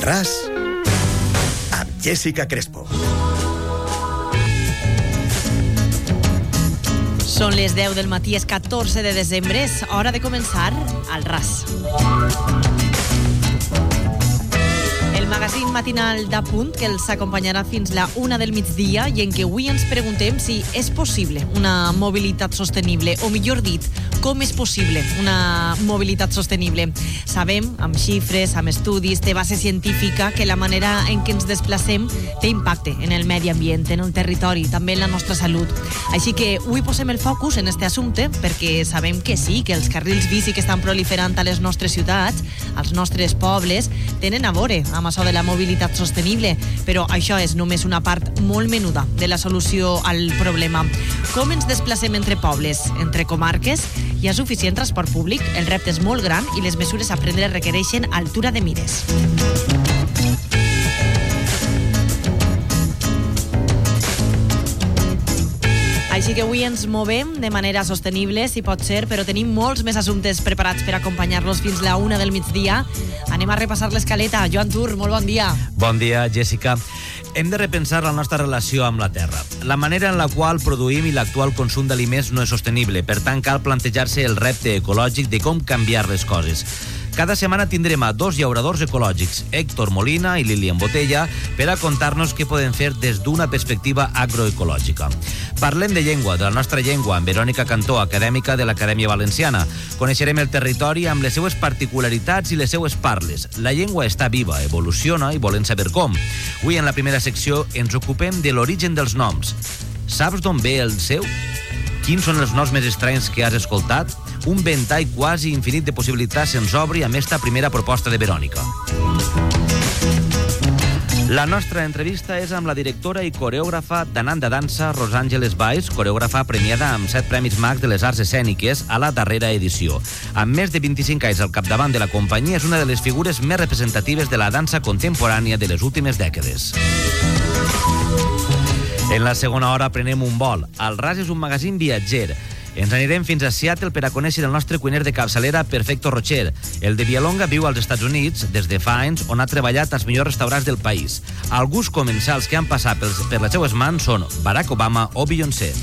Al ras, amb Jessica Crespo. Són les 10 del matí, és 14 de desembre, és hora de començar al ras. Magazín matinal de Punt que els acompanyarà fins la una del migdia i en què avui ens preguntem si és possible una mobilitat sostenible, o millor dit, com és possible una mobilitat sostenible. Sabem, amb xifres, amb estudis, té base científica, que la manera en què ens desplacem té impacte en el medi ambient, en el territori, també en la nostra salut. Així que avui posem el focus en este assumpte perquè sabem que sí, que els carrils bici que estan proliferant a les nostres ciutats, als nostres pobles, tenen a veure amb això de la mobilitat sostenible, però això és només una part molt menuda de la solució al problema. Com ens desplacem entre pobles, entre comarques? Hi ha suficient transport públic? El repte és molt gran i les mesures a prendre requereixen altura de mires. Així que avui ens movem de manera sostenible, si pot ser, però tenim molts més assumptes preparats per acompanyar-los fins la una del migdia. Anem a repassar l'escaleta. Joan Tur, molt bon dia. Bon dia, Jessica. Hem de repensar la nostra relació amb la terra. La manera en la qual produïm i l'actual consum d'aliments no és sostenible. Per tant, cal plantejar-se el repte ecològic de com canviar les coses. Cada setmana tindrem a dos llauradors ecològics, Héctor Molina i Lilian Botella, per a contar-nos què podem fer des d'una perspectiva agroecològica. Parlem de llengua, de la nostra llengua, amb Verònica Cantó, acadèmica de l'Acadèmia Valenciana. Coneixerem el territori amb les seues particularitats i les seues parles. La llengua està viva, evoluciona i volem saber com. Avui, en la primera secció, ens ocupem de l'origen dels noms. Saps d'on ve el seu? Quins són els noms més estranys que has escoltat? Un ventall quasi infinit de possibilitats se'ns obri amb esta primera proposta de Verònica. La nostra entrevista és amb la directora i coreògrafa d'Anant de Dansa, Rosàngeles Valls, coreògrafa premiada amb 7 Premis Max de les Arts Escèniques a la darrera edició. Amb més de 25 anys al capdavant de la companyia, és una de les figures més representatives de la dansa contemporània de les últimes dècades. En la segona hora prenem un vol. El RAS és un magazín viatger. Ens anirem fins a Seattle per a conèixer el nostre cuiner de capçalera Perfecto Rocher. El de Villalonga viu als Estats Units des de fa anys on ha treballat als millors restaurants del país. Alguns comensals que han passat per les seues mans són Barack Obama o Beyoncé.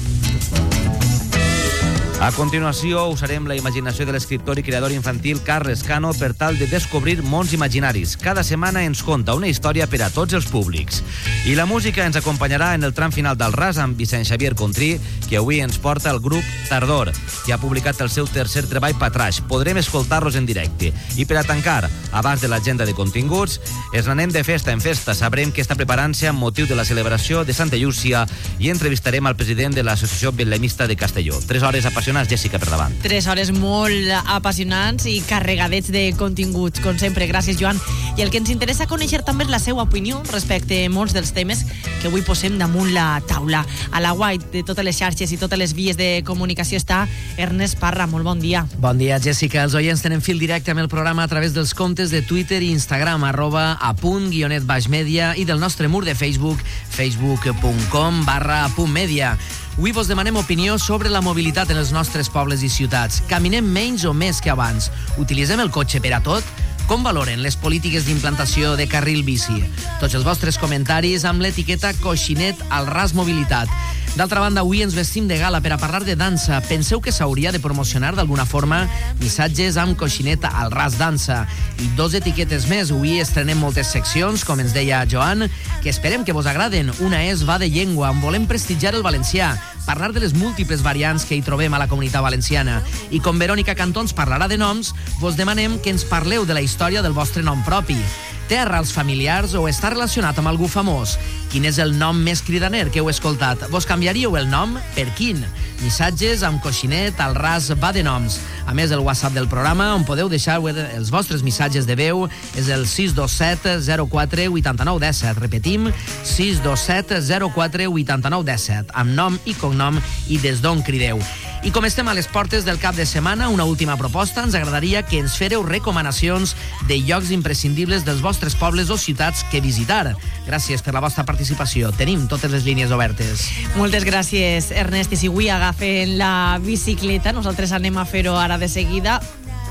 A continuació, usarem la imaginació de l'escriptor i creador infantil Carles Cano per tal de descobrir mons imaginaris. Cada setmana ens conta una història per a tots els públics. I la música ens acompanyarà en el tram final del RAS amb Vicent Xavier Contrí, que avui ens porta el grup Tardor, que ha publicat el seu tercer treball Patraix. Podrem escoltar-los en directe. I per a tancar, abans de l'agenda de continguts, ens n'anem de festa en festa. Sabrem que està preparant-se amb motiu de la celebració de Santa Llúcia i entrevistarem al president de l'Associació Betlemista de Castelló. Tres hores apassionades apassionants, Jessica, per davant. Tres hores molt apassionants i carregadets de continguts, com sempre. Gràcies, Joan. I el que ens interessa conèixer també és la seva opinió respecte a molts dels temes que avui posem damunt la taula. A la white de totes les xarxes i totes les vies de comunicació està Ernest Parra. Molt bon dia. Bon dia, Jessica. Els oients tenen fil directe amb el programa a través dels comptes de Twitter i Instagram, arroba apunt, guionet baix media, i del nostre mur de Facebook, facebook.com barra apunt media. Avui vos demanem opinió sobre la mobilitat en els nostres pobles i ciutats. Caminem menys o més que abans? Utilitzem el cotxe per a tot? Com valoren les polítiques d'implantació de carril bici? Tots els vostres comentaris amb l'etiqueta Coixinet al RAS Mobilitat. D'altra banda, avui ens vestim de gala per a parlar de dansa. Penseu que s'hauria de promocionar d'alguna forma missatges amb coixineta al ras dansa. I dos etiquetes més. Avui estrenem moltes seccions, com ens deia Joan, que esperem que vos agraden. Una és Va de Llengua, on volem prestigiar el valencià, parlar de les múltiples variants que hi trobem a la comunitat valenciana. I com Verònica Cantons parlarà de noms, vos demanem que ens parleu de la història del vostre nom propi. Té arrels familiars o està relacionat amb algú famós? Quin és el nom més cridaner que heu escoltat? Vos canviaríeu el nom? Per quin? Missatges amb coixinet al ras va de noms. A més, el WhatsApp del programa, on podeu deixar els vostres missatges de veu, és el 627 04 89 17. Repetim, 627 04 89 17, amb nom i cognom i des d'on crideu. I com estem a les portes del cap de setmana, una última proposta, ens agradaria que ens fereu recomanacions de llocs imprescindibles dels vostres pobles o ciutats que visitar. Gràcies per la vostra participació. Tenim totes les línies obertes. Moltes gràcies, Ernest. I si avui agafen la bicicleta, nosaltres anem a fer-ho ara de seguida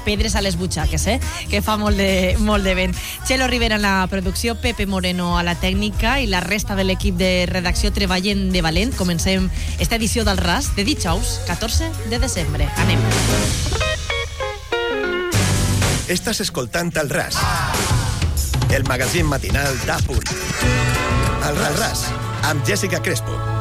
pedres a les butxaques, eh? que fa molt de, molt de vent. Txelo Rivera en la producció, Pepe Moreno a la tècnica i la resta de l'equip de redacció treballen de valent. Comencem esta edició del RAS de dijous, 14 de desembre. Anem. Estàs escoltant el RAS, el magazín matinal d'Apunt. El RAS amb Jessica Crespo.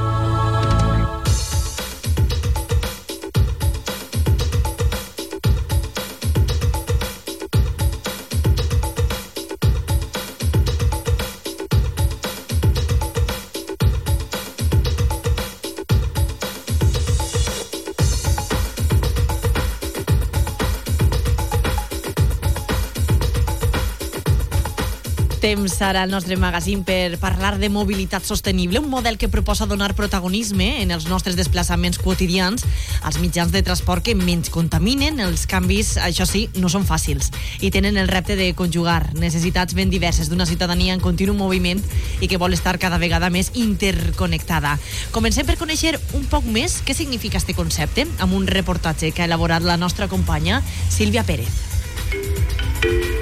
Temps ara al nostre magazín per parlar de mobilitat sostenible, un model que proposa donar protagonisme en els nostres desplaçaments quotidians als mitjans de transport que menys contaminen. Els canvis, això sí, no són fàcils i tenen el repte de conjugar necessitats ben diverses d'una ciutadania en continu moviment i que vol estar cada vegada més interconnectada. Comencem per conèixer un poc més què significa este concepte amb un reportatge que ha elaborat la nostra companya Sílvia Pérez.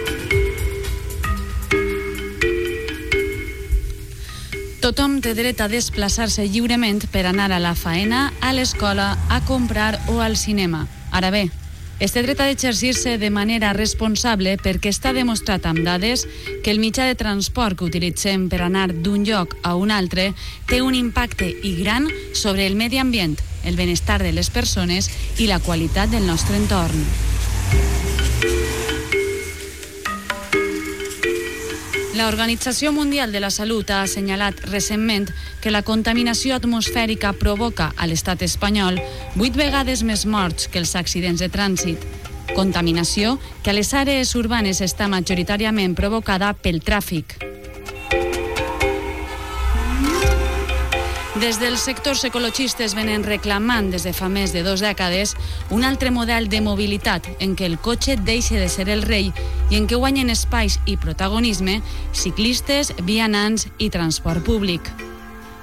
Tothom té dret a desplaçar-se lliurement per anar a la faena, a l'escola, a comprar o al cinema. Ara bé, este dret ha d'exercir-se de manera responsable perquè està demostrat amb dades que el mitjà de transport que utilitzem per anar d'un lloc a un altre té un impacte i gran sobre el medi ambient, el benestar de les persones i la qualitat del nostre entorn. La Organització Mundial de la Salut ha assenyalat recentment que la contaminació atmosfèrica provoca a l'estat espanyol vuit vegades més morts que els accidents de trànsit. Contaminació que a les àrees urbanes està majoritàriament provocada pel tràfic. Des dels sectors ecologistes venen reclamant des de fa més de dues dècades un altre model de mobilitat en què el cotxe deixi de ser el rei i en què guanyen espais i protagonisme ciclistes, vianants i transport públic.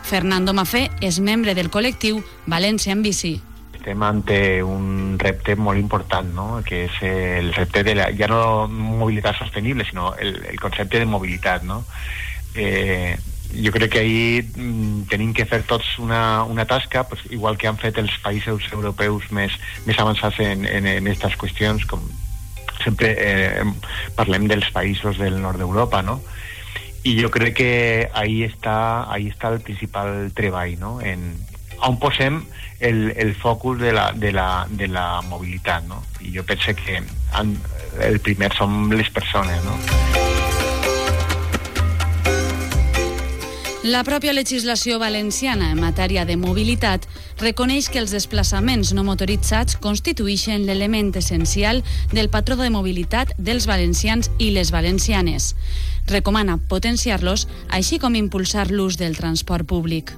Fernando Mafé és membre del col·lectiu València en Bici. estem ante un repte molt important, no? que és el repte de la, ja no mobilitat sostenible, sinó el, el concepte de mobilitat. No? Eh, jo crec que ahir mm, tenim que fer tots una, una tasca, pues, igual que han fet els països europeus més, més avançats en, en, en aquestes qüestions, com sempre eh, parlem dels països del nord d'Europa, no? I jo crec que ahí està, ahí està el principal treball, no? En, on posem el, el focus de la, de, la, de la mobilitat, no? I jo penso que han, el primer som les persones, no? La pròpia legislació valenciana en matèria de mobilitat reconeix que els desplaçaments no motoritzats constitueixen l'element essencial del patró de mobilitat dels valencians i les valencianes. Recomana potenciar-los, així com impulsar l'ús del transport públic.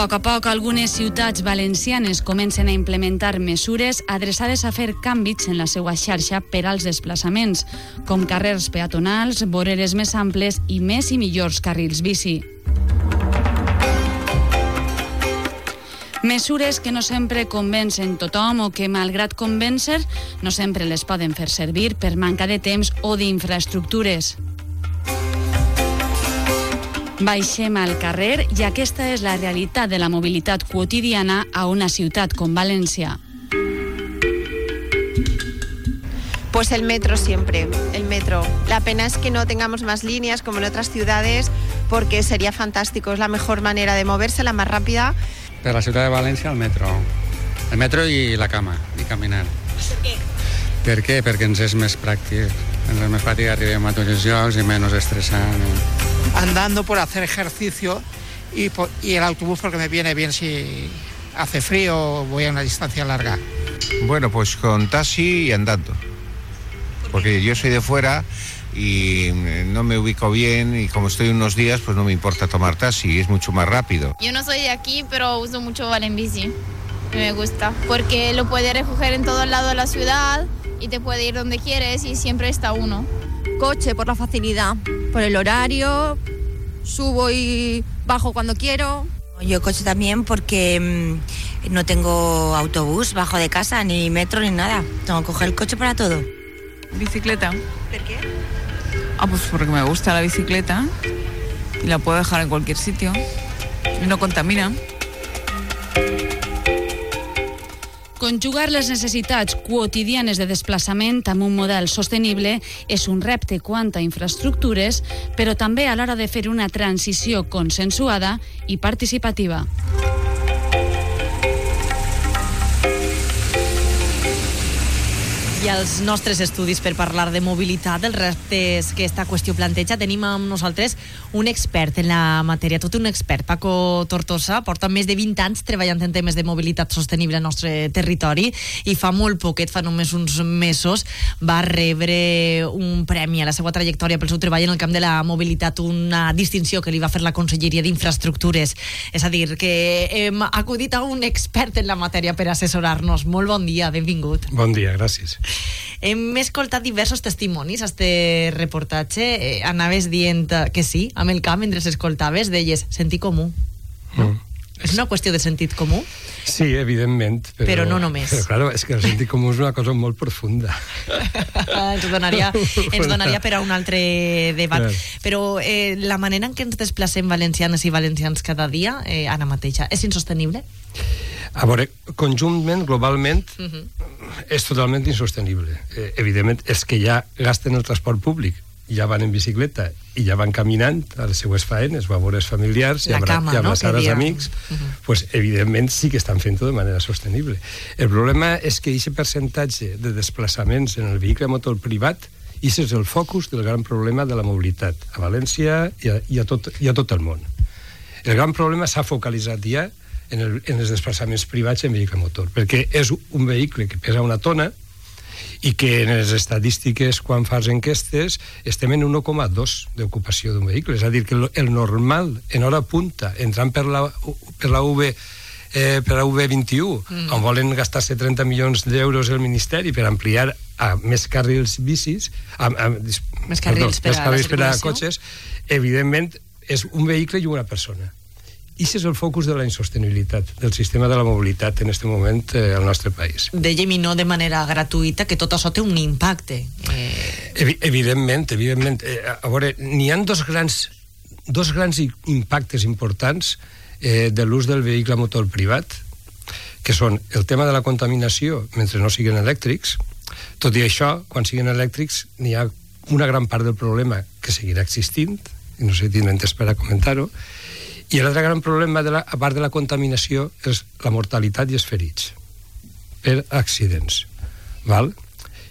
Poc a poc, algunes ciutats valencianes comencen a implementar mesures adreçades a fer canvis en la seva xarxa per als desplaçaments, com carrers peatonals, voreres més amples i més i millors carrils bici. Mesures que no sempre convencen tothom o que, malgrat convèncer, no sempre les poden fer servir per manca de temps o d'infraestructures. Baixem al carrer i aquesta és la realitat de la mobilitat quotidiana a una ciutat com València. Pues el metro siempre, el metro. La pena es que no tengamos más líneas como en otras ciudades porque sería fantástico, es la mejor manera de moverse, la más rápida. Per la ciutat de València, el metro. El metro i la cama, i caminar. Per què? Per què? Perquè ens és més pràctic. Ens és més pràctic arribem a tots els llocs i menys estressant. Andando por hacer ejercicio y, por- y el autobús porque me viene bien si hace frío o voy a una distancia larga. Bueno, pues con taxi y andando. Porque yo soy de fuera y eh, no me ubico bien y como estoy unos días, pues no me importa tomar taxi, es mucho más rápido. Yo no soy de aquí, pero uso mucho Valen Bici. Me gusta. Porque lo puedes recoger en todo el lado de la ciudad y te puede ir donde quieres y siempre está uno. Coche por la facilidad, por el horario, subo y bajo cuando quiero. Yo coche también porque mm, no tengo autobús bajo de casa, ni metro, ni nada. Tengo que coger el coche para todo. Bicicleta. ¿Por qué? Ah, pues porque me gusta la bicicleta y la puedo dejar en cualquier sitio y no contamina. Conjugar les necessitats quotidianes de desplaçament amb un model sostenible és un repte quant a infraestructures, però també a l'hora de fer una transició consensuada i participativa. I als nostres estudis per parlar de mobilitat, dels reptes que aquesta qüestió planteja, tenim amb nosaltres un expert en la matèria, tot un expert, Paco Tortosa, porta més de 20 anys treballant en temes de mobilitat sostenible al nostre territori i fa molt poquet, fa només uns mesos, va rebre un premi a la seva trajectòria pel seu treball en el camp de la mobilitat, una distinció que li va fer la Conselleria d'Infraestructures. És a dir, que hem acudit a un expert en la matèria per assessorar-nos. Molt bon dia, benvingut. Bon dia, gràcies. Hem escoltat diversos testimonis a este reportatge. Eh, anaves dient que sí, amb el camp, mentre escoltaves, deies sentit comú. Mm. És una qüestió de sentit comú? Sí, evidentment. Però, Però no només. Però, claro, és que el sentit comú és una cosa molt profunda. ens, donaria, ens donaria per a un altre debat. Clar. Però eh, la manera en què ens desplacem valencianes i valencians cada dia, eh, ara mateixa, és insostenible? A veure, conjuntament, globalment, Uh -huh. és totalment insostenible. Eh, evidentment, és que ja gasten el transport públic, ja van en bicicleta i ja van caminant a les seues faenes, o a vores familiars, i La abra- cama, i no?, abraçar que els amics, Uh -huh. pues, evidentment sí que estan fent-ho de manera sostenible. El problema és que aquest percentatge de desplaçaments en el vehicle motor privat i és el focus del gran problema de la mobilitat a València i a, i a, tot, i a tot el món. El gran problema s'ha focalitzat ja en, el, en els desplaçaments privats en vehicle motor, perquè és un vehicle que pesa una tona i que en les estadístiques, quan fas enquestes, estem en 1,2 d'ocupació d'un vehicle. És a dir, que el, normal, en hora punta, entrant per la, per la UV eh, per la UV21, mm. on volen gastar-se 30 milions d'euros el Ministeri per ampliar a més carrils bicis, a, a, Més carrils per a més carrils per a cotxes, evidentment és un vehicle i una persona. I és el focus de la insostenibilitat del sistema de la mobilitat en aquest moment eh, al nostre país. Dèiem i no de manera gratuïta que tot això té un impacte. Eh, Evi evidentment, evidentment. Eh, a veure, n'hi han dos grans, dos grans impactes importants eh, de l'ús del vehicle motor privat, que són el tema de la contaminació mentre no siguin elèctrics. Tot i això, quan siguin elèctrics, n'hi ha una gran part del problema que seguirà existint, i no sé si tindrem temps per a comentar-ho, i l'altre gran problema, de la, a part de la contaminació, és la mortalitat i els ferits per accidents. Val?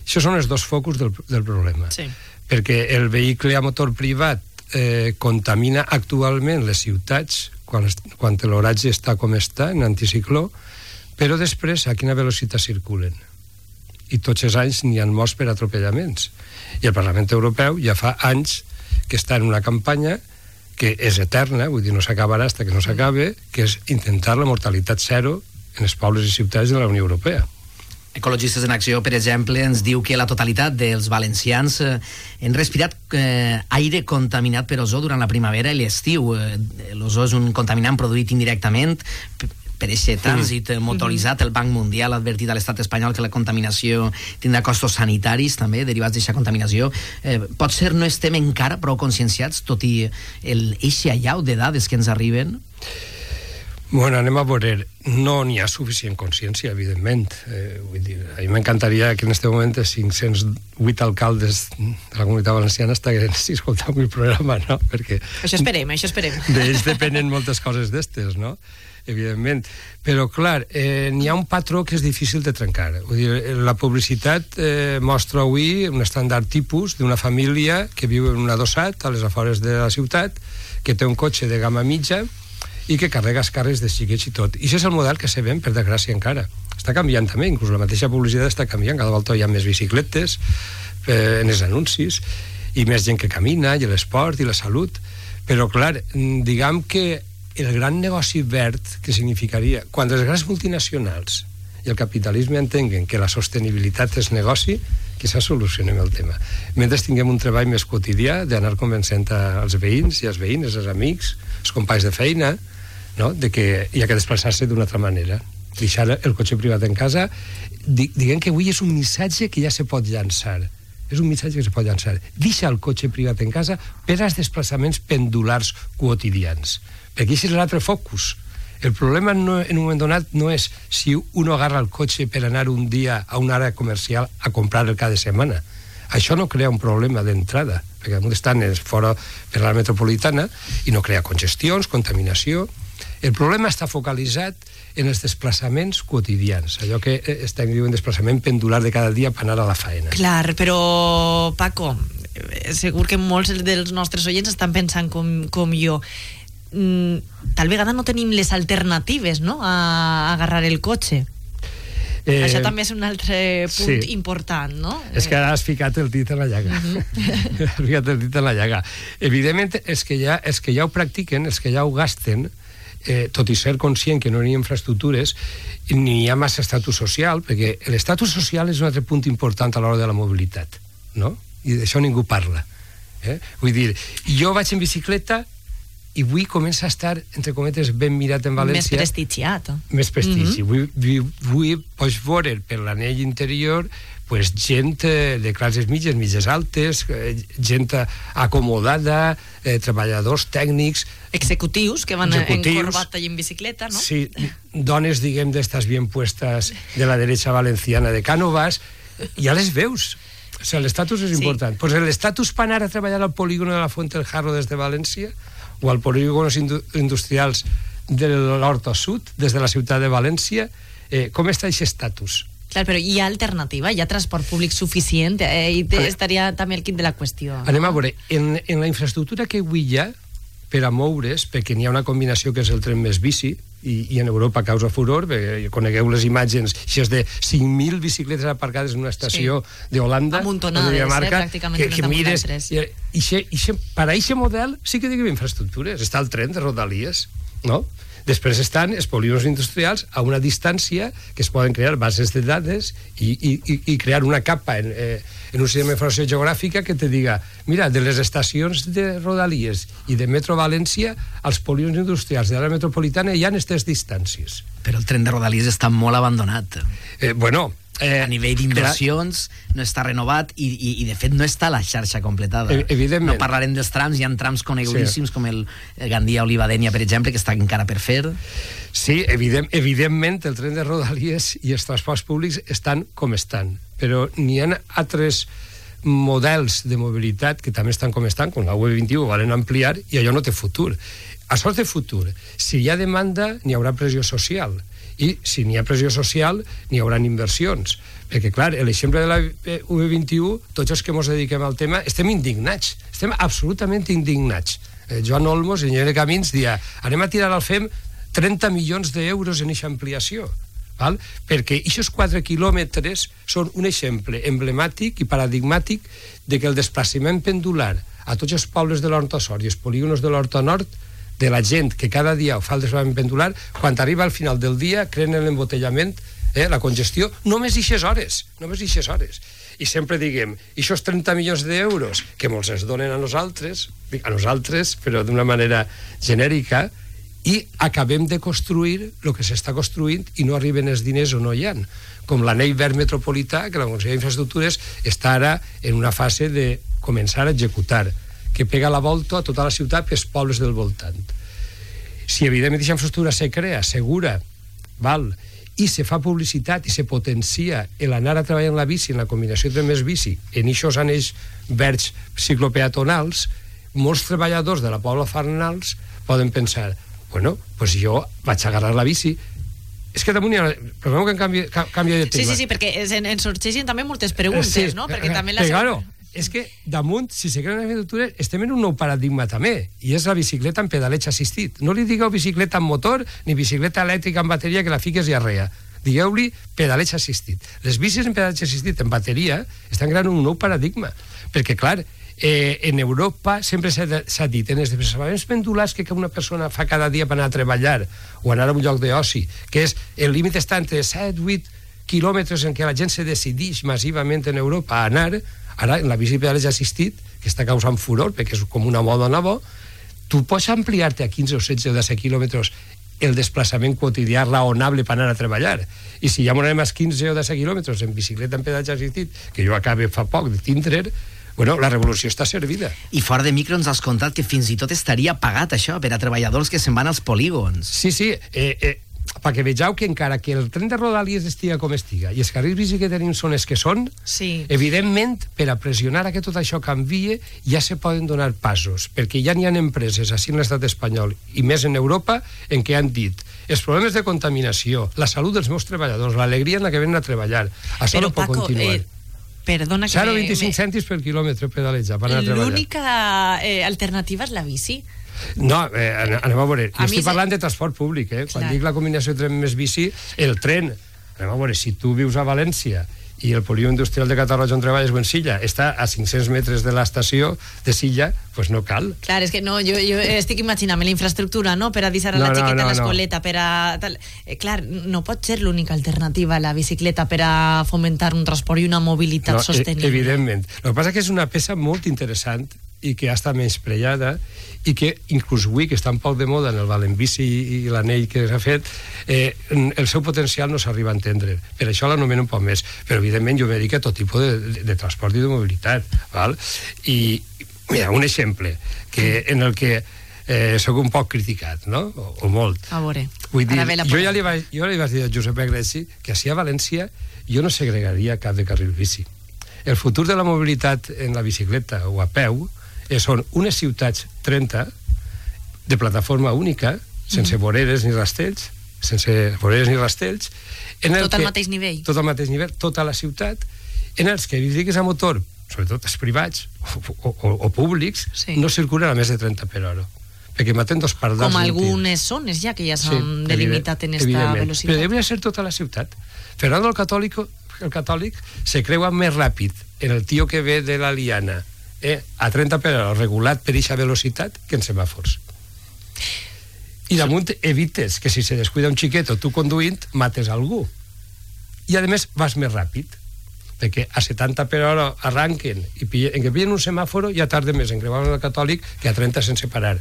Això són els dos focus del, del problema. Sí. Perquè el vehicle a motor privat eh, contamina actualment les ciutats quan, quan l'oratge està com està, en anticicló, però després a quina velocitat circulen. I tots els anys n'hi ha morts per atropellaments. I el Parlament Europeu ja fa anys que està en una campanya que és eterna, vull dir, no s'acabarà fins que no s'acabe, que és intentar la mortalitat zero en els pobles i ciutats de la Unió Europea. Ecologistes en Acció, per exemple, ens diu que la totalitat dels valencians eh, han respirat eh, aire contaminat per ozó durant la primavera i l'estiu. Eh, L'ozó és un contaminant produït indirectament per aquest trànsit motoritzat. El Banc Mundial ha advertit a l'estat espanyol que la contaminació tindrà costos sanitaris també derivats d'aquesta contaminació. Eh, pot ser no estem encara prou conscienciats, tot i el eixe allau de dades que ens arriben? Bueno, anem a veure. No n'hi ha suficient consciència, evidentment. Eh, vull dir, a mi m'encantaria que en aquest moment els 508 alcaldes de la comunitat valenciana estiguessin escoltant el programa, no? Perquè això esperem, això esperem. d'ells depenen moltes coses d'estes, no? Evidentment. Però, clar, eh, n'hi ha un patró que és difícil de trencar. Vull dir, la publicitat eh, mostra avui un estàndard tipus d'una família que viu en un adossat a les afores de la ciutat, que té un cotxe de gamma mitja, i que carrega els carrers de xiquets i tot. I això és el model que se ven, per desgràcia, encara. Està canviant també, inclús la mateixa publicitat està canviant, cada volta hi ha més bicicletes eh, en els anuncis, i més gent que camina, i l'esport, i la salut. Però, clar, mm, diguem que el gran negoci verd que significaria, quan les grans multinacionals i el capitalisme entenguen que la sostenibilitat és negoci, que s'ha solucionem el tema. Mentre tinguem un treball més quotidià d'anar convencent als veïns i als veïnes, als amics, als companys de feina, no? de que hi ha que desplaçar-se d'una altra manera. Deixar el cotxe privat en casa. Di, diguem que avui és un missatge que ja se pot llançar. És un missatge que se pot llançar. Deixa el cotxe privat en casa per als desplaçaments pendulars quotidians aquest és l'altre focus el problema no, en un moment donat no és si uno agarra el cotxe per anar un dia a una àrea comercial a comprar el cada setmana. Això no crea un problema d'entrada, perquè damunt estan fora per la metropolitana i no crea congestions, contaminació. El problema està focalitzat en els desplaçaments quotidians, allò que eh, estem diuen desplaçament pendular de cada dia per anar a la faena. Clar, però Paco, eh, segur que molts dels nostres oients estan pensant com, com jo mm, tal vegada no tenim les alternatives no? a, a agarrar el cotxe Eh, Això també és un altre punt sí. important, no? És que ara has ficat el dit en la llaga. Uh -huh. has ficat el dit en la llaga. Evidentment, els que ja, els que ja ho practiquen, els que ja ho gasten, eh, tot i ser conscient que no hi ha infraestructures, ni hi ha massa estatus social, perquè l'estatus social és un altre punt important a l'hora de la mobilitat, no? I d'això ningú parla. Eh? Vull dir, jo vaig en bicicleta i avui comença a estar, entre cometes, ben mirat en València. Més prestigiat. Més prestigi. Mm -hmm. Avui, pots veure per l'anell interior pues, gent eh, de classes mitges, mitges altes, eh, gent acomodada, eh, treballadors tècnics... Executius que van executius, en corbata i en bicicleta, no? Sí, dones, diguem, d'estas bien puestas de la derecha valenciana de Cánovas, ja les veus. O sigui, l'estatus és sí. important. Pues l'estatus per anar a treballar al polígono de la Fuente del Jarro des de València o al polígonos industrials de l'Horta Sud, des de la ciutat de València, eh, com està aquest estatus? Clar, però hi ha alternativa, hi ha transport públic suficient? Eh, i te, estaria també el quid de la qüestió. Anem a veure, en, en la infraestructura que avui hi ha per a moure's, perquè n'hi ha una combinació que és el tren més bici, i, i en Europa causa furor, perquè conegueu les imatges, si és de 5.000 bicicletes aparcades en una estació sí. d'Holanda, Amuntonades, de Dinamarca, eh, pràcticament que, que mires... I, i, i xe, per a aquest model sí que diguem infraestructures. Està el tren de Rodalies, no? Després estan els polígons industrials a una distància que es poden crear bases de dades i, i, i crear una capa en, eh, en un sistema d'informació geogràfica que te diga, mira, de les estacions de Rodalies i de Metro València als polígons industrials de l'àrea metropolitana hi ha aquestes distàncies. Però el tren de Rodalies està molt abandonat. Eh, bueno, eh, a nivell d'inversions no està renovat i, i, i de fet no està la xarxa completada evidentment. no parlarem dels trams, hi ha trams conegudíssims sí. com el Gandia Olivadènia per exemple que està encara per fer Sí, evident, evidentment el tren de Rodalies i els transports públics estan com estan però n'hi ha altres models de mobilitat que també estan com estan, com la UE21 volen ampliar i allò no té futur això té futur. Si hi ha demanda, n'hi haurà pressió social i si n'hi ha pressió social n'hi haurà inversions. Perquè clar, l'exemple de la V21 tots els que ens dediquem al tema estem indignats, estem absolutament indignats. Eh, Joan Olmos, enginyer de Camins dia, anem a tirar al FEM 30 milions d'euros en aquesta ampliació val? perquè aquests 4 quilòmetres són un exemple emblemàtic i paradigmàtic de que el desplaçament pendular a tots els pobles de l'Horta Sort i els polígonos de l'Horta Nord de la gent que cada dia ho fa el desplaçament pendular, quan arriba al final del dia creen l'embotellament, eh, la congestió, només eixes hores, només eixes hores. I sempre diguem, aquests 30 milions d'euros que molts ens donen a nosaltres, a nosaltres, però d'una manera genèrica, i acabem de construir el que s'està construint i no arriben els diners o no hi han. Com l'anell verd metropolità, que la Conselleria d'Infraestructures està ara en una fase de començar a executar que pega la volta a tota la ciutat pels pobles del voltant. Si evidentment aquesta infraestructura se crea segura, val, i se fa publicitat i se potencia l'anar a treballar en la bici, en la combinació de més bici, en aquests anells verds ciclopeatonals, molts treballadors de la Pobla Farnals poden pensar, bueno, pues jo vaig agarrar la bici, és que damunt hi ha... Perdó que canvi, canvi de tema. Sí, sí, sí, perquè en, en sorgeixen també moltes preguntes, sí, no? Perquè també la... Claro, és que damunt, si se crea una infraestructura, estem en un nou paradigma també, i és la bicicleta en pedaleig assistit. No li digueu bicicleta amb motor ni bicicleta elèctrica amb bateria que la fiques i arrea. Digueu-li pedaleig assistit. Les bicis en pedaleig assistit en bateria estan creant un nou paradigma, perquè, clar, eh, en Europa sempre s'ha dit en els desplaçaments pendulars que una persona fa cada dia per anar a treballar o anar a un lloc d'oci, que és el límit està entre 7, 8 quilòmetres en què la gent se decideix massivament en Europa a anar, Ara, en la bici pedaleig assistit, que està causant furor, perquè és com una moda nova, tu pots ampliar-te a 15 o 16 o 17 quilòmetres el desplaçament quotidià raonable per anar a treballar. I si ja anem als 15 o 10 quilòmetres en bicicleta en pedatge assistit, que jo acabe fa poc de tindre, bueno, la revolució està servida. I fora de micro ens has contat que fins i tot estaria pagat això per a treballadors que se'n van als polígons. Sí, sí, eh, eh, perquè vegeu que encara que el tren de Rodalies estiga com estiga i els carrils bici que tenim són els que són, Sí. evidentment, per a pressionar a que tot això canvie, ja se poden donar passos, perquè ja n'hi ha empreses, així en l'estat espanyol, i més en Europa, en què han dit els problemes de contaminació, la salut dels meus treballadors, l'alegria en la que venen a treballar, això Però, no pot Paco, continuar. eh, perdona que... 0,25 cèntims per quilòmetre pedalejar per anar a treballar. L'única eh, alternativa és la bici. No, eh, ane- anem a veure. A Jo mi estic parlant de transport públic, eh? Quan Clar. dic la combinació tren més bici, el tren. Anem a veure, si tu vius a València i el polígon industrial de Catarroja on treballes en Silla està a 500 metres de l'estació de Silla, pues no cal. Clar, és que no, jo, jo estic imaginant la infraestructura, no?, per a deixar a No, la no, xiqueta no, a no. l'escoleta, per a... Tal. Eh, clar, no pot ser l'única alternativa la bicicleta per a fomentar un transport i una mobilitat No, e- sostenible. Evidentment. El que passa que és una peça molt interessant i que ha estat menyspreada i que inclús avui, que està un poc de moda en el Valenbici i, i l'anell que s'ha fet, eh, el seu potencial no s'arriba a entendre. Per això l'anomeno un poc més. Però, evidentment, jo me dedico a tot tipus de, de, de transport i de mobilitat. Val? I, mira, un exemple que, en el que eh, sóc un poc criticat, no? O, o molt. A veure, Vull dir, ve jo ja li vaig, jo li vaig dir a Josep Agreci que si a València jo no segregaria cap de carril bici. El futur de la mobilitat en la bicicleta o a peu eh, són unes ciutats 30 de plataforma única, sense Mhm. voreres ni rastells, sense voreres ni rastells, en el Tot al que- mateix nivell. Tot al mateix nivell, tota la ciutat, en els que vehicles a motor, sobretot els privats o, o, o públics, Sí. no circulen a més de 30 per hora perquè maten dos pardals Com algunes zones ja que ja s'han delimitat en esta velocitat. Però hauria de ser tota la ciutat. Fernando el Catòlic, el catòlic se creua més ràpid en el tio que ve de la liana eh, a 30 per hora regulat per eixa velocitat que en semàfors. I damunt evites que si se descuida un xiquet o tu conduint mates algú. I a més vas més ràpid perquè a 70 per hora arranquen i pille, en que pillen un semàforo ja tarda més en creuar el catòlic que a 30 sense parar.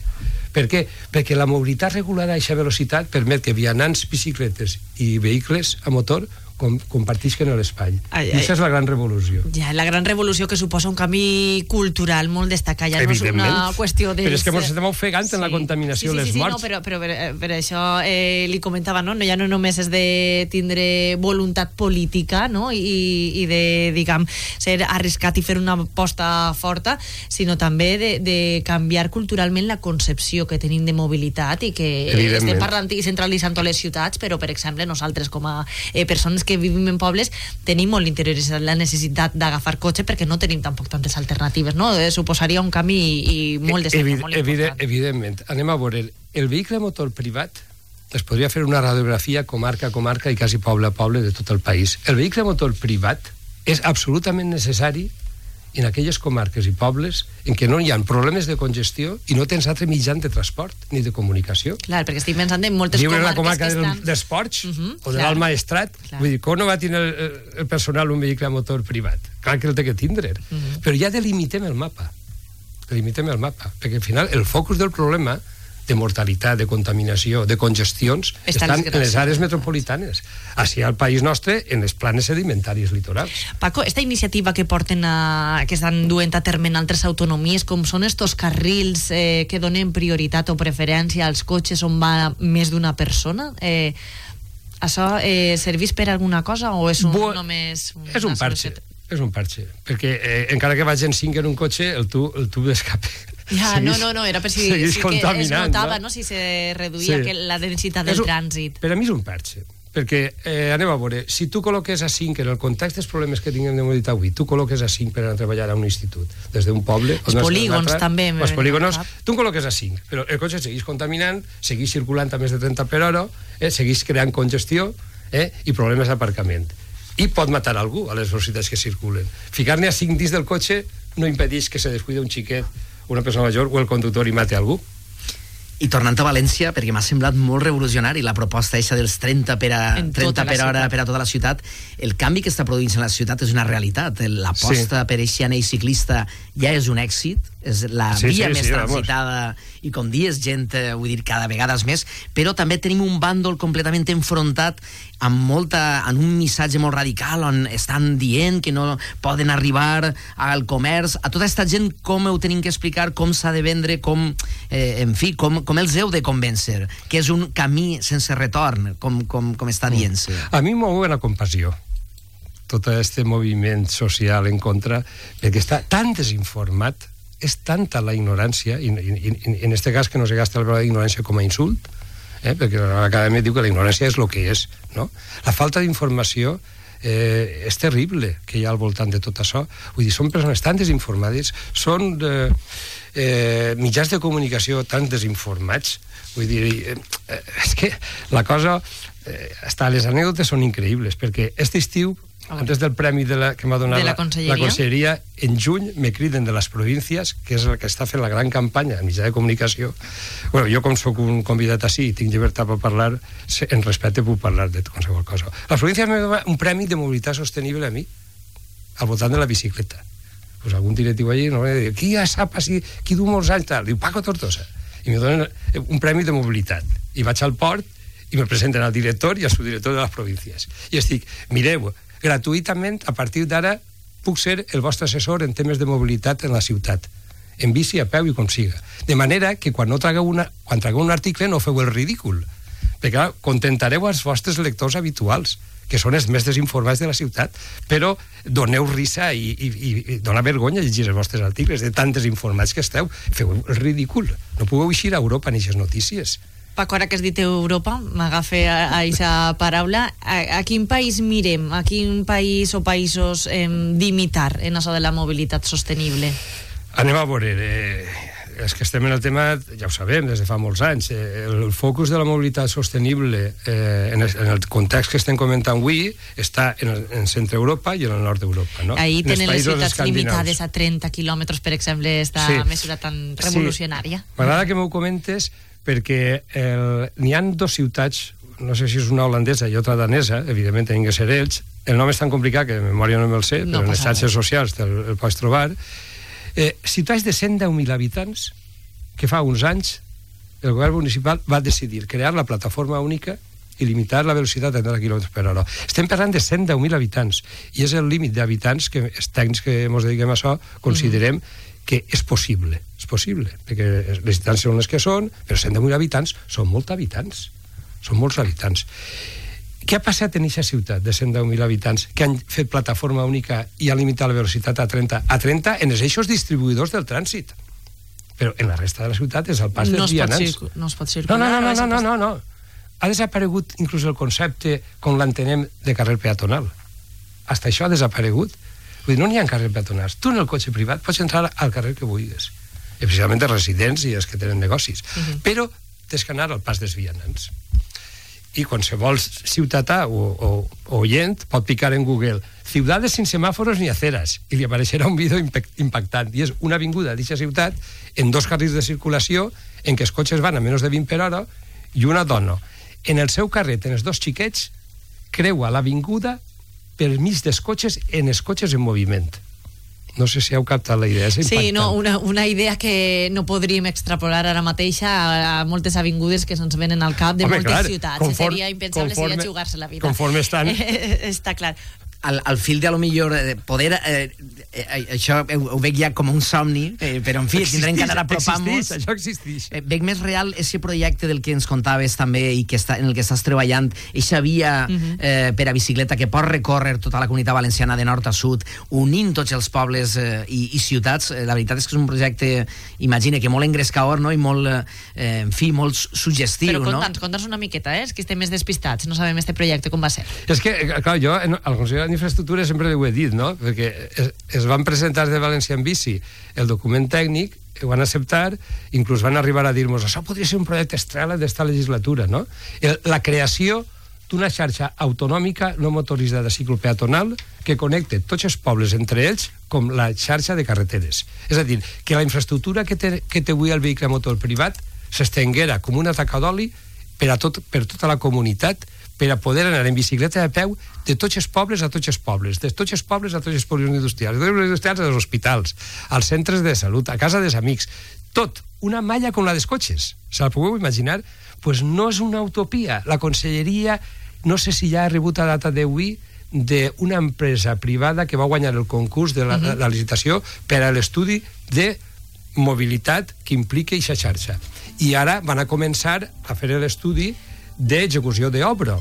Per què? Perquè la mobilitat regulada a aquesta velocitat permet que vianants, bicicletes i vehicles a motor com, compartisquen l'espai. Ai, I ai. això és la gran revolució. Ja, la gran revolució que suposa un canvi cultural molt destacat, ja no és una qüestió de... Però és que ens estem ofegant en la contaminació, sí, sí, les sí, sí, morts. No, però, però per, per això eh, li comentava, no? no? Ja no només és de tindre voluntat política no? I, i de, diguem, ser arriscat i fer una aposta forta, sinó també de, de canviar culturalment la concepció que tenim de mobilitat i que estem parlant i centralitzant les ciutats, però, per exemple, nosaltres com a eh, persones que vivim en pobles tenim molt interioritzat la necessitat d'agafar cotxe perquè no tenim tampoc tantes alternatives, no? Eh, suposaria un canvi i, i molt destacat, Evid molt important. evidentment. Anem a veure. El, vehicle motor privat es podria fer una radiografia comarca a comarca i quasi poble a poble de tot el país. El vehicle motor privat és absolutament necessari en aquelles comarques i pobles en què no hi ha problemes de congestió i no tens altre mitjan de transport ni de comunicació. Clar, perquè estic pensant en moltes Viure comarques comarca que del, estan... dels Ports uh -huh, o de l'Alt Maestrat, Clar. vull dir, com no va tenir el, el personal un vehicle a motor privat? Clar que el té que tindre. Uh Mhm. -huh. Però ja delimitem el mapa. Delimitem el mapa. Perquè al final el focus del problema de mortalitat, de contaminació, de congestions, estan les en les àrees metropolitanes. Així al país nostre, en les planes sedimentaris litorals. Paco, esta iniciativa que porten a, que estan duent a terme en altres autonomies, com són estos carrils eh, que donen prioritat o preferència als cotxes on va més d'una persona, eh, això eh, serveix per alguna cosa o és un, Bu- només... Una És un parche. És un parche. Perquè eh, encara que vagin cinc en un cotxe, el tub, el tub d'escape Ja, no, segueix- no, no, era per si, si que es notava no? si se reduïa Sí. que la densitat del un- trànsit. Per a mi és un perxe, perquè eh, anem a veure, si tu col·loques a 5 en el context dels problemes que tinguem de mobilitat avui, tu col·loques a 5 per anar a treballar a un institut, des d'un poble... Els no polígons l'altre, també Els cap. tu en col·loques a 5, però el cotxe segueix contaminant, segueix circulant a més de 30 per hora, eh, segueix creant congestió eh, i problemes d'aparcament. I pot matar algú a les velocitats que circulen. Ficar-ne a 5 dins del cotxe no impedeix que se descuide un xiquet, una persona major o el conductor i mate algú. I tornant a València, perquè m'ha semblat molt revolucionari la proposta eixa dels 30 per, a, En 30 tota per hora ciutat. per a tota la ciutat, el canvi que està produint en la ciutat és una realitat. L'aposta Sí. per eixe anell ciclista ja és un èxit, és la Sí, via sí, més sí, vamos. transitada i com dies gent, eh, vull dir, cada vegada és més, però també tenim un bàndol completament enfrontat amb molta, en un missatge molt radical on estan dient que no poden arribar al comerç, a tota aquesta gent com ho tenim que explicar, com s'ha de vendre, com, eh, en fi, com, com els heu de convèncer, que és un camí sense retorn, com, com, com està dient-se. A mi m'ho la compassió. Tot aquest moviment social en contra, perquè està tan desinformat, és tanta la ignorància, i, i, i en aquest cas que no se gasta la paraula ignorància com a insult, eh? perquè l'acadèmia diu que la ignorància és el que és, no? La falta d'informació eh, és terrible que hi ha al voltant de tot això. Vull dir, són persones tan desinformades, són eh, eh, mitjans de comunicació tan desinformats, vull dir, eh, eh, és que la cosa, eh, hasta les anècdotes són increïbles, perquè este estiu antes del premi de la, que m'ha donat De la la, Conselleria. la Conselleria, en juny me criden de les províncies, que és el que està fent la gran campanya en mitjà de comunicació. Bueno, jo com sóc un convidat així i tinc llibertat per parlar, en respecte puc parlar de qualsevol cosa. Les províncies me donen un premi de mobilitat sostenible a mi, al voltant de la bicicleta. Pues algun directiu allí no, diu, qui ja sap així, qui du molts anys, tal? Diu, Paco Tortosa. I me donen un premi de mobilitat. I vaig al port i me presenten al director i al subdirector de les províncies. I estic, mireu, gratuïtament, a partir d'ara, puc ser el vostre assessor en temes de mobilitat en la ciutat en bici, a peu i com siga. De manera que quan, no tragueu, una, quan tragueu un article no feu el ridícul. Perquè, clar, contentareu els vostres lectors habituals, que són els més desinformats de la ciutat, però doneu risa i, i, i, dona vergonya llegir els vostres articles de tan desinformats que esteu. Feu el ridícul. No pugueu eixir a Europa en aquestes notícies. Paco, ara que has dit Europa, m'agafe a a aquesta paraula. A, a quin país mirem? A quin país o països eh, d'imitar en això de la mobilitat sostenible? Anem a veure, eh, els que estem en el tema ja ho sabem des de fa molts anys. Eh, el focus de la mobilitat sostenible eh, en, el, en el context que estem comentant avui està en, el, en centre Europa i en el nord d'Europa. No? Els tenen les ciutats limitades a 30 quilòmetres, per exemple, esta Sí. mesura tan revolucionària. Sí. M'agrada que m'ho comentes perquè n'hi han dos ciutats, no sé si és una holandesa i otra danesa, evidentment tenen que ser ells, el nom és tan complicat que de memòria no me'l sé, No però en les xarxes socials te'l el pots trobar. Eh, ciutats de 110.000 habitants que fa uns anys el govern municipal va decidir crear la plataforma única i limitar la velocitat a 30 km per hora. Estem parlant de 110.000 habitants i és el límit d'habitants que els tècnics que ens dediquem a això considerem que és possible, és possible, perquè les distàncies són les que són, però 110.000 habitants són molts habitants, són molts habitants. Què ha passat en aquesta ciutat de 110.000 habitants que han fet plataforma única i han limitat la velocitat a 30? A 30 en els eixos distribuïdors del trànsit. Però en la resta de la ciutat és el pas no, dels vianants. no es pot circular. no, no, no, no, no, no, no. Ha desaparegut inclús el concepte com l'entenem de carrer peatonal. Hasta això ha desaparegut. Vull dir, no n'hi ha carrer peatonals. Tu en el cotxe privat pots entrar al carrer que vulguis. Especialment els residents i els que tenen negocis. Però tens que anar al pas dels vianants. I qualsevol ciutadà o, o, o oient pot picar en Google ciudades sin semàforos ni aceras i li apareixerà un vídeo impactant i és una avinguda d'aquesta ciutat en dos carrils de circulació en què els cotxes van a menys de 20 per hora i una dona en el seu carret, en els dos xiquets creua l'avinguda per mig dels cotxes en els cotxes en moviment no sé si heu captat la idea Sí, no, una, una idea que no podríem extrapolar ara mateix a, a moltes avingudes que se'ns venen al cap de Home, moltes clar, ciutats. conform- Seria impensable conforme- seria jugar-se la vida. conforme estan- Està clar. Al, al fil de lo millor eh, poder eh, eh, això ho, ho veig ja com un somni eh, però en fi, tindrem que anar apropant-nos Existeix, això existeix. eh, veig més real ese projecte del que ens contaves també i que està, en el que estàs treballant eixa via Mhm. eh, per a bicicleta que pot recórrer tota la comunitat valenciana de nord a sud unint tots els pobles eh, i, i ciutats eh, la veritat és que és un projecte imagina que molt engrescador no? i molt eh, en fi, molt suggestiu Però no? conta'ns, conta'ns una miqueta, eh? És que estem més despistats, no sabem este projecte com va ser. És que, eh, clar, jo en, al Consell d'Infraestructures sempre ho he dit, no? Perquè es, es van presentar de València en bici el document tècnic, ho van acceptar, inclús van arribar a dir-nos això podria ser un projecte estrella d'esta legislatura, no? El, la creació d'una xarxa autonòmica no motoritzada ciclopeatonal que connecte tots els pobles entre ells com la xarxa de carreteres. És a dir, que la infraestructura que té, que té avui el vehicle motor privat s'estenguera com una taca d'oli per, a tot, per tota la comunitat per a poder anar en bicicleta a peu de tots els pobles a tots els pobles, de tots els pobles a tots els pobles industrials, de tots els industrials als hospitals, als centres de salut, a casa dels amics, tot, una malla com la dels cotxes. Se la podeu imaginar? pues no és una utopia. La conselleria, no sé si ja ha rebut a data d'avui, d'una empresa privada que va guanyar el concurs de la, uh -huh. la licitació per a l'estudi de mobilitat que implica aquesta xarxa. I ara van a començar a fer l'estudi d'execució d'obra.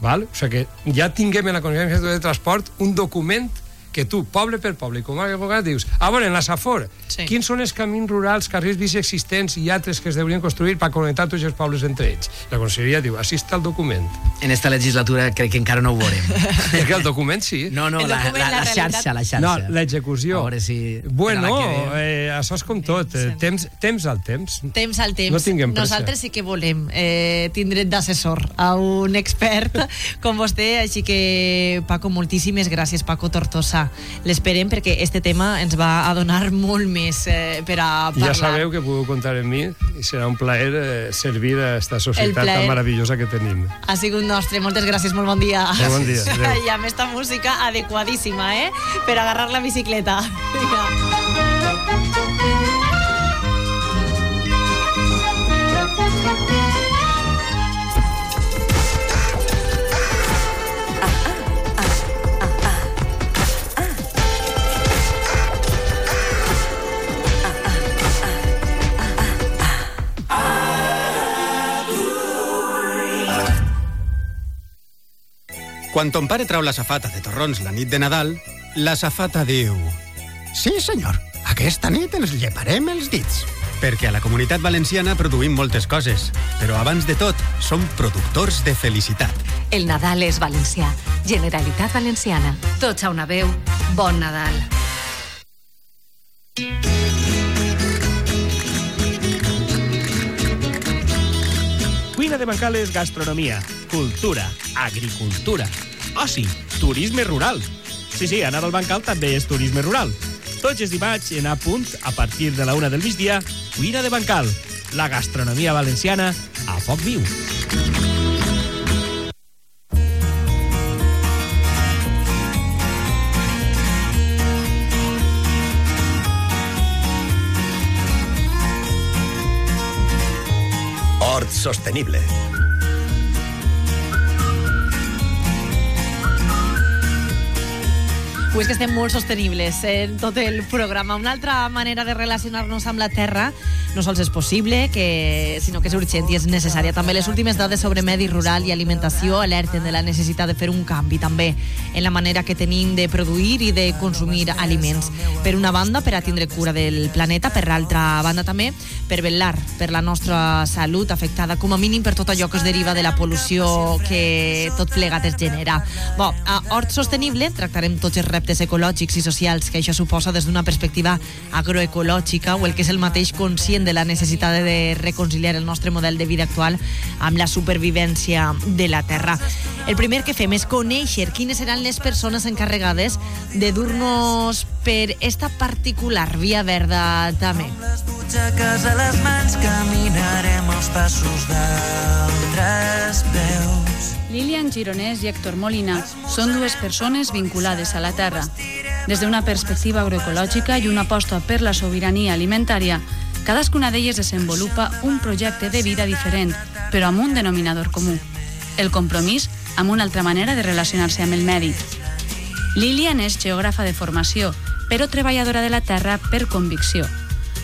Val? O sigui que ja tinguem en la Conselleria de Transport un document que tu, poble per poble, com a vegades dius, a veure, en la Safor, sí. quins són els camins rurals, carrils bici existents i altres que es deurien construir per connectar tots els pobles entre ells? La Conselleria diu, així està el document. En esta legislatura crec que encara no ho veurem. que el document sí. No, no, la, la, la, la xarxa, la xarxa. No, l'execució. A veure si... Bueno, eh, això és com tot, eh, temps, temps al temps. Temps al temps. No tinguem pressa. Nosaltres sí que volem eh, tindre d'assessor a un expert com vostè, així que Paco, moltíssimes gràcies, Paco Tortosa. L'esperem perquè este tema ens va a donar molt més eh, per a parlar. Ja sabeu que podeu comptar en mi i serà un plaer eh, servir a aquesta societat tan meravellosa que tenim. Ha sigut nostre. Moltes gràcies, molt bon dia. Molt bon dia. Adeu. I amb esta música adequadíssima, eh? Per agarrar la bicicleta. Quan ton pare trau la safata de torrons la nit de Nadal, la safata diu... Sí, senyor, aquesta nit ens lleparem els dits. Perquè a la comunitat valenciana produïm moltes coses, però abans de tot som productors de felicitat. El Nadal és valencià. Generalitat Valenciana. Tots a una veu. Bon Nadal. Cuina de Bancal és gastronomia, cultura, agricultura, oci, turisme rural. Sí, sí, anar al Bancal també és turisme rural. Tots els dimarts, en a punt, a partir de la una del migdia, Cuina de Bancal, la gastronomia valenciana a foc viu. Hort sostenible. Pues que estem molt sostenibles en tot el programa. Una altra manera de relacionar-nos amb la Terra no sols és possible, que, sinó que és urgent i és necessària. També les últimes dades sobre medi rural i alimentació alerten de la necessitat de fer un canvi també en la manera que tenim de produir i de consumir aliments. Per una banda, per a tindre cura del planeta, per l'altra banda també, per vetllar per la nostra salut afectada, com a mínim per tot allò que es deriva de la pol·lució que tot plegat es genera. Bo, a Hort Sostenible tractarem tots els reptes ecològics i socials que això suposa des d'una perspectiva agroecològica o el que és el mateix conscient de la necessitat de reconciliar el nostre model de vida actual amb la supervivència de la Terra. El primer que fem és conèixer quines seran les persones encarregades de dur-nos per esta particular via verda també. butxaques a les mans caminarem els passos d'altres veus. Lilian Gironès i Héctor Molina són dues persones vinculades a la terra. Des d'una perspectiva agroecològica i una aposta per la sobirania alimentària, cadascuna d'elles desenvolupa un projecte de vida diferent, però amb un denominador comú. El compromís amb una altra manera de relacionar-se amb el medi. Lilian és geògrafa de formació, però treballadora de la terra per convicció.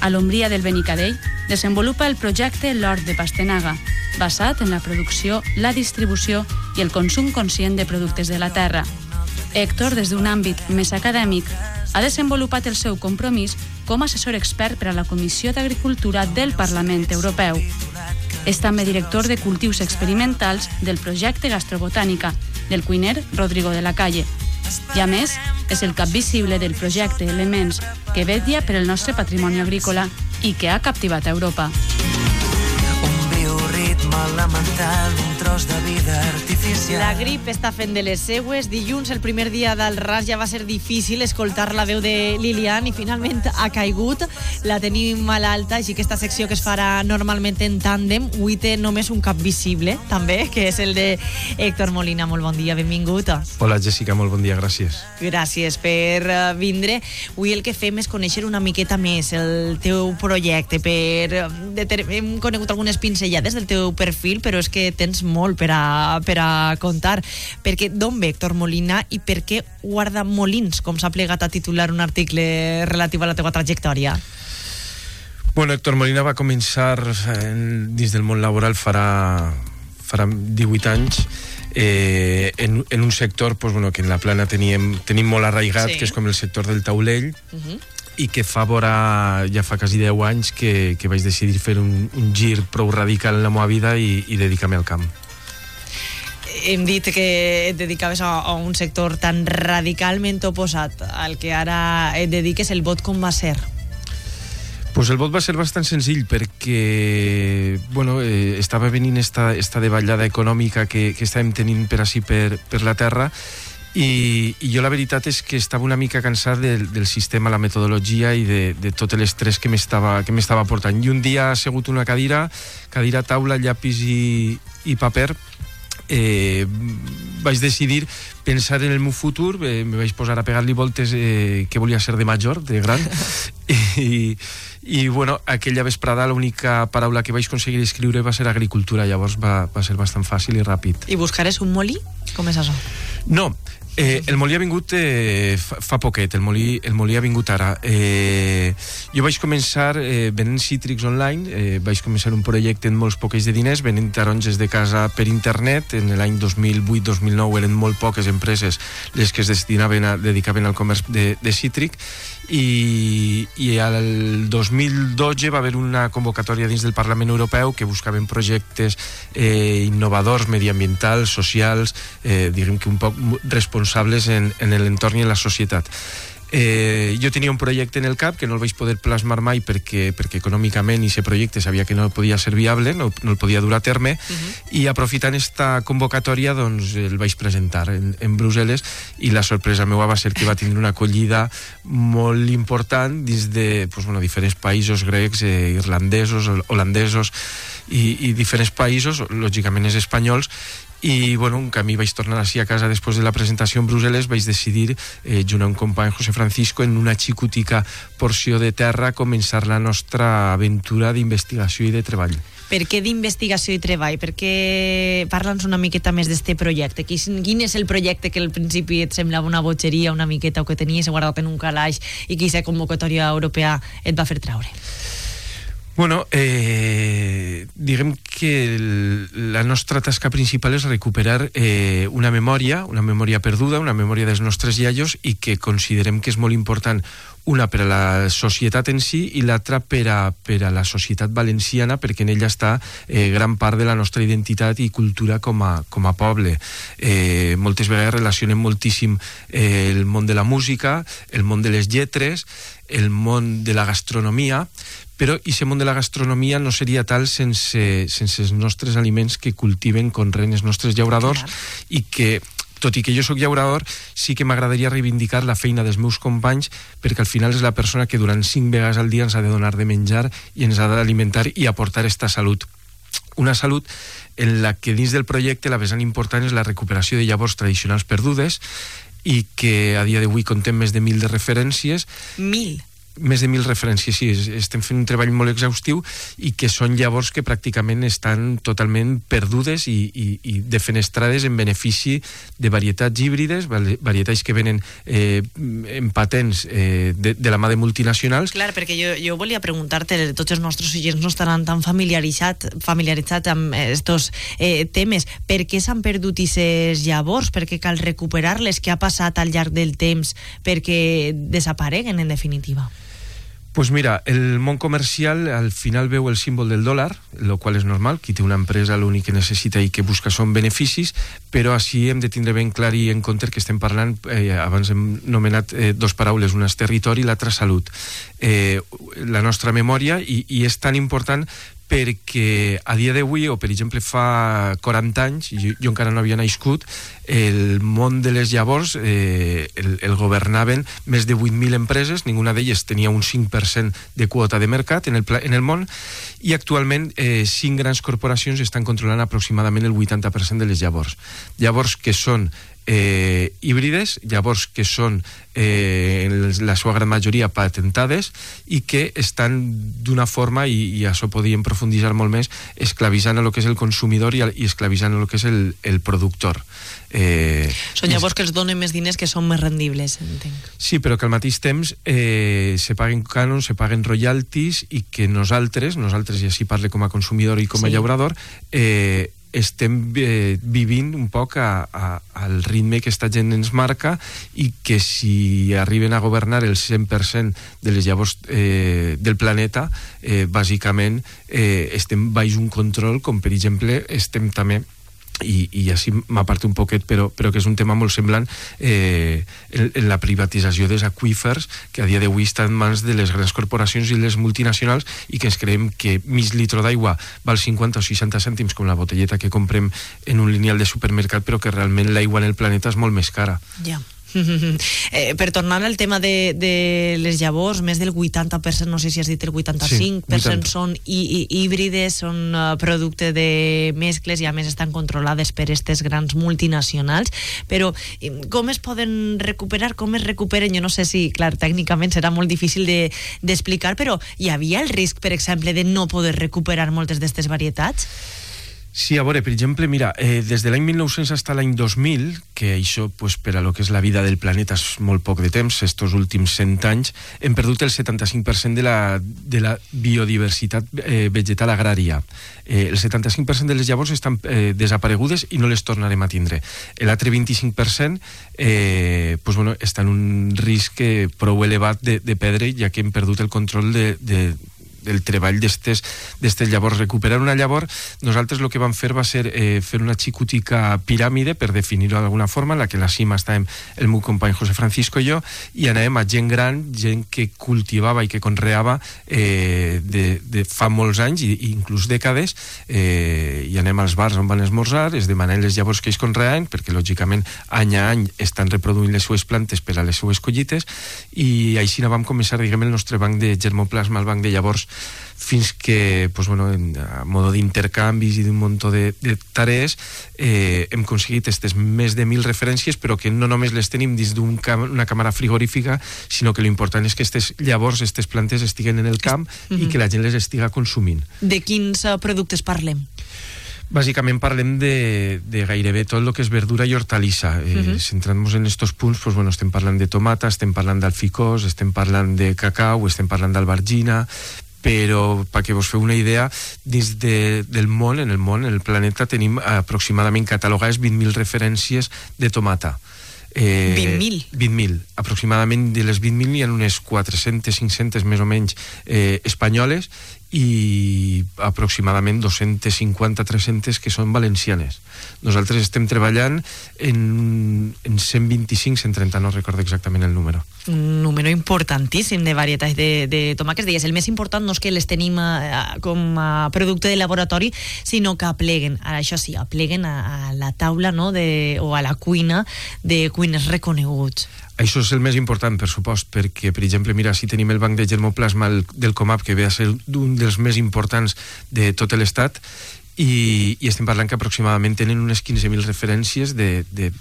A l'ombria del Benicadell desenvolupa el projecte L'Hort de Pastenaga, basat en la producció, la distribució i el consum conscient de productes de la terra. Héctor, des d'un àmbit més acadèmic, ha desenvolupat el seu compromís com a assessor expert per a la Comissió d'Agricultura del Parlament Europeu. És també director de cultius experimentals del projecte Gastrobotànica del cuiner Rodrigo de la Calle. I a més, és el cap visible del projecte Elements que vetlla per el nostre patrimoni agrícola i que ha captivat a Europa. Un bioritme elemental, un tros de vida artificial La grip està fent de les seues. Dilluns, el primer dia del RAS, ja va ser difícil escoltar la veu de Lilian i finalment ha caigut. La tenim malalta, així que esta secció que es farà normalment en tàndem, avui té només un cap visible, també, que és el de Héctor Molina. Molt bon dia, benvingut. Hola, Jessica, molt bon dia, gràcies. Gràcies per eh, vindre. Avui el que fem és conèixer una miqueta més el teu projecte, per... eh, Hem conegut algunes pincellades del teu perfil, però és que tens molt per a, per a contar. Perquè d'on ve Héctor Molina i per què guarda molins, com s'ha plegat a titular un article relatiu a la teva trajectòria? Bueno, Héctor Molina va començar en, dins del món laboral farà, farà 18 anys eh, en, en un sector pues, bueno, que en la plana teníem, tenim molt arraigat, Sí. sí. que és com el sector del taulell, Uh -huh. i que fa vora, ja fa quasi 10 anys que, que vaig decidir fer un, un gir prou radical en la meva vida i, i dedicar-me al camp. Hem dit que et dedicaves a, a un sector tan radicalment oposat al que ara et dediques. El vot com va ser? Pues el vot va ser bastant senzill perquè bueno, eh, estava venint esta, esta davallada econòmica que, que estàvem tenint per així per, per la terra i, i jo la veritat és que estava una mica cansat del, del sistema, la metodologia i de, de tot l'estrès que m'estava portant. I un dia ha assegut una cadira, cadira, taula, llapis i, i paper, eh, vaig decidir pensar en el meu futur, eh, me vaig posar a pegar-li voltes eh, que volia ser de major, de gran, i, i bueno, aquella vesprada l'única paraula que vaig aconseguir escriure va ser agricultura, llavors va, va ser bastant fàcil i ràpid. I buscares un molí? Com és això? No, eh, el molí ha vingut eh, fa, fa poquet, el molí, el molí ha vingut ara. Eh, jo vaig començar eh, venent cítrics online, eh, vaig començar un projecte amb molts poquets de diners, venent taronges de casa per internet, en l'any 2008-2009 eren molt poques empreses les que es destinaven a, dedicaven al comerç de, de cítric, i, i al 2012 va haver una convocatòria dins del Parlament Europeu que buscaven projectes eh, innovadors, mediambientals, socials, eh, diguem que un poc responsables en, en l'entorn i en la societat. Eh, jo tenia un projecte en el cap que no el vaig poder plasmar mai perquè, perquè econòmicament i aquest projecte sabia que no podia ser viable, no, no el podia dur a terme uh -huh. i aprofitant esta convocatòria doncs el vaig presentar en, en Brussel·les i la sorpresa meva va ser que va tindre una acollida molt important dins de pues, bueno, diferents països grecs, eh, irlandesos, holandesos i, i diferents països, lògicament els espanyols i bueno, un camí vaig tornar així a casa després de la presentació en Brussel·les vaig decidir, eh, junt amb un company José Francisco, en una xicotica porció de terra començar la nostra aventura d'investigació i de treball. Per què d'investigació i treball? Per què parla'ns una miqueta més d'este projecte? Quin, quin és el projecte que al principi et semblava una botxeria una miqueta o que tenies guardat en un calaix i que aquesta convocatòria europea et va fer traure? Bueno, eh, diguem que el, la nostra tasca principal és recuperar eh, una memòria, una memòria perduda, una memòria dels nostres iaios i que considerem que és molt important una per a la societat en si i l'altra per, a, per a la societat valenciana perquè en ella està eh, gran part de la nostra identitat i cultura com a, com a poble. Eh, moltes vegades relacionem moltíssim eh, el món de la música, el món de les lletres, el món de la gastronomia, però aquest món de la gastronomia no seria tal sense, sense els nostres aliments que cultiven, conreen els nostres llauradors Clar. i que tot i que jo sóc llaurador, sí que m'agradaria reivindicar la feina dels meus companys perquè al final és la persona que durant cinc vegades al dia ens ha de donar de menjar i ens ha d'alimentar i aportar esta salut. Una salut en la que dins del projecte la vessant important és la recuperació de llavors tradicionals perdudes i que a dia d'avui contem més de mil de referències. Mil? Més de mil referències, sí, estem fent un treball molt exhaustiu i que són llavors que pràcticament estan totalment perdudes i, i, i defenestrades en benefici de varietats híbrides, varietats que venen eh, en patents eh, de, de la mà de multinacionals. Clar, perquè jo, jo volia preguntar-te, tots els nostres oients no estaran tan familiaritzats familiaritzats amb estos eh, temes, per què s'han perdut aquestes llavors? Per què cal recuperar-les? Què ha passat al llarg del temps perquè desapareguen, en definitiva? Pues mira, el món comercial al final veu el símbol del dòlar, el qual és normal, qui té una empresa l'únic que necessita i que busca són beneficis, però així hem de tindre ben clar i en compte que estem parlant, eh, abans hem nomenat eh, dos paraules, una és territori i l'altra salut. Eh, la nostra memòria, i, i és tan important perquè a dia d'avui, o per exemple fa 40 anys, jo, jo encara no havia nascut, el món de les llavors eh, el, el governaven més de 8.000 empreses, ninguna d'elles tenia un 5% de quota de mercat en el, en el món, i actualment eh, cinc grans corporacions estan controlant aproximadament el 80% de les llavors. Llavors que són eh, híbrides, llavors que són eh, en la seva gran majoria patentades i que estan d'una forma, i, i això podíem profunditzar molt més, esclavitzant lo que és el consumidor i, i esclavitzant lo que és el, el productor. Eh, Són llavors que els donen més diners que són més rendibles, entenc. Sí, però que al mateix temps eh, se paguen cànons, se paguen royalties i que nosaltres, nosaltres i així parle com a consumidor i com a sí. llaurador, eh, estem eh, vivint un poc a, a, al ritme que esta gent ens marca i que si arriben a governar el 100% de les llavors eh, del planeta, eh, bàsicament eh, estem baix un control, com per exemple estem també i, i així m'aparto un poquet però, però que és un tema molt semblant eh, en, la privatització dels aquífers que a dia d'avui està en mans de les grans corporacions i les multinacionals i que ens creiem que mig litro d'aigua val 50 o 60 cèntims com la botelleta que comprem en un lineal de supermercat però que realment l'aigua en el planeta és molt més cara ja yeah. Eh, per tornar al tema de, de les llavors, més del 80%, no sé si has dit el 85%, sí, són hi, hi, híbrides, són uh, producte de mescles i a més estan controlades per aquestes grans multinacionals, però com es poden recuperar, com es recuperen? Jo no sé si, clar, tècnicament serà molt difícil d'explicar, de, però hi havia el risc, per exemple, de no poder recuperar moltes d'aquestes varietats? Sí, a veure, per exemple, mira, eh, des de l'any 1900 fins a l'any 2000, que això pues, per a lo que és la vida del planeta és molt poc de temps, estos últims 100 anys, hem perdut el 75% de la, de la biodiversitat eh, vegetal agrària. Eh, el 75% de les llavors estan eh, desaparegudes i no les tornarem a tindre. L'altre 25% eh, pues, bueno, està en un risc eh, prou elevat de, de perdre, ja que hem perdut el control de, de, el treball d'estes llavors. Recuperar una llavor, nosaltres el que vam fer va ser eh, fer una xicotica piràmide, per definir-ho d'alguna forma, en la que la cima estàvem el meu company José Francisco i jo, i anàvem a gent gran, gent que cultivava i que conreava eh, de, de fa molts anys, i, i inclús dècades, eh, i anem als bars on van esmorzar, es demanen les llavors que ells conreaven, perquè lògicament any a any estan reproduint les seues plantes per a les seues collites, i així vam començar, diguem, el nostre banc de germoplasma, el banc de llavors fins que, pues, bueno, en, a modo d'intercanvis i d'un munt de, de tarees eh, hem aconseguit aquestes més de mil referències però que no només les tenim dins d'una un càmera frigorífica sinó que l'important és que estes, llavors aquestes plantes estiguen en el camp mm -hmm. i que la gent les estiga consumint. De quins uh, productes parlem? Bàsicament parlem de, de gairebé tot el que és verdura i hortalissa. Eh, uh -huh. Centrant-nos en estos punts, pues, bueno, estem parlant de tomata, estem parlant d'alficós, estem parlant de cacau, estem parlant d'albergina, però perquè vos feu una idea, dins de, del món, en el món, en el planeta, tenim aproximadament catalogades 20.000 referències de tomata. Eh, 20.000? 20.000. Aproximadament de les 20.000 hi ha unes 400, 500 més o menys eh, espanyoles i aproximadament 250-300 que són valencianes. Nosaltres estem treballant en, en 125, 130, no recordo exactament el número. Un número importantíssim de varietats de, de tomàquets. Deies, el més important no és que les tenim a, com a producte de laboratori, sinó que apleguen, ara això sí, apleguen a, a la taula no, de, o a la cuina de cuines reconeguts. Això és el més important, per supost, perquè, per exemple, mira, si tenim el banc de germoplasma del COMAP, que ve a ser un dels més importants de tot l'estat, i, i estem parlant que aproximadament tenen unes 15.000 referències de, de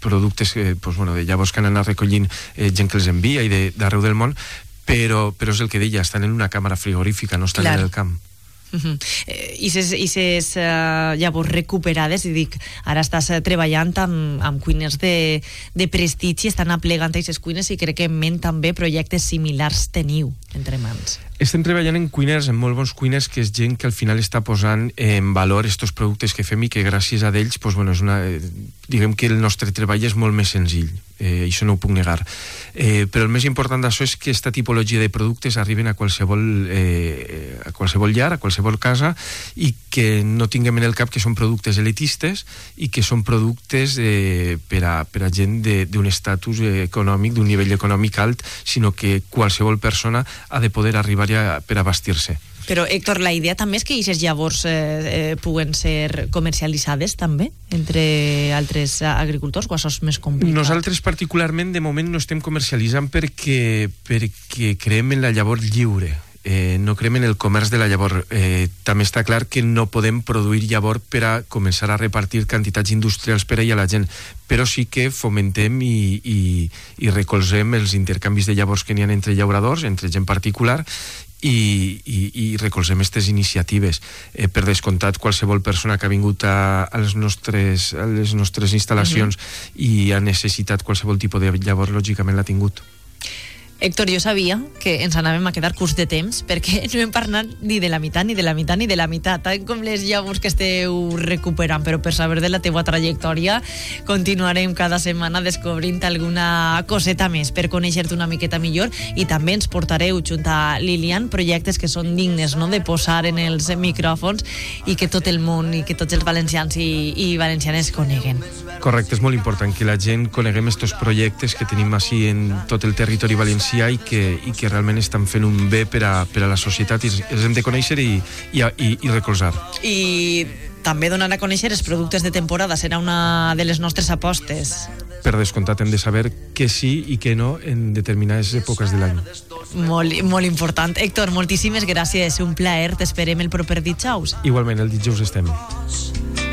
productes eh, pues, bueno, de llavors que han anat recollint eh, gent que els envia i d'arreu del món, però, però és el que deia, estan en una càmera frigorífica, no estan Clar. en el camp. Uh -huh. eh, I ses, i ses uh, llavors recuperades, i dic, ara estàs uh, treballant amb, amb cuiners de, de prestigi, estan aplegant aquestes cuines i crec que en ment també projectes similars teniu entre mans. Estem treballant en cuiners, en molt bons cuiners, que és gent que al final està posant en valor estos productes que fem i que gràcies a d'ells, pues, bueno, és una, eh, diguem que el nostre treball és molt més senzill eh, això no ho puc negar. Eh, però el més important d'això és que aquesta tipologia de productes arriben a qualsevol, eh, a qualsevol llar, a qualsevol casa, i que no tinguem en el cap que són productes elitistes i que són productes eh, per, a, per a gent d'un estatus econòmic, d'un nivell econòmic alt, sinó que qualsevol persona ha de poder arribar a, per abastir-se. Però, Héctor, la idea també és que aquestes llavors eh, eh, puguen ser comercialitzades també entre altres agricultors o això és més complicat? Nosaltres particularment de moment no estem comercialitzant perquè, perquè creem en la llavor lliure. Eh, no creem en el comerç de la llavor. Eh, també està clar que no podem produir llavor per a començar a repartir quantitats industrials per ahir a la gent, però sí que fomentem i, i, i recolzem els intercanvis de llavors que n'hi ha entre llauradors, entre gent particular, i, i, i recolzem aquestes iniciatives. Eh, per descomptat, qualsevol persona que ha vingut a, a, les, nostres, a les nostres instal·lacions uh -huh. i ha necessitat qualsevol tipus de llavor, lògicament l'ha tingut. Héctor, jo sabia que ens anàvem a quedar curs de temps perquè no hem parlat ni de la meitat, ni de la meitat, ni de la meitat, tant com les llavors que esteu recuperant, però per saber de la teua trajectòria continuarem cada setmana descobrint alguna coseta més per conèixer-te una miqueta millor i també ens portareu junt a Lilian projectes que són dignes no? de posar en els micròfons i que tot el món i que tots els valencians i, i valencianes coneguen. Correcte, és molt important que la gent coneguem aquests projectes que tenim així en tot el territori valencià i que, i que realment estan fent un bé per a, per a la societat i els hem de conèixer i, i, i, i recolzar. I també donar a conèixer els productes de temporada serà una de les nostres apostes. Per descomptat hem de saber què sí i què no en determinades èpoques de l'any. Molt, molt important. Héctor, moltíssimes gràcies, un plaer, t'esperem el proper dijous. Igualment, el dijous estem.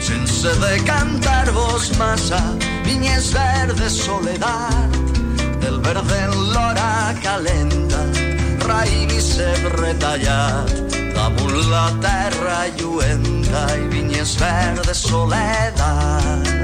Sense decantar-vos massa, vinyes verdes, soledat, del verde en l'hora calenta, raïm i cep retallat, damunt la terra lluenta i vinyes verdes, soledat.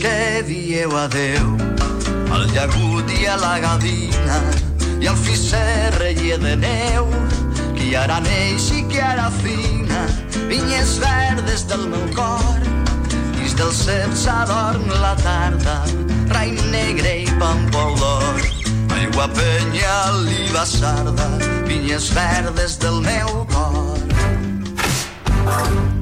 Que dieu adeu. Al llagut i a la gavina i al fisser i de neu que ara neix i que ara fina vinyes verdes del meu cor dins del cep s'adorm la tarda raïm negre i pampol d'or. Aigua penya, oliva sarda vinyes verdes del meu cor. Va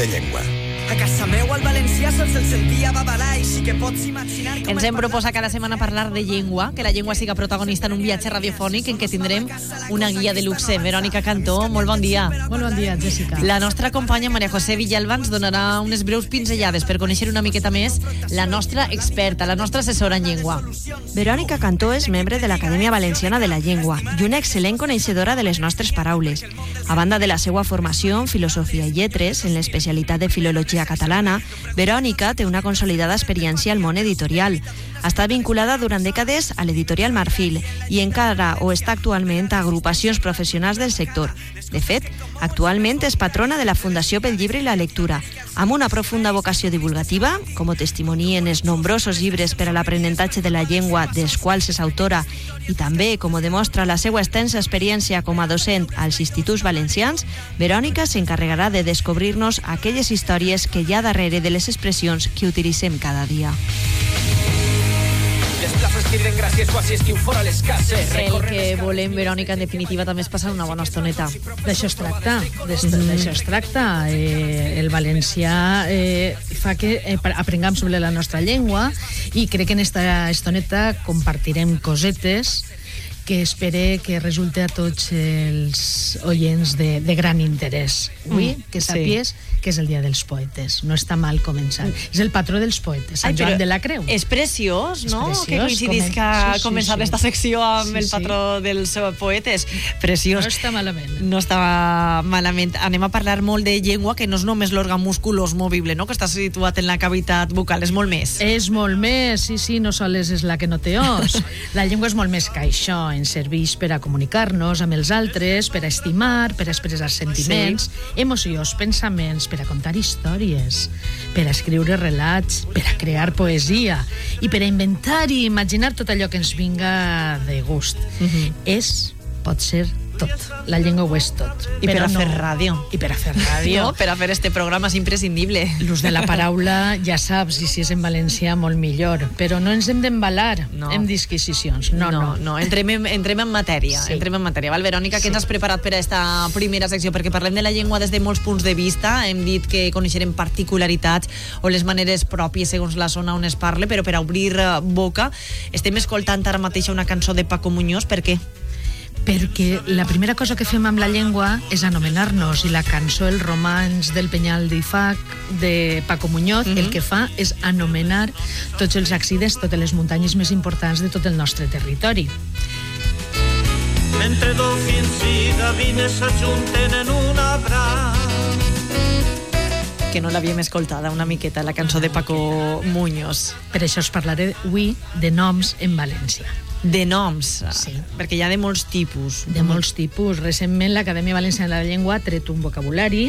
de llengua. A casa meu al valencià se'ls el sentia babalar i sí que pots imaginar com Ens hem proposat cada setmana parlar de llengua, que la llengua siga protagonista en un viatge radiofònic en què tindrem una guia de luxe. Verònica Cantó, molt bon dia. Molt bon dia, Jessica. La nostra companya Maria José Villalba ens donarà unes breus pinzellades per conèixer una miqueta més la nostra experta, la nostra assessora en llengua. Verònica Cantó és membre de l'Acadèmia Valenciana de la Llengua i una excel·lent coneixedora de les nostres paraules. A banda de la seva formació en Filosofia i Lletres, en l'especialitat de Filologia Catalana, Verònica té una consolidada experiència al món editorial. Estat vinculada durant dècades a l'editorial Marfil i encara o està actualment a agrupacions professionals del sector. De fet, actualment és patrona de la Fundació pel Llibre i la Lectura, amb una profunda vocació divulgativa, com ho testimonien els nombrosos llibres per a l'aprenentatge de la llengua dels quals és autora i també, com ho demostra la seva extensa experiència com a docent als instituts valencians, Verònica s'encarregarà de descobrir-nos aquelles històries que hi ha darrere de les expressions que utilitzem cada dia. Les places criden gràcies quasi estiu fora les cases. El que volem, Verònica, en definitiva, també és passar una bona estoneta. D'això es tracta, Mhm. d'això es tracta. Eh, el valencià eh, fa que eh, aprenguem sobre la nostra llengua i crec que en esta estoneta compartirem cosetes que espere que resulte a tots els oients de, de gran interès. Avui, Mm, que sí. Que és el dia dels poetes. No està mal començar. És el patró dels poetes, Sant Ai, Joan de la Creu. És preciós, no? És preciós, que coincidisca comen- sí, sí, començar sí. esta secció amb Sí, el sí. patró dels eh, poetes. Preciós. No està malament. No està malament. Anem a parlar molt de llengua, que no és només l'òrgan musculós movible, no? que està situat en la cavitat bucal, és molt més. És molt més, sí, sí, no sols és la que no té os. La llengua és molt més que això, ens serveix per a comunicar-nos amb els altres, per a estimar, per a expressar sentiments, sí. emocions, pensaments, per a contar històries, per a escriure relats, per a crear poesia i per a inventar i imaginar tot allò que ens vinga de gust. És, pot ser, tot. La llengua ho és tot. I per Però a no- fer ràdio. I per a fer ràdio. No, per a fer este programa és imprescindible. L'ús de la paraula, ja saps, i si és en valencià, molt millor. Però no ens hem d'embalar No. en disquisicions. No, no. no, no. Entrem, en, entrem en matèria. Sí. Entrem en matèria. Val, Verònica, què Sí. ens has preparat per a esta primera secció? Perquè parlem de la llengua des de molts punts de vista. Hem dit que coneixerem particularitats o les maneres pròpies segons la zona on es parle, però per a obrir eh, boca estem escoltant ara mateix una cançó de Paco Muñoz. Per què? Perquè la primera cosa que fem amb la llengua és anomenar-nos i la cançó El romans del penyal d'Ifac de Paco Muñoz el que fa és anomenar tots els accidents, totes les muntanyes més importants de tot el nostre territori. Mentre dofins i gavines s'ajunten en un abraç. Que no l'havíem escoltada una miqueta, la cançó de Paco Muñoz. Per això us parlaré avui de noms en valencià. De noms, sí. perquè hi ha de molts tipus. De molts tipus. Recentment l'Acadèmia Valenciana de la Llengua ha tret un vocabulari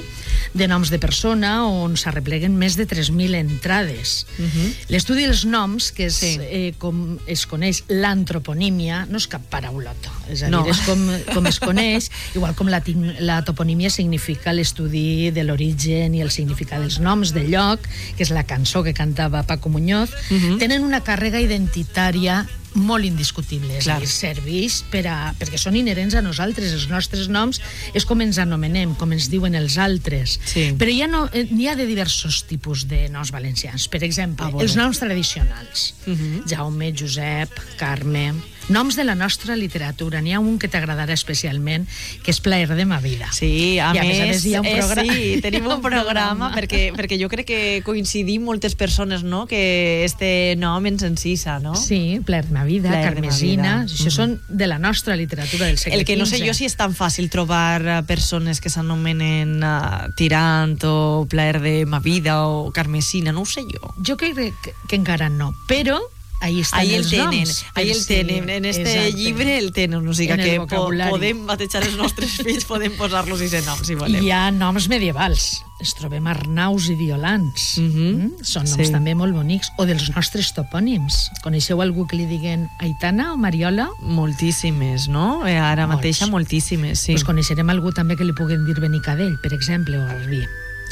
de noms de persona on s'arrepleguen més de 3.000 entrades. Uh -huh. L'estudi dels noms, que és sí. eh, com es coneix l'antroponímia, no és cap paraulota. És a dir, No. és com, com es coneix, igual com la, la toponímia significa l'estudi de l'origen i el significat dels noms del lloc, que és la cançó que cantava Paco Muñoz, Uh -huh. tenen una càrrega identitària molt indiscutible, és a Clar. dir, serveix per a, perquè són inherents a nosaltres, els nostres noms és com ens anomenem, com ens diuen els altres. Sí. Però hi ha, no, eh, n'hi ha de diversos tipus de noms valencians. Per exemple, A veure. els noms tradicionals. Uh -huh. Jaume, Josep, Carme... Noms de la nostra literatura. N'hi ha un que t'agradarà especialment, que és Plaer de ma vida. Sí, a, I a més, més a més hi ha un eh, sí, tenim un programa, perquè, perquè jo crec que coincidim moltes persones, no?, que este nom ens encisa, no? Sí, Plaer de ma vida, Plaer Carmesina, vida. això són de la nostra literatura del segle El que no sé jo si és tan fàcil trobar eh, persones que s'anomenen uh, Tirant o Plaer de ma vida o Carmesina, no ho sé jo. Jo crec que, que encara no, però ahí estan Ahí el els tenen, noms. ahí el Sí, tenen, en este exacte. llibre el tenen, o sigui En que po podem batejar els nostres fills, podem posar-los aquest nom, si volem. Hi ha noms medievals. Es trobem Arnaus i Violans. Mm -hmm. Són noms Sí. també molt bonics. O dels nostres topònims. Coneixeu algú que li diguen Aitana o Mariola? Moltíssimes, no? Eh, ara Molts. mateixa moltíssimes, sí. Pues coneixerem algú també que li puguen dir Benicadell, per exemple, o Garbí.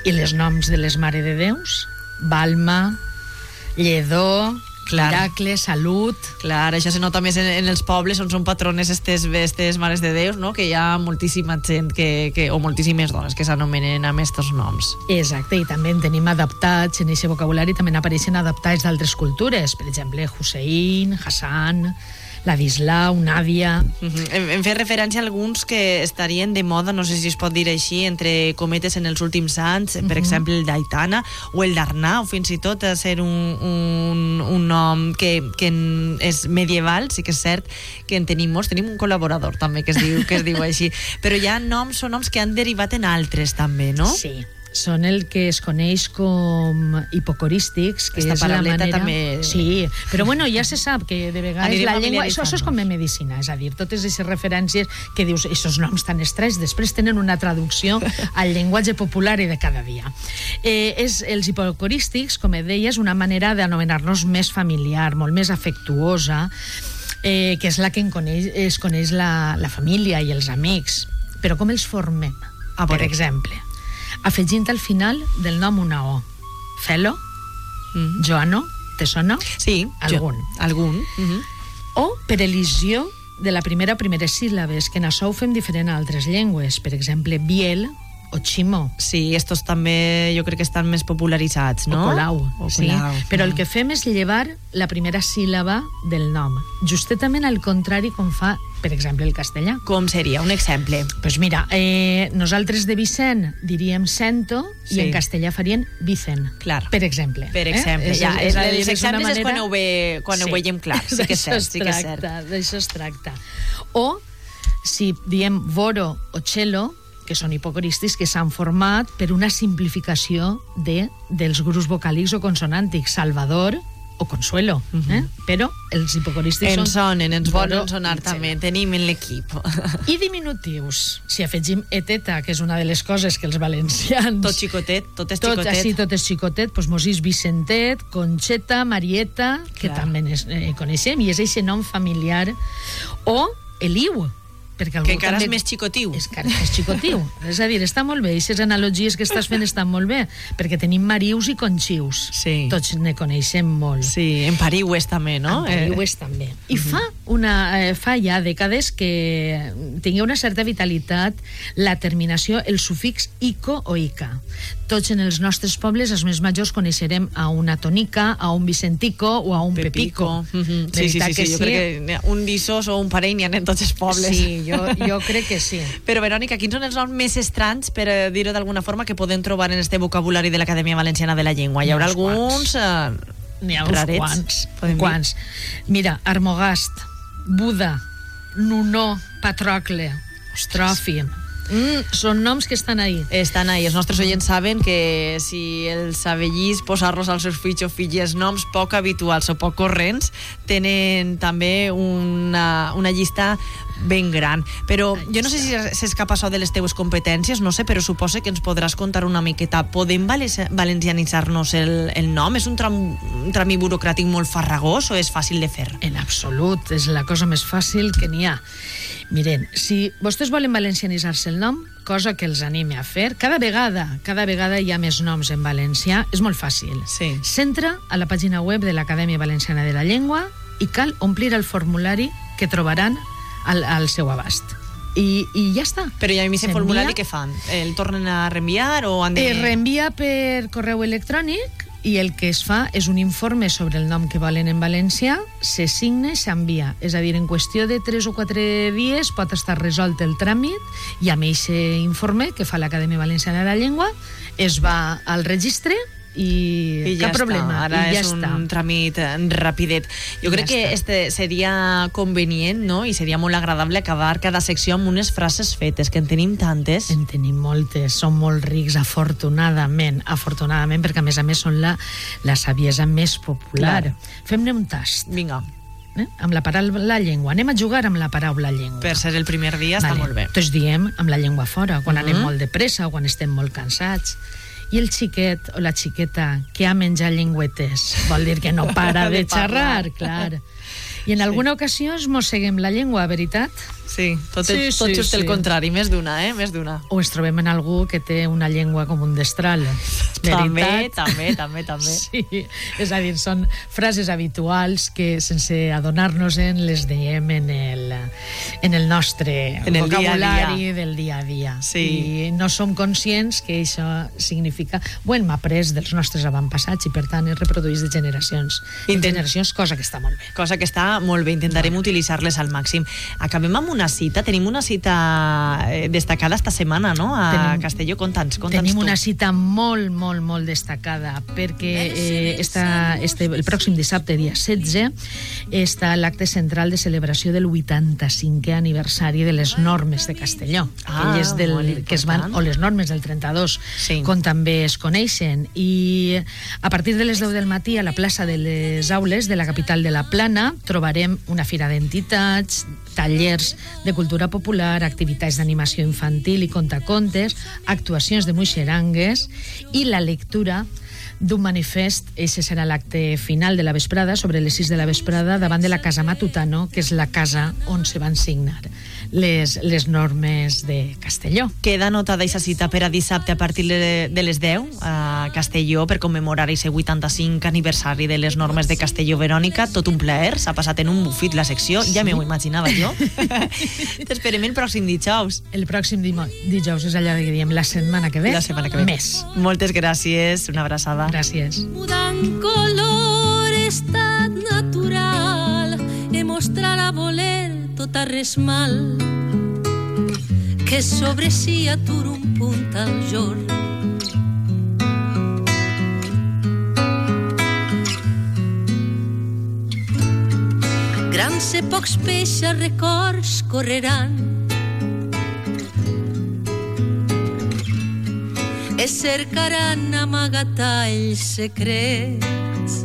I les noms de les Mare de Déus? Balma, Lledó, Clar. Miracle, Salut... Clar, això se nota més en, en els pobles on són patrones estes, estes mares de Déus, no? que hi ha moltíssima gent que, que, o moltíssimes dones que s'anomenen amb estos noms. Exacte, i també en tenim adaptats, en aquest vocabulari també apareixen adaptats d'altres cultures, per exemple, Hussein, Hassan, Ladislau, Nàdia... Uh -huh. hem, hem fet referència a alguns que estarien de moda, no sé si es pot dir així, entre cometes en els últims anys, per Mhm. exemple el d'Aitana o el d'Arnau, fins i tot a ser un, un, un nom que, que és medieval, sí que és cert que en tenim molts, tenim un col·laborador també que es diu, que es diu així, però hi ha noms, són noms que han derivat en altres també, no? Sí, són el que es coneix com hipocorístics, que Esta és la manera... també- Sí, però bueno, ja se sap que de vegades Anirem la llengua... Això, això és com en medicina, és a dir, totes aquestes referències que dius, aquests noms tan estranys, després tenen una traducció al llenguatge popular i de cada dia. Eh, és, els hipocorístics, com et deia, és una manera d'anomenar-nos més familiar, molt més afectuosa, eh, que és la que en coneix, es coneix la, la família i els amics. Però com els formem? A per exemple, afegint al final del nom una O. Felo? Joano? Te sona? Sí, Algun. Jo, algun. Uh -huh. O per elisió de la primera o primeres síl·labes, que en això ho fem diferent a altres llengües. Per exemple, biel o ximó. Sí, estos també jo crec que estan més popularitzats, no? O colau. O sí. colau. Però el que fem és llevar la primera síl·laba del nom. Justament al contrari com fa, per exemple, el castellà. Com seria? Un exemple. Pues mira, eh, nosaltres de Vicent diríem cento Sí. i en castellà farien Vicent. Clar. Per exemple. Per exemple, eh? ja, és, els dir, és una exemples és quan manera- ho ve- quan ho veiem clar, sí que és cert, sí que és cert. D'això es tracta. O, si diem voro o cello, que són hipocorístics que s'han format per una simplificació de, dels grups vocàlics o consonàntics. Salvador o Consuelo, eh? però els hipocorístics Ens són... sonen, ens volen sonar també. Tenim en l'equip. I diminutius, si afegim eteta, que és una de les coses que els valencians... Tot xicotet, tot és tot, xicotet. Així, tot és xicotet, doncs mos és Vicentet, Conxeta, Marieta, que Clar. també és, eh, coneixem, i és aquest nom familiar, o Eliu, perquè Que encara també... és més xicotiu. És encara més xicotiu. és a dir, està molt bé, aquestes analogies que estàs fent estan molt bé, perquè tenim marius i conxius. Sí. Tots ne coneixem molt. Sí, en pariues també, no? En pariues Eh, també. I fa, una, eh, fa ja dècades que tingué una certa vitalitat la terminació, el sufix ico o ica. Tots en els nostres pobles, els més majors, coneixerem a una tonica, a un vicentico o a un pepico. Pepico. Mhm. Sí, sí, sí, sí, jo crec que un dissos o un parell n'hi ha en tots els pobles. Sí, jo, jo crec que sí. Però, Verònica, quins són els noms més estranys, per eh, dir-ho d'alguna forma, que podem trobar en este vocabulari de l'Acadèmia Valenciana de la Llengua? Hi haurà uns alguns... Eh, N'hi ha uns rarets, quants. quants. Mira, Armogast, Buda, Nunó, Patrocle, Ostrofi... Mm, són noms que estan ahí. Estan ahí. Els nostres oients saben que si els avellís posar-los als seus fills o filles noms poc habituals o poc corrents, tenen també una, una llista ben gran. Però jo no sé si s'escapa això de les teues competències, no sé, però suposo que ens podràs contar una miqueta. Podem vale- valencianitzar-nos el, el nom? És un, tram, un tràmit burocràtic molt farragós o és fàcil de fer? En absolut, és la cosa més fàcil que n'hi ha. Miren, si vostès volen valencianitzar-se el nom, cosa que els anime a fer, cada vegada, cada vegada hi ha més noms en valencià, és molt fàcil. Sí. S'entra a la pàgina web de l'Acadèmia Valenciana de la Llengua i cal omplir el formulari que trobaran al, al seu abast. I, i ja està. Però ja a mi aquest S'envia- formulari què fan? El tornen a reenviar o han de... Es reenvia per correu electrònic i el que es fa és un informe sobre el nom que volen en valencià, se signa i s'envia. És a dir, en qüestió de 3 o 4 dies pot estar resolt el tràmit i amb aquest informe que fa l'Acadèmia Valenciana de la Llengua es va al registre i, I ja cap problema. Està. Ara I ja és està. un tràmit eh, rapidet. Jo I crec ja que està. este seria convenient no? i seria molt agradable acabar cada secció amb unes frases fetes, que en tenim tantes. En tenim moltes, són molt rics, afortunadament, afortunadament, perquè a més a més són la, la saviesa més popular. Clar. Fem-ne un tast. Vinga. Eh? Amb la paraula llengua. Anem a jugar amb la paraula llengua. Per ser el primer dia està molt bé. Tots diem amb la llengua fora, quan Mhm. anem molt de pressa o quan estem molt cansats. I el xiquet o la xiqueta que ha menjat llengüetes vol dir que no para de, xerrar, clar. I en alguna ocasió es mosseguem la llengua, veritat? Sí, tot, sí, tot just el contrari, més d'una, eh? Més d'una. O ens trobem en algú que té una llengua com un destral. També, també, també, també. Sí, és a dir, són frases habituals que sense adonar-nos-en les diem en el, en el nostre En el dia vocabulari dia. del dia a dia. Sí. I no som conscients que això significa... Ho hem après dels nostres avantpassats i, per tant, es reprodueix de generacions en generacions, cosa que està molt bé. Cosa que està molt bé, intentarem utilitzar-les al màxim. Acabem amb una cita, tenim una cita eh, destacada esta setmana, no? A Tenim- Castelló, conta'ns, conta'ns Tenim tu. una cita molt, molt, molt destacada perquè eh, esta, este, el pròxim dissabte, dia 16, està l'acte central de celebració del 85è aniversari de les normes de Castelló, Ah, aquelles del, molt que es van, o les normes del 32, Sí. com també es coneixen. I a partir de les 10 del matí a la plaça de les Aules de la capital de la Plana trobarem una fira d'entitats, tallers de cultura popular, activitats d'animació infantil i contacontes, actuacions de muixerangues i la lectura d'un manifest, ese serà l'acte final de la vesprada, sobre les 6 de la vesprada, davant de la Casa Matutano, que és la casa on se van signar les, les normes de Castelló. Queda anotada aquesta cita per a dissabte a partir de les 10 a Castelló per commemorar aquest 85 aniversari de les normes de Castelló Verònica. Tot un plaer, s'ha passat en un bufit la secció, ja m'ho imaginava jo. T'esperem el pròxim dijous. El pròxim dijous és allò que diem la setmana que ve. La setmana que ve. Més. Moltes gràcies, una abraçada. Gràcies. mudant color estat natural. E mostrar a voler tot arrés mal. Que sobre si atura un punt al jorn. Grans e pocs records correran es cercaran amagatalls secrets.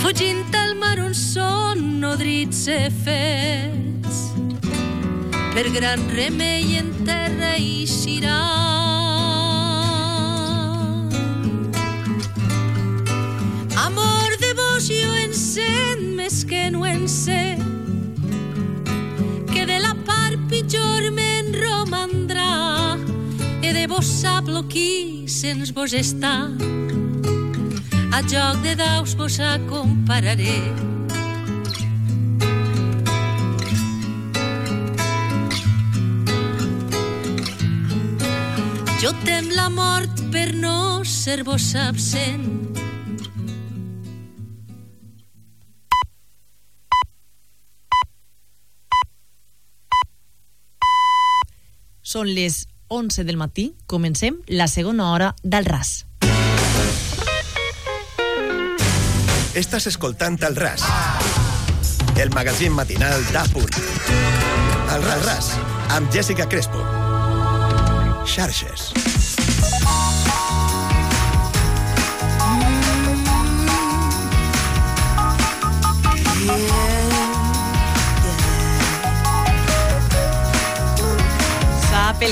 Fugint al mar on són nodrits e fets, per gran remei en terra eixiran. Amor, devoció, encén més que no encén, pitjor me'n romandrà, he de vos sap lo qui sens vos està. A joc de daus vos acompararé. Jo tem la mort per no ser vos absent. Són les 11 del matí. Comencem la segona hora del RAS. Estàs escoltant el RAS. El magazín matinal d'Apunt. El RAS, amb Jessica Crespo. Xarxes. Sap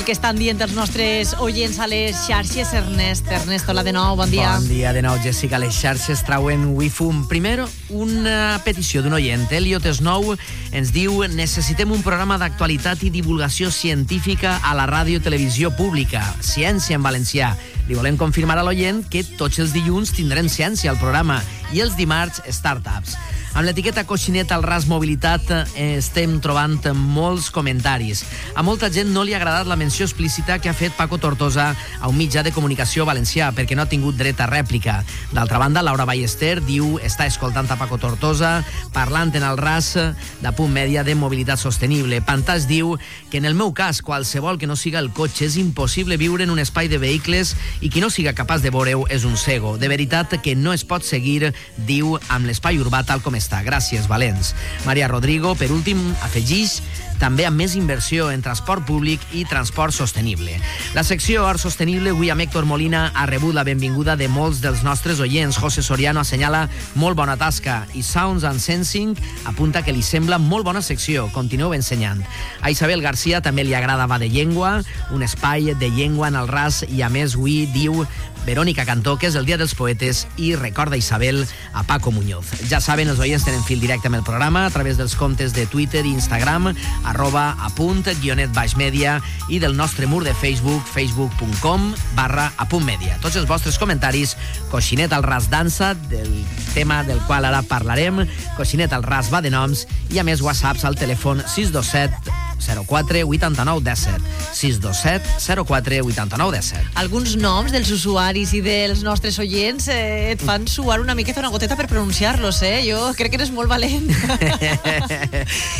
el que estan dient els nostres oients a les xarxes, Ernest. Ernest, hola de nou, bon dia. Bon dia de nou, Jessica. Les xarxes trauen Wifum. Primero, una petició d'un oient, Eliot Snow, ens diu necessitem un programa d'actualitat i divulgació científica a la ràdio televisió pública. Ciència en valencià. Li volem confirmar a l'oient que tots els dilluns tindrem ciència al programa i els dimarts startups. Amb l'etiqueta coixinet al RAS Mobilitat eh, estem trobant molts comentaris. A molta gent no li ha agradat la menció explícita que ha fet Paco Tortosa a un mitjà de comunicació valencià perquè no ha tingut dret a rèplica. D'altra banda, Laura Ballester diu està escoltant a Paco Tortosa parlant en el RAS de punt mèdia de mobilitat sostenible. Pantàs diu que en el meu cas, qualsevol que no siga el cotxe és impossible viure en un espai de vehicles i qui no siga capaç de veure-ho és un cego. De veritat que no es pot seguir, diu, amb l'espai urbà tal com està. Gràcies, Valents. Maria Rodrigo, per últim, afegix també amb més inversió en transport públic i transport sostenible. La secció Art Sostenible avui amb Héctor Molina ha rebut la benvinguda de molts dels nostres oients. José Soriano assenyala molt bona tasca i Sounds and Sensing apunta que li sembla molt bona secció. Continueu ensenyant. A Isabel Garcia també li agrada Va de Llengua, un espai de llengua en el ras i a més avui diu Verónica Cantó, que és el Dia dels Poetes, i recorda Isabel a Paco Muñoz. Ja saben, els oients tenen fil directe amb el programa a través dels comptes de Twitter i Instagram, arroba apunt, guionet baix media, i del nostre mur de Facebook, facebook.com barra apunt media. Tots els vostres comentaris, coixinet al ras dansa, del tema del qual ara parlarem, coixinet al ras va de noms, i a més whatsapps al telèfon 627 04 89 17 627 04 89 17 Alguns noms dels usuaris i dels nostres oients eh, et fan suar una miqueta una goteta per pronunciar-los, eh? Jo crec que eres molt valent.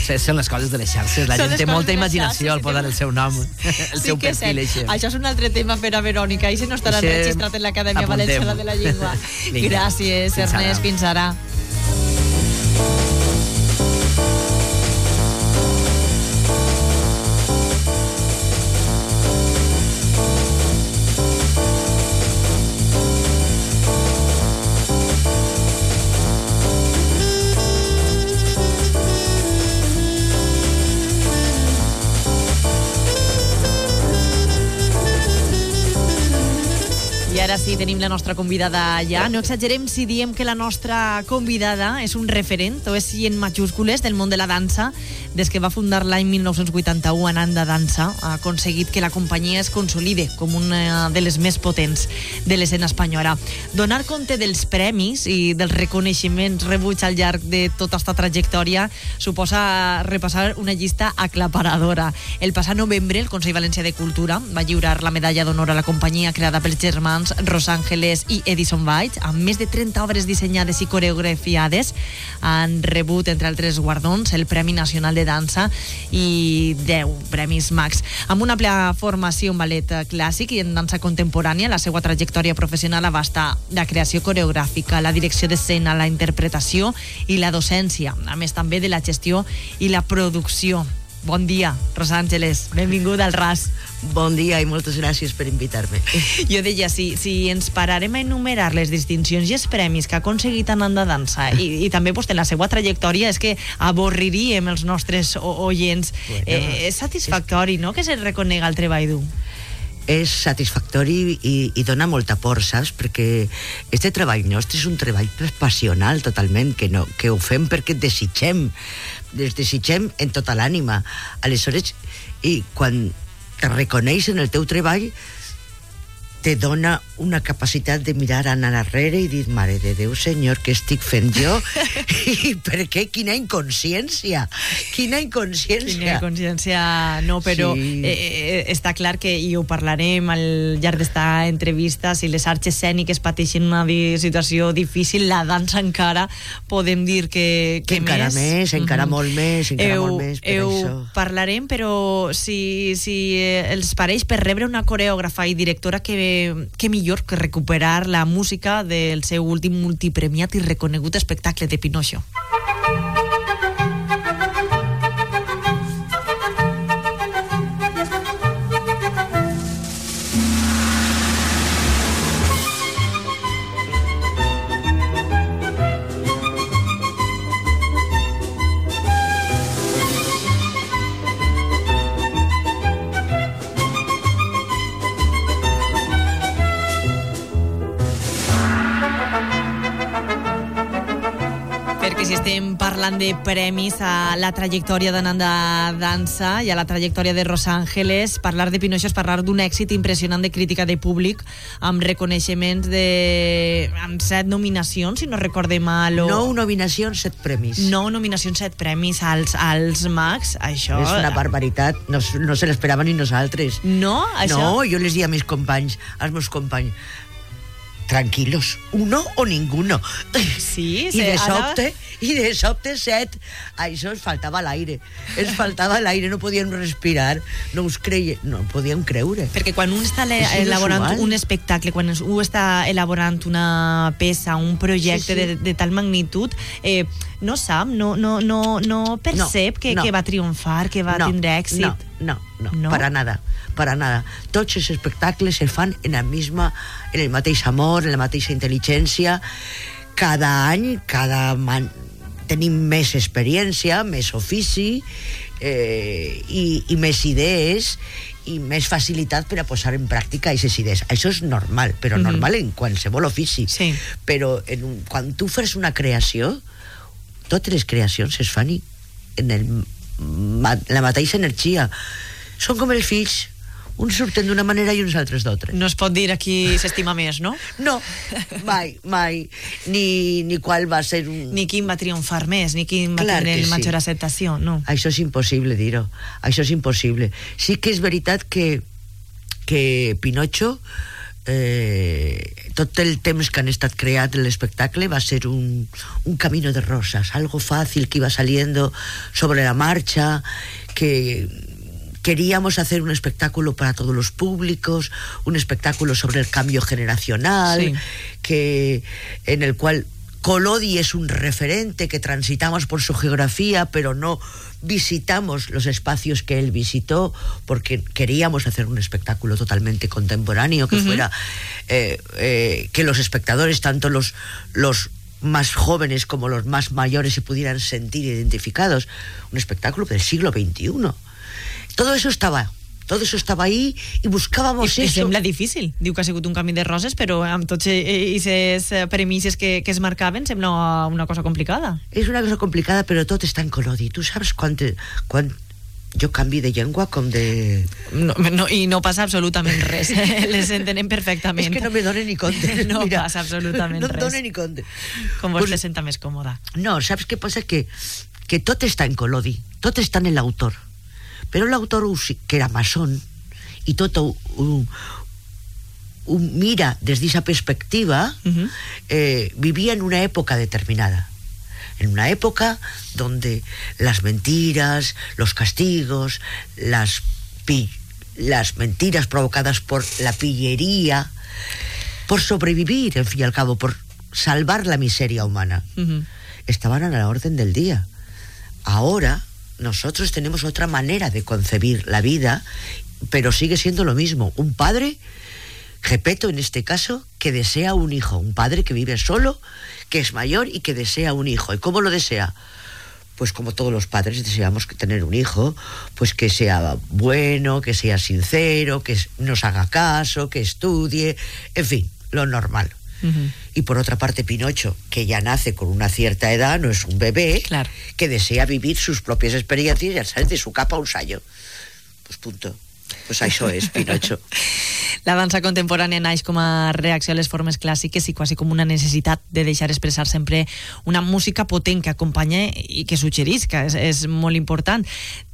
Sí, són les coses de les xarxes. La gent té molta imaginació al posar el seu nom, el seu que és perfil. Eixe. Això és un altre tema per a Verònica. I si no estarà Eixe registrat en l'Acadèmia. Valenciana de la Llengua. Vinga. Gràcies, Fins. Ernest. Fins ara. I ara sí, tenim la nostra convidada ja. No exagerem si diem que la nostra convidada és un referent, o és en majúscules, del món de la dansa. Des que va fundar l'any 1981 Ananda Dansa, ha aconseguit que la companyia es consolide com una de les més potents de l'escena espanyola. Donar compte dels premis i dels reconeixements rebuts al llarg de tota aquesta trajectòria suposa repassar una llista aclaparadora. El passat novembre, el Consell Valencià de Cultura va lliurar la medalla d'honor a la companyia creada pels germans Los Angeles i Edison White, amb més de 30 obres dissenyades i coreografiades. Han rebut, entre altres guardons, el Premi Nacional de Dansa i 10 Premis Max. Amb una àmplia formació en ballet clàssic i en dansa contemporània, la seva trajectòria professional abasta la creació coreogràfica, la direcció d'escena, la interpretació i la docència, a més també de la gestió i la producció. Bon dia, Rosa Àngeles. Benvinguda al RAS. Bon dia i moltes gràcies per invitar-me. Jo deia, si, si ens pararem a enumerar les distincions i els premis que ha aconseguit Ananda Dansa i, i també pues, en la seva trajectòria és que avorriríem els nostres oients. Bueno, eh, és satisfactori, no?, que se reconega el treball dur. És satisfactori i, i dona molta por, saps? Perquè este treball nostre és un treball passional totalment, que, no, que ho fem perquè desitgem, des desitgem en tota l'ànima. Aleshores, i quan te reconeixen el teu treball, te dona una capacitat de mirar anar enrere i dir, mare de Déu, senyor, què estic fent jo? I per què? Quina inconsciència! Quina inconsciència! Quina consciència, no, però Sí. sí. eh, està clar que, i ho parlarem al llarg d'esta entrevista, si les arts escèniques pateixen una situació difícil, la dansa encara podem dir que, que encara més, encara molt més, encara heu, molt més per heu això. parlarem, però si, si eh, els pareix per rebre una coreògrafa i directora que, que millor que recuperar la música del seu últim multipremiat i reconegut espectacle de Pinocho. Parlant de premis a la trajectòria d'Ananda Dansa i a la trajectòria de Los Ángeles, parlar de Pinocho és parlar d'un èxit impressionant de crítica de públic amb reconeixements de... amb set nominacions, si no recorde mal. O... Nou nominacions, set premis. Nou nominacions, set premis als, als Max. Això... És una barbaritat, no, no se l'esperava ni nosaltres. No? Això... No, jo les dia a mis companys, als meus companys, tranquilos, uno o ninguno. Sí, I de sobte, i de sobte set. Això ens faltava l'aire. Ens faltava l'aire, no podíem respirar, no us creia, no ho podíem creure. Perquè quan un està elaborant inusual. un espectacle, quan un està elaborant una peça, un projecte Sí, sí. De, de tal magnitud, eh, no sap, no, no, no, no percep que, no. que va triomfar, que va no, tindre èxit. No, no, no, No? para nada, para nada. Tots els espectacles se fan en la misma, en el mateix amor, en la mateixa intel·ligència. Cada any, cada man... tenim més experiència, més ofici eh, i, i més idees i més facilitat per a posar en pràctica aquestes idees. Això és normal, però Mhm. normal en qualsevol ofici. Sí. Però en un, quan tu fas una creació, totes les creacions es fan en el, la mateixa energia. Són com els fills, uns surten d'una manera i uns altres d'altra. No es pot dir a qui s'estima més, no? No, mai, mai. Ni, ni qual va ser un... Ni quin va triomfar més, ni quin va Clar tenir sí. major acceptació, no. Això és impossible dir-ho. Això és impossible. Sí que és veritat que, que Pinocho eh, tot el temps que han estat creat l'espectacle va ser un, un camino de rosas, algo fácil que iba saliendo sobre la marcha, que queríamos hacer un espectáculo para todos los públicos, un espectáculo sobre el cambio generacional, Sí. que en el cual Colodi es un referente que transitamos por su geografía, pero no visitamos los espacios que él visitó, porque queríamos hacer un espectáculo totalmente contemporáneo, que fuera eh, eh, que los espectadores, tanto los, los más jóvenes como los más mayores, se pudieran sentir identificados. Un espectáculo del siglo XXI. Todo eso estaba, todo eso estaba ahí y buscábamos I, eso. sembla difícil. Diu que ha sigut un camí de roses, però amb tots aquestes premisses que, que es marcaven sembla una cosa complicada. És una cosa complicada, però tot està en Colodi. Tu saps quan, te, quan jo canvi de llengua com de... No, no, I no passa absolutament res. Les entenem perfectament. És que no me done ni compte. No Mira, passa absolutament no res. done ni compte. Com vos Pues- te senta més còmoda. No, saps què passa? Que, que tot està en Colodi, tot està en l'autor. Però l'autor, que era maçon, i tot ho, ho, ho mira des d'aquesta perspectiva, eh, vivia en una època determinada. En una época donde las mentiras, los castigos, las, pi- las mentiras provocadas por la pillería, por sobrevivir, en fin y al cabo, por salvar la miseria humana, estaban a la orden del día. Ahora nosotros tenemos otra manera de concebir la vida pero sigue siendo lo mismo. Un padre, repito en este caso, que desea un hijo. Un padre que vive solo, que es mayor y que desea un hijo. ¿Y cómo lo desea? Pues como todos los padres deseamos tener un hijo, pues que sea bueno, que sea sincero, que nos haga caso, que estudie, en fin, lo normal. Y por otra parte, Pinocho, que ya nace con una cierta edad, no es un bebé, que desea vivir sus propias experiencias, ya sabes, de su capa un sallo. Pues punto. Pues això és, Pinocho. La dansa contemporània naix com a reacció a les formes clàssiques i quasi com una necessitat de deixar expressar sempre una música potent que acompanya i que suggerisca, és, és molt important.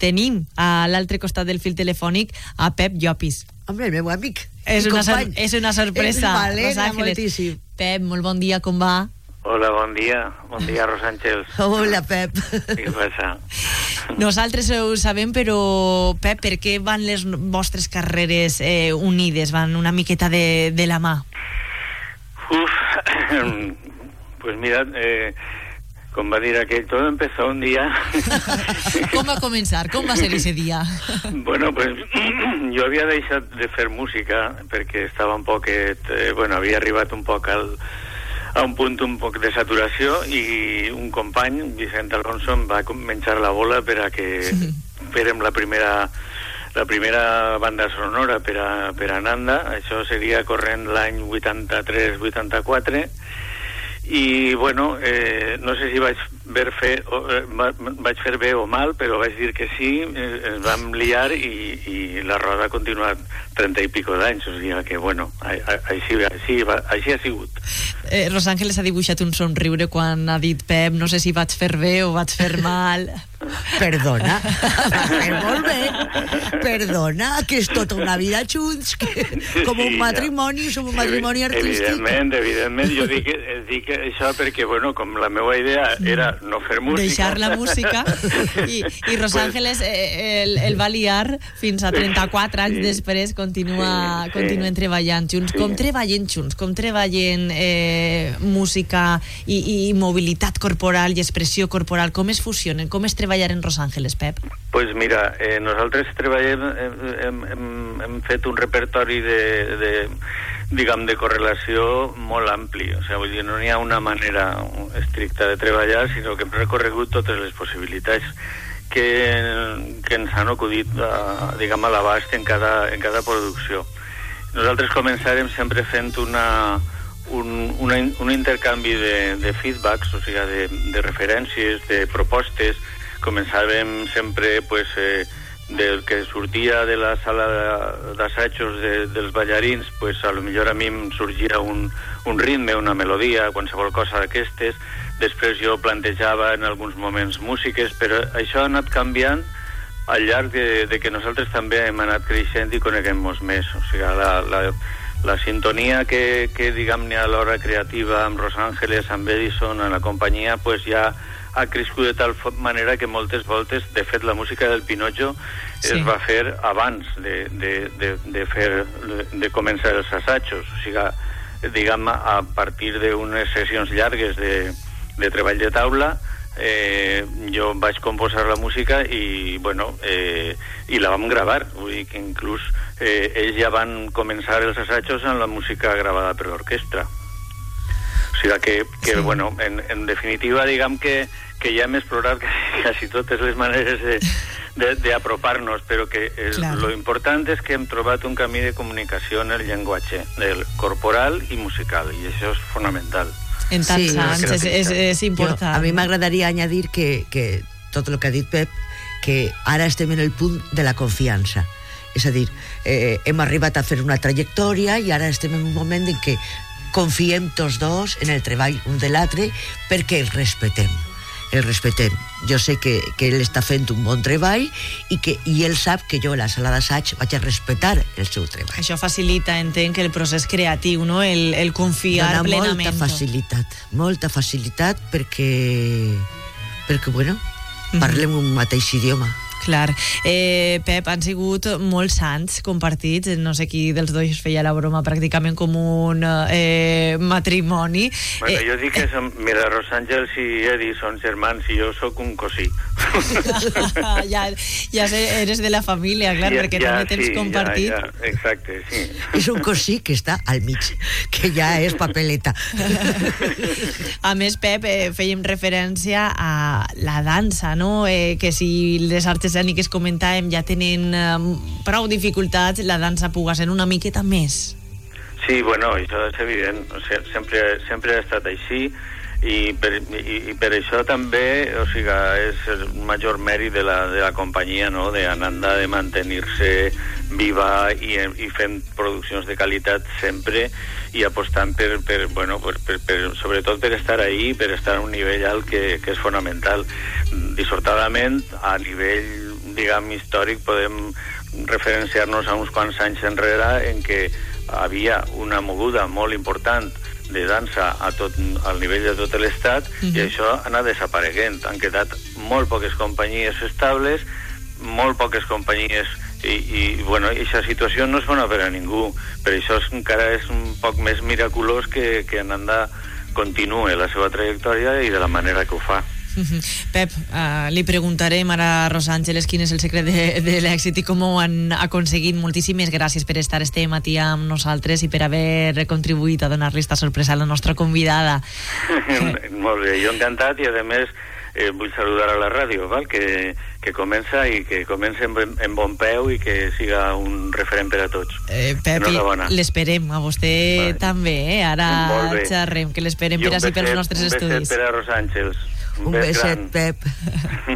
Tenim a l'altre costat del fil telefònic a Pep Llopis. Hombre, el meu amic. És una, sor és una sorpresa. És valent, moltíssim. Pep, molt bon dia, com va? Hola, bon dia. Bon dia, Rosàngels. Hola, Pep. Què passa? Nosaltres ho sabem, però, Pep, per què van les vostres carreres eh, unides? Van una miqueta de, de la mà? Uf, pues mira, eh, com va dir aquell, todo empezó un día. Com va començar? Com va ser ese dia? bueno, pues jo havia deixat de fer música perquè estava un poquet... Eh, bueno, havia arribat un poc al, a un punt un poc de saturació i un company, Vicent Alonso, em va menjar la bola per a que fèrem la primera la primera banda sonora per a, per a Nanda, això seria corrent l'any 83-84 i bueno, eh, no sé si vaig ver fer, o, eh, va- vaig fer bé o mal, però vaig dir que sí, eh, ens vam liar i, i la roda ha continuat 30 i pico d'anys, o sigui que bueno, a- a- així, així, així ha sigut. Eh, Rosàngeles ha dibuixat un somriure quan ha dit Pep, no sé si vaig fer bé o vaig fer mal. Perdona, va fer molt bé. Perdona, que és tota una vida junts, que, com un matrimoni, som un matrimoni artístic. Evidentment, evidentment, jo dic, dic això perquè, bueno, com la meva idea era no fer música... Deixar la música i, i Rosàngeles eh, el, el va liar fins a 34 anys després continua, Sí, sí. continuen treballant junts. Com treballen junts? Com treballen eh, música i, i mobilitat corporal i expressió corporal? Com es fusionen? Com es treballar en Rosàngeles, Pep? pues mira, eh, nosaltres treballem, hem, hem, hem fet un repertori de, de, diguem, de correlació molt ampli. O sigui, vull dir, no n'hi ha una manera estricta de treballar, sinó que hem recorregut totes les possibilitats que, que ens han acudit, a, diguem, a l'abast en, cada, en cada producció. Nosaltres començarem sempre fent una, un, una, un intercanvi de, de feedbacks, o sigui, de, de referències, de propostes. Començàvem sempre pues, eh, del que sortia de la sala d'assajos de, dels ballarins, pues, a lo millor a mi em sorgia un, un ritme, una melodia, qualsevol cosa d'aquestes. Després jo plantejava en alguns moments músiques, però això ha anat canviant al llarg de, de que nosaltres també hem anat creixent i coneguem-nos més. O sigui, la, la, la sintonia que, que diguem, n'hi ha a l'hora creativa amb Los Angeles, amb Edison, en la companyia, pues ja ha crescut de tal manera que moltes voltes, de fet, la música del Pinocho sí. es va fer abans de, de, de, de, fer, de començar els assajos. O sigui, diguem, a partir d'unes sessions llargues de, de treball de taula, eh, jo vaig composar la música i, bueno, eh, i la vam gravar. Vull dir que inclús eh, ells ja van començar els assajos amb la música gravada per l'orquestra. O sigui que, que sí. bueno, en, en definitiva, diguem que, que ja hem explorat quasi totes les maneres de, de, d'apropar-nos, però que el, Claro. lo important és que hem trobat un camí de comunicació en el llenguatge, del corporal i musical, i això és fonamental. En tants anys és, és, és important. Jo, a mi m'agradaria añadir que, que tot el que ha dit Pep, que ara estem en el punt de la confiança. És a dir, eh, hem arribat a fer una trajectòria i ara estem en un moment en què confiem tots dos en el treball un de l'altre perquè el respetem el respetem. Jo sé que, que ell està fent un bon treball i, que, i ell sap que jo a la sala d'assaig vaig a respetar el seu treball. Això facilita, entenc, el procés creatiu, no? El, el confiar Dona plenament. molta facilitat, molta facilitat perquè, perquè bueno, parlem un mateix idioma. Clar. Eh, Pep, han sigut molts anys compartits, no sé qui dels dos feia la broma pràcticament com un eh, matrimoni. Bueno, jo dic que som, mira, Rosàngels i Edi són germans i jo sóc un cosí. ja, ja sé, eres de la família, clar, Ja- perquè ja, també tens sí, compartit. Ja, ja, exacte, sí. És un cosí que està al mig, que ja és papeleta. A més, Pep, eh, fèiem referència a la dansa, no? Eh, que si les arts escèniques comentàvem ja tenen eh, prou dificultats, la dansa puga ser una miqueta més. Sí, bueno, això és evident. O sigui, sempre, sempre ha estat així i per, i, i per això també o sigui, és el major mèrit de la, de la companyia, no? de Ananda, de mantenir-se viva i, i fent produccions de qualitat sempre i apostant per, per, bueno, per, per, per, sobretot per estar ahí, per estar a un nivell alt que, que és fonamental. Dissortadament, a nivell, diguem, històric, podem referenciar-nos a uns quants anys enrere en què havia una moguda molt important de dansa a tot, al nivell de tot l'estat Mhm. i això ha anat desapareguent. Han quedat molt poques companyies estables, molt poques companyies i, i bueno, aquesta situació no és bona per a ningú. Per això és, encara és un poc més miraculós que, que Ananda continuï la seva trajectòria i de la manera que ho fa. Mhm. Pep, uh, li preguntarem ara a Rosa Àngeles quin és el secret de, de l'èxit i com ho han aconseguit. Moltíssimes gràcies per estar este matí amb nosaltres i per haver contribuït a donar-li esta sorpresa a la nostra convidada. Molt bé, jo encantat i a més eh, vull saludar a la ràdio, val? Que, que comença i que comença en, en bon peu i que siga un referent per a tots. Eh, Pep, l'esperem, a vostè vale. també, eh? Ara xerrem, que l'esperem per un així pels nostres un estudis. per a Rosa Àngels. Un bes beset, gran. Pep.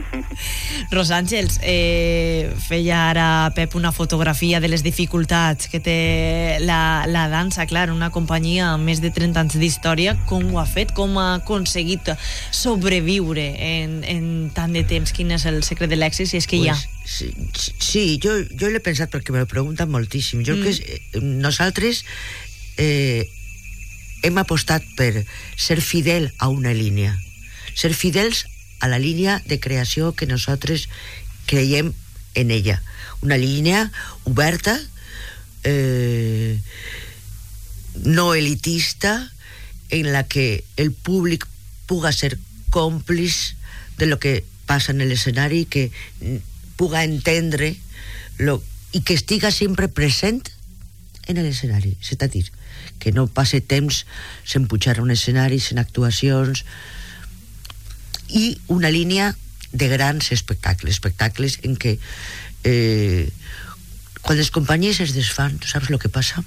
Rosa Àngels, eh, feia ara Pep una fotografia de les dificultats que té la, la dansa, clar, una companyia amb més de 30 anys d'història, com ho ha fet, com ha aconseguit sobreviure en, en tant de temps, quin és el secret de l'èxit, si és que hi ha. Pues, sí, sí, jo, jo l'he pensat perquè me lo pregunten moltíssim. Jo Mm. que eh, nosaltres eh, hem apostat per ser fidel a una línia. Ser fidels a la línia de creació que nosaltres creiem en ella. Una línia oberta, eh, no elitista, en la que el públic puga ser còmplice de lo que passa en l'escenari, que puga entendre lo, i que estiga sempre present en l'escenari, és a dir, que no passe temps sen pujar a un escenari, sen actuacions, i una línia de grans espectacles, espectacles en què eh, quan les companyies es desfan, tu saps el que passa?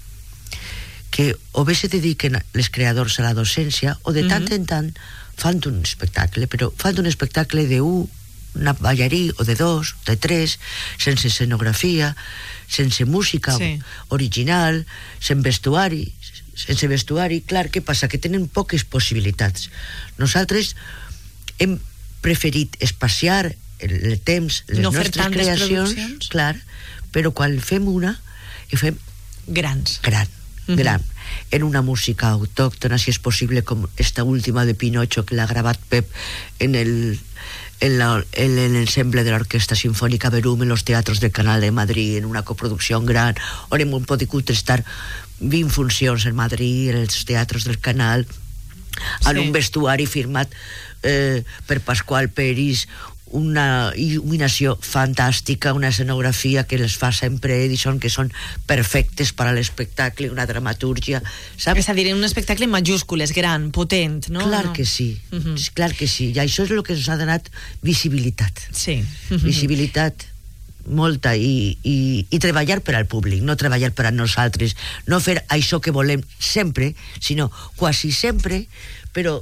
Que o bé se dediquen les creadors a la docència o de tant Mhm. en tant fan un espectacle, però fan un espectacle de un, una ballarí o de dos, de tres, sense escenografia, sense música Sí. original, sense vestuari, sense vestuari, clar, què passa? Que tenen poques possibilitats. Nosaltres hem preferit espaciar el, temps, les No nostres creacions, clar, però quan fem una, i fem grans. Gran, Mhm. gran. En una música autóctona, si es posible, com esta última de Pinocho que l'ha gravat Pep en el en, la, en el ensemble de la Orquesta Sinfónica Verum en los teatros del Canal de Madrid en una coproducción gran on hem pogut estar 20 funcions en Madrid en els teatros del Canal en Sí. un vestuari firmat eh, per Pasqual Peris una il·luminació fantàstica, una escenografia que les fa sempre Edison, que són perfectes per a l'espectacle, una dramatúrgia, saps? És a dir, un espectacle en majúscules, gran, potent, no? Clar no. que sí, Mhm. sí, clar que sí, i això és el que ens ha donat visibilitat. Sí. Visibilitat molta i, i, i treballar per al públic, no treballar per a nosaltres, no fer això que volem sempre, sinó quasi sempre, però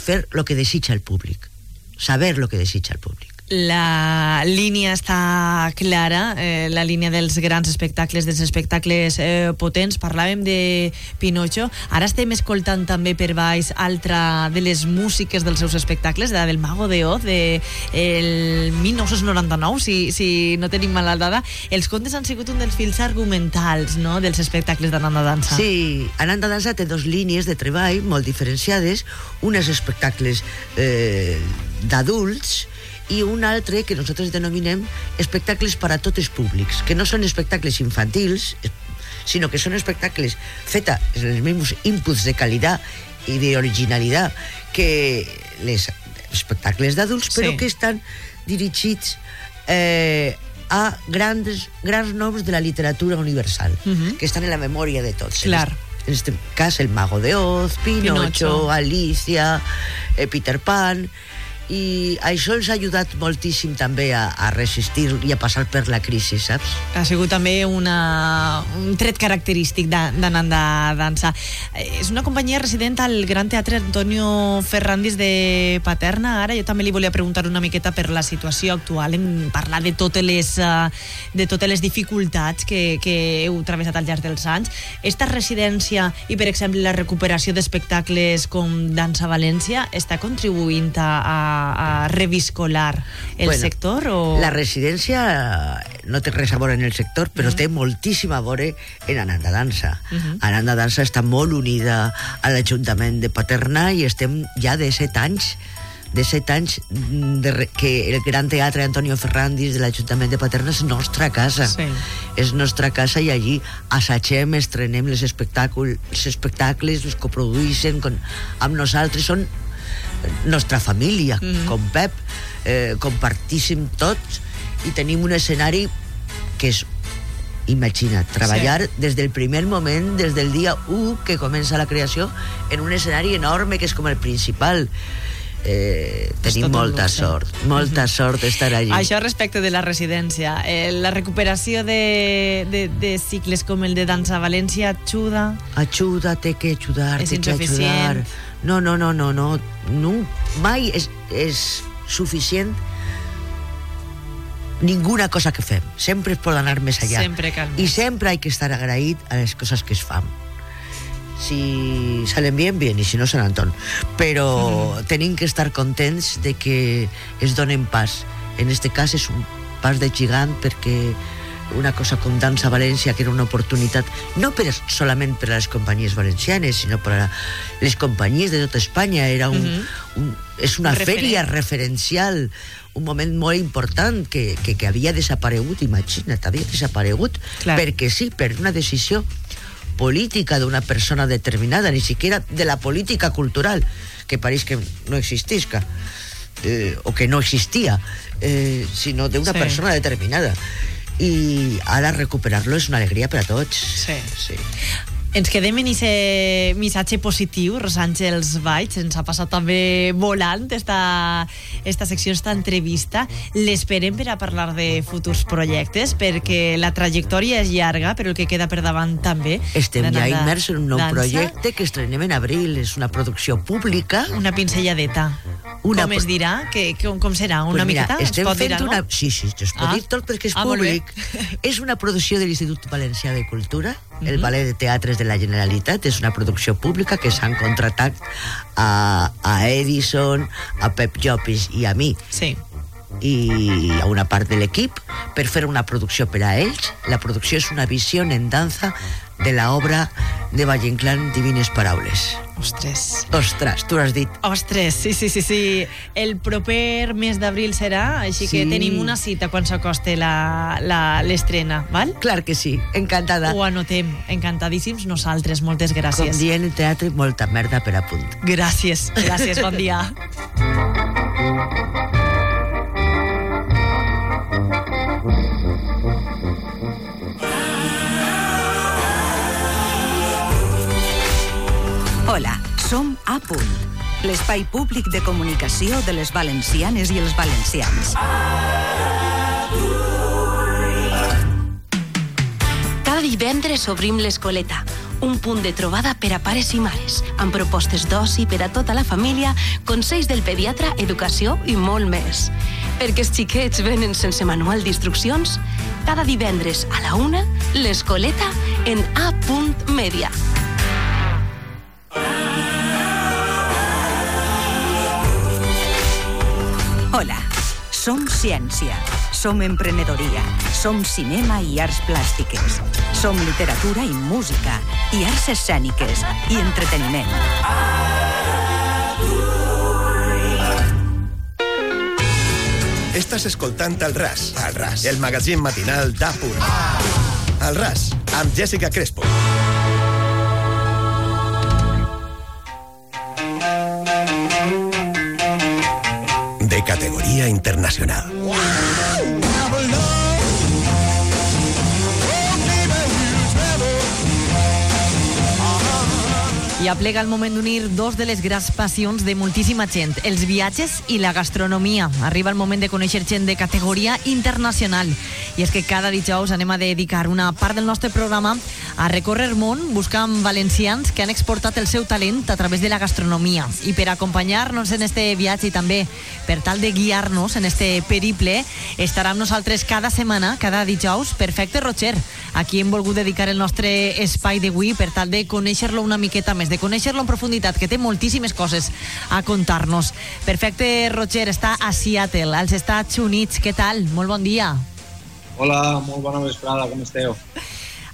fer el que desitja el públic, saber el que desitja el públic. La línia està clara, eh, la línia dels grans espectacles, dels espectacles eh, potents. Parlàvem de Pinocho. Ara estem escoltant també per baix altra de les músiques dels seus espectacles, la del Mago de Oz, de el 1999, si, si no tenim mala dada. Els contes han sigut un dels fils argumentals no? dels espectacles d'Ananda Dansa. Sí, Ananda Dansa té dos línies de treball molt diferenciades, unes espectacles eh, d'adults i un altre que nosaltres denominem espectacles per a tots els públics, que no són espectacles infantils, sinó que són espectacles feta en els mismos inputs de qualitat i d'originalitat que les espectacles d'adults, però Sí. que estan dirigits eh, a grans, grans noms de la literatura universal, Mhm. que estan en la memòria de tots. Clar. En este cas, El Mago de Oz, Pinocho, Pinocho. Alicia, eh, Peter Pan... I això els ha ajudat moltíssim també a, a resistir i a passar per la crisi, saps? Ha sigut també una, un tret característic de- de dansa. És una companyia resident al Gran Teatre Antonio Ferrandis de Paterna. Ara jo també li volia preguntar una miqueta per la situació actual, en parlar de totes les, eh, de totes les dificultats que, que heu travessat al llarg dels anys. Esta residència i, per exemple, la recuperació d'espectacles com Dansa València està contribuint a, a, a reviscolar el Bueno, sector? O... La residència no té res a veure en el sector, però té moltíssim a veure en Ananda Dansa. Mhm. Ananda Dansa està molt unida a l'Ajuntament de Paterna i estem ja de set anys de set anys mm, de, re- que el Gran Teatre Antonio Ferrandis de l'Ajuntament de Paterna és nostra casa. Sí. És nostra casa i allí assagem, estrenem les espectacles, els espectacles, els coproduïssin con, amb nosaltres, són nostra família, mm -hmm. com Pep, eh, compartíssim tots i tenim un escenari que és imagina't, treballar sí. des del primer moment, des del dia 1 que comença la creació, en un escenari enorme que és com el principal. Eh, tenim molta luxe. sort, molta sort d'estar allí. Això respecte de la residència. Eh, la recuperació de, de, de cicles com el de Dansa València ajuda? Ajuda, té que ajudar, té que ajudar. No, no, no, no, no, no mai és, és suficient ninguna cosa que fem. Sempre es pot anar més allà. Sempre cal I sempre hay que estar agraït a les coses que es fan. Si salen bien, bien, i si no, Sant Anton. Però Mm-hmm. tenim que estar contents de que es donen pas. En este cas és un pas de gigant perquè una cosa com Dansa València, que era una oportunitat no per, solament per a les companyies valencianes, sinó per a les companyies de tota Espanya. Era un, Mhm. un, és una Referent. fèria referencial, un moment molt important que, que, que havia desaparegut, imagina't, havia desaparegut, Clar. perquè sí, per una decisió política d'una persona determinada, ni siquiera de la política cultural, que pareix que no existisca, eh, o que no existia, eh, sinó d'una Sí. persona determinada. I ara recuperar-lo és una alegria per a tots. Sí. sí. Ens quedem en aquest missatge positiu, Rosàngels Baig, ens ha passat també volant esta, esta secció, esta entrevista. L'esperem per a parlar de futurs projectes, perquè la trajectòria és llarga, però el que queda per davant també. Estem ja immers en un nou dansa. projecte que estrenem en abril. És una producció pública. Una pinzelladeta. Una com es dirà? Que, que, com serà? Una Pues mira, miqueta? Estem pot dir fent alguna una... Sí, sí, es pot Ah. dir tot perquè és Ah, públic. és una producció de l'Institut Valencià de Cultura, el. Ballet de Teatres de la Generalitat, és una producció pública que s'han contractat a, a Edison, a Pep Llopis i a mi. Sí. i a una part de l'equip per fer una producció per a ells. La producció és una visió en dansa de la obra de Valle Inclán Divines Paraules. Ostres. Ostres, tu has dit. Ostres, sí, sí, sí, sí. El proper mes d'abril serà, així que Sí. tenim una cita quan la- l'estrena, val? Clar que sí, encantada. Ho anotem, encantadíssims nosaltres, moltes Com gràcies. dient el teatre, molta merda per a punt. Gràcies, gràcies, bon dia. A Punt, l'espai públic de comunicació de les valencianes i els valencians. Cada divendres obrim l'Escoleta, un punt de trobada per a pares i mares, amb propostes d'oci per a tota la família, consells del pediatre, educació i molt més. Perquè els xiquets venen sense manual d'instruccions, cada divendres a la una, l'Escoleta en A. Media. Som ciència, som emprenedoria, som cinema i arts plàstiques, som literatura i música, i arts escèniques, i entreteniment. Estàs escoltant el RAS. El RAS. El magazín matinal d'A. El RAS, amb Jessica Crespo. Ocasional. Aplega el moment d'unir dos de les grans passions de moltíssima gent, els viatges i la gastronomia. Arriba el moment de conèixer gent de categoria internacional. I és que cada dijous anem a dedicar una part del nostre programa a recórrer món buscant valencians que han exportat el seu talent a través de la gastronomia. I per acompanyar-nos en este viatge i també per tal de guiar-nos en este periple, estarà amb nosaltres cada setmana, cada dijous, Perfecte Rocher, a qui hem volgut dedicar el nostre espai d'avui per tal de conèixer-lo una miqueta més, de conèixer-lo en profunditat, que té moltíssimes coses a contar-nos. Perfecte Roger està a Seattle, als Estats Units. Què tal? Molt bon dia. Hola, molt bona vesprada, com esteu?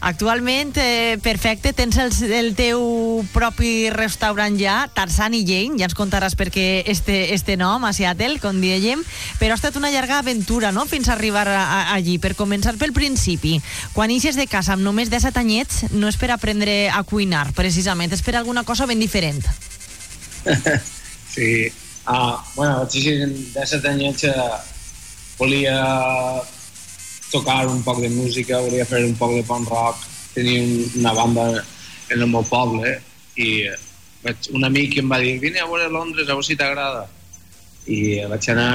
Actualment, eh, perfecte, tens el, el teu propi restaurant ja, Tarzan i Jane, ja ens contaràs per què este, este nom a Seattle, com dèiem, però ha estat una llarga aventura, no?, fins a arribar a, a, allí. Per començar pel principi, quan ixes de casa amb només 17 anyets, no és per aprendre a cuinar, precisament, és per alguna cosa ben diferent. sí, uh, bueno, vaig dir en 17 anyets uh, volia tocar un poc de música, volia fer un poc de punk rock, tenia un, una banda en el meu poble i vaig, un amic em va dir vine a veure Londres, a veure si t'agrada. I vaig anar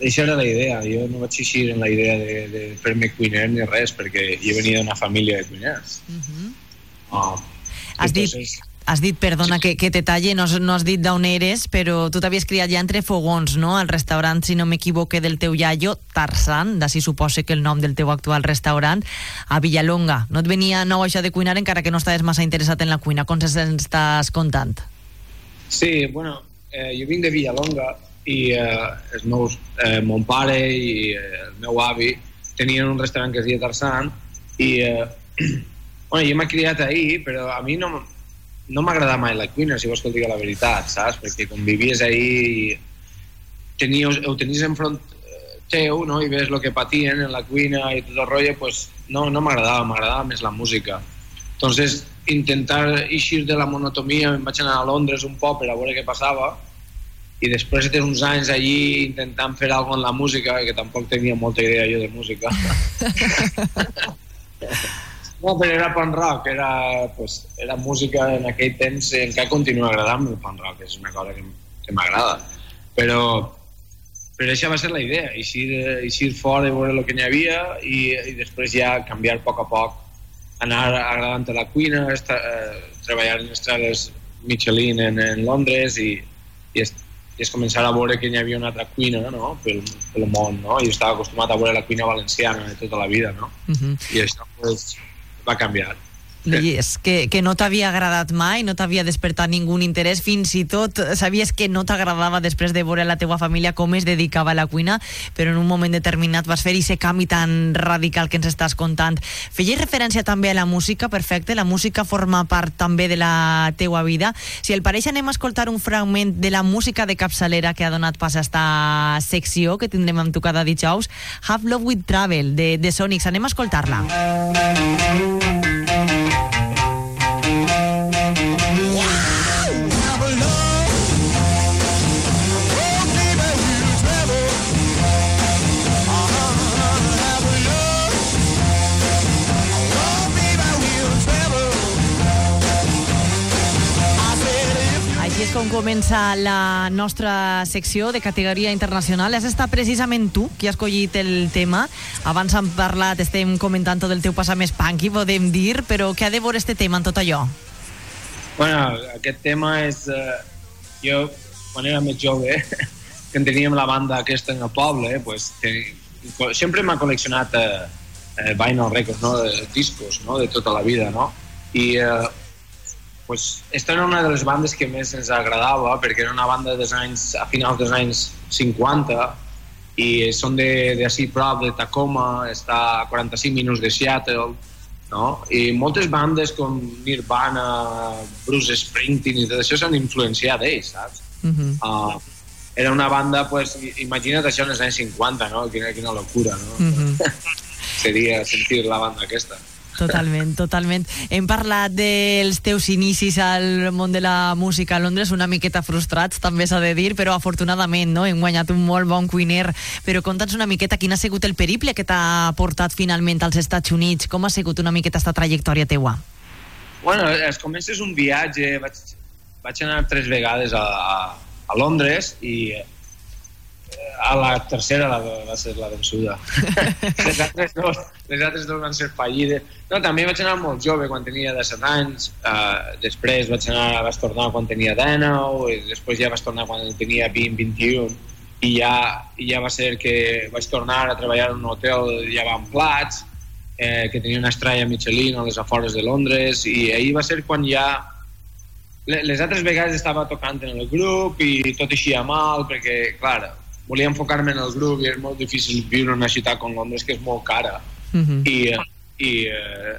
això era la idea, jo no vaig eixir en la idea de, de fer-me cuiner ni res perquè jo venia d'una família de cuiners. Uh -huh. uh, Has dit, has dit, perdona que, que te talle, no, has- no has dit d'on eres, però tu t'havies criat ja entre fogons, no?, al restaurant, si no m'equivoque, del teu iaio, Tarzan, d'ací suposa que el nom del teu actual restaurant, a Villalonga. No et venia nou això de cuinar encara que no estaves massa interessat en la cuina, com se'ns estàs contant? Sí, bueno, eh, jo vinc de Villalonga i eh, els meus, eh, mon pare i eh, el meu avi tenien un restaurant que es deia Tarzan i eh, bueno, jo m'he criat ahir, però a mi no, no m'agrada mai la cuina, si vols que et diga la veritat, saps? Perquè quan vivies ahir tenies, ho tenies enfront eh, teu no? i ves el que patien en la cuina i tot el rotllo, pues, no, no m'agradava, m'agradava més la música. Entonces, intentar eixir de la monotomia, em vaig anar a Londres un poc per a veure què passava i després de uns anys allí intentant fer alguna en la música, que tampoc tenia molta idea jo de música. no, però era punk rock, era, pues, era música en aquell temps, encara continua agradant el punk rock, és una cosa que, que m'agrada. Però, però això va ser la idea, eixir, eixir fora i veure el que n'hi havia i, i després ja canviar a poc a poc, anar agradant a la cuina, estar, eh, treballar en estrelles Michelin en, en Londres i, i, és, i és començar a veure que n'hi havia una altra cuina no? pel, pel món. No? Jo estava acostumat a veure la cuina valenciana de tota la vida no? Uh -huh. i això pues, va canviar. I és que, que no t'havia agradat mai, no t'havia despertat ningú interès, fins i tot sabies que no t'agradava després de veure la teua família com es dedicava a la cuina, però en un moment determinat vas fer aquest canvi tan radical que ens estàs contant. Feies referència també a la música, perfecte, la música forma part també de la teua vida. Si el pareix anem a escoltar un fragment de la música de capçalera que ha donat pas a esta secció que tindrem amb tu cada dijous, Have Love With Travel, de, de Sonics. Anem a escoltar-la. Així és com comença la nostra secció de categoria internacional. Has estat precisament tu qui ha escollit el tema. Abans hem parlat, estem comentant tot el teu passat més punky, podem dir, però què ha de veure este tema en tot allò? Bueno, aquest tema és... Eh, jo, quan era més jove, que en teníem la banda aquesta en el poble, pues, ten, sempre m'ha col·leccionat eh, eh, vinyl records, no? discos no? de tota la vida, no? I eh, pues, esta era una de les bandes que més ens agradava perquè era una banda dels anys, a finals dels anys 50 i són de, de així prop de Tacoma, està a 45 minuts de Seattle, no? I moltes bandes com Nirvana, Bruce Springsteen i tot això s'han influenciat d'ells, saps? Uh -huh. Uh, era una banda, pues, imagina't això en els anys 50, no? Quina, quina locura, no? Mm -hmm. Seria sentir la banda aquesta. Totalment, totalment. Hem parlat dels teus inicis al món de la música a Londres, una miqueta frustrats, també s'ha de dir, però afortunadament no? hem guanyat un molt bon cuiner. Però conta'ns una miqueta quin ha sigut el periple que t'ha portat finalment als Estats Units. Com ha sigut una miqueta esta trajectòria teua? Bueno, es comences un viatge, vaig, vaig anar tres vegades a, a, a Londres i a la tercera la, va ser la vençuda. les, altres dos, les altres dos van ser fallides. No, també vaig anar molt jove, quan tenia 17 anys, uh, després vaig, anar, vaig tornar quan tenia 19, i després ja vaig tornar quan tenia 20, 21, i ja, i ja va ser que vaig tornar a treballar en un hotel ja amb plats, eh, que tenia una estrella Michelin a les afores de Londres, i ahir va ser quan ja le- les altres vegades estava tocant en el grup i tot eixia mal perquè, clar, volia enfocar-me en el grup i és molt difícil viure en una ciutat com Londres que és molt cara i, eh, i eh,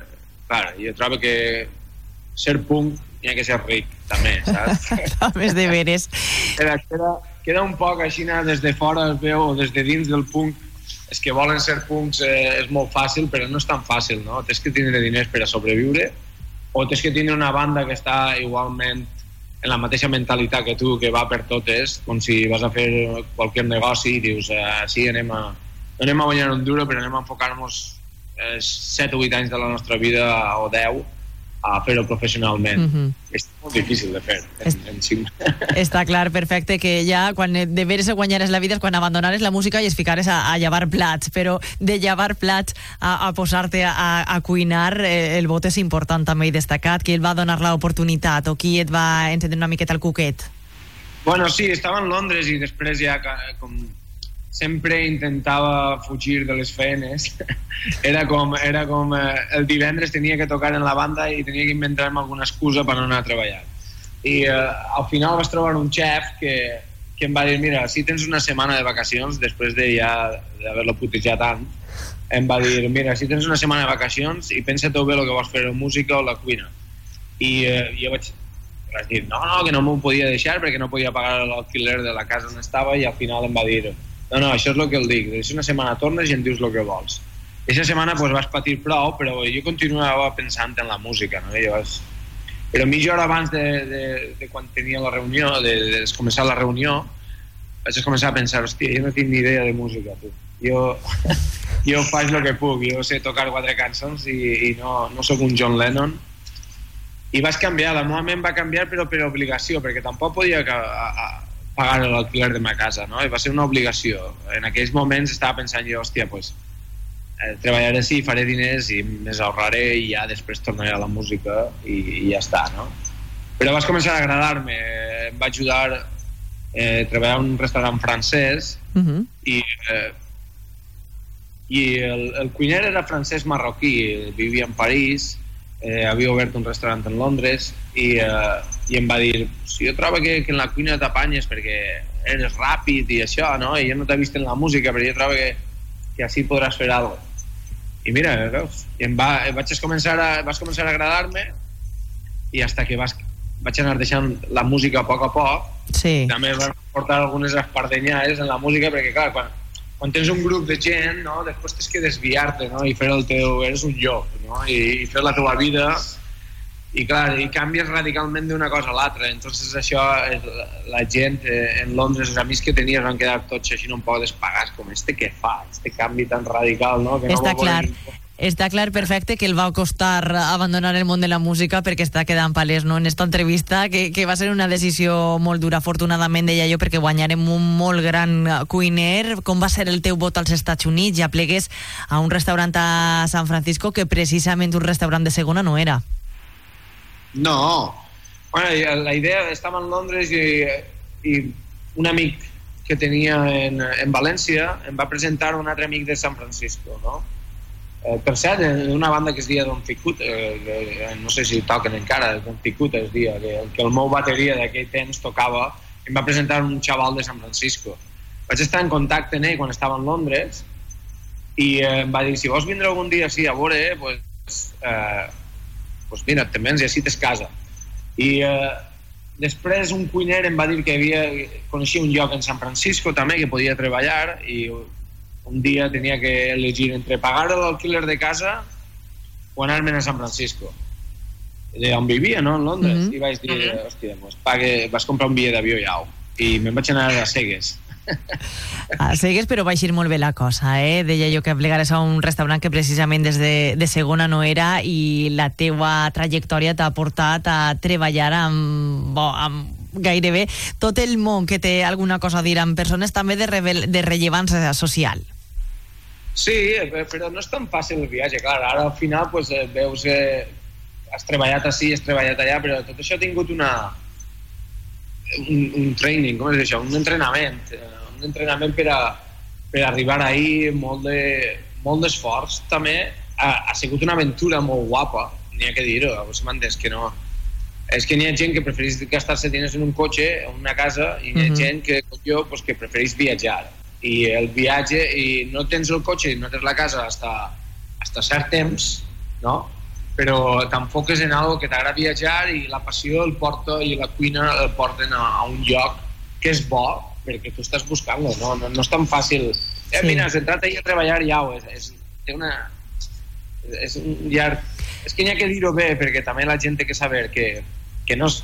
clar, jo trobo que ser punk hi ha que ser ric també, saps? Més de veres. queda, queda, queda un poc així des de fora es veu, o des de dins del punk és que volen ser punks eh, és molt fàcil però no és tan fàcil no? tens que tindre diners per a sobreviure o tens que tindre una banda que està igualment en la mateixa mentalitat que tu, que va per totes, com si vas a fer qualsevol negoci i dius, eh, sí, anem a, anem a guanyar un duro, però anem a enfocar-nos eh, 7 o 8 anys de la nostra vida, o 10, a fer-ho professionalment. Mhm. És molt difícil de fer, en, en. Està clar, perfecte, que ja quan de veres guanyares la vida és quan abandonares la música i es ficares a, a llevar plats, però de llevar plats a, a posar-te a, a cuinar, eh, el vot és important també i destacat. Qui et va donar l'oportunitat o qui et va encendre una miqueta el cuquet? Bueno, sí, estava en Londres i després ja com sempre intentava fugir de les feines. era com, era com eh, el divendres tenia que tocar en la banda i tenia que inventar-me alguna excusa per no anar a treballar. I eh, al final vaig trobar un xef que, que em va dir, mira, si tens una setmana de vacacions, després de ja d'haver-lo putejat tant, em va dir, mira, si tens una setmana de vacacions i pensa-t'ho bé el que vols fer, la música o la cuina. I eh, jo vaig, vaig dir, no, no, que no m'ho podia deixar perquè no podia pagar l'alquiler de la casa on estava i al final em va dir, no, no, això és el que el dic, si una setmana tornes i em dius el que vols. Aquesta setmana pues, vas patir prou, però jo continuava pensant en la música, no? Vas... Però mitja hora abans de, de, de quan tenia la reunió, de, de començar la reunió, vaig començar a pensar, hòstia, jo no tinc ni idea de música, tu. Jo, jo faig el que puc, jo sé tocar quatre cançons i, i no, no sóc un John Lennon, i vaig canviar, la meva ment va canviar però per obligació, perquè tampoc podia a, a, pagar l'alquiler de ma casa, no? I va ser una obligació. En aquells moments estava pensant jo, hòstia, pues, eh, treballaré sí, faré diners i més ahorraré i ja després tornaré a la música i, i ja està, no? Però vas començar a agradar-me, eh, em va ajudar eh, a treballar en un restaurant francès Uh -huh. i, eh, i el, el cuiner era francès marroquí, vivia en París, eh, havia obert un restaurant en Londres i, eh, i em va dir si jo trobo que, que en la cuina t'apanyes perquè eres ràpid i això, no? I jo no t'he vist en la música, però jo trobo que, que així podràs fer alguna cosa. I mira, veus? I em va, vaig començar a, vas començar a agradar-me i hasta que vas, vaig anar deixant la música a poc a poc Sí. també van portar algunes espardenyades en la música perquè clar, quan, quan tens un grup de gent no, després tens que desviar-te no? i fer el teu, eres un lloc no? I, i fer la teva vida i clar, i canvies radicalment d'una cosa a l'altra entonces això és, la, gent eh, en Londres, els amics que tenies van quedar tots així un poc despagats com este que fa, este canvi tan radical no? que no Està clar. Està clar perfecte que el va costar abandonar el món de la música perquè està quedant palès no? en esta entrevista que, que va ser una decisió molt dura afortunadament deia jo perquè guanyarem un molt gran cuiner com va ser el teu vot als Estats Units ja plegues a un restaurant a San Francisco que precisament un restaurant de segona no era No. Bueno, la idea, estava en Londres i, i un amic que tenia en, en València em va presentar un altre amic de San Francisco, no? Eh, per cert, eh, una banda que es dia Don Ficut, eh, eh, no sé si toquen encara, Don Ficut es dia, que, que el meu bateria d'aquell temps tocava, em va presentar un xaval de San Francisco. Vaig estar en contacte amb ell quan estava en Londres i eh, em va dir, si vols vindre algun dia així a veure, eh, pues, eh, pues mira, te vens i així t'es casa. I, eh, després un cuiner em va dir que havia, coneixia un lloc en San Francisco també que podia treballar i un dia tenia que elegir entre pagar l'alquiler de casa o anar-me'n a San Francisco de on vivia, no? En Londres. Mm -hmm. I vaig dir, hòstia, pues, pague, vas comprar un bitllet d'avió ja. I me'n vaig anar a cegues. A cegues, però va eixir molt bé la cosa, eh? Deia jo que plegares a un restaurant que precisament des de, de segona no era i la teua trajectòria t'ha portat a treballar amb, bo, amb gairebé tot el món que té alguna cosa a dir amb persones també de, revel, de rellevància social. Sí, eh, però no és tan fàcil el viatge, clar, ara al final pues, eh, veus que has treballat així, has treballat allà, però tot això ha tingut una, un, un training, com és això? Un entrenament, eh, un entrenament per, a, per arribar ahir, molt de molt d'esforç també. Ha, ha sigut una aventura molt guapa, n'hi ha que dir-ho, vos m'entens que no... És que n'hi ha gent que prefereix gastar-se diners en un cotxe, en una casa, i n'hi ha uh -huh. gent que, com jo, pues, que prefereix viatjar. I el viatge, i no tens el cotxe i no tens la casa hasta, hasta cert temps, no? però t'enfoques en algo que t'agrada viatjar i la passió el porta i la cuina el porten a, a un lloc que és bo perquè tu estàs buscant-lo, no? no? No és tan fàcil. Eh, Sí. mira, has entrat ahir a treballar au, és, és, té una... És un llarg... És que n'hi ha que dir-ho bé, perquè també la gent té que saber que, que no és,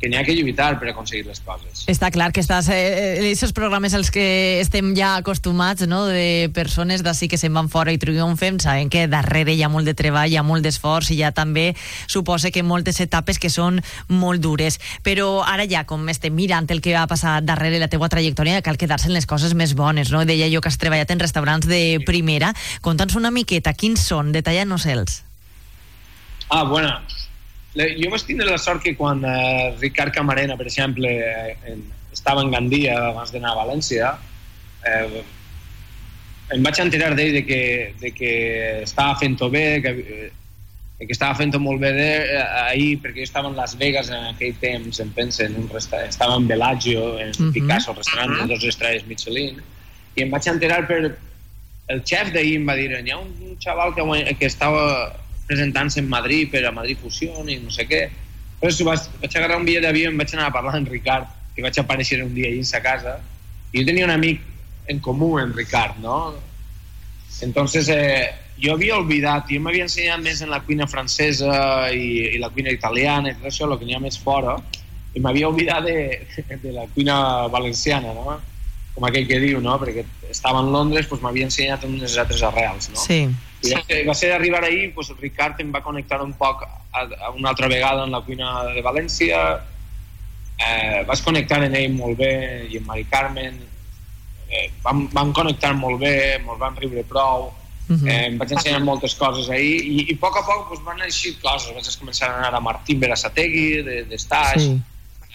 que n'hi ha que lluitar per aconseguir les coses. Està clar que estàs... Eh, aquests programes als que estem ja acostumats, no?, de persones d'ací que se'n van fora i triomfem, saben que darrere hi ha molt de treball, hi ha molt d'esforç i ha també, suposa que moltes etapes que són molt dures. Però ara ja, com estem mirant el que va passar darrere la teua trajectòria, cal quedar-se en les coses més bones, no? Deia jo que has treballat en restaurants de primera. Conta'ns una miqueta, quins són? Detalla-nos-els. Ah, bueno, jo vaig tindre la sort que quan eh, Ricard Camarena, per exemple, eh, en, estava en Gandia abans d'anar a València, eh, em vaig enterar d'ell de que, de que estava fent-ho bé, que, eh, que estava fent-ho molt bé de, eh, ahir, perquè jo estava en Las Vegas en aquell temps, em penso, en un resta estava en Bellagio, en Mhm. Picasso, el restaurant de dos estrelles Michelin, i em vaig enterar per... El xef d'ahir em va dir, hi ha un, xaval que, que estava presentant-se en Madrid per a Madrid Fusion i no sé què. Llavors vaig, vaig agarrar un bitllet d'avió i em vaig anar a parlar amb Ricard, que vaig aparèixer un dia allà a casa, i jo tenia un amic en comú, en Ricard, no? Entonces, eh, jo havia oblidat, jo m'havia ensenyat més en la cuina francesa i, i la cuina italiana i tot això, el que n'hi ha més fora, i m'havia oblidat de, de la cuina valenciana, no? Com aquell que diu, no? Perquè estava en Londres, doncs m'havia ensenyat unes altres arrels, no? Sí. I va ser, va ser arribar ahir, doncs el Ricard em va connectar un poc a, a una altra vegada en la cuina de València, eh, vas connectar en ell molt bé i en Mari Carmen, eh, vam, vam connectar molt bé, ens vam riure prou, Mhm. eh, em vaig ensenyar moltes coses ahir i, i a poc a poc doncs, van eixir coses, vaig començar a anar a Martín Berasategui d'estaix, Sí.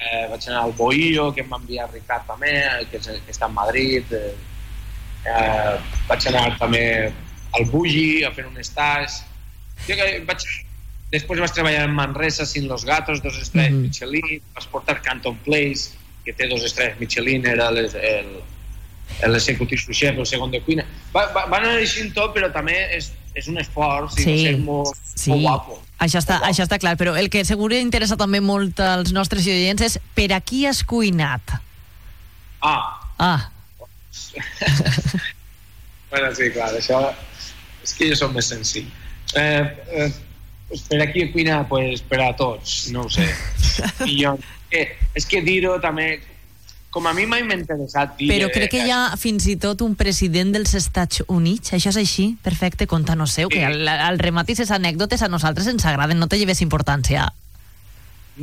eh, vaig anar al Boillo, que em va enviar Ricard també, eh, que, és, que està a Madrid, eh, eh, vaig anar també al Bulli a fer un estage. Jo que vaig, després vaig treballar en Manresa sin los gatos, dos estrelles Mhm. Michelin, vas portar Canton Place, que té dos estrelles Michelin, era les, el, l'executiu chef, el segon de cuina. Va, va, van anar així tot, però també és, és un esforç i Sí. ser molt, Sí. molt guapo. Això està, això està clar, però el que segur interessa també molt als nostres oients és per a qui has cuinat? Ah, Ah, Bueno, sí, clar, això... És que jo som més senzill. Eh, eh, per aquí a cuina, pues, per a tots, no ho sé. I jo, eh, és que dir-ho també... Com a mi mai m'ha interessat dir... però crec que hi ha fins i tot un president dels Estats Units, això és així? Perfecte, conta-nos seu, que al, al rematis les anècdotes a nosaltres ens agraden, no te lleves importància.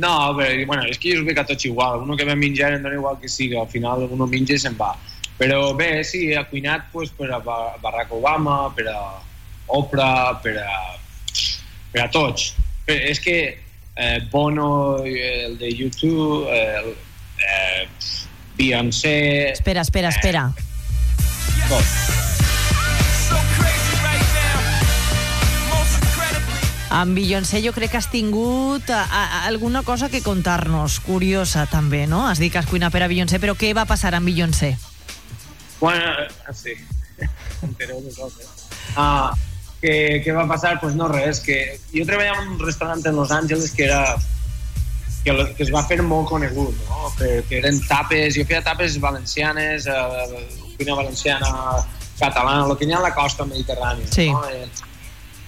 No, però, bueno, és que jo us veig a tots igual. Uno que va menjar em dona igual que siga. Al final uno menja i se'n va. Però bé, sí, ha cuinat pues, per a Ba- Barack Obama, per a Oprah, per a, per a tots. Però és que eh, Bono, eh, el de YouTube, eh, el, eh, Beyoncé... Espera, espera, espera. Tot. Amb Beyoncé jo crec que has tingut a, a, alguna cosa que contar-nos, curiosa també, no? Has dit que has cuinat per a Beyoncé, però què va passar amb Beyoncé? Bueno, eh, sí. Entereu de tot, eh? Ah, què, què va passar? Pues no res, que jo treballava en un restaurant en Los Angeles que era que, lo- que es va fer molt conegut, no? que, que eren tapes, jo feia tapes valencianes, eh, cuina valenciana, catalana, el que hi ha a la costa mediterrània. Sí. No? Eh,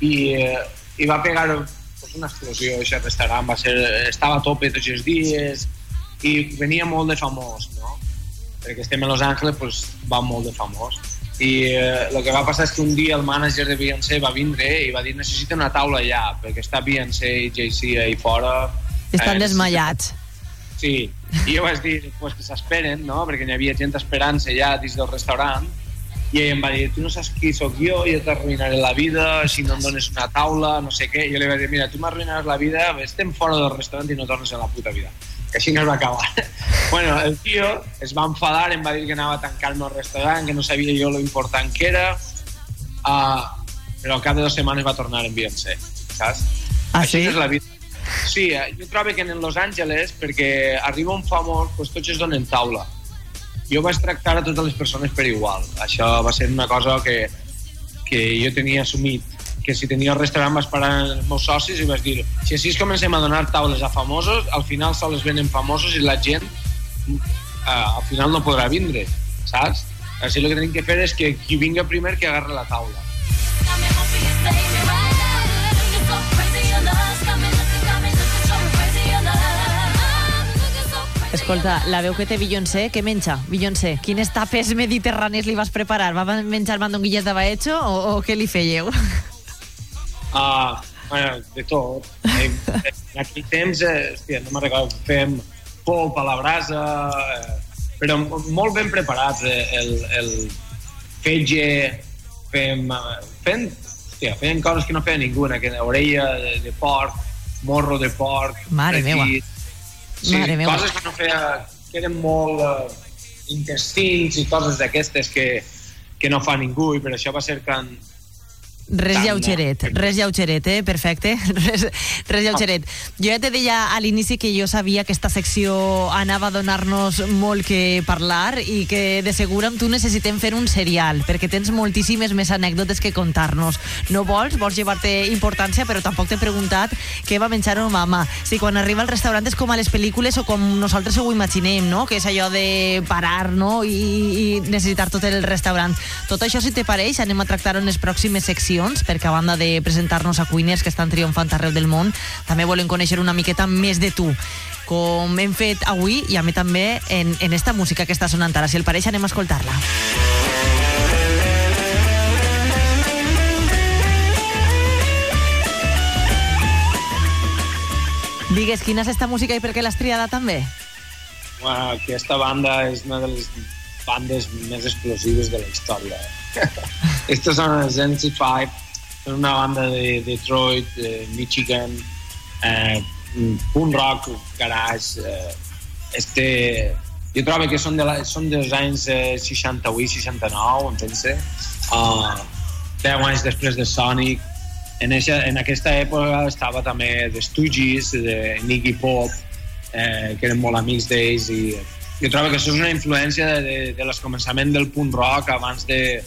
I, eh, I va pegar pues, una explosió, aquest restaurant, va ser, estava a tope tots els dies i venia molt de famós, no? perquè estem a Los Angeles, pues, va molt de famós. I eh, el que va passar és que un dia el mànager de Beyoncé va vindre i va dir necessita una taula allà, perquè està Beyoncé i Jay-Z ahí fora. Estan Eh, desmaiats. Sí, i jo vaig dir pues, que s'esperen, no? perquè hi havia gent esperant-se ja dins del restaurant i ell em va dir, tu no saps qui sóc jo, jo t'arruïnaré la vida, si no em dones una taula, no sé què. I jo li vaig dir, mira, tu m'arruïnaràs la vida, estem fora del restaurant i no tornes a la puta vida. Que així no es va acabar. bueno, el tio es va enfadar, em va dir que anava a tancar-me el restaurant, que no sabia jo lo important que era, uh, però al cap de dues setmanes va tornar en Beyoncé, saps? Ah, Així sí? és la vida. Sí, eh, jo trobo que en Los Angeles, perquè arriba un famós, doncs tots es donen taula. Jo vaig tractar a totes les persones per igual. Això va ser una cosa que, que jo tenia assumit que si tenia el restaurant vaig parar els meus socis i vaig dir si així comencem a donar taules a famosos al final sols venen famosos i la gent eh, al final no podrà vindre saps? Així el que tenim que fer és que qui vinga primer que agarre la taula Escolta, la veu que té Beyoncé, què menja? Beyoncé, quines tapes mediterranes li vas preparar? Va menjar mandonguilles de baetxo o, o què li fèieu? Ah, bueno, de tot. En, en aquell temps, eh, hòstia, no me'n recordo, fem pop a la brasa, eh, però molt ben preparats. Eh, el, el fetge, fem, eh, fem, hòstia, fem coses que no feia ningú, aquella orella de, de porc, morro de porc, Mare meua. fregit. Sí, Mare meua. coses que no feia, que eren molt eh, intestins i coses d'aquestes que, que no fa ningú i per això va ser can, Res Tant, lleugeret, res lleugeret, eh? Perfecte, res, res lleugeret. Jo ja te deia a l'inici que jo sabia que esta secció anava a donar-nos molt que parlar i que de segur amb tu necessitem fer un serial, perquè tens moltíssimes més anècdotes que contar-nos. No vols? Vols llevar-te importància, però tampoc t'he preguntat què va menjar una mama. Si quan arriba al restaurant és com a les pel·lícules o com nosaltres ho imaginem, no? Que és allò de parar, no? I, i necessitar tot el restaurant. Tot això, si te pareix, anem a tractar en les pròximes seccions, perquè a banda de presentar-nos a cuiners que estan triomfant arreu del món, també volem conèixer una miqueta més de tu com hem fet avui i a mi també en, en esta música que està sonant ara. Si el pareix, anem a escoltar-la. Digues, quina és esta música i per què l'has triada també? Bueno, aquesta banda és una de les bandes més explosives de la història. Estos són els NC5, són una banda de Detroit, de Michigan, eh, punk rock, garage. Eh, este, jo trobo que són, de la, són dels anys eh, 68-69, em pense. Uh, 10 anys després de Sonic. En, eixa, en aquesta època estava també The Stooges, de Nicky Pop, eh, que eren molt amics d'ells i jo trobo que això és una influència de, de, de l'escomençament del punk rock abans de,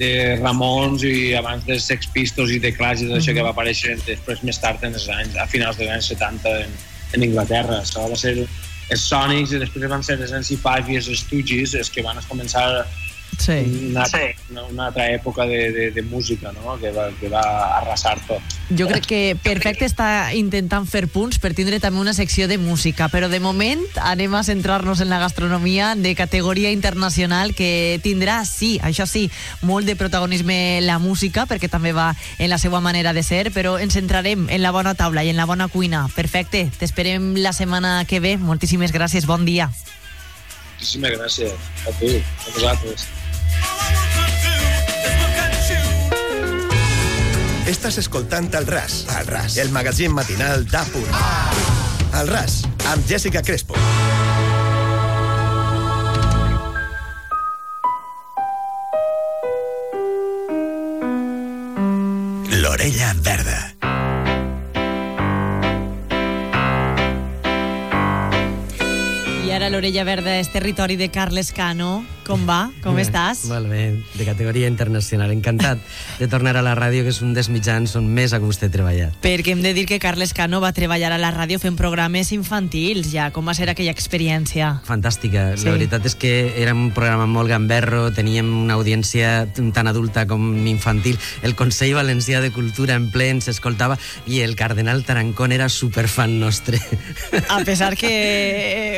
de Ramons i abans de Sex Pistols i de Clash i tot això que va aparèixer després més tard en els anys, a finals dels anys 70 en, en Inglaterra. Això va ser els Sonics i després van ser els NC5 i els Stooges els que van començar sí. una, una, una altra època de, de, de música no? que, va, que va arrasar tot. Jo crec que Perfecte està intentant fer punts per tindre també una secció de música, però de moment anem a centrar-nos en la gastronomia de categoria internacional que tindrà, sí, això sí, molt de protagonisme la música, perquè també va en la seva manera de ser, però ens centrarem en la bona taula i en la bona cuina. Perfecte, t'esperem la setmana que ve. Moltíssimes gràcies, bon dia. Moltíssimes gràcies a tu, a vosaltres. Estàs escoltant el RAS, el RAS, el magazín matinal d'Apunt. El RAS, amb Jessica Crespo. L'orella verda. Ara l'orella verda és territori de Carles Cano, Com va? Com bé, estàs? Molt bé, de categoria internacional. Encantat de tornar a la ràdio, que és un dels mitjans on més a gust he treballat. Perquè hem de dir que Carles Cano va treballar a la ràdio fent programes infantils, ja. Com va ser aquella experiència? Fantàstica. Sí. La veritat és que era un programa molt gamberro, teníem una audiència tan adulta com infantil. El Consell Valencià de Cultura en ple ens escoltava i el cardenal Tarancón era superfan nostre. A pesar que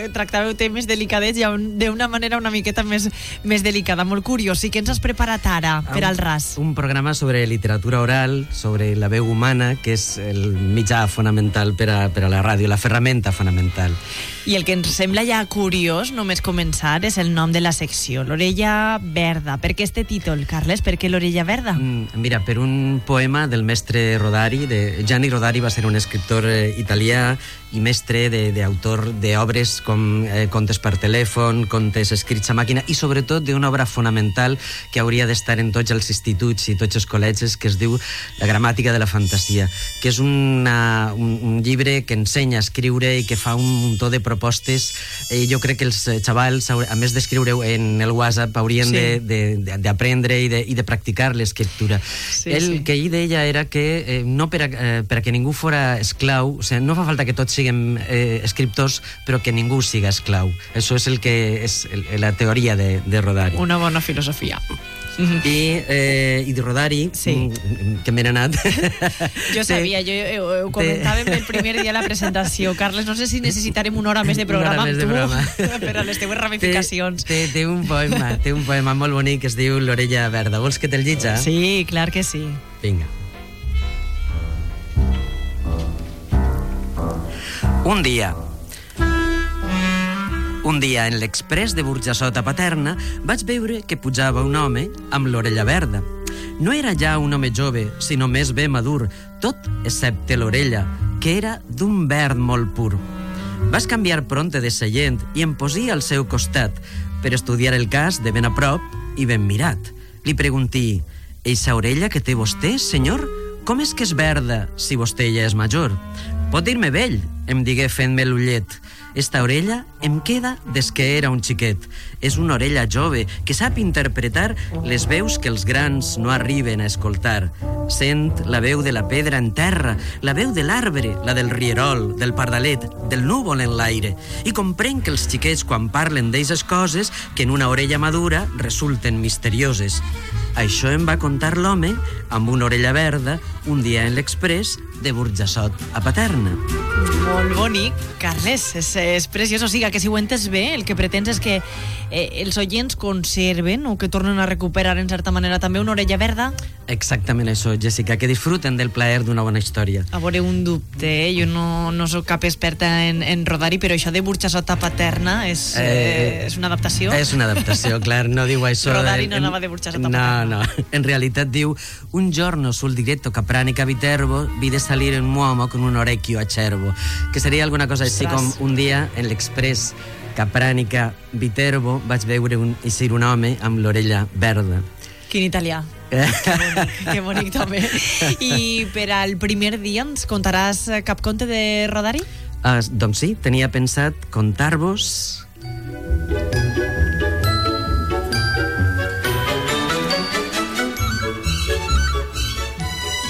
eh, tractàveu temes delicadets ja un- d'una manera una miqueta més, més delicada. Molt curiós. I què ens has preparat ara per al ras? Un programa sobre literatura oral, sobre la veu humana, que és el mitjà fonamental per a, per a la ràdio, la ferramenta fonamental. I el que ens sembla ja curiós, només començar, és el nom de la secció, l'orella verda. Per què este títol, Carles? Per què l'orella verda? Mm, Mira, per un poema del mestre Rodari, de Gianni Rodari va ser un escriptor eh, italià i mestre d'autor d'obres com eh, contes per telèfon, contes escrits a màquina i sobretot d'una obra fonamental que hauria d'estar en tots els instituts i tots els col·legis que es diu La gramàtica de la fantasia, que és una, un, un llibre que ensenya a escriure i que fa un muntó de propostes. Eh, jo crec que els eh, xavals, a més d'escriure en el WhatsApp, haurien Sí. d'aprendre i de, i de practicar l'escriptura. Sí, el sí. que ell deia era que eh, no per a, eh, per a que ningú fora esclau, o sigui, no fa falta que tots siguem eh, escriptors, però que ningú siga esclau. Això és el que és la teoria de, de Rodari. Una bona filosofia. I, eh, i de Rodari, sí. que m'he anat... Jo sabia, jo eh, ho comentàvem el primer dia de la presentació. Carles, no sé si necessitarem una hora més de programa més de tu programa. per a les teues ramificacions. Té, té un poema, té un poema molt bonic que es diu L'orella verda. Vols que te'l lletja? Sí, clar que sí. Vinga. Un dia. Un dia en l'express de Burjassot a Paterna vaig veure que pujava un home amb l'orella verda. No era ja un home jove, sinó més bé madur, tot excepte l'orella, que era d'un verd molt pur. Vas canviar pronte de seient i em posí al seu costat per estudiar el cas de ben a prop i ben mirat. Li pregunti, «Eixa orella que té vostè, senyor, com és que és verda si vostè ja és major?» «Pot dir-me vell», em digué fent-me l'ullet. Esta orella em queda des que era un xiquet. És una orella jove que sap interpretar les veus que els grans no arriben a escoltar. Sent la veu de la pedra en terra, la veu de l'arbre, la del rierol, del pardalet, del núvol en l'aire. I comprenc que els xiquets, quan parlen d'eixes coses, que en una orella madura resulten misterioses. Això em va contar l'home amb una orella verda un dia en l'express de Burjassot a Paterna. Molt bonic, Carles, és, és preciós. O sigui, que si ho entes bé, el que pretens és que eh, els oients conserven o que tornen a recuperar, en certa manera, també una orella verda. Exactament això, Jessica, que disfruten del plaer d'una bona història. A veure, un dubte, eh? jo no, no sóc cap experta en, en rodar-hi, però això de Burxassot a Paterna és, eh, Eh, és una adaptació? És una adaptació, clar, no diu això... Rodari en- no anava de Burxassot a Paterna. no, en realitat diu un giorno sul diretto Capranica Viterbo vide salir un uomo con un orecchio acerbo, que seria alguna cosa així com un dia en l'express Capranica Viterbo vaig veure un, eixir un home amb l'orella verda. Quin italià. Eh? Que bonic, que bonic també. I per al primer dia ens contaràs eh, cap conte de Rodari? Ah, doncs sí, tenia pensat contar-vos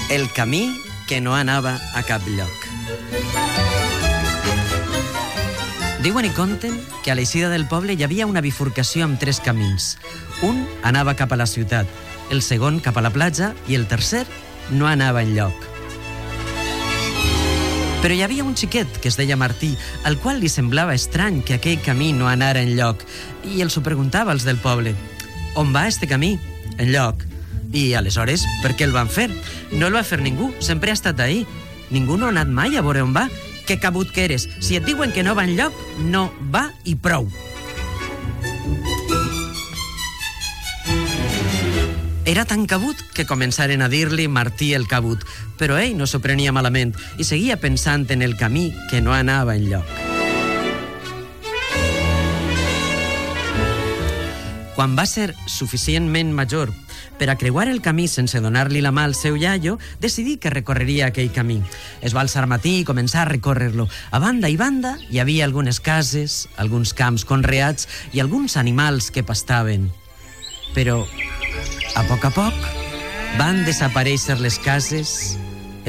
el camí que no anava a cap lloc. Diuen i conten que a l'eixida del poble hi havia una bifurcació amb tres camins. Un anava cap a la ciutat, el segon cap a la platja i el tercer no anava enlloc. Però hi havia un xiquet que es deia Martí, al qual li semblava estrany que aquell camí no anara enlloc, i els ho preguntava als del poble. On va este camí? Enlloc. I aleshores, per què el van fer? No el va fer ningú, sempre ha estat ahí. Ningú no ha anat mai a veure on va. Que cabut que eres. Si et diuen que no va enlloc, no va i prou. Era tan cabut que començaren a dir-li Martí el cabut, però ell no s'ho prenia malament i seguia pensant en el camí que no anava enlloc. Quan va ser suficientment major per a creuar el camí sense donar-li la mà al seu iaio, decidí que recorreria aquell camí. Es va alçar matí i començar a recórrer-lo. A banda i banda hi havia algunes cases, alguns camps conreats i alguns animals que pastaven. Però, a poc a poc, van desaparèixer les cases,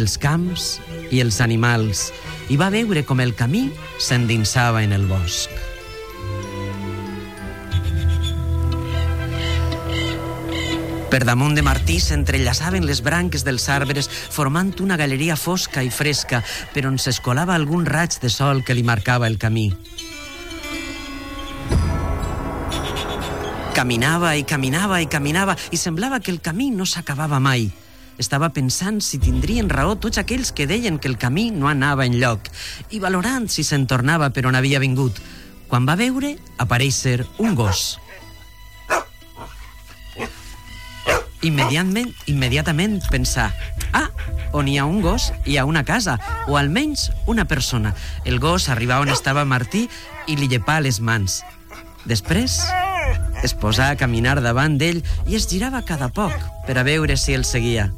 els camps i els animals i va veure com el camí s'endinsava en el bosc. Per damunt de Martí s'entrellaçaven les branques dels arbres formant una galeria fosca i fresca per on s'escolava algun raig de sol que li marcava el camí. Caminava i caminava i caminava i semblava que el camí no s'acabava mai. Estava pensant si tindrien raó tots aquells que deien que el camí no anava en lloc i valorant si se'n tornava per on havia vingut, quan va veure aparèixer un gos. Immediatament, immediatament pensar ah, on hi ha un gos hi ha una casa, o almenys una persona. El gos arribà on estava Martí i li llepà les mans. Després es posà a caminar davant d'ell i es girava cada poc per a veure si el seguia.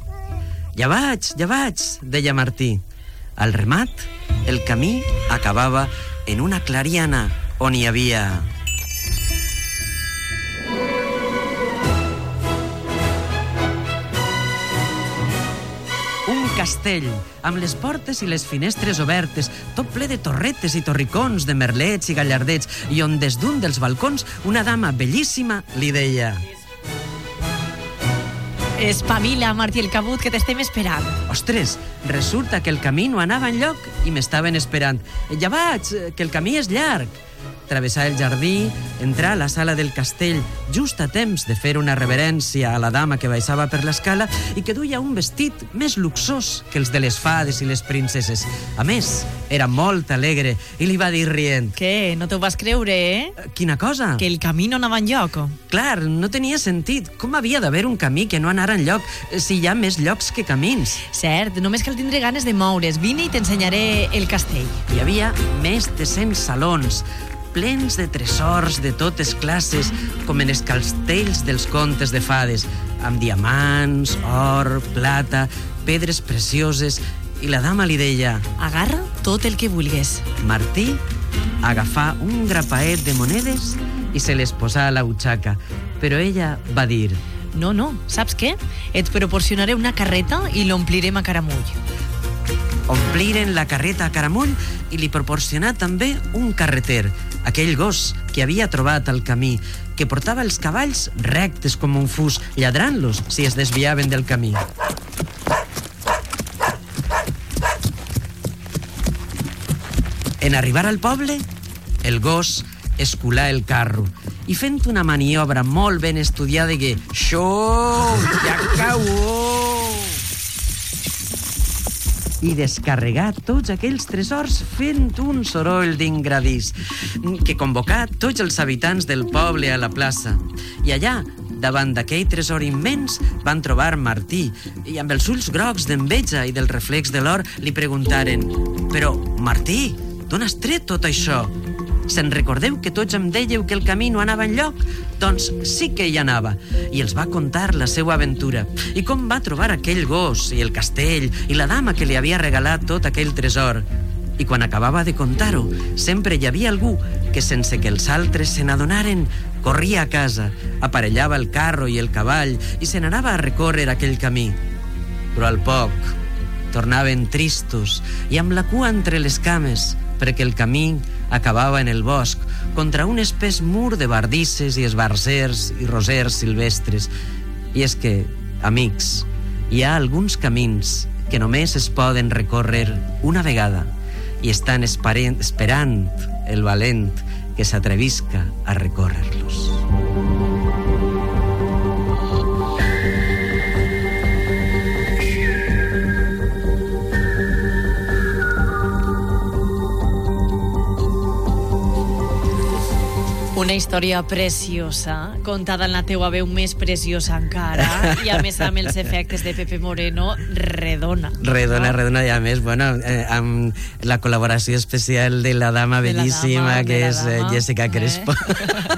Ja vaig, ja vaig, deia Martí. Al remat, el camí acabava en una clariana on hi havia castell, amb les portes i les finestres obertes, tot ple de torretes i torricons, de merlets i gallardets, i on des d'un dels balcons una dama bellíssima li deia... Espavila, Martí el Cabut, que t'estem esperant. Ostres, resulta que el camí no anava enlloc i m'estaven esperant. Ja vaig, que el camí és llarg. Travessar el jardí, entrar a la sala del castell, just a temps de fer una reverència a la dama que baixava per l'escala i que duia un vestit més luxós que els de les fades i les princeses. A més, era molt alegre i li va dir rient... Què? No t'ho vas creure, eh? Quina cosa? Que el camí no anava enlloc. Clar, no tenia sentit. Com havia d'haver un camí que no anara enlloc si hi ha més llocs que camins? Cert, només cal tindre ganes de moure's. Vine i t'ensenyaré el castell. Hi havia més de 100 salons, plens de tresors de totes classes, com en els castells dels contes de fades, amb diamants, or, plata, pedres precioses, i la dama li deia... Agarra tot el que vulgues. Martí agafà un grapaet de monedes i se les posà a la butxaca, però ella va dir... No, no, saps què? Et proporcionaré una carreta i l'omplirem a caramull. Ompliren la carreta a caramull i li proporcionà també un carreter, aquell gos que havia trobat al camí, que portava els cavalls rectes com un fus, lladrant-los si es desviaven del camí. En arribar al poble, el gos esculà el carro i fent una maniobra molt ben estudiada que «Xo! Ja acabo!» I descarregar tots aquells tresors fent un soroll d'ingradís que convocà tots els habitants del poble a la plaça. I allà, davant d'aquell tresor immens, van trobar Martí i amb els ulls grocs d'enveja i del reflex de l'or li preguntaren «Però, Martí, d'on has tret tot això?» Se'n recordeu que tots em dèieu que el camí no anava enlloc? Doncs sí que hi anava. I els va contar la seva aventura. I com va trobar aquell gos, i el castell, i la dama que li havia regalat tot aquell tresor. I quan acabava de contar-ho, sempre hi havia algú que, sense que els altres se n'adonaren, corria a casa, aparellava el carro i el cavall i se n'anava a recórrer aquell camí. Però al poc tornaven tristos i amb la cua entre les cames, perquè el camí acabava en el bosc, contra un espès mur de bardisses i esbarzers i rosers silvestres. I és que, amics, hi ha alguns camins que només es poden recórrer una vegada i estan esperant el valent que s'atrevisca a recórrer-los. Una història preciosa, contada en la teua veu més preciosa encara, i a més amb els efectes de Pepe Moreno, redona. Redona, redona, i a més, bueno, eh, amb la col·laboració especial de la dama De la bellíssima, dama, que la és eh, dama, Jessica eh? Crespo,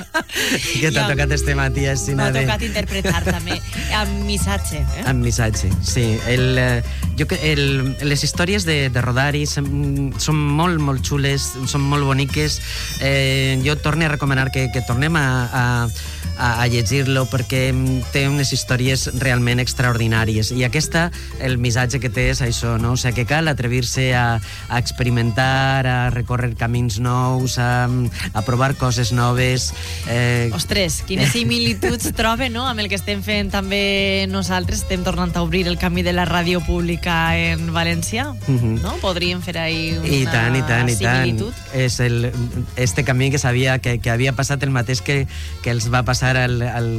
que t'ha tocat este matí així M'ha de... tocat interpretar també, amb missatge. Eh? Amb missatge, sí. El, eh, jo, el, les històries de, de Rodari són, són molt, molt xules, són molt boniques. Eh, jo torno a recomanar que, que tornem a, a, a, llegir-lo perquè mm, té unes històries realment extraordinàries. I aquesta, el missatge que té és això, no? O sigui, que cal atrevir-se a, a experimentar, a recórrer camins nous, a, a provar coses noves. Eh, Ostres, quines similituds trobe, no?, amb el que estem fent també nosaltres. Estem tornant a obrir el camí de la ràdio pública en València, Mhm. no? Podríem fer ahí una I tant, i tant, i tant. similitud. És el, este camí que sabia que, que havia passat el mateix que, que els va passar al, al,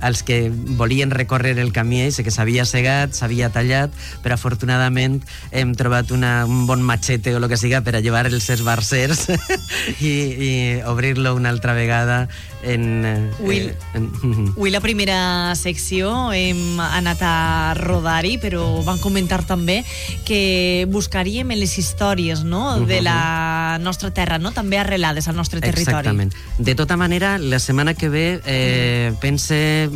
als que volien recórrer el camí ese, que s'havia cegat, s'havia tallat, però afortunadament hem trobat una, un bon machete o el que siga per a llevar els esbarcers i, i obrir-lo una altra vegada en... eh, Will. en, en Avui la primera secció hem anat a rodar-hi, però van comentar també que buscaríem en les històries no? de la nostra terra, no? també arrelades al nostre territori. Exactament. De tota manera, la setmana que ve eh, pense,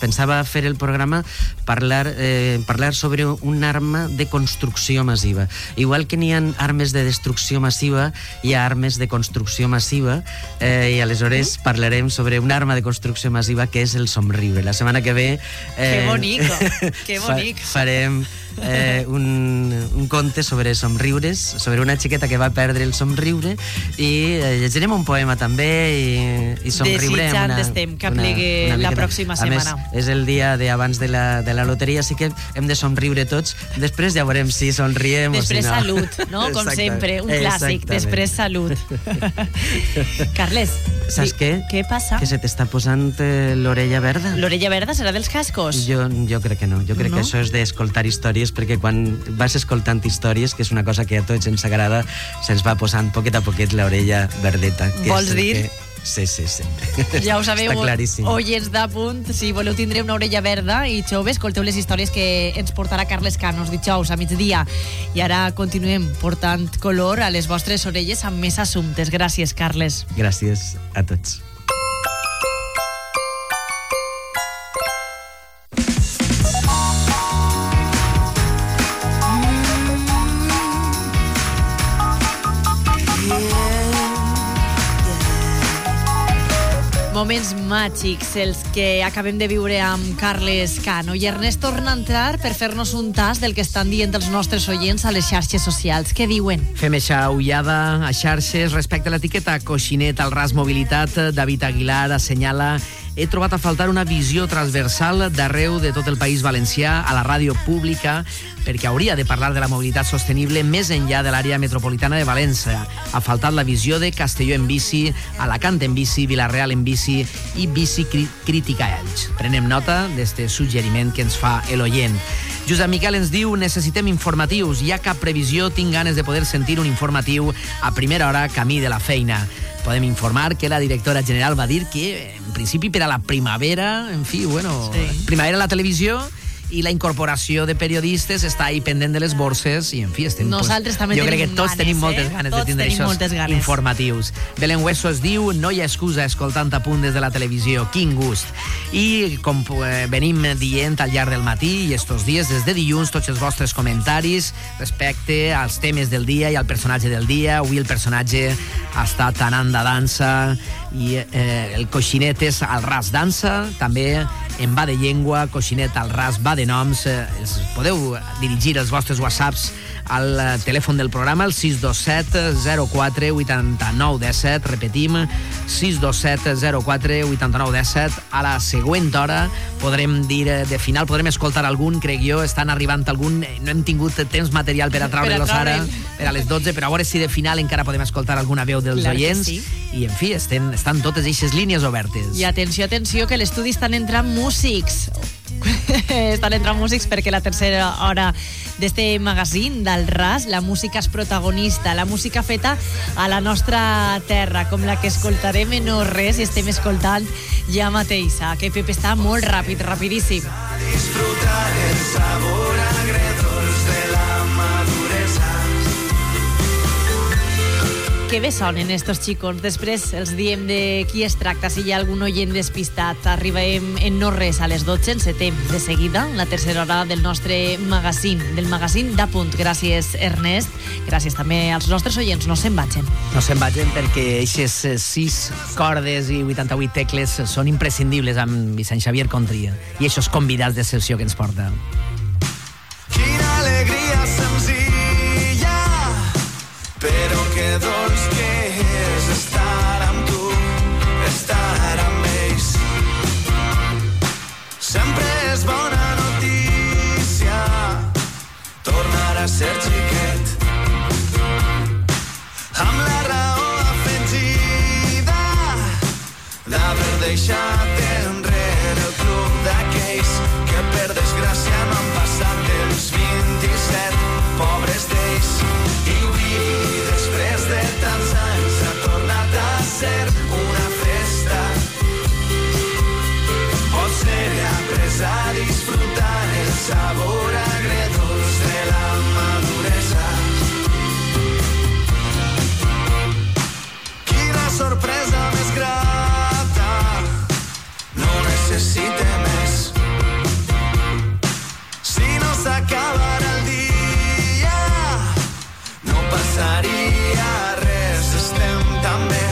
pensava fer el programa parlar, eh, parlar sobre un arma de construcció massiva. Igual que n'hi ha armes de destrucció massiva, hi ha armes de construcció massiva eh, i aleshores parlarem sobre un arma de construcció massiva que és el somriure. La setmana que ve... Que bonico, que fa- bonic. farem eh, un, un conte sobre somriures, sobre una xiqueta que va perdre el somriure i eh, llegirem un poema també i, i somriurem Desitjant una, estem que aplegui la pròxima A més, setmana. és el dia de abans de la, de la loteria, així que hem de somriure tots. Després ja veurem si somriem Després o si no. salut, no? Com Exactament. sempre, un clàssic. Exactament. Després salut. Carles, Saps què? què passa? Que se t'està posant eh, l'orella verda. L'orella verda serà dels cascos? Jo, jo crec que no. Jo crec No? que això és d'escoltar històries, perquè quan vas escoltant històries, que és una cosa que a tots ens agrada, se'ns va posant poquet a poquet l'orella verdeta. Que Vols dir? Que... Sí, sí, sí. Ja ho sabeu, Està claríssim. oients d'apunt, si voleu tindre una orella verda i jove, escolteu les històries que ens portarà Carles Canos dijous a migdia. I ara continuem portant color a les vostres orelles amb més assumptes. Gràcies, Carles. Gràcies a tots. Moments màgics, els que acabem de viure amb Carles Cano. I Ernest torna a entrar per fer-nos un tas del que estan dient els nostres oients a les xarxes socials. Què diuen? Fem eixa ullada a xarxes respecte a l'etiqueta Coixinet al RAS Mobilitat. David Aguilar assenyala he trobat a faltar una visió transversal d'arreu de tot el País Valencià a la ràdio pública perquè hauria de parlar de la mobilitat sostenible més enllà de l'àrea metropolitana de València. Ha faltat la visió de Castelló en bici, Alacant en bici, Vilareal en bici i Bici Crítica Elx. Prenem nota d'este suggeriment que ens fa l'oient. Josep Miquel ens diu necessitem informatius. Hi ha cap previsió? Tinc ganes de poder sentir un informatiu a primera hora camí de la feina. Podem informar que la directora general va dir que, en principi, per a la primavera, en fi, bueno, sí. primavera a la televisió i la incorporació de periodistes està ahí pendent de les borses i, en fi, estem... Nosaltres també jo crec que tots ganes, tenim eh? moltes ganes Tots de tindre això informatius. Belén Hueso es diu no hi ha excusa escoltant a punt des de la televisió. Quin gust. I com eh, venim dient al llarg del matí i estos dies, des de dilluns, tots els vostres comentaris respecte als temes del dia i al personatge del dia. Avui el personatge ha estat anant de dansa i eh, el coixinet és al ras dansa, també en va de llengua, coixinet al ras va de noms. Eh, podeu dirigir els vostres whatsapps al eh, telèfon del programa, el 627 04 89 17. Repetim, 627 04 89 17. A la següent hora podrem dir eh, de final, podrem escoltar algun, crec jo, estan arribant algun, eh, no hem tingut temps material per a treure-los ara, per a les 12, però a veure si de final encara podem escoltar alguna veu dels Clar oients. sí. I, en fi, estan, estan totes aquestes línies obertes. I atenció, atenció, que l'estudi estan entrant músics. estan entrant músics perquè la tercera hora d'este magazín del RAS, la música és protagonista, la música feta a la nostra terra, com la que escoltarem en no res i estem escoltant ja mateixa, que Pepe està molt ràpid, rapidíssim. Disfrutar el sabor agredolç Que bé sonen estos xicons. Després els diem de qui es tracta, si hi ha algun oient despistat. Arribem en no res a les 12, encetem de seguida la tercera hora del nostre magazín, del magazín d'Apunt. Gràcies, Ernest. Gràcies també als nostres oients. No se'n vagin. No se'n vagin perquè eixes 6 cordes i 88 tecles són imprescindibles amb Vicent Xavier Contria i eixos convidats de sessió que ens porta. Quina alegria senzilla, però que dolç passaria res. Estem tan bé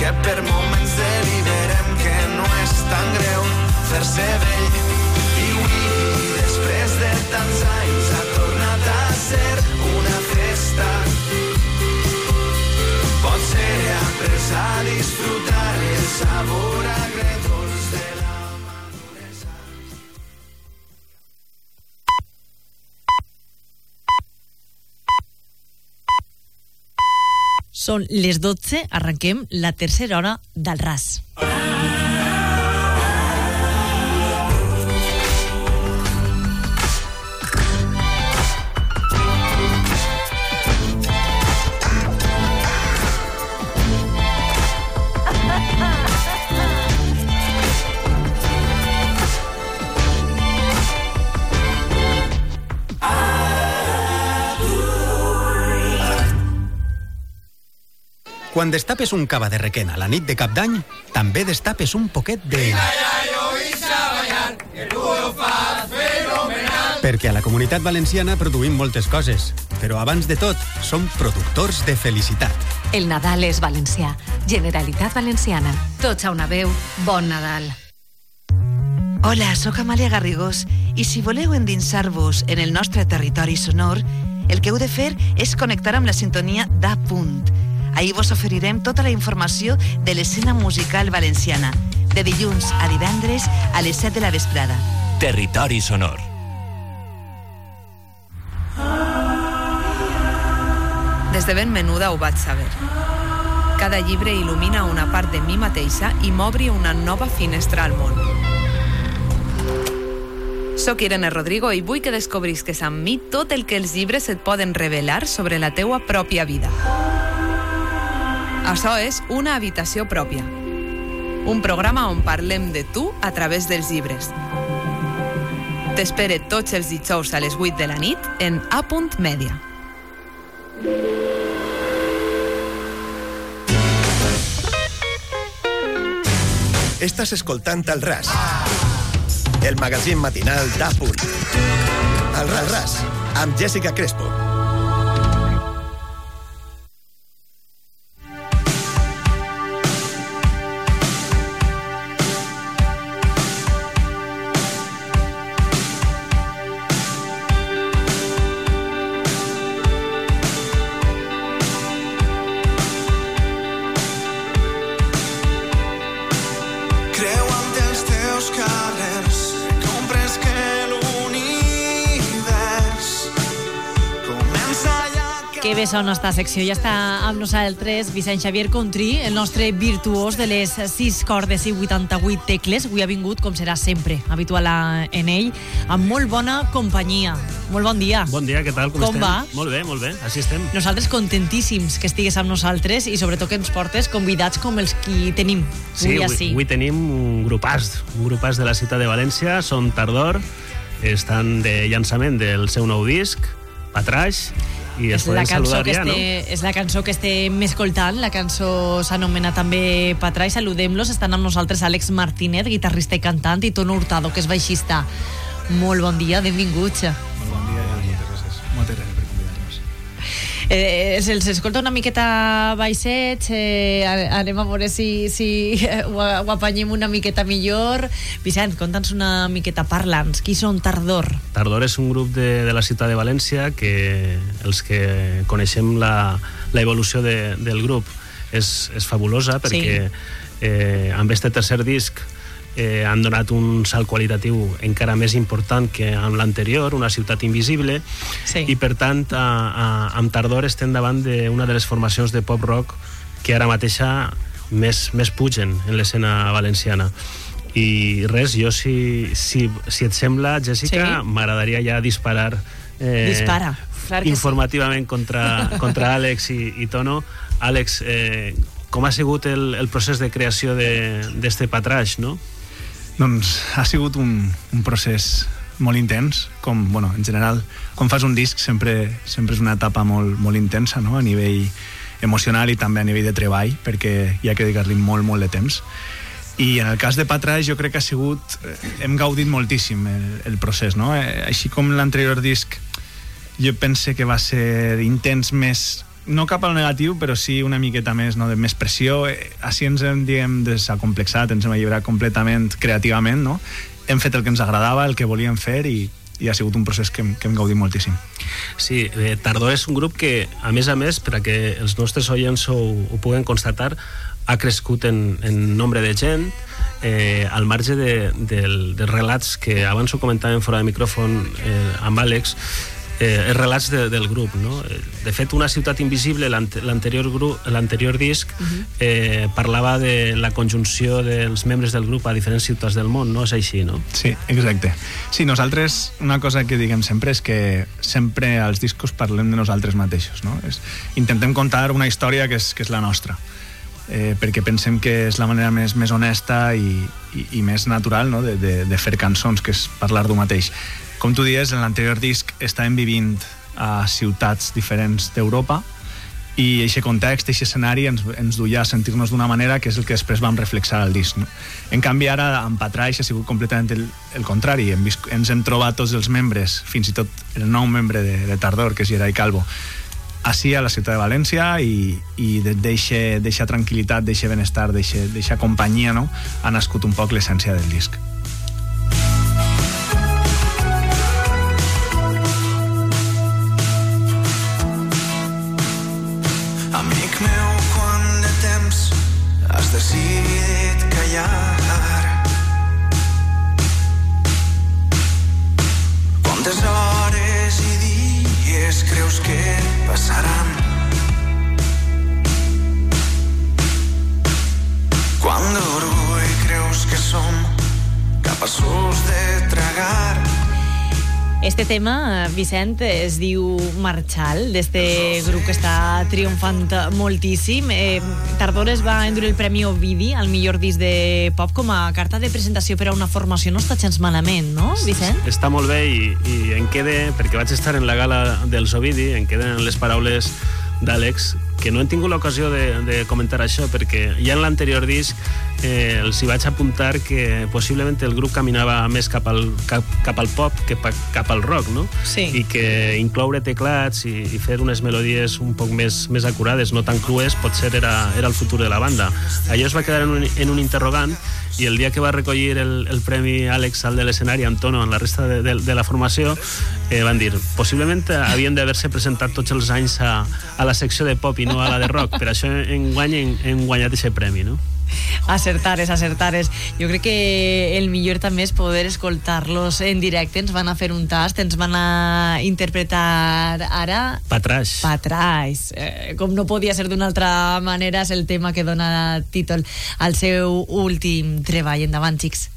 que per moments deliberem que no és tan greu fer-se vell. I avui després de tants anys Són les 12, arrenquem la tercera hora del RAS. Quan destapes un cava de requena la nit de cap d'any, també destapes un poquet de... Perquè a la comunitat valenciana produïm moltes coses, però abans de tot som productors de felicitat. El Nadal és valencià. Generalitat Valenciana. Tots a una veu. Bon Nadal. Hola, sóc Amàlia Garrigós i si voleu endinsar-vos en el nostre territori sonor, el que heu de fer és connectar amb la sintonia d'A Punt. Ahir vos oferirem tota la informació de l'escena musical valenciana, de dilluns a divendres a les 7 de la vesprada. Territori sonor. Des de ben menuda ho vaig saber. Cada llibre il·lumina una part de mi mateixa i m'obri una nova finestra al món. Soc Irene Rodrigo i vull que descobrisques amb mi tot el que els llibres et poden revelar sobre la teua pròpia vida. Això és Una habitació pròpia. Un programa on parlem de tu a través dels llibres. T'espere tots els dijous a les 8 de la nit en A. Media. Estàs escoltant el RAS, el magazín matinal d'Apunt. El RAS, amb Jessica Crespo. Bé sona esta secció. Ja està amb nosaltres Vicent Xavier Contrí, el nostre virtuós de les 6 cordes i 88 tecles. Avui ha vingut, com serà sempre, habitual en ell, amb molt bona companyia. Molt bon dia. Bon dia, què tal? Com, Com estem? va? Molt bé, molt bé, així estem. Nosaltres contentíssims que estigues amb nosaltres i sobretot que ens portes convidats com els que tenim Sí, avui avui, avui tenim un grupàs, un grupàs de la ciutat de València, són Tardor, estan de llançament del seu nou disc, Patraix, i els és la, cançó saludar que ja, no? este, és la cançó que estem escoltant, la cançó s'anomena també Patra i saludem-los, estan amb nosaltres Àlex Martínez, guitarrista i cantant, i Tono Hurtado, que és baixista. Molt bon dia, benvinguts. Eh, se'ls escolta una miqueta baixets, eh, anem a veure si, si eh, ho, ho apanyem una miqueta millor. Vicent, conta'ns una miqueta, parla'ns. Qui són Tardor? Tardor és un grup de, de la ciutat de València que els que coneixem la, la evolució de, del grup és, és fabulosa perquè eh, amb este tercer disc eh, han donat un salt qualitatiu encara més important que amb l'anterior, una ciutat invisible, sí. i per tant a, a, amb Tardor estem davant d'una de les formacions de pop-rock que ara mateixa més, més pugen en l'escena valenciana. I res, jo si, si, si et sembla, Jessica, Sí. m'agradaria ja disparar eh, Dispara, clar que sí. informativament contra, contra Àlex i, i Tono. Àlex, eh, com ha sigut el, el procés de creació d'este patraix, no? Doncs ha sigut un, un procés molt intens, com, bueno, en general, quan fas un disc sempre, sempre és una etapa molt, molt intensa, no?, a nivell emocional i també a nivell de treball, perquè hi ha que dedicar-li molt, molt de temps. I en el cas de Patraix jo crec que ha sigut... eh, Hem gaudit moltíssim el, el procés, no? Eh, Així com l'anterior disc jo pense que va ser intens més no cap al negatiu, però sí una miqueta més no, de més pressió. Eh, Així ens hem, diguem, desacomplexat, ens hem alliberat completament creativament, no? Hem fet el que ens agradava, el que volíem fer i, i ha sigut un procés que, hem- que hem gaudit moltíssim. Sí, eh, Tardor és un grup que, a més a més, per a que els nostres oients ho, ho puguen constatar, ha crescut en, en nombre de gent, eh, al marge de, dels relats que abans ho comentàvem fora de micròfon eh, amb Àlex, eh, els relats de, del grup. No? De fet, Una ciutat invisible, l'ante- l'anterior grup, l'anterior disc, eh, parlava de la conjunció dels membres del grup a diferents ciutats del món, no? És així, no? Sí, exacte. Sí, nosaltres, una cosa que diguem sempre és que sempre als discos parlem de nosaltres mateixos, no? És, intentem contar una història que és, que és la nostra, eh, perquè pensem que és la manera més, més honesta i, i, i més natural no? de, de, de fer cançons, que és parlar d'un mateix. Com tu dius, en l'anterior disc estàvem vivint a ciutats diferents d'Europa i aquest context, aquest escenari ens, ens duia a sentir-nos d'una manera que és el que després vam reflexar al disc. No? En canvi, ara, amb Patraix, ha sigut completament el, el contrari. Hem vist, ens hem trobat tots els membres, fins i tot el nou membre de, de Tardor, que és Gerai Calvo, així a la ciutat de València i, i d'eixa tranquil·litat, d'eixa benestar, d'eixa companyia, no? ha nascut un poc l'essència del disc. Decidit callar? Quantes hores i dies creus que passaran? Quant d'orgull creus que som capaços de tragar? Este tema, eh, Vicent, es diu Marchal, d'este grup que està triomfant moltíssim. Eh, Tardor es va endur el Premi Ovidi al millor disc de pop com a carta de presentació per a una formació. No està gens malament, no, Vicent? Està molt bé i, i en quede, perquè vaig estar en la gala dels Ovidi, en queden les paraules d'Àlex, que no he tingut l'ocasió de, de comentar això, perquè ja en l'anterior disc eh, els hi vaig apuntar que possiblement el grup caminava més cap al, cap, cap al pop que pa, cap al rock, no? Sí. I que incloure teclats i, i fer unes melodies un poc més, més acurades, no tan crues, potser era, era el futur de la banda. Allò es va quedar en un, en un interrogant i el dia que va recollir el, el Premi Àlex al de l'escenari amb Tono en la resta de, de, de la formació eh, van dir, possiblement havien d'haver-se presentat tots els anys a, a la secció de pop i no a la de rock per això en guany hem, hem guanyat aquest premi no? Acertares, acertares. Jo crec que el millor també és poder escoltar-los en directe. Ens van a fer un tast, ens van a interpretar ara... Patraix. Patraix. Eh, com no podia ser d'una altra manera, és el tema que dona títol al seu últim treball. Endavant, xics.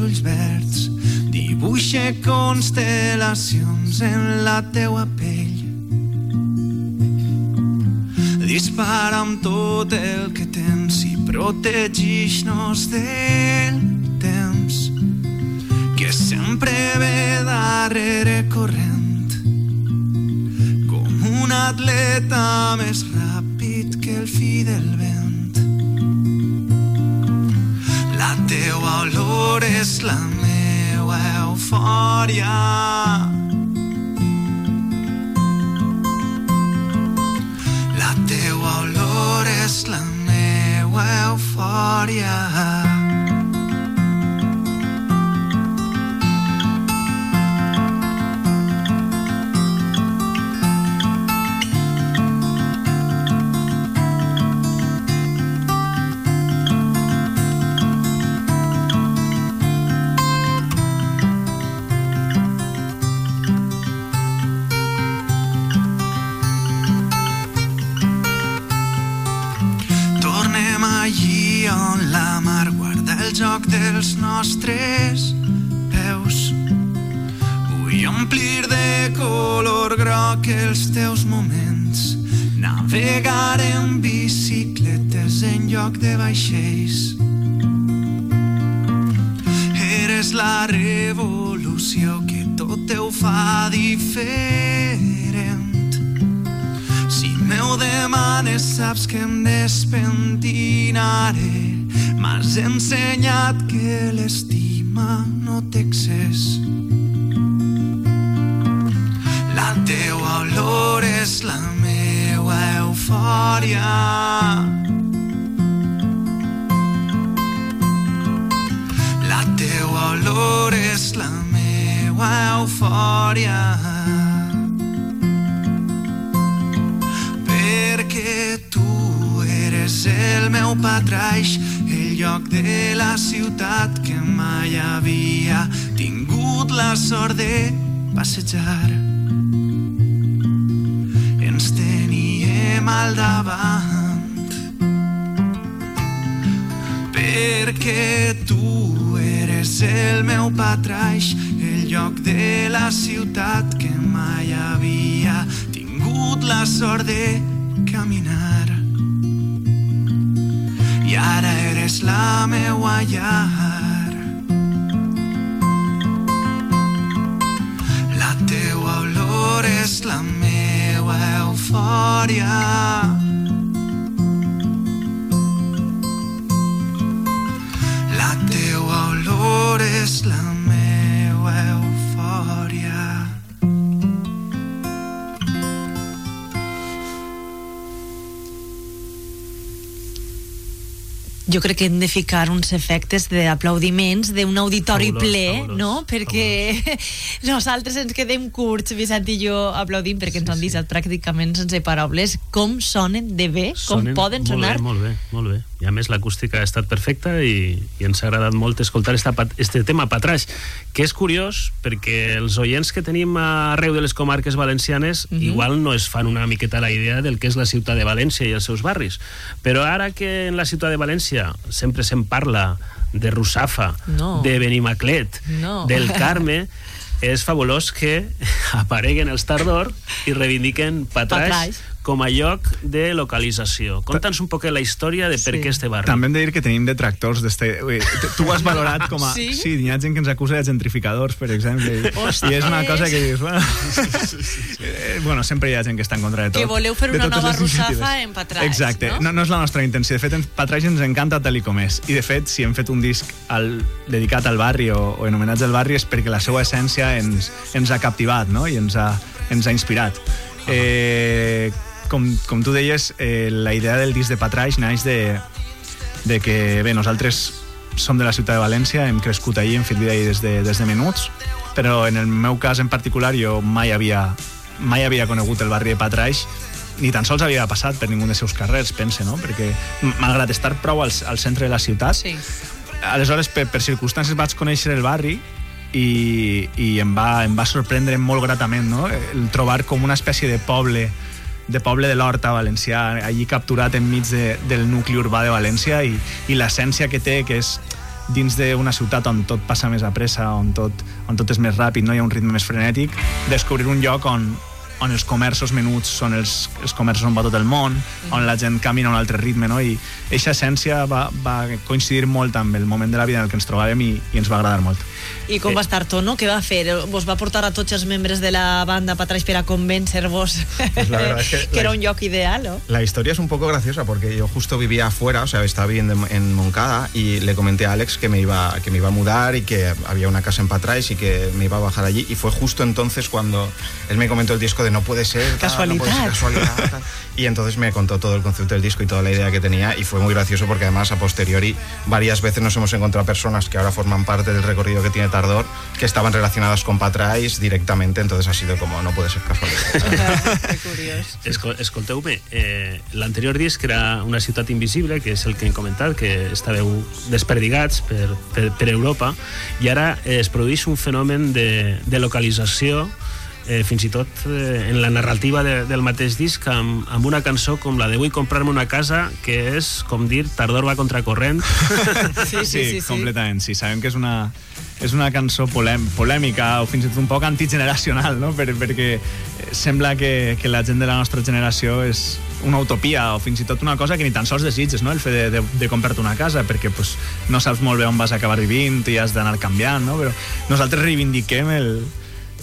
Ulls verds dibuixa constel·lacions en la teua pell dispara amb tot el que tens i protegix-nos del temps que sempre ve darrere corrent com un atleta més ràpid que el fi del vent. Olor és la meua eufòria. La teua olor és la meua eufòria. Que hem de ficar uns efectes d'aplaudiments d'un auditori Fabulós, ple, fabulós, no? Perquè nosaltres ens quedem curts, Vicent i jo, aplaudint, perquè ens han deixat pràcticament sense paraules. Com sonen de bé, com Sonen poden sonar. Molt bé, molt bé, molt bé. A més l'acústica ha estat perfecta i, i ens ha agradat molt escoltar esta, este tema patraix, que és curiós perquè els oients que tenim arreu de les comarques valencianes Mhm. igual no es fan una miqueta la idea del que és la ciutat de València i els seus barris. Però ara que en la ciutat de València sempre se'n parla de Russafa, No. de Benimaclet, No. del Carme, és fabulós que apareguen els Tardor i reivindiquen Patraix, Patraix. Com a lloc de localització. Conta'ns un poc la història de per Sí. què este barri. També hem de dir que tenim detractors d'este... tu- ho has valorat com a... Sí? Sí, hi ha gent que ens acusa de gentrificadors, per exemple. I, Ostres! i és una cosa que dius... Bueno, eh, bueno, sempre hi ha gent que està en contra de tot. Que voleu fer una nova russafa en Patraix, Exacte, no? no? no és la nostra intenció. De fet, en Patraix ens encanta tal i com és. I, de fet, si hem fet un disc al, dedicat al barri o, o en homenatge al barri és perquè la seva essència ens, ens ha captivat no? i ens ha, ens ha inspirat. Eh, com, com tu deies, eh, la idea del disc de Patraix naix de, de que, bé, nosaltres som de la ciutat de València, hem crescut allí, hem fet vida allí des de, des de menuts, però en el meu cas en particular jo mai havia, mai havia conegut el barri de Patraix, ni tan sols havia passat per ningú dels seus carrers, pense, no? Perquè, malgrat estar prou al, al centre de la ciutat, sí. aleshores, per, per circumstàncies vaig conèixer el barri i, i em, va, em va sorprendre molt gratament no? el trobar com una espècie de poble de poble de l'Horta valencià, allí capturat enmig de, del nucli urbà de València i, i l'essència que té, que és dins d'una ciutat on tot passa més a pressa, on tot, on tot és més ràpid, no hi ha un ritme més frenètic, descobrir un lloc on, on els comerços menuts són els, els comerços on va tot el món, on la gent camina a un altre ritme, no? I aquesta essència va, va coincidir molt amb el moment de la vida en el que ens trobàvem i, i ens va agradar molt. I com va estar Tono? Què va fer? Vos va portar a tots els membres de la banda Patraix per a convèncer-vos Pues la es que que era un lloc ideal, ¿no? La historia es un poco graciosa porque yo justo vivía afuera, o sea, estaba viviendo en, Moncada y le comenté a Alex que me iba que me iba a mudar y que había una casa en Patrais y que me iba a bajar allí y fue justo entonces cuando él me comentó el disco de no puede ser tal, no puede ser Casualidad. casualidad tal". y entonces me contó todo el concepto del disco y toda la idea que tenía y fue muy gracioso porque además a posteriori varias veces nos hemos encontrado personas que ahora forman parte del recorrido que tiene Tardor que estaban relacionadas con Patrais directamente, entonces ha sido como no puede ser casualidad. Esco, escolteu-me, eh, l'anterior disc era Una ciutat invisible, que és el que hem comentat, que estàveu desperdigats per, per, per Europa, i ara eh, es produeix un fenomen de, de localització eh, fins i tot eh, en la narrativa de, del mateix disc amb, amb una cançó com la de Vull comprar-me una casa que és, com dir, Tardor va contracorrent sí, sí, sí, completament. Sí, sabem que és una, és una cançó polèm, polèmica o fins i tot un poc antigeneracional, no? Per, perquè sembla que, que la gent de la nostra generació és una utopia o fins i tot una cosa que ni tan sols desitges, no? el fet de, de, de comprar-te una casa, perquè pues, no saps molt bé on vas acabar vivint i has d'anar canviant, no? però nosaltres reivindiquem el,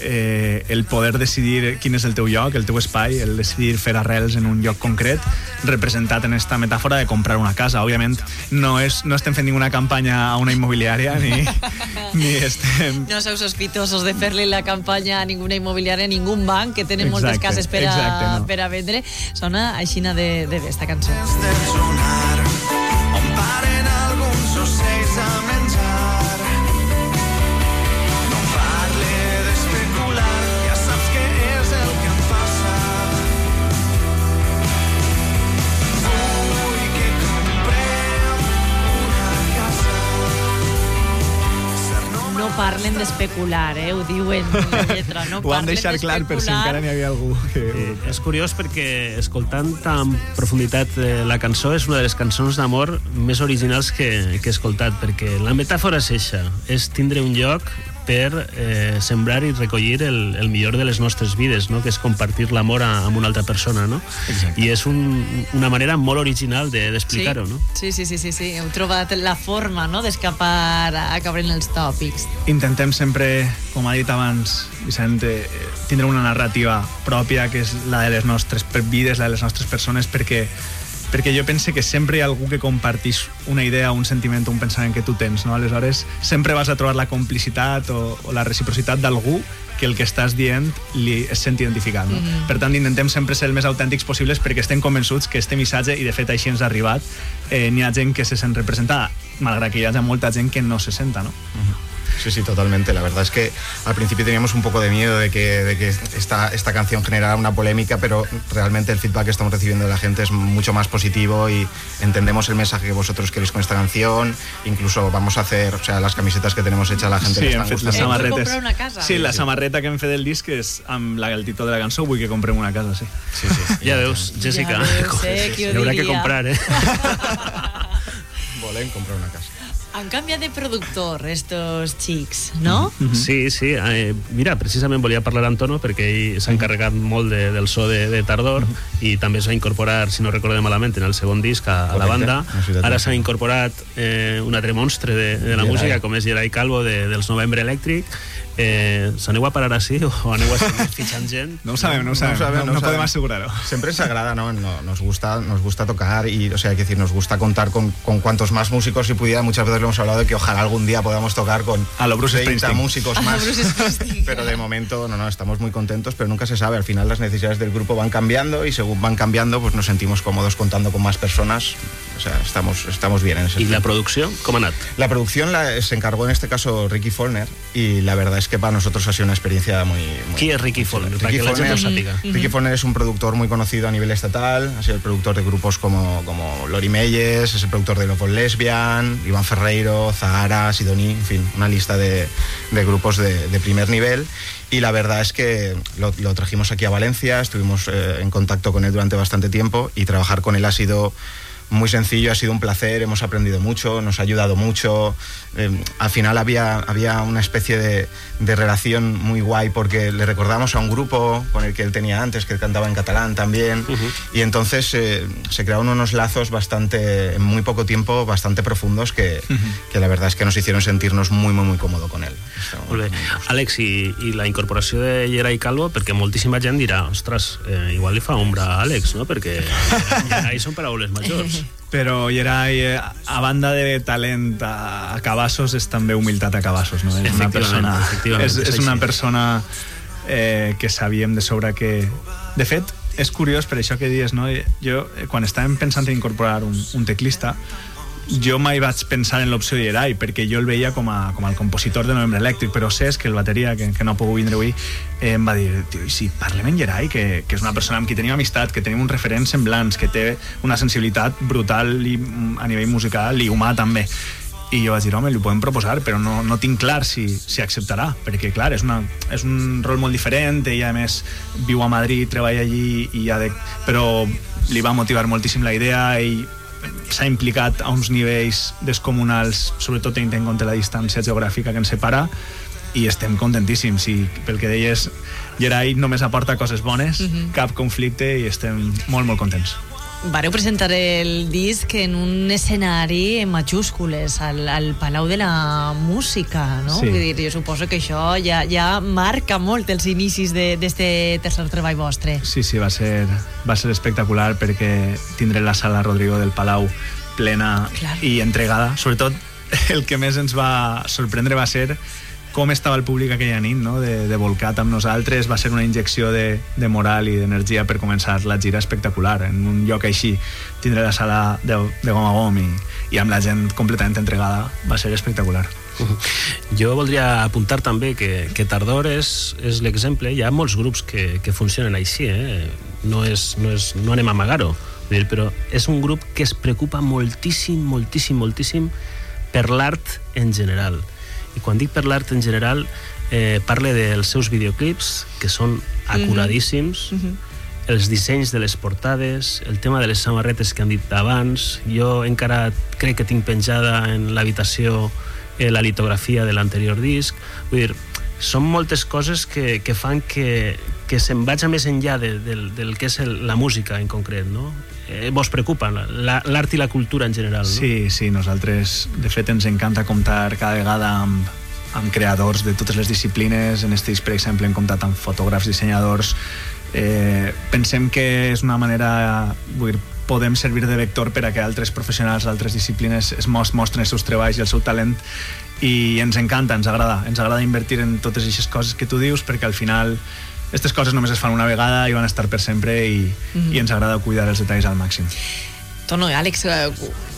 eh, el poder decidir quin és el teu lloc, el teu espai, el decidir fer arrels en un lloc concret, representat en esta metàfora de comprar una casa. Òbviament, no, és, no estem fent ninguna campanya a una immobiliària ni, ni estem... No sou sospitosos de fer-li la campanya a ninguna immobiliària, a ningú banc, que tenen moltes Exacte, cases per a, exacte, no. per a vendre. Sona aixina de, de bé, esta cançó. Parlen d'especular, eh? Ho diuen en la lletra. No Ho han deixat clar per si encara n'hi havia algú que... Eh, és curiós perquè escoltant amb profunditat eh, la cançó és una de les cançons d'amor més originals que, que he escoltat perquè la metàfora és eixa, és tindre un lloc per eh, sembrar i recollir el, el millor de les nostres vides, no? que és compartir l'amor a- amb una altra persona. No? I és un, una manera molt original de- d'explicar-ho. sí. no? Sí, sí, sí, sí, sí. Heu trobat la forma no? d'escapar a caure en els tòpics. Intentem sempre, com ha dit abans Vicent, eh, tindre una narrativa pròpia que és la de les nostres vides, la de les nostres persones, perquè perquè jo pense que sempre hi ha algú que compartix una idea, un sentiment o un pensament que tu tens, no? Aleshores, sempre vas a trobar la complicitat o, o la reciprocitat d'algú que el que estàs dient li es sent identificat. No? Mhm. Per tant, intentem sempre ser el més autèntics possibles perquè estem convençuts que este missatge, i de fet així ens ha arribat, eh, n'hi ha gent que se sent representada, malgrat que hi hagi molta gent que no se senta, no? Sí, sí, totalmente. La verdad es que al principio teníamos un poco de miedo de que, de que esta, esta canción generara una polémica, pero realmente el feedback que estamos recibiendo de la gente es mucho más positivo y entendemos el mensaje que vosotros queréis con esta canción. Incluso vamos a hacer, o sea, las camisetas que tenemos hechas, la gente Sí, hem están les una casa. Sí, la Sí, sí. samarreta que hem fet del disc és amb la, el títol de la cançó Vull que comprem una casa, sí. Sí, sí. Ja veus, Jessica, Ja veus, eh, ho haurà que diria. comprar, eh? Volem comprar una casa. Han canviat de productor, estos xics, no? Sí, sí. Eh, mira, precisament volia parlar amb Antono perquè ell s'ha encarregat molt de, del so de, de Tardor i també s'ha incorporat, si no recordem malament, en el segon disc a, a la banda. Ara s'ha incorporat eh, un altre monstre de, de la Gerai. música, com és Gerai Calvo, de, dels Novembre Elèctric. Eh, S'aneu a parar així o aneu a seguir fitxant gent? No ho sabem, no ho sabem, no, no podem asegurarlo. Siempre se agrada, ¿no? No- Nos gusta, nos gusta tocar y, o sea, hay que decir, nos gusta contar con, con cuantos más músicos si pudiera. Muchas veces lo hemos hablado de que ojalá algún día podamos tocar con A lo Bruce 30 Springsteen. músicos A lo más. Pero de momento, no, no, estamos muy contentos, pero nunca se sabe. Al final las necesidades del grupo van cambiando y según van cambiando, pues nos sentimos cómodos contando con más personas. O sea, estamos, estamos bien en ese ¿Y la sentido. producción? ¿Cómo ha? La producción la, se encargó en este caso Ricky Follner y la verdad es que para nosotros ha sido una experiencia muy... muy ¿Quién es Ricky Follner? Ricky Follner. Ricky es un productor muy conocido a nivel estatal, ha sido el productor de grupos como, como Lori Meyes, es el productor de Love on Lesbian, Iván Ferreiro, Zahara, Sidoní, en fin, una lista de, de grupos de, de primer nivel. Y la verdad es que lo, lo trajimos aquí a Valencia, estuvimos eh, en contacto con él durante bastante tiempo y trabajar con él ha sido muy sencillo, ha sido un placer, hemos aprendido mucho, nos ha ayudado mucho. Eh, al final había, había una especie de, de relación muy guay porque le recordamos a un grupo con el que él tenía antes, que cantaba en catalán también, y entonces eh, se crearon unos lazos bastante, en muy poco tiempo, bastante profundos que, que la verdad es que nos hicieron sentirnos muy, muy, muy cómodo con él. Molt bé. Àlex, i, i la incorporació de Gerai Calvo, perquè moltíssima gent dirà, ostres, eh, igual li fa ombra a Àlex, no? Perquè Gerai són paraules majors. Però Gerai, eh, a banda de talent a, cabassos, és també humilitat a cabassos, no? És una persona, és, és una persona eh, que sabíem de sobre que... De fet, és curiós per això que dius, no? Jo, eh, quan estàvem pensant en incorporar un, un teclista, jo mai vaig pensar en l'opció Gerai, perquè jo el veia com a, com el compositor de Novembre Elèctric, però Cesc, que el bateria, que, que no ha pogut vindre avui, eh, em va dir, tio, i si parlem en Gerai, que, que és una persona amb qui tenim amistat, que tenim uns referents semblants, que té una sensibilitat brutal i, a nivell musical i humà també. I jo vaig dir, home, li ho podem proposar, però no, no tinc clar si, si acceptarà, perquè, clar, és, una, és un rol molt diferent, ella, a més, viu a Madrid, treballa allí, i ha de... però li va motivar moltíssim la idea i s'ha implicat a uns nivells descomunals, sobretot tenint en compte la distància geogràfica que ens separa, i estem contentíssims. I pel que deies, Gerai només aporta coses bones, Mhm. cap conflicte, i estem molt, molt contents. Vareu presentar el disc en un escenari en majúscules al, al Palau de la Música, no? Sí. Vull dir, jo suposo que això ja, ja marca molt els inicis d'aquest tercer treball vostre. Sí, sí, va ser, va ser espectacular perquè tindré la sala Rodrigo del Palau plena Clar. i entregada. Sobretot, el que més ens va sorprendre va ser com estava el públic aquella nit, no? de, de volcat amb nosaltres. Va ser una injecció de, de moral i d'energia per començar la gira espectacular. En un lloc així, tindré la sala de, de gom a gom i, i amb la gent completament entregada. Va ser espectacular. Jo voldria apuntar també que, que Tardor és, és l'exemple. Hi ha molts grups que, que funcionen així, eh? no, és, no, és, no anem a amagar-ho, però és un grup que es preocupa moltíssim, moltíssim, moltíssim per l'art en general. I quan dic per l'art en general, eh, parle dels seus videoclips, que són acuradíssims, els dissenys de les portades, el tema de les samarretes que han dit abans. Jo encara crec que tinc penjada en l'habitació eh, la litografia de l'anterior disc. Vull dir, són moltes coses que, que fan que, que se'n vagi més enllà de, del, del que és el, la música en concret, no? Eh, vos preocupa la- l'art i la cultura en general, no? Sí, sí, nosaltres de fet ens encanta comptar cada vegada amb, amb creadors de totes les disciplines. En este disc, per exemple, hem comptat amb fotògrafs, dissenyadors. Eh, pensem que és una manera... Vull dir, podem servir de vector per a que altres professionals d'altres disciplines es mos- mostren els seus treballs i el seu talent i ens encanta, ens agrada ens agrada invertir en totes aquestes coses que tu dius perquè al final aquestes coses només es fan una vegada i van estar per sempre i, Mhm. i ens agrada cuidar els detalls al màxim Tono, Àlex, eh,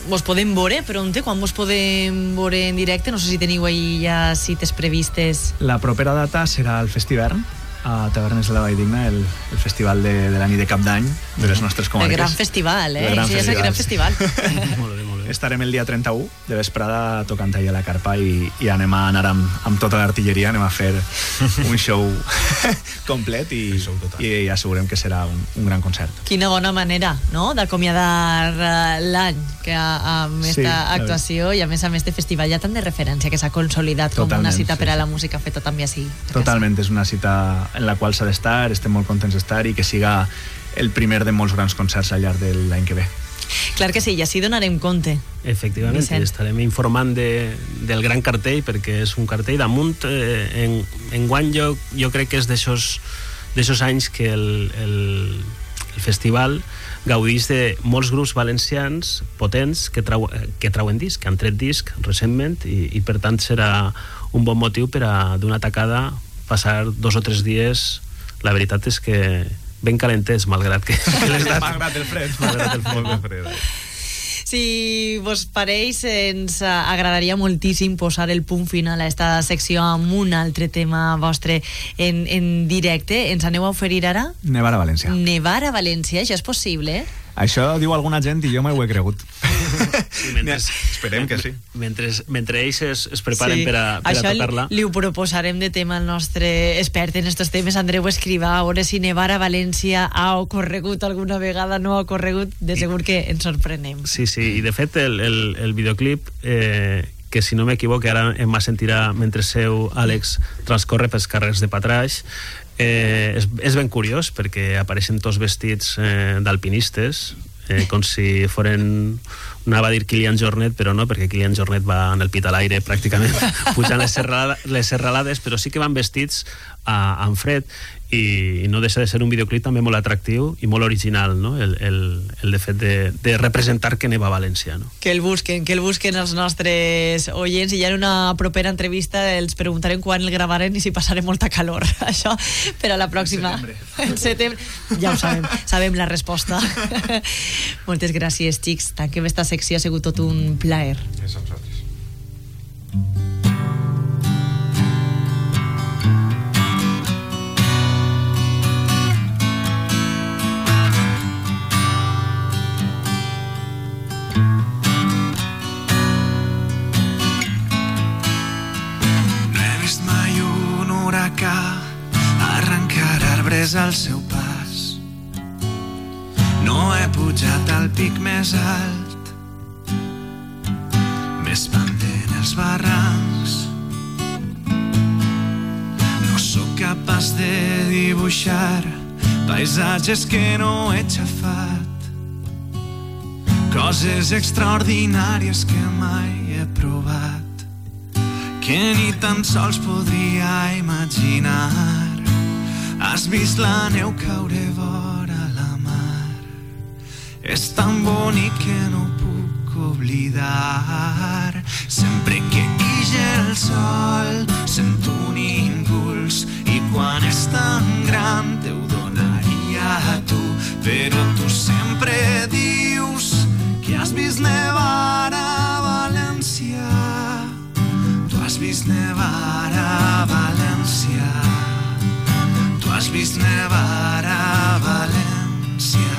vos podem veure pronte? Quan vos podem veure en directe? No sé si teniu ahí ja cites previstes. La propera data serà el Festivern a Tavernes de la Valldigna, el, el festival de, de la nit de cap d'any de les nostres El comarques. gran festival, eh? El gran Això ja és el gran festival. molt bé, molt bé. estarem el dia 31 de vesprada tocant allà a la carpa i, i anem a anar amb, amb tota l'artilleria, anem a fer un show complet i, i assegurem que serà un, un gran concert. Quina bona manera, no?, d'acomiadar eh, l'any que amb Sí, esta la actuació i a més a més de festival ja tant de referència que s'ha consolidat com una Totalment, cita sí, per a sí. la música feta també així. Totalment, és una cita en la qual s'ha d'estar, estem molt contents d'estar i que siga el primer de molts grans concerts al llarg de l'any que ve. Clar que sí, i així donarem compte. Efectivament, Vicent. i estarem informant de, del gran cartell perquè és un cartell damunt eh, en, en guany jo, jo crec que és d'aixòs d'aixòs anys que el, el, el festival gaudís de molts grups valencians potents que, trau, eh, que trauen disc, que han tret disc recentment i, i per tant serà un bon motiu per a d'una tacada passar dos o tres dies la veritat és que ben calentets malgrat que, que les dates Malgrat el fred. malgrat el fred, el fred. Si vos pareix, ens eh, agradaria moltíssim posar el punt final a esta secció amb un altre tema vostre en, en directe. Ens aneu a oferir ara? Nevar a València. Nevar a València, això és possible? Això diu alguna gent i jo mai ho he cregut. I mentre, Esperem que sí. Mentre, mentre ells es, es preparen per a, per a Això li, tocar-la li ho proposarem de tema al nostre expert en estos temes, Andreu Escrivà, a veure si nevar a València ha ocorregut alguna vegada, no ha ocorregut, de segur que ens sorprenem. Sí, sí, i de fet el, el, el videoclip eh, que si no m'equivoco ara em va sentir a, mentre seu Àlex transcorre pels carrers de Patraix eh, és, és ben curiós perquè apareixen tots vestits eh, d'alpinistes eh, com si foren anava a dir Kilian Jornet, però no, perquè Kilian Jornet va en el pit a l'aire pràcticament pujant les, serrala, les serralades, però sí que van vestits a, amb fred i, i no deixa de ser un videoclip també molt atractiu i molt original, no? el, el, el de fet de, de representar que neva a València. No? Que el busquen, que el busquen els nostres oients i ja en una propera entrevista els preguntarem quan el gravaren i si passarà molta calor. Això per a la pròxima. En setembre. Ja ho sabem, sabem la resposta. Moltes gràcies, xics. Tanquem esta secció, ha sigut tot un plaer. No arbres al seu pas. No he pujat al pic més alt, m'espanten els barrancs. No sóc capaç de dibuixar paisatges que no he xafat. Coses extraordinàries que mai he provat que ni tan sols podria imaginar. Has vist la neu caure vora la mar. És tan bonic que no puc oblidar. Sempre que ix el sol sento un impuls i quan és tan gran te ho donaria a tu. Però tu sempre dius que has vist nevar a València. Tu has vist nevar a València. Has vist nevar a València.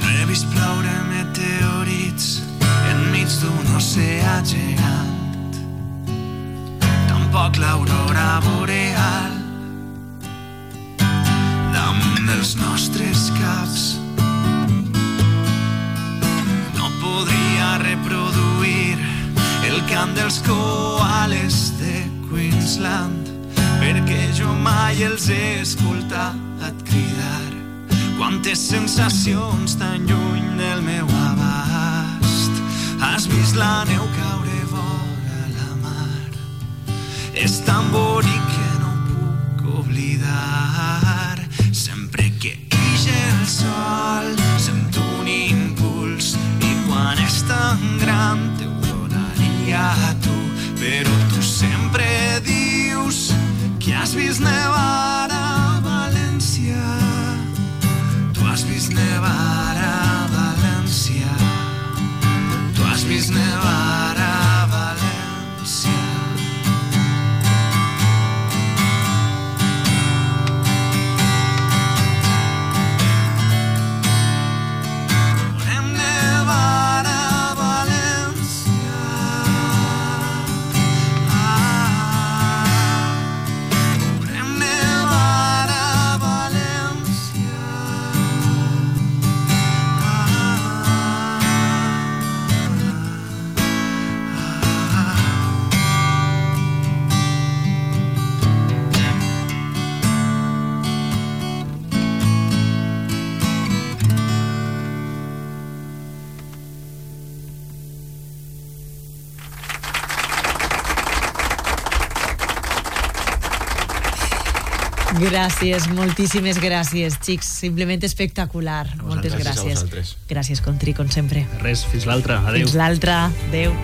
No he vist ploure meteorits enmig d'un oceà gegant. Tampoc l'aurora boreal. Damunt dels nostres caps. No podria reproduir el cant dels koales de Queensland perquè jo mai els he escoltat cridar. Quantes sensacions tan lluny del meu abast. Has vist la neu caure és tan bonic que no puc oblidar. Sempre que ix el sol sento un impuls i quan és tan gran te ho donaria a tu. Però tu sempre dius que has vist nevar a València. Tu has vist nevar a València. Tu has vist nevar Gràcies, moltíssimes gràcies, xics. Simplement espectacular. A Moltes gràcies. Gràcies, Contri, com sempre. Res, fins l'altra. Adéu. Fins l'altre. Adéu.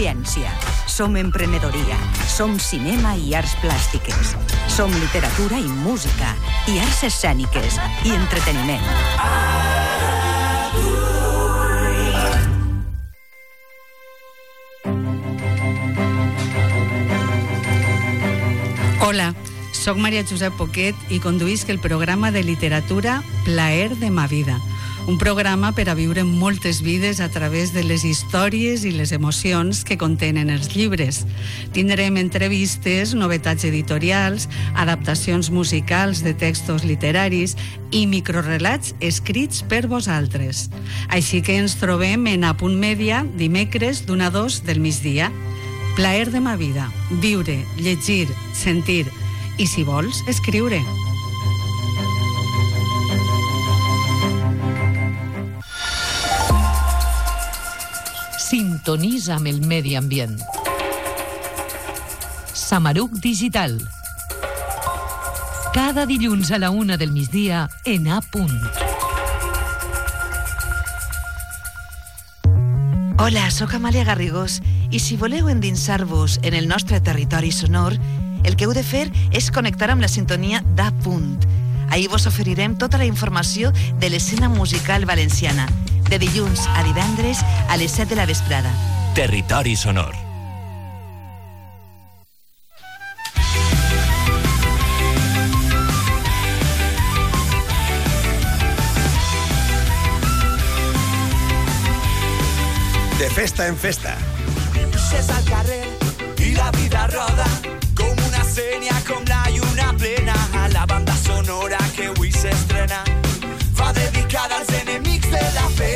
ciència, som emprenedoria, som cinema i arts plàstiques, som literatura i música, i arts escèniques, i entreteniment. Hola, sóc Maria Josep Poquet i conduïsc el programa de literatura Plaer de ma vida – un programa per a viure moltes vides a través de les històries i les emocions que contenen els llibres. Tindrem entrevistes, novetats editorials, adaptacions musicals de textos literaris i microrelats escrits per vosaltres. Així que ens trobem en A Punt Mèdia dimecres d'una a dos del migdia. Plaer de ma vida, viure, llegir, sentir i, si vols, escriure. Sintonitza amb el medi ambient. Samaruc Digital. Cada dilluns a la una del migdia en A punt. Hola, sóc Amàlia Garrigós i si voleu endinsar-vos en el nostre territori sonor, el que heu de fer és connectar amb la sintonia d'A punt. Ahir vos oferirem tota la informació de l'escena musical valenciana, de dilluns a divendres a les 7 de la vesprada. Territori sonor. De festa en festa. Al carrer i la vida roda com una sènia, com la lluna plena a la banda sonora que avui s'estrena va dedicada als enemics de la pena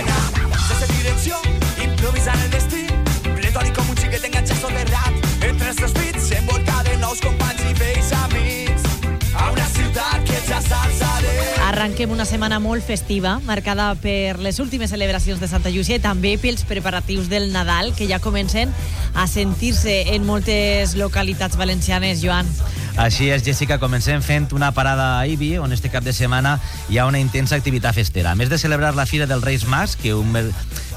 Arranquem una setmana molt festiva, marcada per les últimes celebracions de Santa Llúcia i també pels preparatius del Nadal, que ja comencen a sentir-se en moltes localitats valencianes, Joan. Així és, Jessica, comencem fent una parada a Ibi, on este cap de setmana hi ha una intensa activitat festera. A més de celebrar la Fira dels Reis Mas, que un,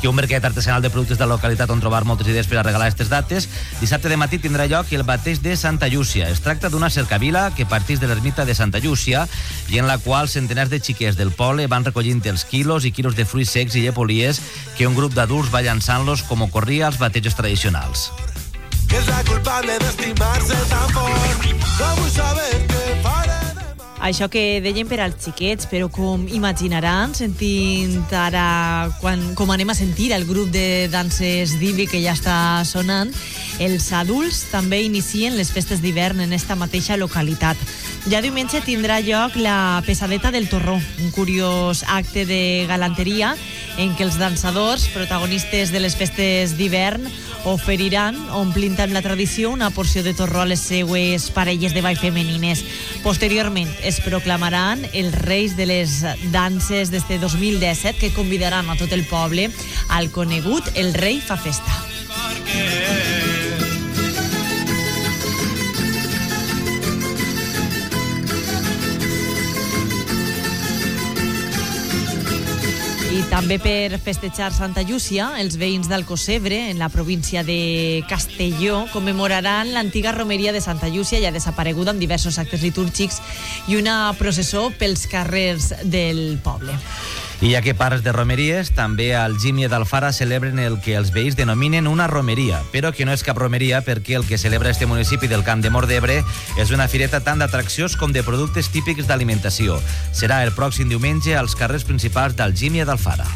que un mercat artesanal de productes de la localitat on trobar moltes idees per a regalar aquestes dates, dissabte de matí tindrà lloc el bateix de Santa Llúcia. Es tracta d'una cercavila que partís de l'ermita de Santa Llúcia i en la qual centenars de xiquets del poble van recollint els quilos i quilos de fruits secs i llepolies que un grup d'adults va llançant-los com ocorria als batejos tradicionals. Que és la culpable d'estimar-se tan fort. No vull saber què faré Això que deien per als xiquets, però com imaginaran sentint ara, quan, com anem a sentir el grup de danses d'Ibi que ja està sonant, els adults també inicien les festes d'hivern en esta mateixa localitat. Ja diumenge tindrà lloc la pesadeta del torró, un curiós acte de galanteria en què els dansadors, protagonistes de les festes d'hivern, oferiran, omplint amb la tradició, una porció de torró a les seues parelles de ball femenines. Posteriorment es proclamaran els reis de les danses d'este 2017 que convidaran a tot el poble al conegut El Rei fa festa. I també per festejar Santa Llúcia, els veïns d'Alcocebre, en la província de Castelló, commemoraran l'antiga romeria de Santa Llúcia, ja desapareguda amb diversos actes litúrgics i una processó pels carrers del poble. I ja que parles de romeries, també al Gímia d'Alfara celebren el que els veïns denominen una romeria, però que no és cap romeria perquè el que celebra este municipi del Camp de Mor d'Ebre és una fireta tant d'atraccions com de productes típics d'alimentació. Serà el pròxim diumenge als carrers principals d'Algímia d'Alfara.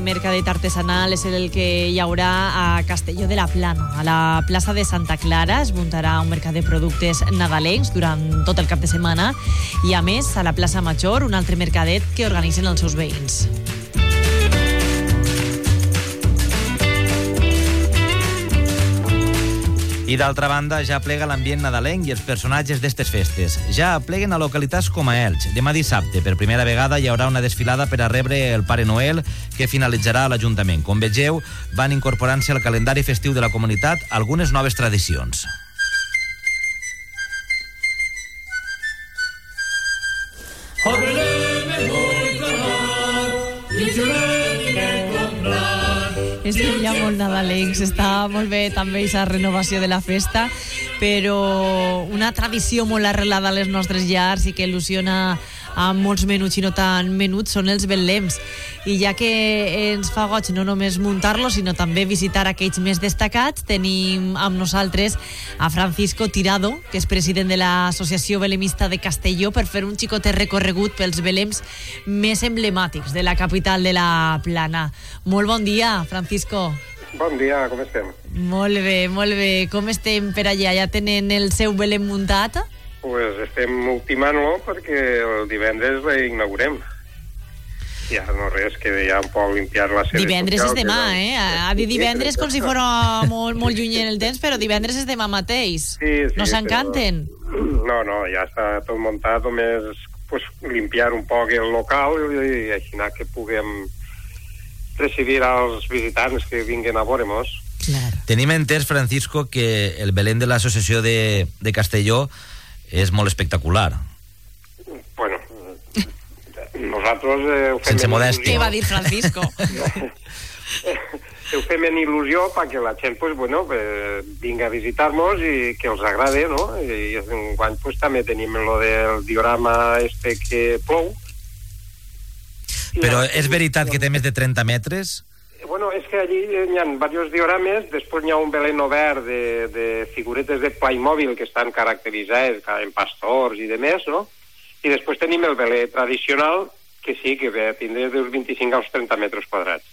Mercadet artesanal és el que hi haurà a Castelló de la Plana. A la plaça de Santa Clara es muntarà un mercat de productes nadalencs durant tot el cap de setmana i, a més, a la plaça Major, un altre mercadet que organitzen els seus veïns. I d'altra banda, ja plega l'ambient nadalenc i els personatges d'estes festes. Ja pleguen a localitats com a Elx. Demà dissabte, per primera vegada, hi haurà una desfilada per a rebre el Pare Noel que finalitzarà a l'Ajuntament. Com vegeu, van incorporant-se al calendari festiu de la comunitat algunes noves tradicions. Estem ja molt nadalencs, està molt bé també aquesta renovació de la festa, però una tradició molt arrelada a les nostres llars i que il·lusiona a molts menuts i no tan menuts són els betlems. I ja que ens fa goig no només muntar-los, sinó també visitar aquells més destacats, tenim amb nosaltres a Francisco Tirado, que és president de l'Associació Belemista de Castelló, per fer un xicotet recorregut pels belems més emblemàtics de la capital de la Plana. Molt bon dia, Francisco. Bon dia, com estem? Molt bé, molt bé. Com estem per allà? Ja tenen el seu belem muntat? Pues estem ultimant-lo perquè el divendres l'inaugurem. I ara no res, que ja un poc limpiar la sede Divendres és social, que demà, no- eh? Ha dit divendres com si fos molt, molt lluny en el temps, però divendres és demà mateix. Sí, sí, no s'encanten? No, no, ja està tot muntat, només pues, limpiar un poc el local i, i així anar que puguem recibir als visitants que vinguin a veure-nos. Tenim entès, Francisco, que el Belén de l'Associació de, de Castelló és molt espectacular. Bueno, nosaltres eh, ho fem... Sense en modèstia. Què va dir Francisco? ho fem en il·lusió perquè la gent pues, bueno, eh, vinga a visitar-nos i que els agrade, no? I en guany pues, també tenim lo del diorama este que plou. Però és veritat que té més de 30 metres? Bueno, és que allí hi ha diversos diorames, després hi ha un Belén obert de, de figuretes de Playmobil que estan caracteritzades en pastors i de més, no? I després tenim el Belé tradicional, que sí, que ve a tindre dels 25 als 30 metres quadrats.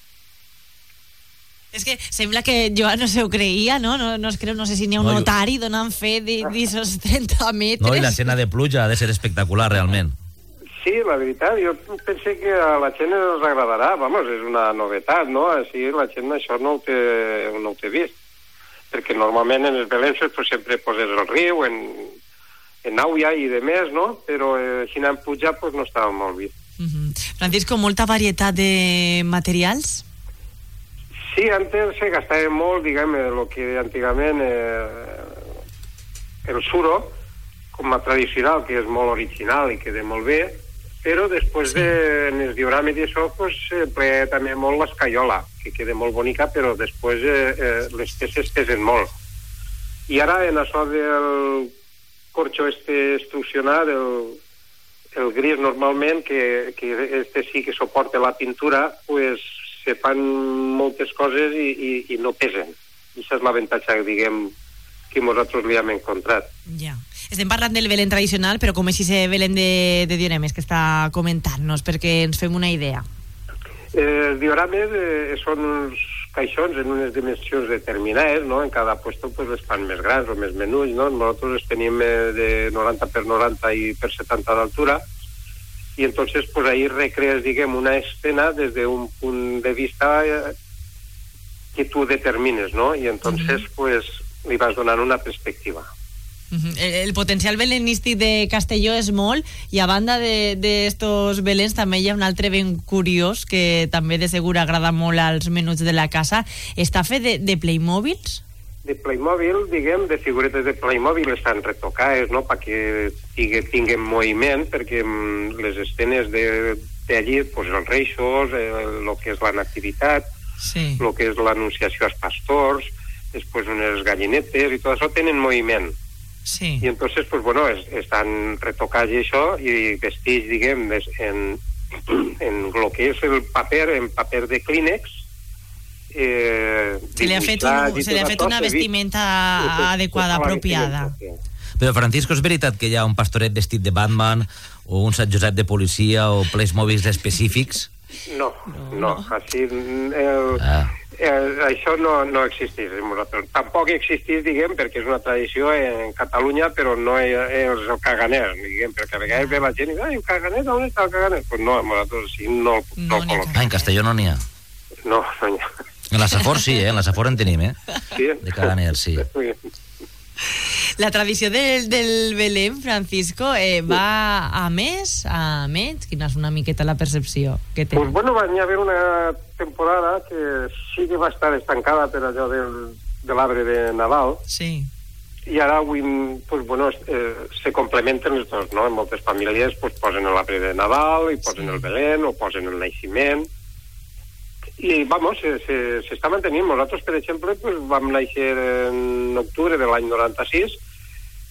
És que sembla que Joan no se ho creia, no? No, no es creu, no sé si n'hi ha un No, jo- notari donant fe d'aixòs 30 metres. No, i l'escena de pluja ha de ser espectacular, realment. Sí, la veritat, jo pensé que a la gent els agradarà, vamos, és una novetat, no? Així la gent això no ho té, no ho té vist. Perquè normalment en els Belenses pues, sempre poses el riu, en, en Àuia i de més, no? Però eh, així en pujar pues, no estava molt vist. Francisco, molta varietat de materials? Sí, antes se gastava molt, diguem, el que antigament eh, el suro, com a tradicional, que és molt original i queda molt bé, però després de, en els diorames i això, pues, s'emplega també molt l'escaiola, que queda molt bonica, però després eh, eh, les peces pesen molt. I ara, en això del corxo este extrusionat, el, el gris normalment, que, que este sí que soporta la pintura, pues, se fan moltes coses i, i, i no pesen. I això és l'avantatge, diguem, que nosaltres li hem encontrat. Ja. Estem parlant del Belén tradicional, però com és ese Belén de, de diorames que està comentant-nos, perquè ens fem una idea. Eh, els diorames eh, són uns caixons en unes dimensions determinades, no? En cada puesto pues, les fan més grans o més menuts, no? Nosaltres els tenim eh, de 90 per 90 i per 70 d'altura i entonces pues ahí recrees, diguem, una escena des d'un punt de vista eh, que tu determines, no? I entonces pues li vas donant una perspectiva. El, el potencial belenístic de Castelló és molt i a banda d'estos de, belens també hi ha un altre ben curiós que també de segur agrada molt als menuts de la casa. Està fet de, de Playmobils? de Playmobil, diguem, de figuretes de Playmobil estan retocades, no?, perquè tingue, tinguin moviment, perquè mm, les escenes de, de allí, pues, els reixos, el, el que és la nativitat, sí. el que és l'anunciació als pastors, després unes gallinetes, i tot això tenen moviment. Sí. I entonces, pues, bueno, es, estan retocats i això, i vestits, diguem, des- en, en el que és el paper, en paper de clínex, eh, Se li ha fet, un, se li ha fet una vestimenta adequada, apropiada. Però, Francisco, és veritat que hi ha un pastoret vestit de Batman o un Sant Josep de policia o Playmobils específics? No, no, així... mm, El, Ah. El, això no, no existeix nosaltres. Tampoc existeix, diguem, perquè és una tradició en Catalunya, però no és, el caganer, diguem, perquè a vegades ve la gent i diu, ai, el caganer, on està el caganer? Pues no, nosaltres sí, no, no, no, Ah, en Castelló no n'hi ha. no, no hi ha. En la Safor sí, eh? En la Safor en tenim, eh? Sí? De Caganer, sí. La tradició del, del Belém, Francisco, eh, va a més, a menys? Quina és una miqueta la percepció que té? Pues bueno, va a haver una temporada que sí que va estar estancada per allò del, de l'arbre de Nadal, Sí. i ara avui pues, bueno, eh, se complementen els dos, no? En moltes famílies pues, posen l'arbre de Nadal i posen el Belén o posen el naixement I, vamos, se- se- s'està mantenint. Nosaltres, per exemple, pues, vam néixer en octubre de l'any 96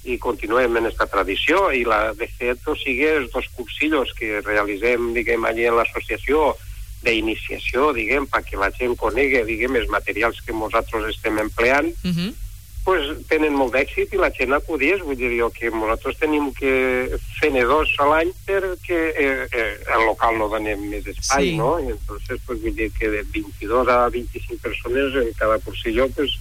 i continuem en aquesta tradició i la, de fet, o sigui, els dos cursillos que realitzem, diguem, allí en l'associació d'iniciació, diguem, perquè la gent conegui, diguem, els materials que nosaltres estem empleant, Uh -huh. Pues, tenen molt d'èxit i la gent acudeix, vull dir jo que nosaltres tenim que fer-ne dos a l'any perquè eh, eh, al local no donem més espai, Sí. no? I entonces, pues, vull dir que de 22 a 25 persones en cada cursillo, pues,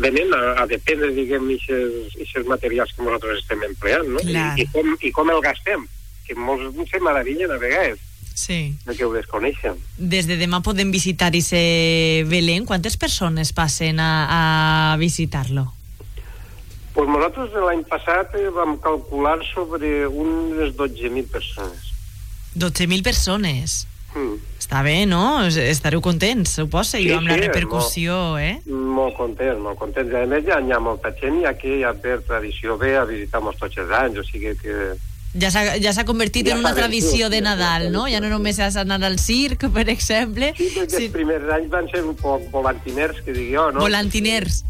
venen a, a dependre, diguem, aquests materials que nosaltres estem empleant, no? Clar. I, i, com, I com el gastem, que molts se meravillen a vegades Sí. de que ho desconeixen. Des de demà podem visitar ese Belén. Quantes persones passen a, a visitar-lo? Pues nosaltres l'any passat eh, vam calcular sobre unes 12.000 persones. 12.000 persones. Mm. Està bé, no? Estareu contents, suposa, Sí, i amb la sí, repercussió, eh? Molt contents, molt contents. A més, ja hi ha molta gent i aquí ja per tradició ve a visitar-nos tots els anys, o sigui que... Ja s'ha ja convertit Ja en una tradició de Nadal, no? Ja no només has d'anar al circ, per exemple. Sí, perquè els primers anys van ser un poc volantiners, que digui jo, no? Volantiners.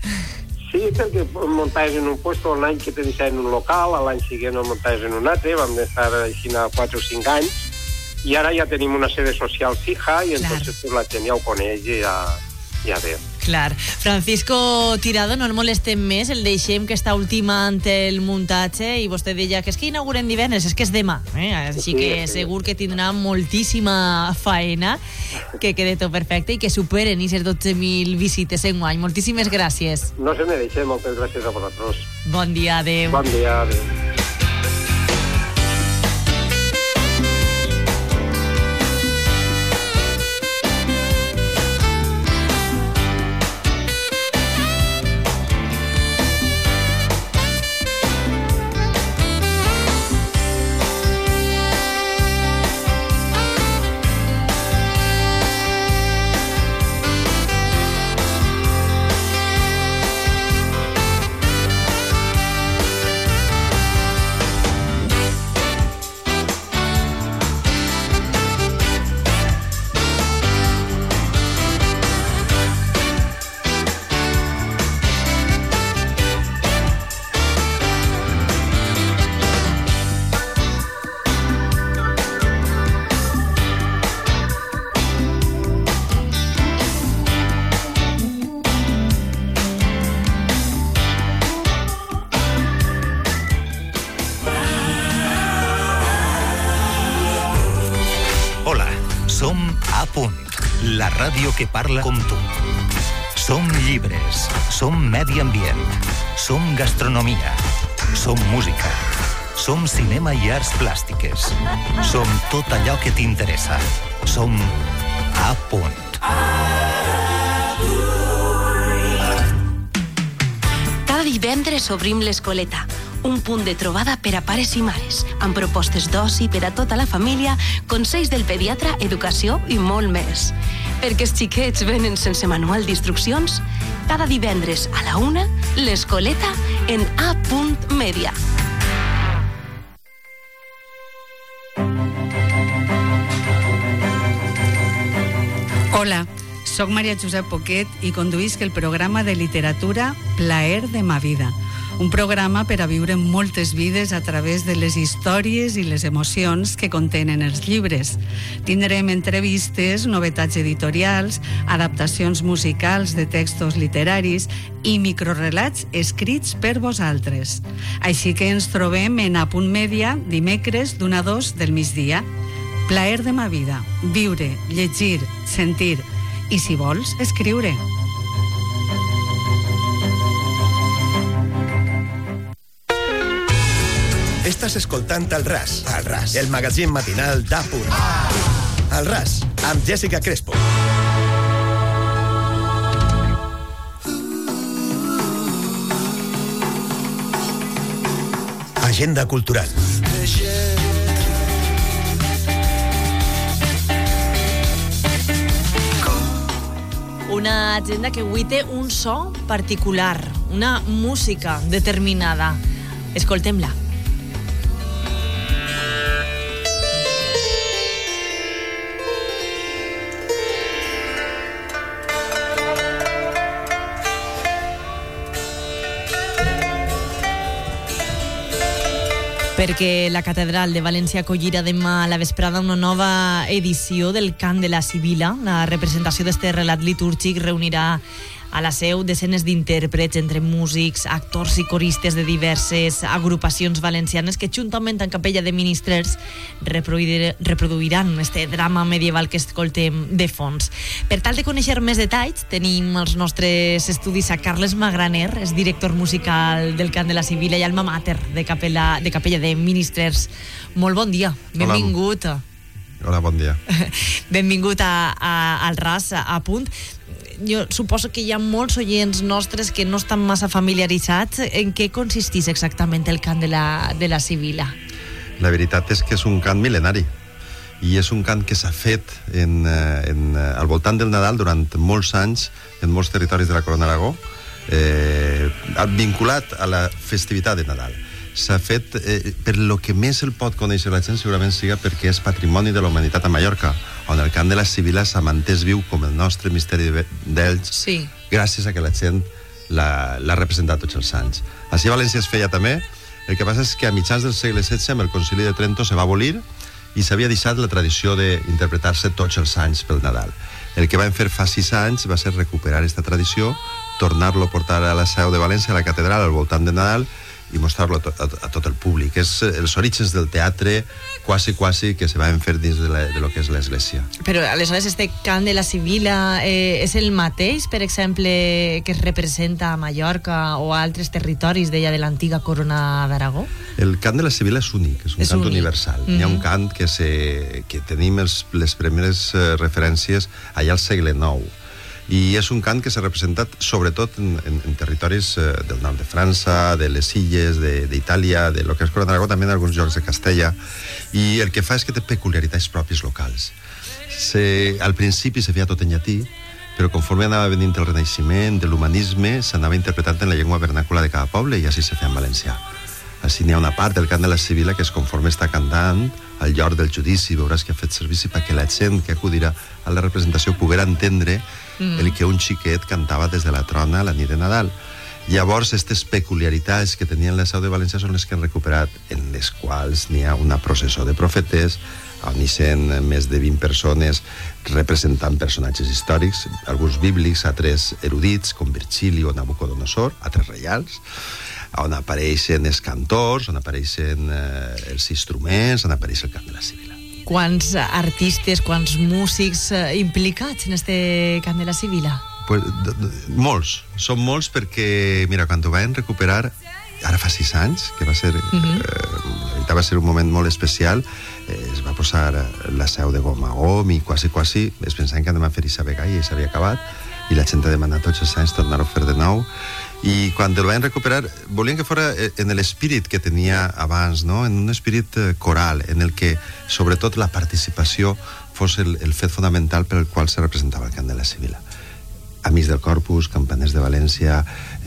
Sí, perquè muntaves en un puesto l'any que te deixaven en un local, l'any següent el muntaves en un altre, vam estar així a 4 o 5 anys, i ara ja tenim una sede social fija i entonces pues, la gent ja ho coneix i ja, ja ve. Clar. Francisco Tirado, no el molestem més, el deixem que està ultimant el muntatge i vostè deia que és que inaugurem divendres, és que és demà. Eh? Així que segur que tindrà moltíssima faena, que quede tot perfecte i que superen aquestes 12.000 visites en guany. Moltíssimes gràcies. No se me deixe, moltes gràcies a vosaltres. Bon dia, adeu. Bon dia, adeu. Que parla com tu. Som llibres, som medi ambient, som gastronomia, som música, som cinema i arts plàstiques, som tot allò que t'interessa. Som A Punt. Cada divendres obrim l'Escoleta, un punt de trobada per a pares i mares, amb propostes d'oci per a tota la família, consells del pediatre, educació i molt més. Perquè els xiquets venen sense manual d'instruccions, cada divendres a la una, l'Escoleta en A. Media. Hola, sóc Maria Josep Poquet i conduïsc el programa de literatura Plaer de ma vida, un programa per a viure moltes vides a través de les històries i les emocions que contenen els llibres. Tindrem entrevistes, novetats editorials, adaptacions musicals de textos literaris i microrelats escrits per vosaltres. Així que ens trobem en Apunt Mèdia dimecres d'una a dos del migdia. Plaer de ma vida, viure, llegir, sentir i, si vols, escriure. Estàs escoltant el RAS, el RAS, el magazín matinal d'Apur. El RAS, amb Jessica Crespo. Agenda cultural. Una agenda que avui té un so particular, una música determinada. Escoltem-la. Perquè la Catedral de València acollirà demà a la vesprada una nova edició del Cant de la Sibila. La representació d'este relat litúrgic reunirà a la seu desenes d'intèrprets entre músics, actors i coristes de diverses agrupacions valencianes que juntament amb Capella de Ministrers reproduir, reproduiran este drama medieval que escoltem de fons. Per tal de conèixer més detalls, tenim els nostres estudis a Carles Magraner, és director musical del Cant de la Sibila i alma mater de Capella de, Capella de Ministrers. Molt bon dia, benvingut. Hola, bon dia. Benvingut a, a, al RAS a punt jo suposo que hi ha molts oients nostres que no estan massa familiaritzats en què consistís exactament el cant de la, de la Sibila. La veritat és que és un cant mil·lenari i és un cant que s'ha fet en, eh, en, eh, al voltant del Nadal durant molts anys en molts territoris de la Corona d'Aragó eh, vinculat a la festivitat de Nadal s'ha fet eh, per lo que més el pot conèixer la gent segurament siga perquè és patrimoni de la humanitat a Mallorca on el cant de la Sibila s'ha mantès viu com el nostre misteri d'Ells sí. gràcies a que la gent l'ha representat tots els anys. Així a València es feia també, el que passa és que a mitjans del segle XVI amb el concili de Trento se va abolir i s'havia deixat la tradició d'interpretar-se tots els anys pel Nadal. El que vam fer fa sis anys va ser recuperar aquesta tradició, tornar-lo a portar a la seu de València, a la catedral, al voltant de Nadal, i mostrar-lo a, a, a tot el públic. És eh, els orígens del teatre quasi, quasi que se van fer dins de, la, de lo que és l'església. Però aleshores este cant de la Sibila eh, és el mateix, per exemple, que es representa a Mallorca o a altres territoris d'ella de l'antiga corona d'Aragó? El cant de la Sibila és únic, és un És cant únic. universal. Mhm. Hi ha un cant que, se, que tenim els, les primeres eh, referències allà al segle IX i és un cant que s'ha representat sobretot en, en, en territoris eh, del nord de França, de les illes, d'Itàlia, de, de lo que és d'Aragó, també en alguns llocs de Castella, i el que fa és que té peculiaritats pròpies locals. Se, al principi se feia tot en llatí, però conforme anava venint el renaixement de l'humanisme, s'anava interpretant en la llengua vernàcula de cada poble i així se feia en valencià. Així n'hi ha una part del cant de la Sibila que és conforme està cantant al lloc del judici, veuràs que ha fet servici perquè la gent que acudirà a la representació poguera entendre Mm. el que un xiquet cantava des de la trona a la nit de Nadal. Llavors, aquestes peculiaritats que tenien la seu de València són les que han recuperat, en les quals n'hi ha una processó de profetes, on hi sent més de 20 persones representant personatges històrics, alguns bíblics, altres erudits, com Virgili o Nabucodonosor, altres reials, on apareixen els cantors, on apareixen eh, els instruments, on apareix el cant de la Sibila. Quants artistes, quants músics eh, implicats en este cant de la Sibila? Pues, molts, són molts perquè, mira, quan ho vam recuperar, ara fa sis anys, que va ser, uh -huh. eh, la veritat va ser un moment molt especial, eh, es va posar la seu de gom a gom i quasi, quasi es pensaven que anem a fer Isabega i s'havia acabat, i la gent ha demanat tots els anys tornar-ho a fer de nou, i quan el vam recuperar volien que fora eh, en l'espírit que tenia abans, no? en un espírit eh, coral, en el que sobretot la participació fos el, el fet fonamental per el qual se representava el cant de la Sibila. Amics del Corpus, Campaners de València,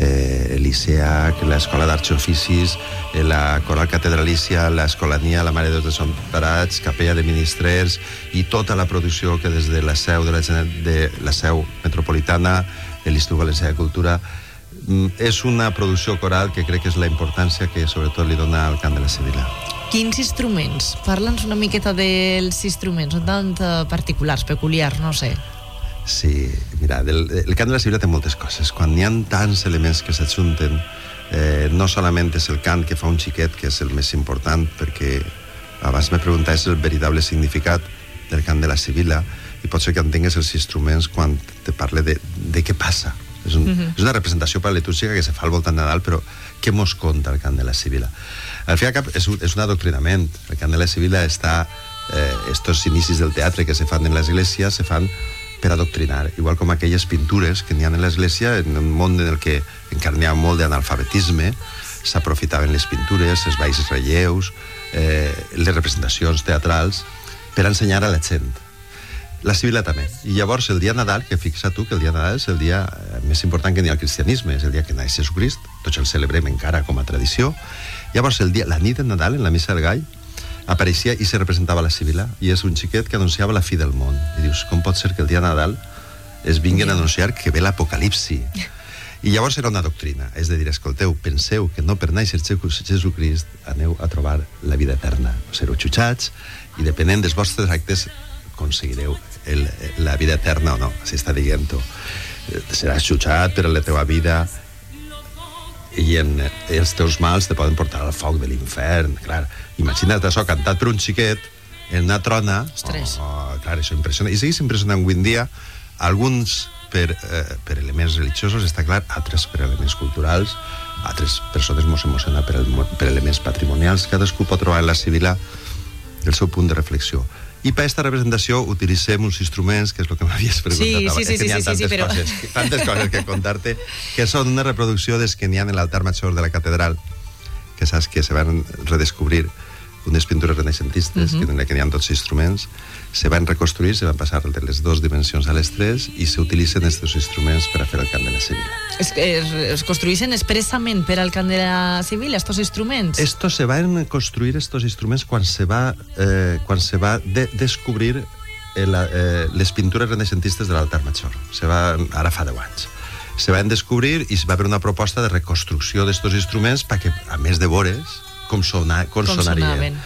eh, l'ICEAC, l'Escola d'Arts i Oficis, eh, la Coral Catedralícia, l'Escolania, la Mare de Déu de Parats, Capella de Ministrers i tota la producció que des de la seu de la, de la seu metropolitana, de l'Institut Valencià de Cultura, és una producció coral que crec que és la importància que sobretot li dona al cant de la Sibila. Quins instruments? Parla'ns una miqueta dels instruments, un tant eh, particulars, peculiars, no sé. Sí, mira, del, el cant de la Sibila té moltes coses. Quan hi ha tants elements que s'ajunten, eh, no solament és el cant que fa un xiquet, que és el més important, perquè abans me preguntaves el veritable significat del cant de la Sibila, i pot ser que entengues els instruments quan te parle de, de què passa. És, un, Mhm. és una representació per a litúrgica que se fa al voltant de Nadal, però què mos conta el cant de la Sibila? Al fi cap és un, és un adoctrinament. El cant de la Sibila està... Eh, estos inicis del teatre que se fan en l'església se fan per adoctrinar, igual com aquelles pintures que n'hi ha en l'església, en un món en el que encara n'hi ha molt d'analfabetisme, s'aprofitaven les pintures, els balls relleus, eh, les representacions teatrals, per ensenyar a la gent. La Sibila també. I llavors el dia de Nadal, que fixa tu que el dia de Nadal és el dia eh, més important que n'hi ha al cristianisme, és el dia que naix Jesucrist, tots el celebrem encara com a tradició. Llavors el dia, la nit de Nadal, en la missa del gall, apareixia i se representava la Sibila, i és un xiquet que anunciava la fi del món. I dius, com pot ser que el dia de Nadal es vinguin a anunciar que ve l'apocalipsi? I llavors era una doctrina, és de dir, escolteu, penseu que no per néixer Jesucrist aneu a trobar la vida eterna. Sereu xutxats i depenent dels vostres actes aconseguireu el, la vida eterna o no, si està dient-ho. Eh, Seràs xutxat per la teva vida i en, els teus mals te poden portar al foc de l'infern. Clar, imagina't això cantat per un xiquet en una trona. Ostres. Oh, clar, això impressiona. I segueix impressionant avui en dia alguns per, eh, per elements religiosos, està clar, altres per elements culturals, altres persones mos emociona per, el, per elements patrimonials. Cadascú pot trobar en la civila el seu punt de reflexió. I per aquesta representació utilitzem uns instruments, que és el que m'havies preguntat Sí, sí, sí, És que sí, sí, sí, però- coses, tantes coses que contar-te, que són una reproducció des que n'hi ha en l'altar major de la catedral, que saps que se van redescobrir unes pintures renaixentistes, Mhm. que en la que n'hi ha tots els instruments, se van reconstruir, se van passar de les dues dimensions a les tres i s'utilitzen aquests instruments per a fer el cant de la Sevilla. Es, es, es construïssin expressament per al cant de la civil, estos instruments? Esto se van construir estos instruments quan se va, eh, quan se va de descobrir el, eh, les pintures renaixentistes de l'altar major. Se va, ara fa 10 anys. Se van descobrir i va haver una proposta de reconstrucció d'estos instruments perquè, a més de vores, com, sona, com, Com sonarien. sonaven.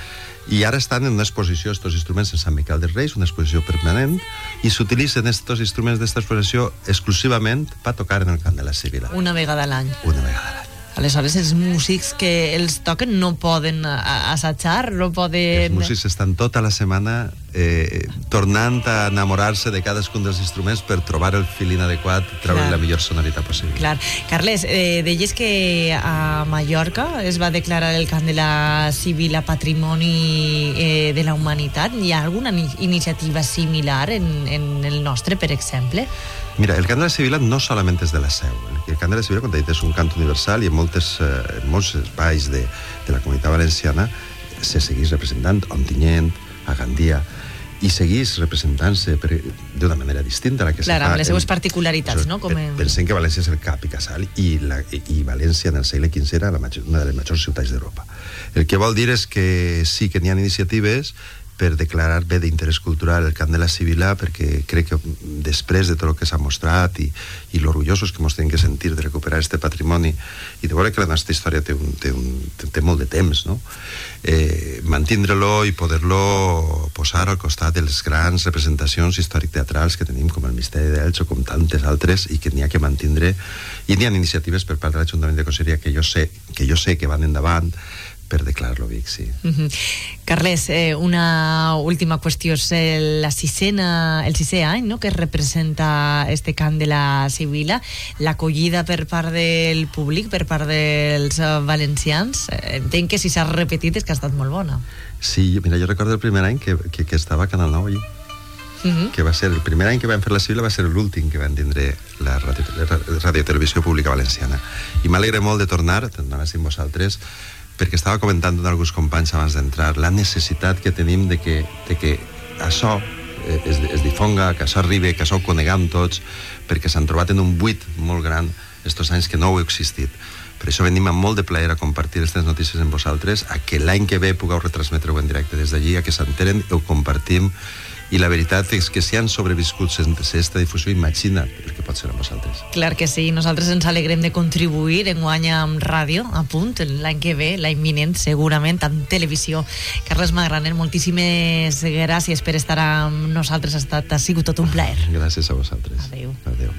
I ara estan en una exposició, estos instruments en Sant Miquel dels Reis, una exposició permanent, i s'utilitzen estos instruments d'esta exposició exclusivament per tocar en el cant de la Sibila. Una vegada a l'any. Una vegada a l'any. Aleshores, els músics que els toquen no poden a- assajar, no Els poden... músics estan tota la setmana eh, tornant a enamorar-se de cadascun dels instruments per trobar el filin adequat, treure Clar. la millor sonoritat possible. Clar. Carles, eh, deies que a Mallorca es va declarar el cant de la civil a patrimoni eh, de la humanitat. Hi ha alguna ni- iniciativa similar en, en el nostre, per exemple? Mira, el cant de la Sevilla no solament és de la seu. El cant de la Sevilla, com t'he dit, és un cant universal i en, moltes, eh, en molts espais de, de la comunitat valenciana se segueix representant a Ontinyent, a Gandia, i segueix representant-se d'una manera distinta a la que Clar, se fa... amb les seues en- particularitats, no? Com en... Pensem que València és el cap i casal i, la, i València en el segle XV era la major, una de les majors ciutats d'Europa. El que vol dir és que sí que n'hi ha iniciatives per declarar bé d'interès cultural el Camp de la Sibila perquè crec que després de tot el que s'ha mostrat i, i l'orgullosos que ens tenim que sentir de recuperar este patrimoni i de veure que la nostra història té, un, té, un, té molt de temps no? eh, mantindre-lo i poder-lo posar al costat de les grans representacions històric-teatrals que tenim com el Misteri d'Elx o com tantes altres i que n'hi ha que mantindre i n'hi ha iniciatives per part de l'Ajuntament de Conselleria que jo sé que jo sé que van endavant per declarar-lo Vic, sí. Mhm. Carles, eh, una última qüestió. És la sisena, el sisè any no? que es representa este cant de la Sibila. L'acollida per part del públic, per part dels eh, valencians, eh, entenc que si s'ha repetit és que ha estat molt bona. Sí, mira, jo recordo el primer any que, que, que estava a Canal 9 allí. Mhm. que va ser el primer any que vam fer la civil va ser l'últim que van tindre la radio, la radio Televisió Pública Valenciana i m'alegre molt de tornar, tornar amb vosaltres perquè estava comentant amb alguns companys abans d'entrar la necessitat que tenim de que, de que això eh, es, es difonga, que això arribi, que això ho coneguem tots, perquè s'han trobat en un buit molt gran estos anys que no heu existit. Per això venim amb molt de plaer a compartir aquestes notícies amb vosaltres, a que l'any que ve pugueu retransmetre-ho en directe des d'allí, a que s'enteren, ho compartim, i la veritat és que si han sobreviscut sense aquesta difusió, imagina't el que pot ser amb vosaltres. Clar que sí, nosaltres ens alegrem de contribuir en guanya amb ràdio, a punt, l'any que ve, l'any vinent, segurament, amb televisió. Carles Magraner, moltíssimes gràcies per estar amb nosaltres, ha, estat, ha sigut tot un plaer. Gràcies a vosaltres. Adéu. Adéu.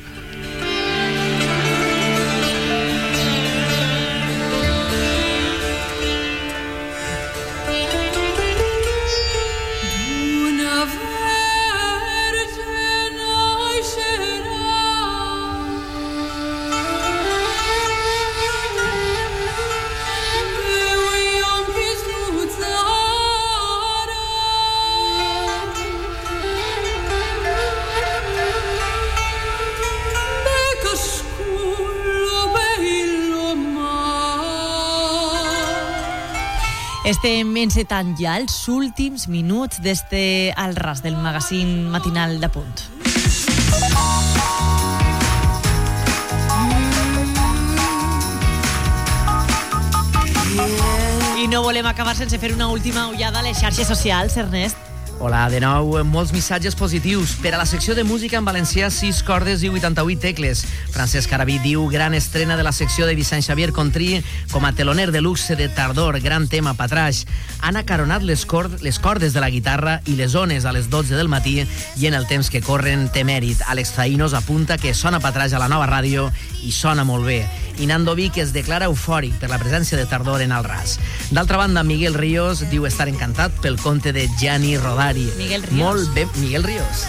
Estem encetant ja els últims minuts d'este al ras del magazín matinal de punt. I no volem acabar sense fer una última ullada a les xarxes socials, Ernest. Hola, de nou, molts missatges positius. Per a la secció de música en valencià, 6 cordes i 88 tecles. Francesc Arabí diu, gran estrena de la secció de Vicent Xavier Contrí com a teloner de luxe de tardor, gran tema patraix. Han acaronat les, cord les cordes de la guitarra i les ones a les 12 del matí i en el temps que corren té mèrit. Alex Zainos apunta que sona patraix a la nova ràdio i sona molt bé. I Nando Vic es declara eufòric per la presència de tardor en el ras. D'altra banda, Miguel Ríos diu estar encantat pel conte de Gianni Rodari. Miguel Ríos. Molt ben... Miguel Ríos.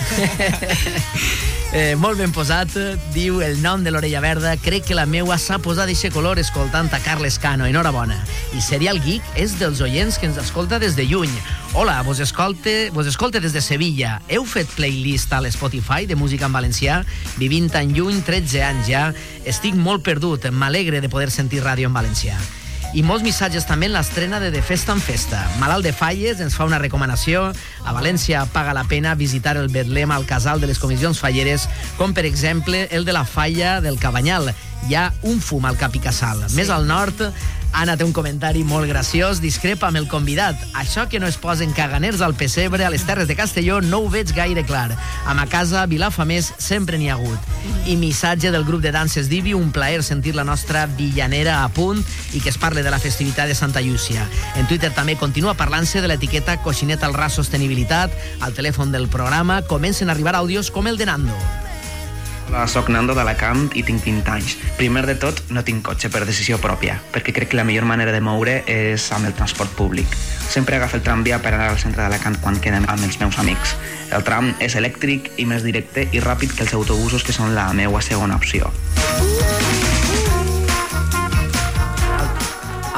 eh, molt ben posat, diu el nom de l'orella verda. Crec que la meua s'ha posat d'eixe color escoltant a Carles Cano. Enhorabona. I Serial Geek és dels oients que ens escolta des de lluny. Hola, vos escolte, vos escolte des de Sevilla. Heu fet playlist a l'Spotify de música en valencià? Vivint tan lluny, 13 anys ja. Estic molt perdut. M'alegre de poder sentir ràdio en valencià. I molts missatges també en l'estrena de De Festa en Festa. Malalt de Falles ens fa una recomanació. A València paga la pena visitar el Betlem al casal de les comissions falleres, com per exemple el de la Falla del Cabanyal. Hi ha un fum al Cap i Casal. Sí. Més al nord, Anna té un comentari molt graciós, discrepa amb el convidat. Això que no es posen caganers al pessebre a les Terres de Castelló no ho veig gaire clar. A ma casa, Vilafamés, sempre n'hi ha hagut. I missatge del grup de danses Divi, un plaer sentir la nostra villanera a punt i que es parle de la festivitat de Santa Llúcia. En Twitter també continua parlant-se de l'etiqueta Coixineta al Ras Sostenibilitat. Al telèfon del programa comencen a arribar àudios com el de Nando. Hola, soc Nando d'Alacant i tinc 20 anys. Primer de tot, no tinc cotxe per decisió pròpia, perquè crec que la millor manera de moure és amb el transport públic. Sempre agafo el tramvia per anar al centre d'Alacant quan quedem amb els meus amics. El tram és elèctric i més directe i ràpid que els autobusos que són la meua segona opció.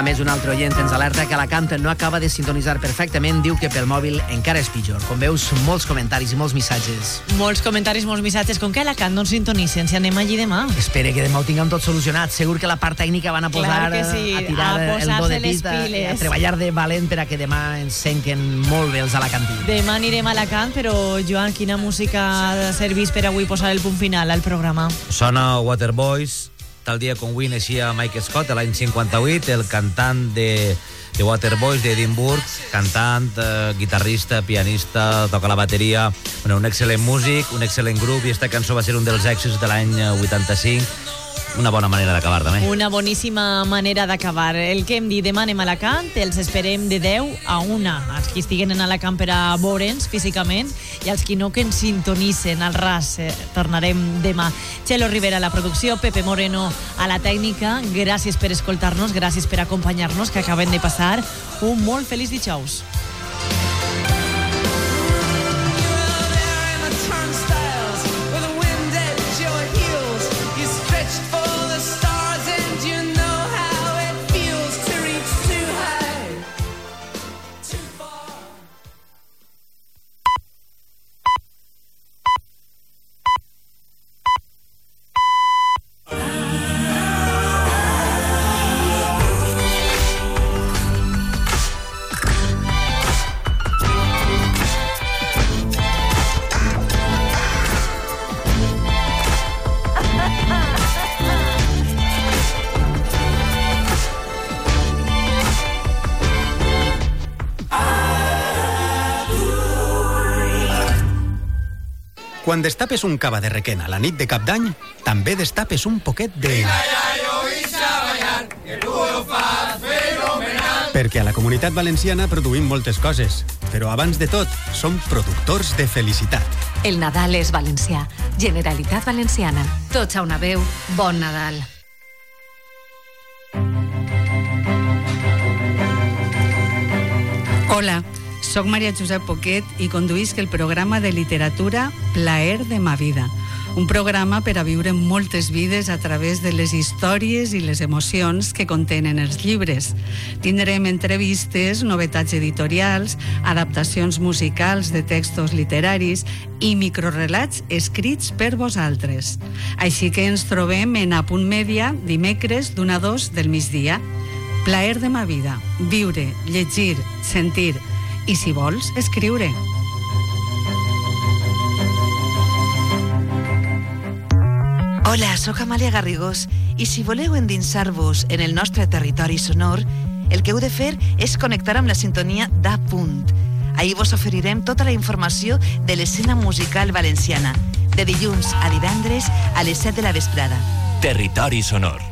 A més, un altre oient ens alerta que Alacant no acaba de sintonitzar perfectament, diu que pel mòbil encara és pitjor. Com veus, molts comentaris i molts missatges. Molts comentaris, molts missatges. Com que a Alacant no ens sintonitzen, si anem allí demà. Espere que demà ho tinguem tot solucionat. Segur que la part tècnica van a posar Clar que sí, a tirar a el do de les pit, a, piles. a treballar de valent per a que demà ens senquen molt bé els alacantins. Demà anirem a Alacant, però, Joan, quina música servís per avui posar el punt final al programa? Sona Waterboys, tal dia com avui naixia Mike Scott, l'any 58, el cantant de, de Waterboys d'Edimburg, cantant, eh, guitarrista, pianista, toca la bateria, bueno, un excel·lent músic, un excel·lent grup, i esta cançó va ser un dels èxits de l'any eh, 85, una bona manera d'acabar també. Una boníssima manera d'acabar. El que hem dit, demà anem a Alacant, els esperem de 10 a 1. Els que estiguen en Alacant per a veure'ns físicament i els que no que ens sintonitzen al ras. Eh, tornarem demà. Txelo Rivera a la producció, Pepe Moreno a la tècnica. Gràcies per escoltar-nos, gràcies per acompanyar-nos, que acaben de passar un molt feliç dijous. Quan destapes un cava de requena la nit de cap d'any, també destapes un poquet de... Perquè a la comunitat valenciana produïm moltes coses, però abans de tot, som productors de felicitat. El Nadal és valencià. Generalitat Valenciana. Tots a una veu. Bon Nadal. Hola, sóc Maria Josep Poquet i conduïsc el programa de literatura Plaer de ma vida, un programa per a viure moltes vides a través de les històries i les emocions que contenen els llibres. Tindrem entrevistes, novetats editorials, adaptacions musicals de textos literaris i microrelats escrits per vosaltres. Així que ens trobem en Apunt Mèdia dimecres d'una a dos del migdia. Plaer de ma vida, viure, llegir, sentir i, si vols, escriure. Hola, sóc Amàlia Garrigós i si voleu endinsar-vos en el nostre territori sonor, el que heu de fer és connectar amb la sintonia d'A punt. Ahir vos oferirem tota la informació de l'escena musical valenciana, de dilluns a divendres a les 7 de la vesprada. Territori sonor.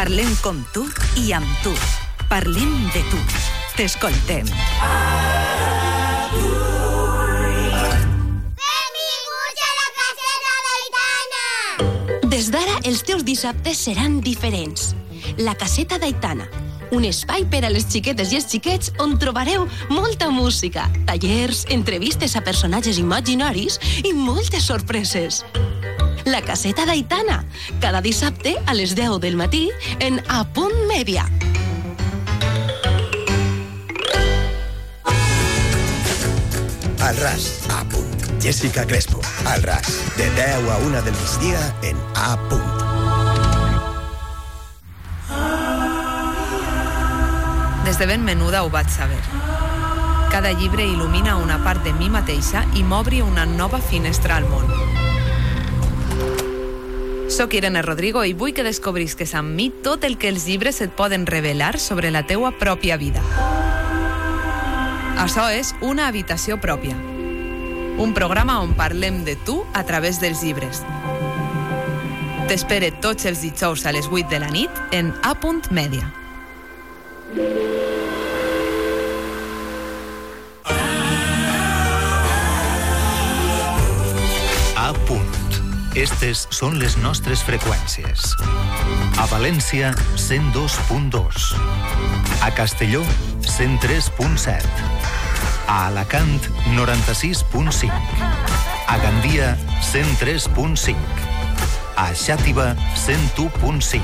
Parlem com tu i amb tu. Parlem de tu. T'escoltem. Des d'ara, els teus dissabtes seran diferents. La caseta d'Aitana, un espai per a les xiquetes i els xiquets on trobareu molta música, tallers, entrevistes a personatges imaginaris i moltes sorpreses. La caseta d'Aitana, cada dissabte a les 10 del matí en A Punt Mèdia. Al ras, a punt. Jessica Crespo, al ras. De 10 a 1 del migdia en A punt. Des de ben menuda ho vaig saber. Cada llibre il·lumina una part de mi mateixa i m'obri una nova finestra al món. Soc Irene Rodrigo i vull que descobrisques amb mi tot el que els llibres et poden revelar sobre la teua pròpia vida. Això és Una habitació pròpia. Un programa on parlem de tu a través dels llibres. T'espere tots els dijous a les 8 de la nit en A. Media. Estes són les nostres freqüències. A València, 102.2. A Castelló, 103.7. A Alacant, 96.5. A Gandia, 103.5. A Xàtiva, 101.5.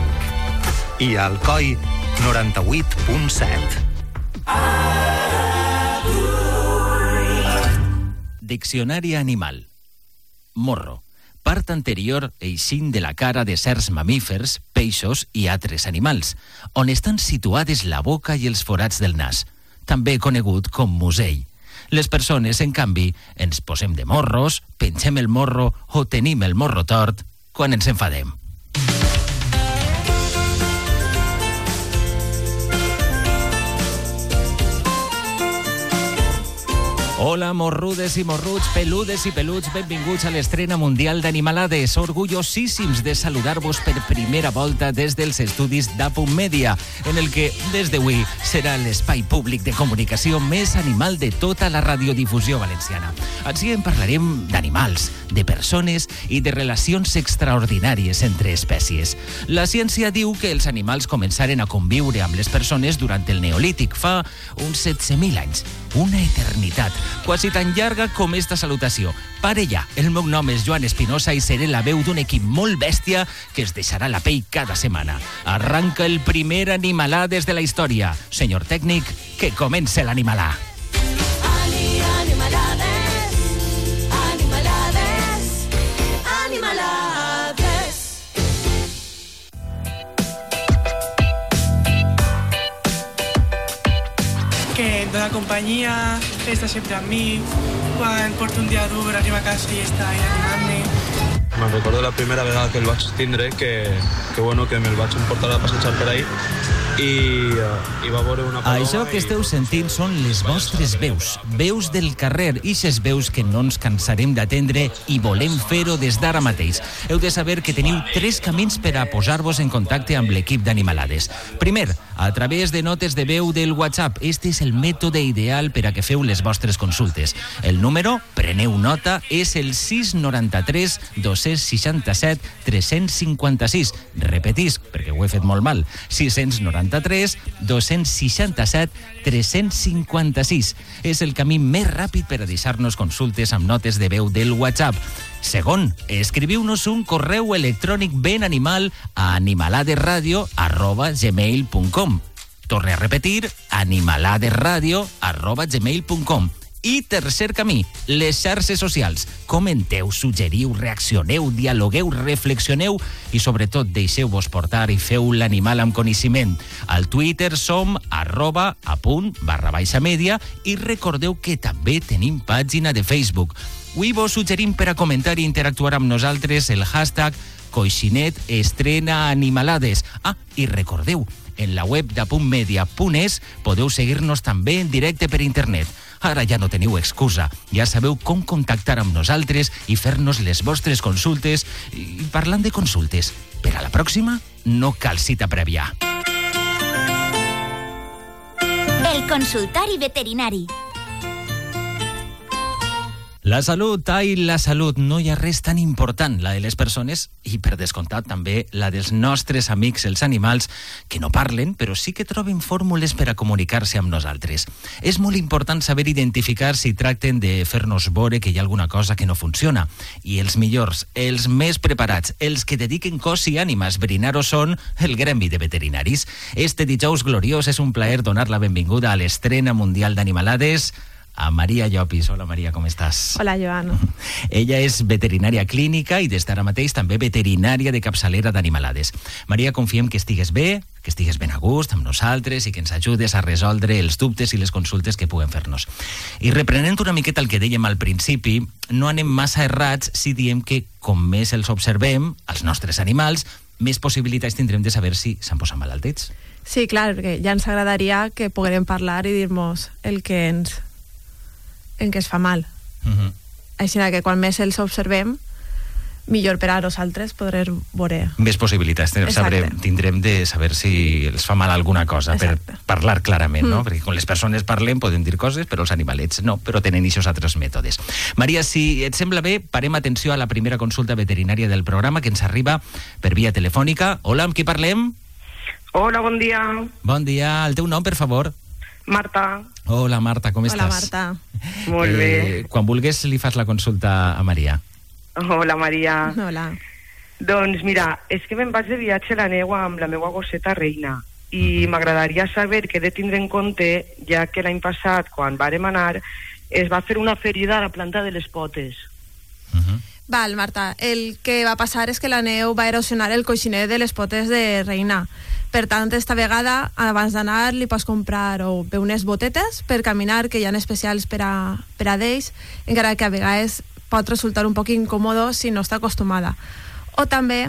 I a Alcoi, 98.7. Diccionari animal. Morro. Part anterior eixint de la cara de certs mamífers, peixos i altres animals, on estan situades la boca i els forats del nas, també conegut com musell. Les persones, en canvi, ens posem de morros, pengem el morro o tenim el morro tort quan ens enfadem. Hola, morrudes i morruts, peludes i peluts, benvinguts a l'estrena mundial d'Animalades. Orgullosíssims de saludar-vos per primera volta des dels estudis d'Apum Media, en el que, des d'avui, serà l'espai públic de comunicació més animal de tota la radiodifusió valenciana. Així en parlarem d'animals, de persones i de relacions extraordinàries entre espècies. La ciència diu que els animals començaren a conviure amb les persones durant el Neolític, fa uns 17.000 anys. Una eternitat, quasi tan llarga com esta salutació. Pare ja, el meu nom és Joan Espinosa i seré la veu d'un equip molt bèstia que es deixarà la pell cada setmana. Arranca el primer animalà des de la història. Senyor tècnic, que comence l'animalà. Animalades, dona companyia, està sempre amb mi, quan un dia dur arriba a casa i. Me'n recordo la primera vegada que el vaig tindre, que, que, bueno, que me'l vaig portar a passejar per ahí i, uh, i va veure una paloma Això que esteu sentint són les vostres veus, veus del carrer, ixes veus que no ens cansarem d'atendre i volem fer-ho des d'ara mateix. Heu de saber que teniu tres camins per a posar-vos en contacte amb l'equip d'Animalades. Primer, a través de notes de veu del WhatsApp. Este és el mètode ideal per a que feu les vostres consultes. El número, preneu nota, és el 693 267 356. Repetisc, perquè ho he fet molt mal. 693 267 356. És el camí més ràpid per a deixar-nos consultes amb notes de veu del WhatsApp. Segon, escriviu-nos un correu electrònic ben animal a animaladeradio arroba gmail.com. Torne a repetir, animaladeradio arroba gmail.com. I tercer camí, les xarxes socials. Comenteu, suggeriu, reaccioneu, dialogueu, reflexioneu i sobretot deixeu-vos portar i feu l'animal amb coneixement. Al Twitter som arroba a punt barra baixa media i recordeu que també tenim pàgina de Facebook. Avui vos suggerim per a comentar i interactuar amb nosaltres el hashtag Coixinet estrena animalades. Ah, i recordeu, en la web d'apuntmedia.es podeu seguir-nos també en directe per internet. Ara ja no teniu excusa. Ja sabeu com contactar amb nosaltres i fer-nos les vostres consultes. I parlant de consultes, per a la pròxima no cal cita prèvia. El consultori veterinari. La salut, ai, la salut, no hi ha res tan important, la de les persones i, per descomptat, també la dels nostres amics, els animals, que no parlen, però sí que troben fórmules per a comunicar-se amb nosaltres. És molt important saber identificar si tracten de fer-nos veure que hi ha alguna cosa que no funciona. I els millors, els més preparats, els que dediquen cos i ànima a esbrinar-ho són el gremi de veterinaris. Este dijous gloriós és un plaer donar la benvinguda a l'estrena mundial d'animalades a Maria Llopis. Hola, Maria, com estàs? Hola, Joan. Ella és veterinària clínica i des d'ara mateix també veterinària de capçalera d'animalades. Maria, confiem que estigues bé, que estigues ben a gust amb nosaltres i que ens ajudes a resoldre els dubtes i les consultes que puguem fer-nos. I reprenent una miqueta el que dèiem al principi, no anem massa errats si diem que com més els observem, els nostres animals, més possibilitats tindrem de saber si s'han posat malaltets. Sí, clar, perquè ja ens agradaria que poguérem parlar i dir-nos el que ens en què es fa mal. Uh -huh. Així que quan més els observem, millor per a nosaltres poder veure. Més possibilitats sabrem, tindrem de saber si els fa mal alguna cosa Exacte. per parlar clarament, no? Mm. Perquè quan les persones parlen poden dir coses, però els animalets no, però tenen aquests altres mètodes. Maria, si et sembla bé, parem atenció a la primera consulta veterinària del programa que ens arriba per via telefònica. Hola, amb qui parlem? Hola, bon dia. Bon dia. El teu nom, per favor? Marta. Hola, Marta, com Hola, estàs? Marta. Molt bé. Eh, quan vulguis li fas la consulta a Maria. Hola, Maria. Hola. Doncs mira, és que me'n vaig de viatge a la neu amb la meva gosseta reina i m'agradaria saber què he de tindre en compte, ja que l'any passat, quan vàrem anar, es va fer una ferida a la planta de les potes. Val, Marta, el que va passar és que la neu va erosionar el coixinet de les potes de Reina. Per tant, esta vegada, abans d'anar, li pots comprar o bé unes botetes per caminar, que hi ha especials per a, per a d'ells, encara que a vegades pot resultar un poc incòmodo si no està acostumada. O també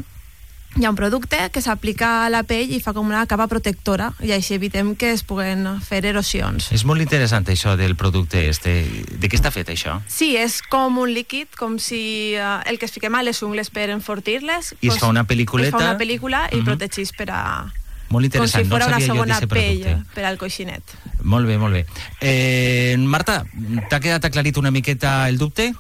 hi ha un producte que s'aplica a la pell i fa com una capa protectora i així evitem que es puguen fer erosions. És molt interessant això del producte este. De què està fet això? Sí, és com un líquid, com si uh, el que es fiquem a les ungles per enfortir-les. I es fa una pel·lículeta. Es fa una pel·lícula i Mhm. protegeix per a... Molt interessant, com si no fos una sabia jo segona pell producte. per al coixinet. Molt bé, molt bé. Eh, Marta, t'ha quedat aclarit una miqueta el dubte?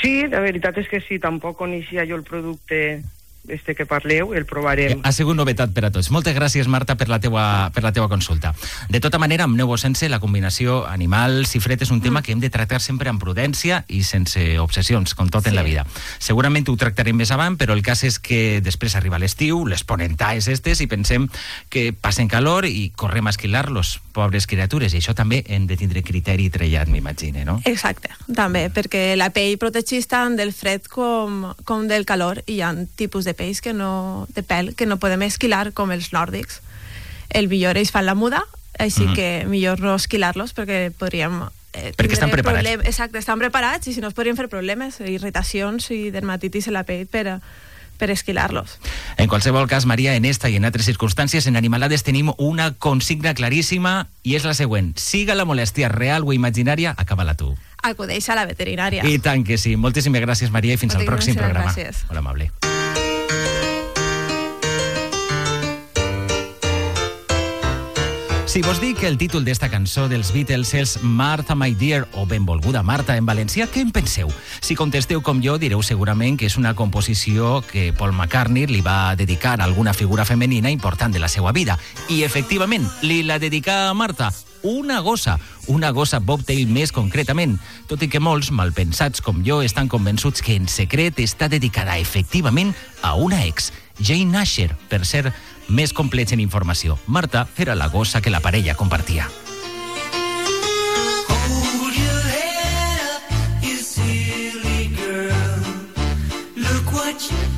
Sí, la veritat és que sí, tampoc coneixia jo el producte este que parleu, el provarem. Ha sigut novetat per a tots. Moltes gràcies, Marta, per la teua, per la teua consulta. De tota manera, amb neu o sense, la combinació animal i fred és un tema que hem de tractar sempre amb prudència i sense obsessions, com tot en la vida. Segurament ho tractarem més avant, però el cas és que després arriba l'estiu, les ponentaes estes, i pensem que passen calor i correm a esquilar-los, pobres criatures, i això també hem de tindre criteri trellat, m'imagine, no? Exacte, també, perquè la pell protegeix tant del fred com, com del calor i hi ha tipus de pells que no, de pèl que no podem esquilar com els nòrdics. El millor ells fan la muda, així Mhm. que millor no esquilar-los perquè podríem eh, Perquè estan preparats. problem- Exacte, estan preparats i si no es podrien fer problemes, irritacions i dermatitis en la pell per, per esquilar-los. En qualsevol cas, Maria, en esta i en altres circumstàncies, en Animalades tenim una consigna claríssima i és la següent. Siga la molèstia real o imaginària, acaba-la tu. Acudeix a la veterinària. I tant que sí. Moltíssimes gràcies, Maria, i fins al pròxim programa. gràcies. Molt amable. Si vos dic que el títol d'esta cançó dels Beatles és Martha, my dear, o Benvolguda Marta en valencià, què en penseu? Si contesteu com jo, direu segurament que és una composició que Paul McCartney li va dedicar a alguna figura femenina important de la seva vida. I, efectivament, li la dedica a Marta, una gossa, una gossa bobtail més concretament, tot i que molts, malpensats com jo, estan convençuts que en secret està dedicada efectivament a una ex, Jane Asher, per ser més complets en informació. Marta era la gossa que la parella compartia. Yeah.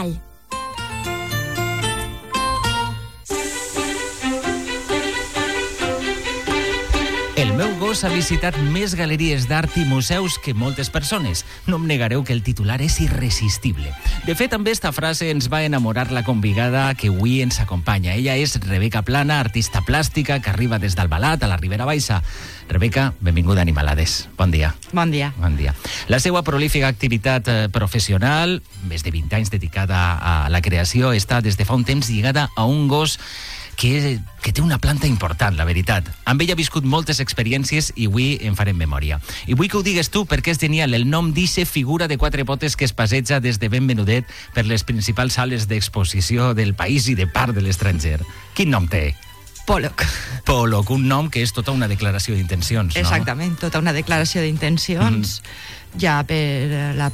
Entrevista gos ha visitat més galeries d'art i museus que moltes persones. No em negareu que el titular és irresistible. De fet, amb esta frase ens va enamorar la convigada que avui ens acompanya. Ella és Rebeca Plana, artista plàstica que arriba des d'Albalat a la Ribera Baixa. Rebeca, benvinguda a Animalades. Bon dia. Bon dia. Bon dia. La seva prolífica activitat eh, professional, més de 20 anys dedicada a la creació, està des de fa un temps lligada a un gos que, que té una planta important, la veritat. Amb ella ha viscut moltes experiències i avui en farem memòria. I vull que ho digues tu perquè és genial el nom d'eixe figura de quatre potes que es passeja des de ben menudet per les principals sales d'exposició del país i de part de l'estranger. Quin nom té? Pollock. Pollock, un nom que és tota una declaració d'intencions, no? Exactament, tota una declaració d'intencions, ja per eh, la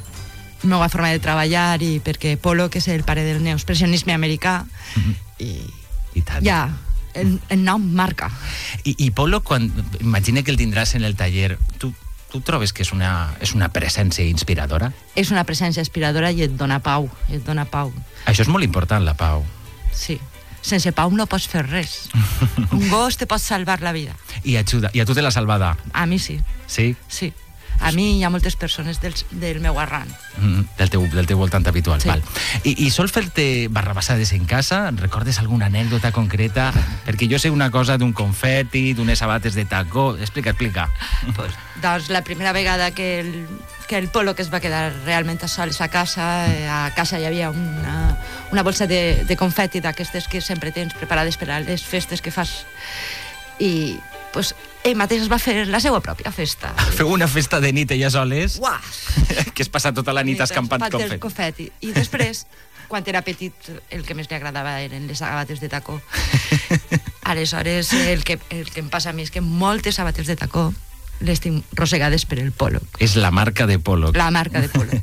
meva forma de treballar i perquè Pollock és el pare del neoexpressionisme americà i, I tant. ja el, el nom marca. I, i Polo, quan, imagina que el tindràs en el taller, tu, tu trobes que és una, és una presència inspiradora? És una presència inspiradora i et dona pau, et dona pau, Això és molt important, la pau. sí. Sense pau no pots fer res. Un gos te pot salvar la vida. I ajuda. I a tu te la salvada, A mi sí, sí? sí. A mi hi ha moltes persones del, del meu arran. Mm, del, teu, del teu voltant habitual. Sí. Val. I, I sol fer-te barrabassades en casa? Recordes alguna anècdota concreta? Perquè jo sé una cosa d'un confeti, d'unes sabates de tacó... Explica, explica. Pues, doncs la primera vegada que el, que el Polo que es va quedar realment a sols a casa, eh, a casa hi havia una, una bolsa de, de confeti d'aquestes que sempre tens preparades per a les festes que fas i pues, ell mateix es va fer la seva pròpia festa. Feu una festa de nit ella soles, Uah! que es passa tota la nit escampant confeti. confeti. I després, quan era petit, el que més li agradava eren les sabates de tacó. Aleshores, el que, el que em passa a mi és que moltes sabates de tacó les tinc rossegades per el polo. És la marca de Polo. La marca de polo.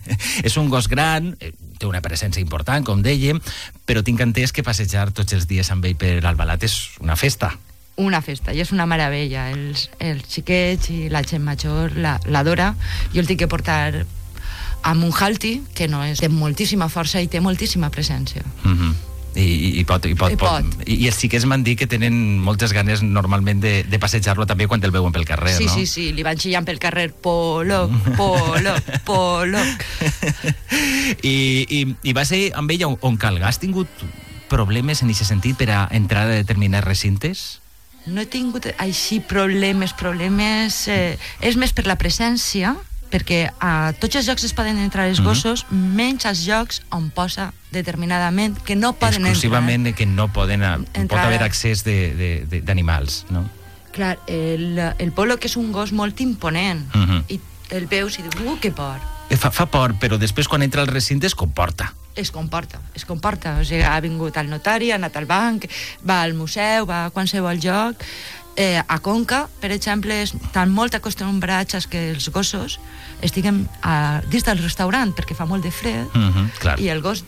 és un gos gran, eh, té una presència important, com dèiem, però tinc entès que passejar tots els dies amb ell per Albalat és una festa. Una festa i és una meravella els, els xiquets i la gent major la- l'adora jo el tinc que portar amb un halti que no és, té moltíssima força i té moltíssima presència Mm -hmm. I, i, i, pot, i, pot, I pot. I, I els xiquets m'han dit que tenen moltes ganes normalment de, de passejar-lo també quan te'l veuen pel carrer, sí, no? sí, sí, li van xillant pel carrer Polo, Polo, Polo I, i, I va ser amb ella on, on calga. Has tingut problemes en aquest sentit per a entrar a determinats recintes? No he tingut així problemes, problemes... Eh, és més per la presència, perquè a tots els jocs es poden entrar els Mhm. gossos, menys als jocs on posa determinadament que no poden entrar. Exclusivament que no poden... a- Pot Entrar- haver accés de- de- de- d'animals, no? Clar, el, el polo que és un gos molt imponent. Mhm. I el veus i dius, uh, que por. Eh, Fa, fa por, però després quan entra al recinte es comporta. Es comporta, es comporta. O sigui, ha vingut al notari, ha anat al banc, va al museu, va a qualsevol lloc. Eh, a Conca, per exemple, estan molt acostumbrats a que els gossos estiguen a, dins del restaurant perquè fa molt de fred Mhm, clar. i el gos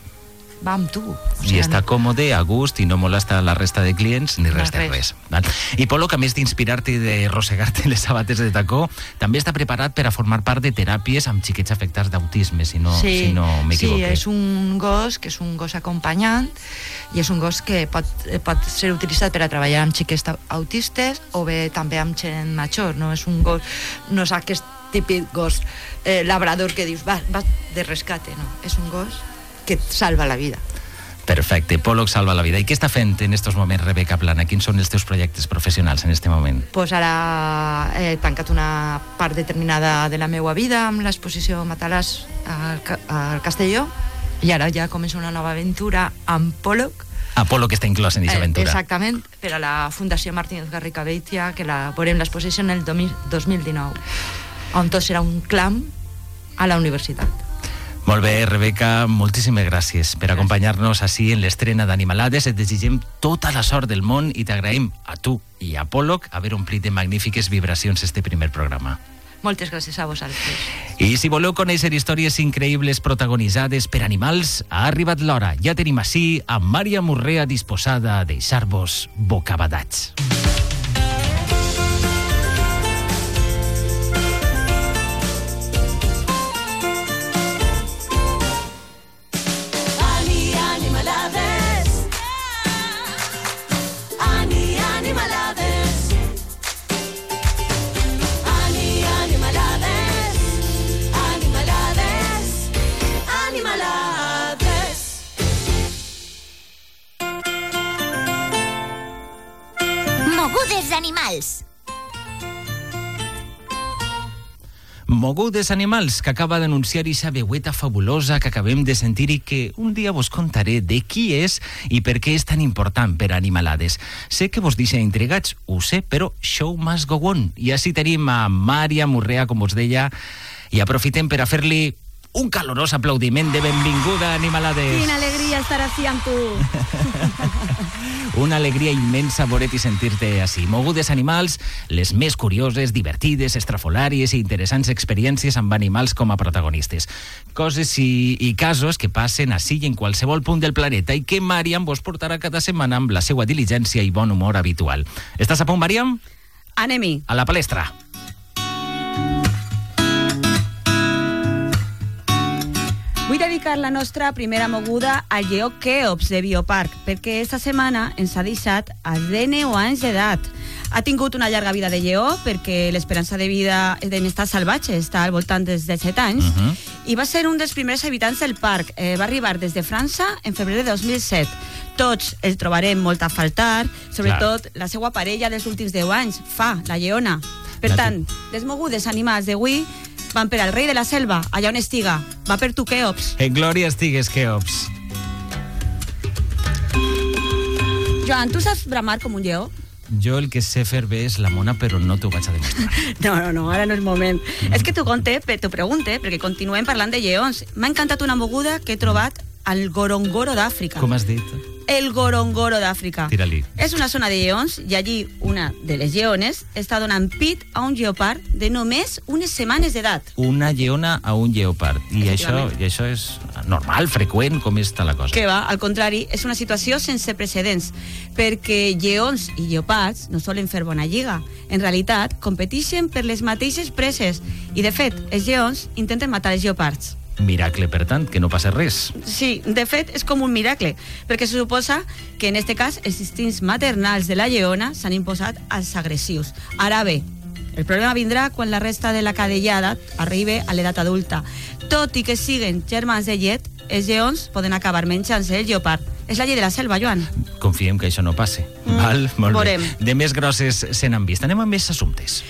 va amb tu. O I està còmode, a gust, i no molesta la resta de clients ni res de res. res. Val? I Polo, que a més d'inspirar-te i de rossegar-te les sabates de tacó, també està preparat per a formar part de teràpies amb xiquets afectats d'autisme, si no, si no sí, m'equivoque. és un gos que és un gos acompanyant i és un gos que pot, pot ser utilitzat per a treballar amb xiquets autistes o bé també amb gent major, no és un gos, no és aquest típic gos eh, labrador que dius, va, va de rescate, no, és un gos que et salva la vida. Perfecte, Pollock salva la vida. I què està fent en estos moments, Rebeca Plana? Quins són els teus projectes professionals en este moment? pues ara he tancat una part determinada de la meva vida amb l'exposició Matalàs al, al Castelló i ara ja comença una nova aventura amb Pollock Apolo, que està inclòs en aquesta Eh, aventura. exactament, per a la Fundació Martínez Garriga Beitia, que la veurem l'exposició en el 2000 2019, on tot serà un clam a la universitat. Molt bé, Rebeca, moltíssimes gràcies per acompanyar-nos així en l'estrena d'Animalades. Et desitgem tota la sort del món i t'agraïm a tu i a Pollock haver omplit de magnífiques vibracions este primer programa. Moltes gràcies a vosaltres. I si voleu conèixer històries increïbles protagonitzades per animals, ha arribat l'hora. Ja tenim així a Mària Morrea disposada a deixar-vos bocabadats. Ani, Mogudes d'animals. Mogudes Animals, que acaba d'anunciar aquesta veueta fabulosa que acabem de sentir i que un dia vos contaré de qui és i per què és tan important per a Animalades. Sé que vos deixa intrigats, ho sé, però show must go on. I així tenim a Mària Morrea, com vos deia, i aprofitem per a fer-li un calorós aplaudiment de benvinguda, Animalades. Quina alegria estar així amb tu. Una alegria immensa veure't i sentir-te així. Mogudes animals, les més curioses, divertides, estrafolàries i interessants experiències amb animals com a protagonistes. Coses i, i casos que passen així i en qualsevol punt del planeta i que Màriam vos portarà cada setmana amb la seva diligència i bon humor habitual. Estàs a punt, Màriam? Anem-hi. A la palestra. Vull dedicar la nostra primera moguda al lleó Keops de Bioparc, perquè esta setmana ens ha deixat a 19 anys d'edat. Ha tingut una llarga vida de lleó perquè l'esperança de vida en estat salvatge està al voltant dels 17 anys i va ser un dels primers habitants del parc. Eh, va arribar des de França en febrer de 2007. Tots el trobarem molt a faltar, sobretot la seva parella dels últims 10 anys, Fa, la lleona. Per tant, les mogudes animals d'avui van per al rei de la selva, allà on estiga. Va per tu, Keops. En glòria estigues, Keops. Joan, tu saps bramar com un lleó? Jo el que sé fer bé és la mona, però no t'ho vaig a demostrar. No, no, no, ara no és moment. És que t'ho conte, t'ho pregunte, perquè continuem parlant de lleons. M'ha encantat una moguda que he trobat al Gorongoro d'Àfrica. Com has dit? El Gorongoro d'Àfrica. Tira-li. És una zona de lleons i allí una de les lleones està donant pit a un lleopard de només unes setmanes d'edat. Una lleona a un lleopard. I això. I això és normal, freqüent, com està la cosa. Que va, al contrari, és una situació sense precedents, perquè lleons i lleopards no solen fer bona lliga. En realitat, competeixen per les mateixes preses i, de fet, els lleons intenten matar els lleopards. Miracle, per tant, que no passa res. Sí, de fet, és com un miracle, perquè se suposa que en este cas els instints maternals de la lleona s'han imposat als agressius. Ara bé, el problema vindrà quan la resta de la cadellada arribi a l'edat adulta. Tot i que siguen germans de llet, els lleons poden acabar menjant-se el lleopard. És la llei de la selva, Joan. Confiem que això no passe. Mm. Val? Molt Veurem. bé. De més grosses se n'han vist. Anem amb més assumptes.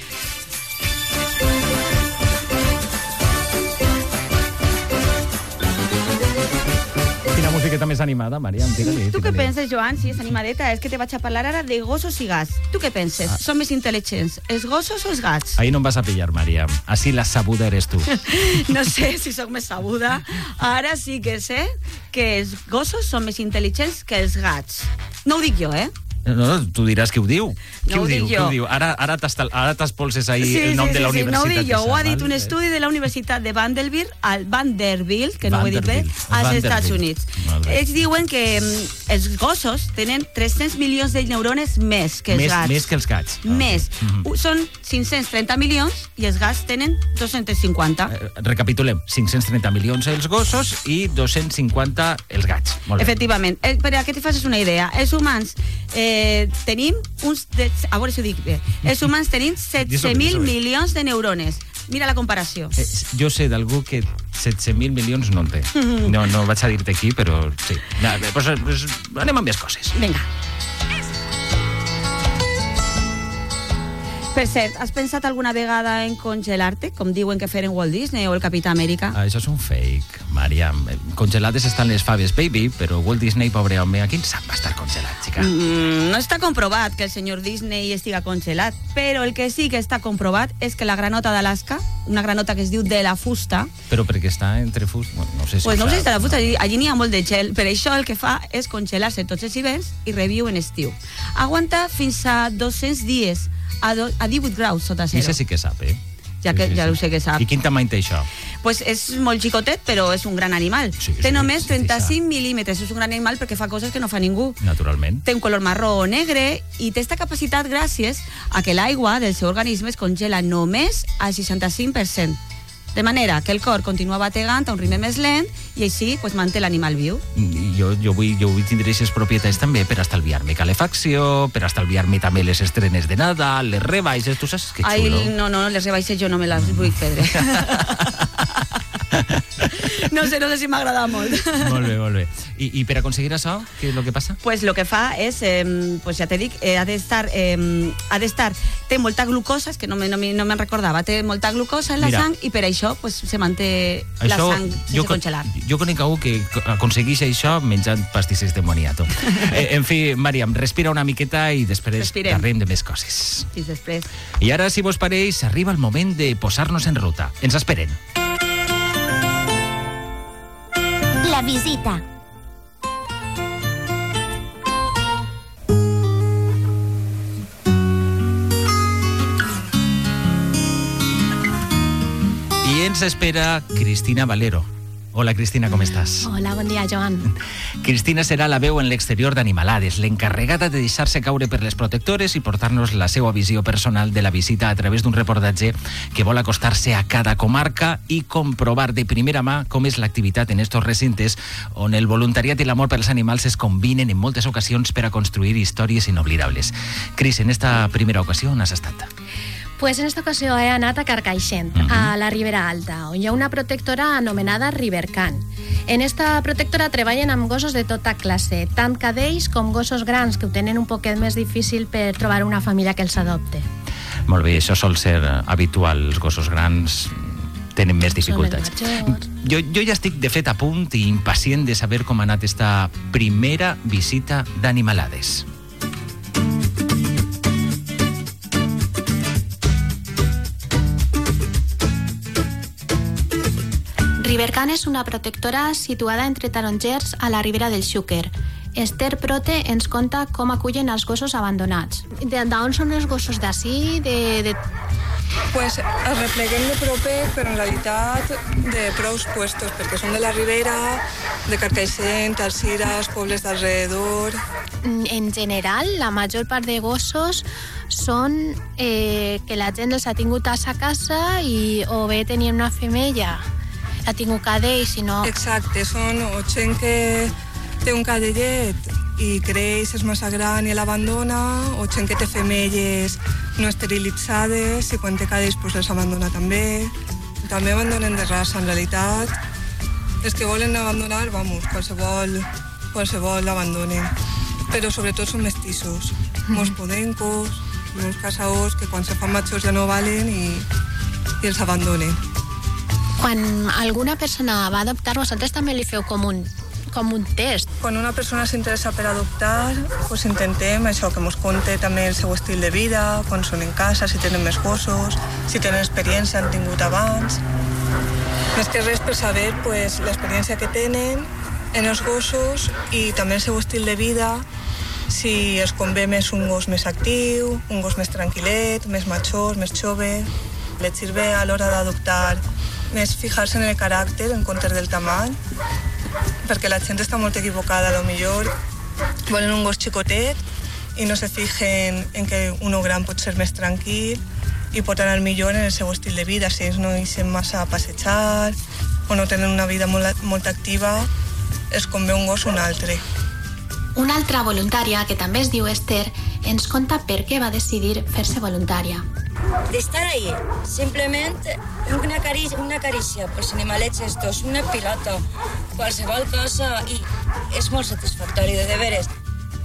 Miqueta més animada, Mariam, tira-li. Tu què penses, Joan? Sí, és animadeta. És que te vaig a parlar ara de gossos i gats. Tu què penses? Ah. Són més intel·ligents, els gossos o els gats? Ahí no em vas a pillar, Mariam. Así la sabuda eres tú. No sé si sóc més sabuda. Ara sí que sé que els gossos són més intel·ligents que els gats. No ho dic jo, eh? No, no, tu diràs qui ho diu. Qui No ho ho dic diu? Qui ho diu? Ara, ara t'espolses ahí el nom de la sí, universitat. no ho dic jo, ho ha dit un estudi de la Universitat de Vanderbilt, al Vanderbilt, que no ho he dit bé, als Vanderbilt. Estats Units. Ells diuen que mm, els gossos tenen 300 milions de neurones més que els Més, gats. més que els gats. Més. Mhm. U- Són 530 milions i els gats tenen 250. Eh, Recapitulem, 530 milions els gossos i 250 els gats. Molt bé. Efectivament. Eh, per a que te facis una idea, els humans eh, tenim uns... De, a veure si ho dic bé. Els humans tenim Dis-ho bé, 16.000 dis-ho bé. milions de neurones. Mira la comparació. Eh, jo sé d'algú que 700.000 milions no en té. No, no vaig a dir-te aquí, però sí. Bé, pues, pues, anem amb més coses. Vinga. Per cert, has pensat alguna vegada en congelar-te, com diuen que feren Walt Disney o el Capità Amèrica? Ah, això és un fake, Mariam. Eh, Congelades estan les faves, baby, però Walt Disney, pobre home, a quin sap estar congelat, xica? Mm, no està comprovat que el senyor Disney estiga congelat, però el que sí que està comprovat és que la granota d'Alaska, una granota que es diu de la fusta, Però perquè està entre fus... Bueno, no sé si pues no sé si de la fusta, allí, allí n'hi ha molt de gel, per això el que fa és congelar-se tots els hiverns i reviu en estiu. Aguanta fins a 200 dies a, do, a 18 graus sota I zero. això sí que sap, eh? Ja, que, ja ho sé que sap. I quin tamany té això? Pues és molt xicotet, però és un gran animal. Sí, Té sí, només sí, sí, 35 mil·límetres. És un gran animal perquè fa coses que no fa ningú. Naturalment. Té un color marró o negre i té esta capacitat gràcies a que l'aigua del seu organisme es congela només al 65%. De manera que el cor continua bategant a un ritme més lent i així pues, manté l'animal viu. I Jo, jo, vull, jo vull tindre aquestes propietats també per estalviar-me calefacció, per estalviar-me també les estrenes de Nadal, les rebaixes, tu saps que Ai, xulo. no, no, les rebaixes jo no me les vull perdre. no sé, no sé si m'agrada molt. molt bé, molt bé. I, I per aconseguir això, què és el que passa? Pues lo que fa és, eh, pues ja te dic, eh, ha d'estar, eh, ha d'estar, té molta glucosa, és que no, me, no, me- no me'n recordava, té molta glucosa en la Mira. sang i per això pues, se manté la Això, sang sense jo, con- congelar. jo conec algú que aconsegueix això menjant pastisses de moniato. eh, en fi, Màriam, respira una miqueta i després Respirem. parlem de més coses. I després... I ara, si vos pareix, arriba el moment de posar-nos en ruta. Ens esperen. La visita. I ens espera Cristina Valero. Hola, Cristina, com estàs? Hola, bon dia, Joan. Cristina serà la veu en l'exterior d'Animalades, l'encarregada de deixar-se caure per les protectores i portar-nos la seva visió personal de la visita a través d'un reportatge que vol acostar-se a cada comarca i comprovar de primera mà com és l'activitat en estos recintes on el voluntariat i l'amor pels animals es combinen en moltes ocasions per a construir històries inoblidables. Cris, en esta primera ocasió on has estat? Pues en esta ocasió he anat a Carcaixent, a la Ribera Alta, on hi ha una protectora anomenada Rivercan. En esta protectora treballen amb gossos de tota classe, tant cadells com gossos grans, que ho tenen un poquet més difícil per trobar una família que els adopte. Molt bé, això sol ser eh, habitual. Els gossos grans tenen més dificultats. Jo, jo ja estic, de fet, a punt i impacient de saber com ha anat esta primera visita d'Animalades. Rivercan és una protectora situada entre tarongers a la Ribera del Xúquer. Esther Prote ens conta com acullen els gossos abandonats. D'on són els gossos d'ací? De, de... Pues els repleguem de proper, però en realitat de prous puestos, perquè són de la Ribera, de Carcaixent, Alcira, pobles d'alrededor... En general, la major part de gossos són eh, que la gent els ha tingut a sa casa i o bé tenien una femella, ha tingut cadell, si no... Exacte, són o gent que té un cadellet i creix, és massa gran i l'abandona, o gent que té femelles no esterilitzades i quan té cadells pues, les abandona també. També abandonen de raça, en realitat. Els que volen abandonar, vamos, qualsevol, qualsevol abandonen. Però sobretot són mestissos, molts podencos, molts casaors que quan se fan majors ja no valen i, i els abandonen. Quan alguna persona va adoptar, vosaltres també li feu com un, com un test. Quan una persona s'interessa per adoptar, pues intentem això, que ens conte també el seu estil de vida, quan són en casa, si tenen més gossos, si tenen experiència, han tingut abans. Més que res per saber pues, l'experiència que tenen en els gossos i també el seu estil de vida, si els convé més un gos més actiu, un gos més tranquil·let, més major, més jove. Les sirve a l'hora d'adoptar més fijar-se en el caràcter en comptes del tamany, perquè la gent està molt equivocada, a lo millor volen un gos xicotet i no se fijen en que uno gran pot ser més tranquil i pot anar millor en el seu estil de vida, si ells no ixen massa a passejar o no tenen una vida molt, molt activa, es convé un gos un altre. Una altra voluntària, que també es diu Esther, ens conta per què va decidir fer-se voluntària. de estar ahí. Simplemente una caricia, una caricia pues animalets estos, una pilota, qualsevol cosa i és molt satisfactori, de deberes.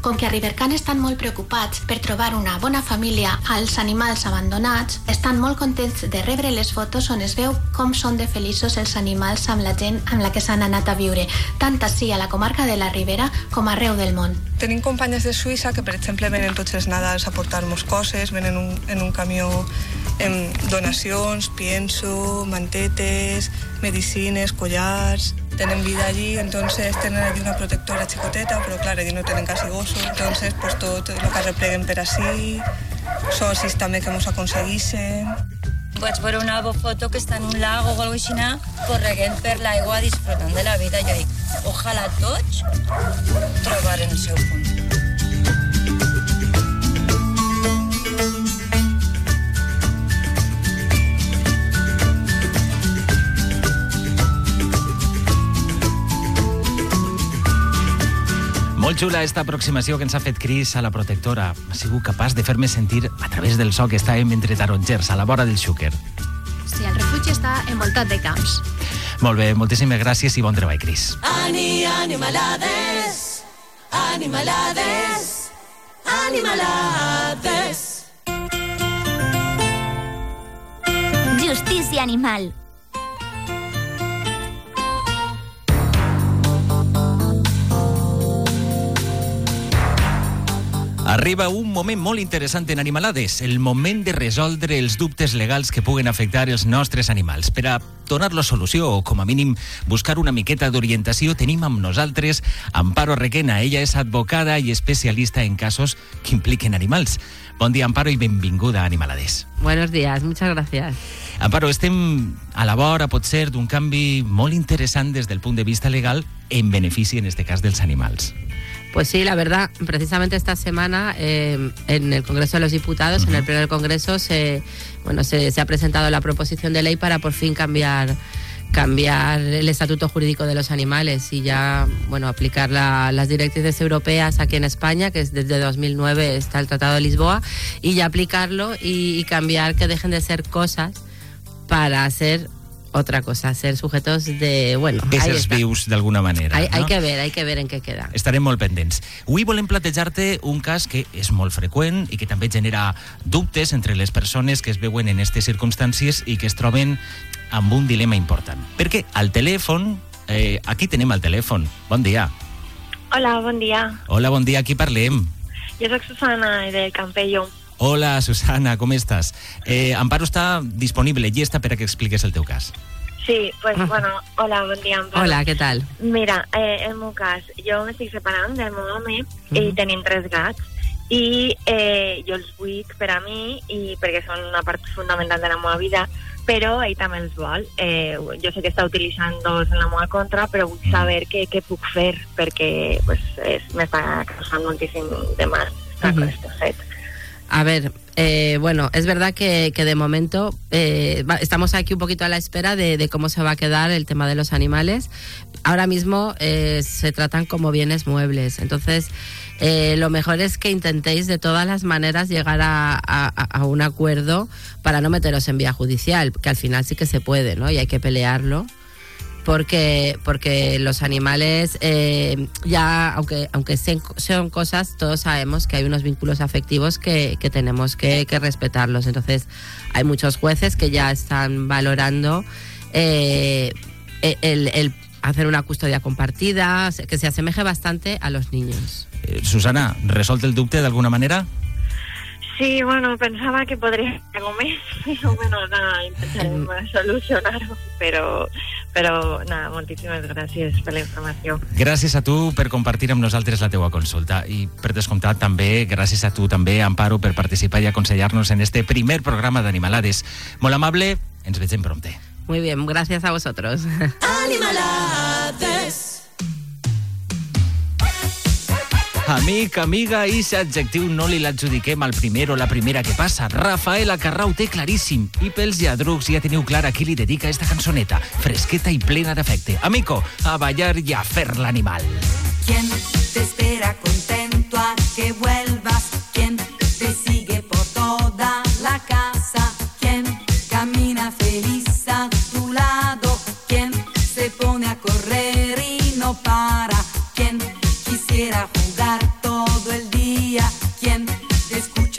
Com que a Rivercan estan molt preocupats per trobar una bona família als animals abandonats, estan molt contents de rebre les fotos on es veu com són de feliços els animals amb la gent amb la que s'han anat a viure, tant ací a la comarca de la Ribera com arreu del món. Tenim companyes de Suïssa que, per exemple, venen tots els Nadals a portar-nos coses, venen un, en un camió amb donacions, pienso, mantetes, medicines, collars... Tenen vida allí, entonces tenen allí una protectora xicoteta, però clar, allí no tenen quasi gossos, entonces pues tot el que repleguen per ací, socis també que ens aconseguixen. Vaig veure una foto que està en un lago o alguna cosa així, correguent per l'aigua, disfrutant de la vida. Jo dic, ojalà tots trobaren el seu punt. Molt xula esta aproximació que ens ha fet Cris a la protectora. Ha sigut capaç de fer-me sentir a través del so que estàvem entre tarongers a la vora del Xúquer. Sí, el refugi està envoltat de camps. Molt bé, moltíssimes gràcies i bon treball, Cris. Ani, animalades, animalades, animalades. Justícia animal. Arriba un moment molt interessant en Animalades, el moment de resoldre els dubtes legals que puguen afectar els nostres animals. Per a donar-los solució o, com a mínim, buscar una miqueta d'orientació, tenim amb nosaltres Amparo Requena. Ella és advocada i especialista en casos que impliquen animals. Bon dia, Amparo, i benvinguda a Animalades. Buenos días, muchas gracias. Amparo, estem a la vora, pot ser, d'un canvi molt interessant des del punt de vista legal en benefici, en este cas, dels animals. Pues sí, la verdad, precisamente esta semana eh, en el Congreso de los Diputados, en el pleno del Congreso, se, bueno, se, se ha presentado la proposición de ley para por fin cambiar cambiar el estatuto jurídico de los animales y ya bueno aplicar la- las directrices europeas aquí en España que es desde 2009 está el Tratado de Lisboa y ya aplicarlo y, y cambiar que dejen de ser cosas para ser otra cosa ser sujetos de bueno Éssers vius, d'alguna manera. hay, hay no? que ver hay que ver en qué queda Estarem molt pendents. Avui volem platejar-te un cas que és molt freqüent i que també genera dubtes entre les persones que es veuen en aquestes circumstàncies i que es troben amb un dilema important. Perquè al telèfon, eh, aquí tenem el telèfon. Bon dia. Hola, bon dia. Hola, bon dia, aquí parlem. Jo soc Susana del Campello. Hola, Susana, com estàs? Eh, Amparo està disponible, llesta per a que expliques el teu cas. Sí, pues bueno, hola, bon dia. Amparo. hola qué tal Mira, eh, en el meu cas, jo m'estic separant del meu home i tenim tres gats i eh, jo els vull per a mi i perquè són una part fundamental de la meva vida però ell també els vol. Eh, jo sé que està utilitzant dos en la meva contra, però vull saber què, què puc fer perquè pues, m'està causant moltíssim de mal con este fet. A ver, eh, bueno, es verdad que, que de momento eh, estamos aquí un poquito a la espera de, de cómo se va a quedar el tema de los animales. Ahora mismo eh, se tratan como bienes muebles, entonces eh, lo mejor es que intentéis de todas las maneras llegar a un acuerdo para no meteros en vía judicial, que al final sí que se puede, ¿no? Y hay que pelearlo porque porque los animales eh, ya aunque aunque sean, cosas todos sabemos que hay unos vínculos afectivos que, que tenemos que, que respetarlos entonces hay muchos jueces que ya están valorando eh, el, el hacer una custodia compartida, que se asemeje bastante a los niños. Eh, Susana, resolt el dubte d'alguna manera? Sí, bueno, pensaba que podría més, pero bueno, nada, intentarem solucionar-ho, però, però nada, moltíssimes gràcies per la informació. Gràcies a tu per compartir amb nosaltres la teua consulta i per descomptat també gràcies a tu també Amparo per participar i aconsellar-nos en este primer programa d'Animalades. Molt amable, ens veiem prompte. Muy bien, gracias a vosotros. Animalades. Amic, amiga, i si adjectiu no li l'adjudiquem al primer o la primera que passa. Rafael Acarrà ho té claríssim. I pels lladrucs ja teniu clar a qui li dedica esta cançoneta. Fresqueta i plena d'afecte. Amico, a ballar i a fer l'animal. ¿Quién te espera contento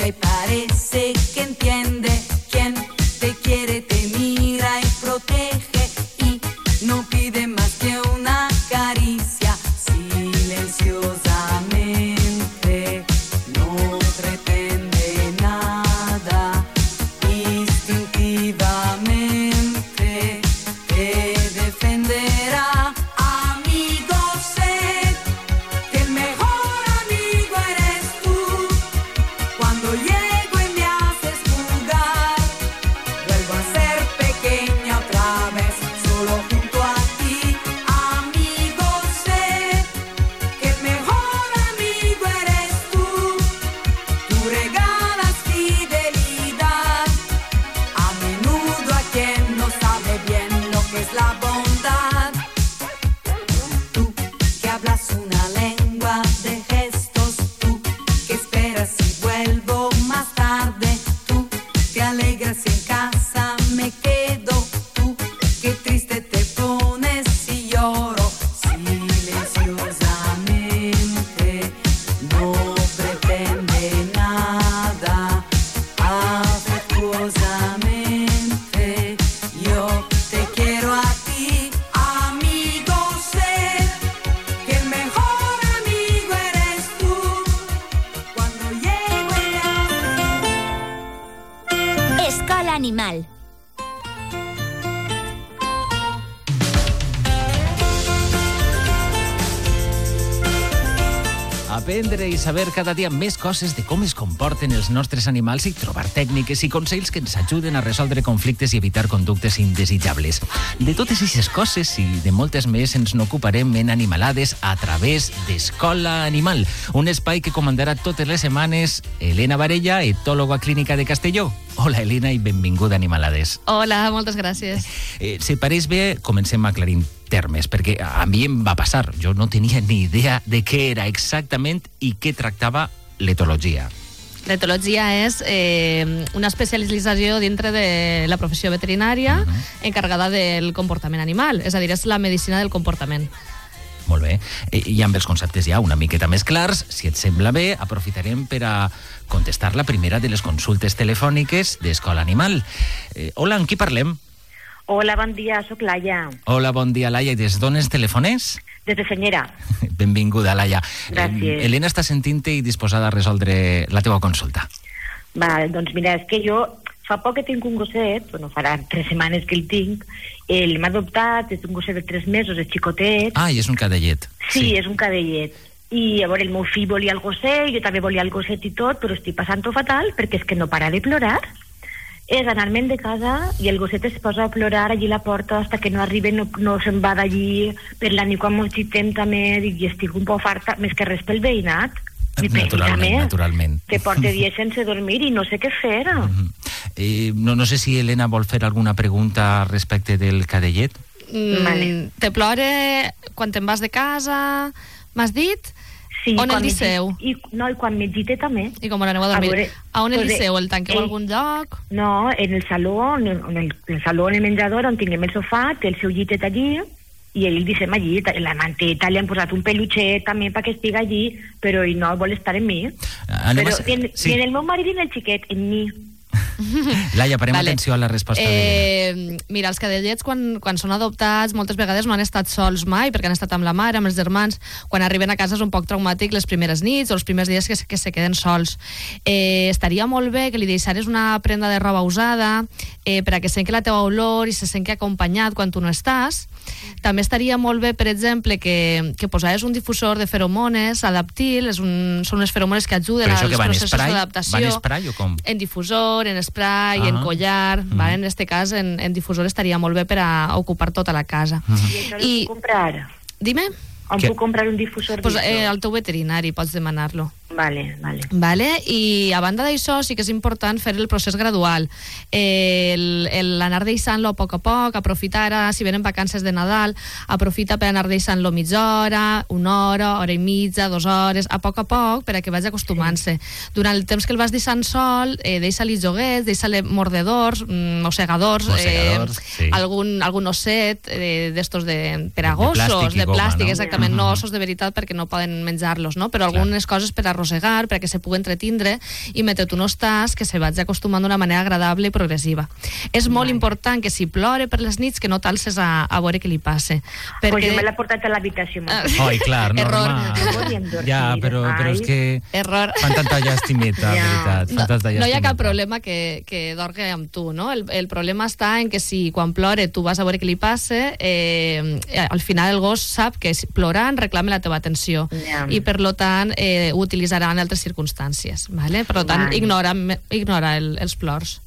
escucha parece que entiende? Saber cada dia més coses de com es comporten els nostres animals i trobar tècniques i consells que ens ajuden a resoldre conflictes i evitar conductes indesitjables. De totes aquestes coses i de moltes més ens n'ocuparem en Animalades a través d'Escola Animal, un espai que comandarà totes les setmanes Helena Varella, etòloga clínica de Castelló. Hola, Helena, i benvinguda a Animalades. Hola, moltes gràcies. Eh, si pareix bé, comencem aclarint termes, perquè a mi em va passar. Jo no tenia ni idea de què era exactament i què tractava l'etologia. L'etologia és eh, una especialització dintre de la professió veterinària encarregada del comportament animal, és a dir, és la medicina del comportament. Molt bé. I amb els conceptes ja una miqueta més clars, si et sembla bé, aprofitarem per a contestar la primera de les consultes telefòniques d'Escola Animal. Eh, hola, amb qui parlem? Hola, bon dia, sóc Laia, Hola, bon dia, Laia. I des d'on ens telefones? des de Senyera. Benvinguda, Laia. Gràcies. Eh, Helena està sentint-te i disposada a resoldre la teua consulta. Val, doncs mira, és que jo fa poc que tinc un gosset, bueno, farà tres setmanes que el tinc, ell m'ha adoptat, és un gosset de tres mesos, és xicotet, Ah, i és un cadellet. sí, sí, és un cadellet, i llavors el meu fill volia el gosset, jo també volia el gosset i tot, però estic passant-ho fatal perquè és que no para de plorar. És anar-me'n de casa i el gosset es posa a plorar allí a la porta hasta que no arriba, no, no se'n va d'allí per la nit quan molt xitem també, dic, i estic un poc farta, més que res pel veïnat. I Naturalment, naturalment. que porta dies sense dormir i no sé què fer. Eh, no, no sé si Helena vol fer alguna pregunta respecte del cadellet. Mm, Vale. Te plore quan te'n vas de casa, m'has dit? Sí, on el disseu? I, no, i quan m'exite també. I com aneu a dormir? veure, a on el eh, disseu? El tanqueu a ell- algun lloc? No, en el saló, en el, en el, en el saló, en el menjador, on tinguem el sofà, té el seu llitet allí, i ell deixem allí, la manteta, li han posat un pelutxet també perquè estigui allí, però ell no vol estar en mi. Anem però a... ni, en, sí. Eh, ni en el meu marit ni en el xiquet, en mi. Laia, parem Vale. atenció a la resposta de... Eh, mira, els cadellets, quan, quan són adoptats, moltes vegades no han estat sols mai, perquè han estat amb la mare, amb els germans. Quan arriben a casa és un poc traumàtic les primeres nits o els primers dies que, se- que se queden sols. Eh, estaria molt bé que li deixares una prenda de roba usada eh, per a que senti la teva olor i se senti acompanyat quan tu no estàs. També estaria molt bé, per exemple, que, que posaves un difusor de feromones adaptil, és un, són unes feromones que ajuden als que processos d'adaptació. Va en spray o com? En difusor, en spray, Ah. en collar, Mhm. vale? en este cas en, en difusor estaria molt bé per a ocupar tota la casa. I això I... puc comprar? Dime? On Que- puc comprar un difusor Pues, eh, al teu veterinari pots demanar-lo. Vale, vale. Vale? I a banda d'això sí que és important fer el procés gradual. El- el- L'anar deixant-lo a poc a poc, aprofitar ara, si venen vacances de Nadal, aprofita per anar deixant-lo mitja hora, una hora, hora i mitja, dues hores, a poc a poc, per a que vagi acostumant-se. Durant el temps que el vas deixant sol, eh, deixa-li joguets, deixa-li mordedors, mm, mossegadors, Mossegadors, eh, sí. algun, algun osset eh, d'estos de, per a De gossos, plàstic i de goma, plàstic, no? exactament, no ossos de veritat perquè no poden menjar-los, no? però algunes coses per arrossegar, perquè se pugui entretindre i mentre tu no estàs, que se vagi acostumant d'una manera agradable i progressiva. És molt important que si plore per les nits que no t'alces a, a veure què li passa. Pues jo me l'he portat a l'habitació. Ai, clar, Error. normal. Dormir. Ja, però, però és Ai. que Error. fan tanta llàstimeta, Ja. veritat. Fan tanta no hi ha llàstimeta. cap problema que, que dorgui amb tu, no? El, el problema està en que si quan plore tu vas a veure què li passa, eh, al final el gos sap que si plorant reclama la teva atenció Ja. i per lo tant eh, ho utilitzarà en altres circumstàncies, vale? per tant Vale. ignora, ignora el, els plors.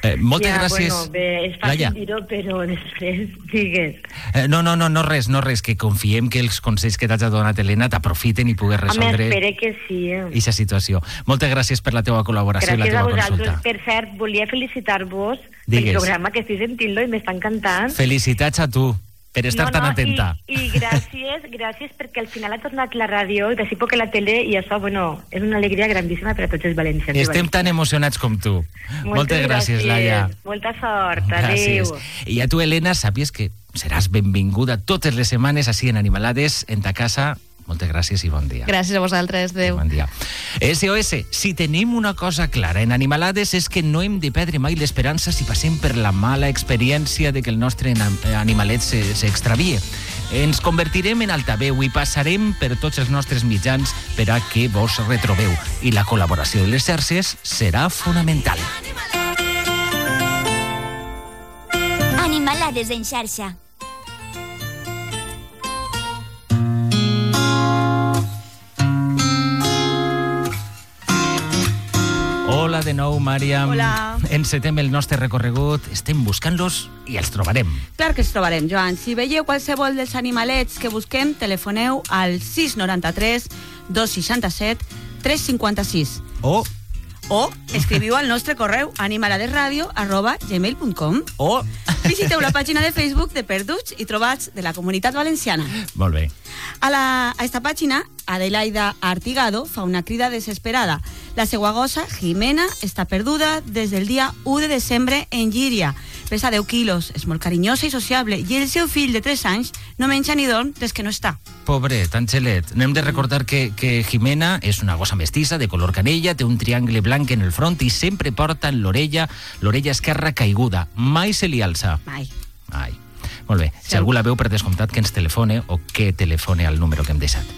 Eh, moltes ja, gràcies. Bueno, bé, és Laia. fàcil dir-ho, però després digues. Eh, no, no, no, no res, no res, que confiem que els consells que t'has donat, Helena, t'aprofiten i pugues Home, resoldre espere que sí. eh. aquesta situació. Moltes gràcies per la teva col·laboració i la Gràcies a teva vosaltres. consulta. Per cert, volia felicitar-vos pel programa que estic sentint-lo i m'està encantant. Felicitats a tu per estar no, tan no, atenta. I, I gràcies, gràcies perquè al final ha tornat la ràdio i d'ací poc la tele i això, bueno, és una alegria grandíssima per a tots els valencians. Estem tan emocionats com tu. Moltes gràcies, Laia. Molta sort. Adéu. Gràcies. I a tu, Helena, sàpies que seràs benvinguda totes les setmanes així en Animalades, en ta casa. Moltes gràcies i bon dia. Gràcies a vosaltres. Adéu. Bon dia. SOS, si tenim una cosa clara en Animalades és que no hem de perdre mai l'esperança si passem per la mala experiència de que el nostre animalet se- s'extravie. Ens convertirem en altaveu i passarem per tots els nostres mitjans per a que vos retrobeu. I la col·laboració de les xarxes serà fonamental. Animalades en xarxa. Hola de nou, Màriam. Hola. Encetem el nostre recorregut, estem buscant-los i els trobarem. Clar que els trobarem, Joan. Si veieu qualsevol dels animalets que busquem, telefoneu al 693 267 356. O O escriviu al nostre correu animaladesradio arroba gmail.com O... Visiteu la pàgina de Facebook de Perduts i Trobats de la Comunitat Valenciana. Molt bé. A, la, a esta pàgina, Adelaida Artigado fa una crida desesperada. La seua gossa, Jimena, està perduda des del dia 1 de desembre en Llíria. Pesa 10 quilos, és molt carinyosa i sociable, i el seu fill de 3 anys no menja ni dorm des que no està. Pobret, Angelet. N'hem de recordar que, que Jimena és una gossa mestissa de color canella, té un triangle blanc en el front i sempre porta en l'orella l'orella esquerra caiguda. Mai se li alça. Mai. Ai. Molt bé. Si algú la veu per descomptat que ens telefone o que telefone al número que hem deixat.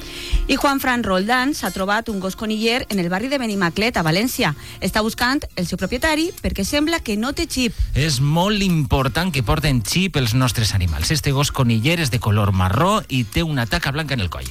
I Juan Fran Roldán s'ha trobat un gos coniller en el barri de Benimaclet, a València. Està buscant el seu propietari perquè sembla que no té xip. És molt important que porten xip els nostres animals. Este gos coniller és de color marró i té una taca blanca en el coll.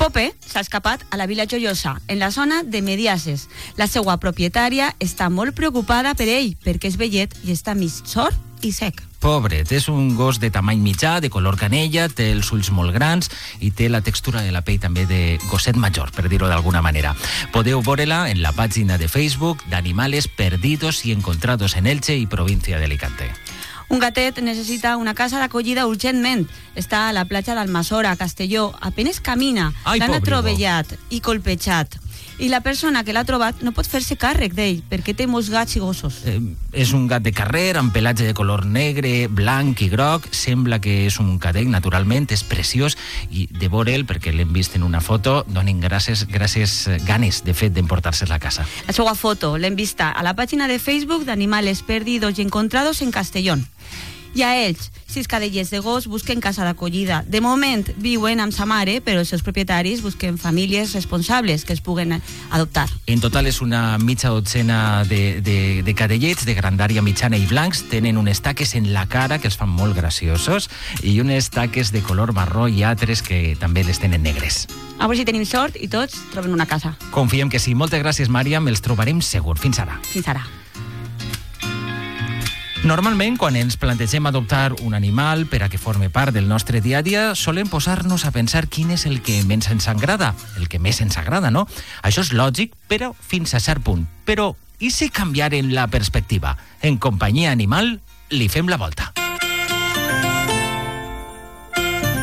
Pope s'ha escapat a la Vila Joiosa, en la zona de Mediases. La seva propietària està molt preocupada per ell, perquè és vellet i està mig sord i sec. Pobret, és un gos de tamany mitjà, de color canella, té els ulls molt grans i té la textura de la pell també de gosset major, per dir-ho d'alguna manera. Podeu veure-la en la pàgina de Facebook d'Animales Perdidos y Encontrados en Elche i província d'Alicante. Un gatet necessita una casa d'acollida urgentment. Està a la platja d'Almassora, a Castelló. Apenes camina. L'han atrovellat i colpejat. I la persona que l'ha trobat no pot fer-se càrrec d'ell, perquè té molts gats i gossos. Eh, és un gat de carrer amb pelatge de color negre, blanc i groc. Sembla que és un cadell, naturalment, és preciós i de veure'l, perquè l'hem vist en una foto, donen gràcies, gràcies eh, ganes, de fet, d'emportar-se a casa. La seva foto l'hem vista a la pàgina de Facebook d'Animales Perdidos i Encontrados en Castellón. I a ells, sis cadellers de gos busquen casa d'acollida. De moment viuen amb sa mare, però els seus propietaris busquen famílies responsables que els puguen adoptar. En total és una mitja dotzena de, de, de cadellets de grandària mitjana i blancs. Tenen unes taques en la cara que els fan molt graciosos i unes taques de color marró i altres que també les tenen negres. A veure si tenim sort i tots troben una casa. Confiem que sí. Moltes gràcies, Màriam. Els trobarem segur. Fins ara. Fins ara. Normalment, quan ens plantegem adoptar un animal per a que forme part del nostre dia a dia, solem posar-nos a pensar quin és el que menys ens agrada, el que més ens agrada, no? Això és lògic, però fins a cert punt. Però, i si canviarem la perspectiva? En companyia animal, li fem la volta.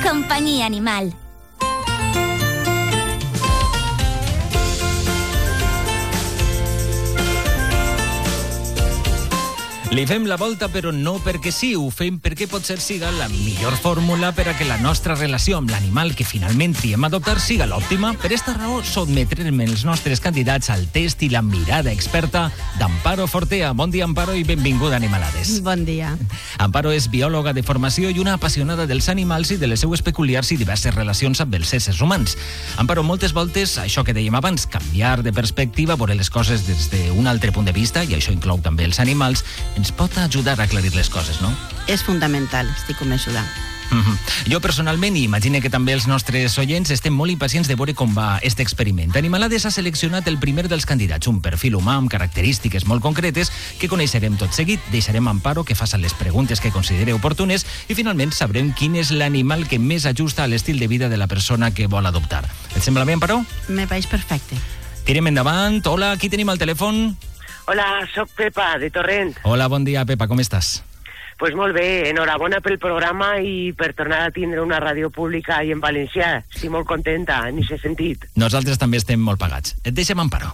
Companyia animal. Li fem la volta, però no perquè sí, ho fem perquè potser siga la millor fórmula per a que la nostra relació amb l'animal que finalment triem adoptar siga l'òptima. Per esta raó, sotmetrem els nostres candidats al test i la mirada experta d'Amparo Fortea. Bon dia, Amparo, i benvinguda Animalades. Bon dia. Amparo és biòloga de formació i una apassionada dels animals i de les seues peculiars i diverses relacions amb els éssers humans. Amparo, moltes voltes, això que dèiem abans, canviar de perspectiva, veure les coses des d'un altre punt de vista, i això inclou també els animals, ens pot ajudar a aclarir les coses, no? És fundamental, estic convençuda. Mm -hmm. Jo personalment, i imagine que també els nostres oients, estem molt impacients de veure com va este experiment. Animalades ha seleccionat el primer dels candidats, un perfil humà amb característiques molt concretes que coneixerem tot seguit. Deixarem a Amparo que faça les preguntes que considere oportunes i finalment sabrem quin és l'animal que més ajusta a l'estil de vida de la persona que vol adoptar. Et sembla bé, Amparo? Me pareix perfecte. Tirem endavant. Hola, qui tenim al telèfon? Hola, sóc Pepa, de Torrent. Hola, bon dia, Pepa, com estàs? Pues molt bé, enhorabona pel programa i per tornar a tindre una ràdio pública i en valencià. Estic molt contenta en aquest sentit. Nosaltres també estem molt pagats. Et deixem, Amparo.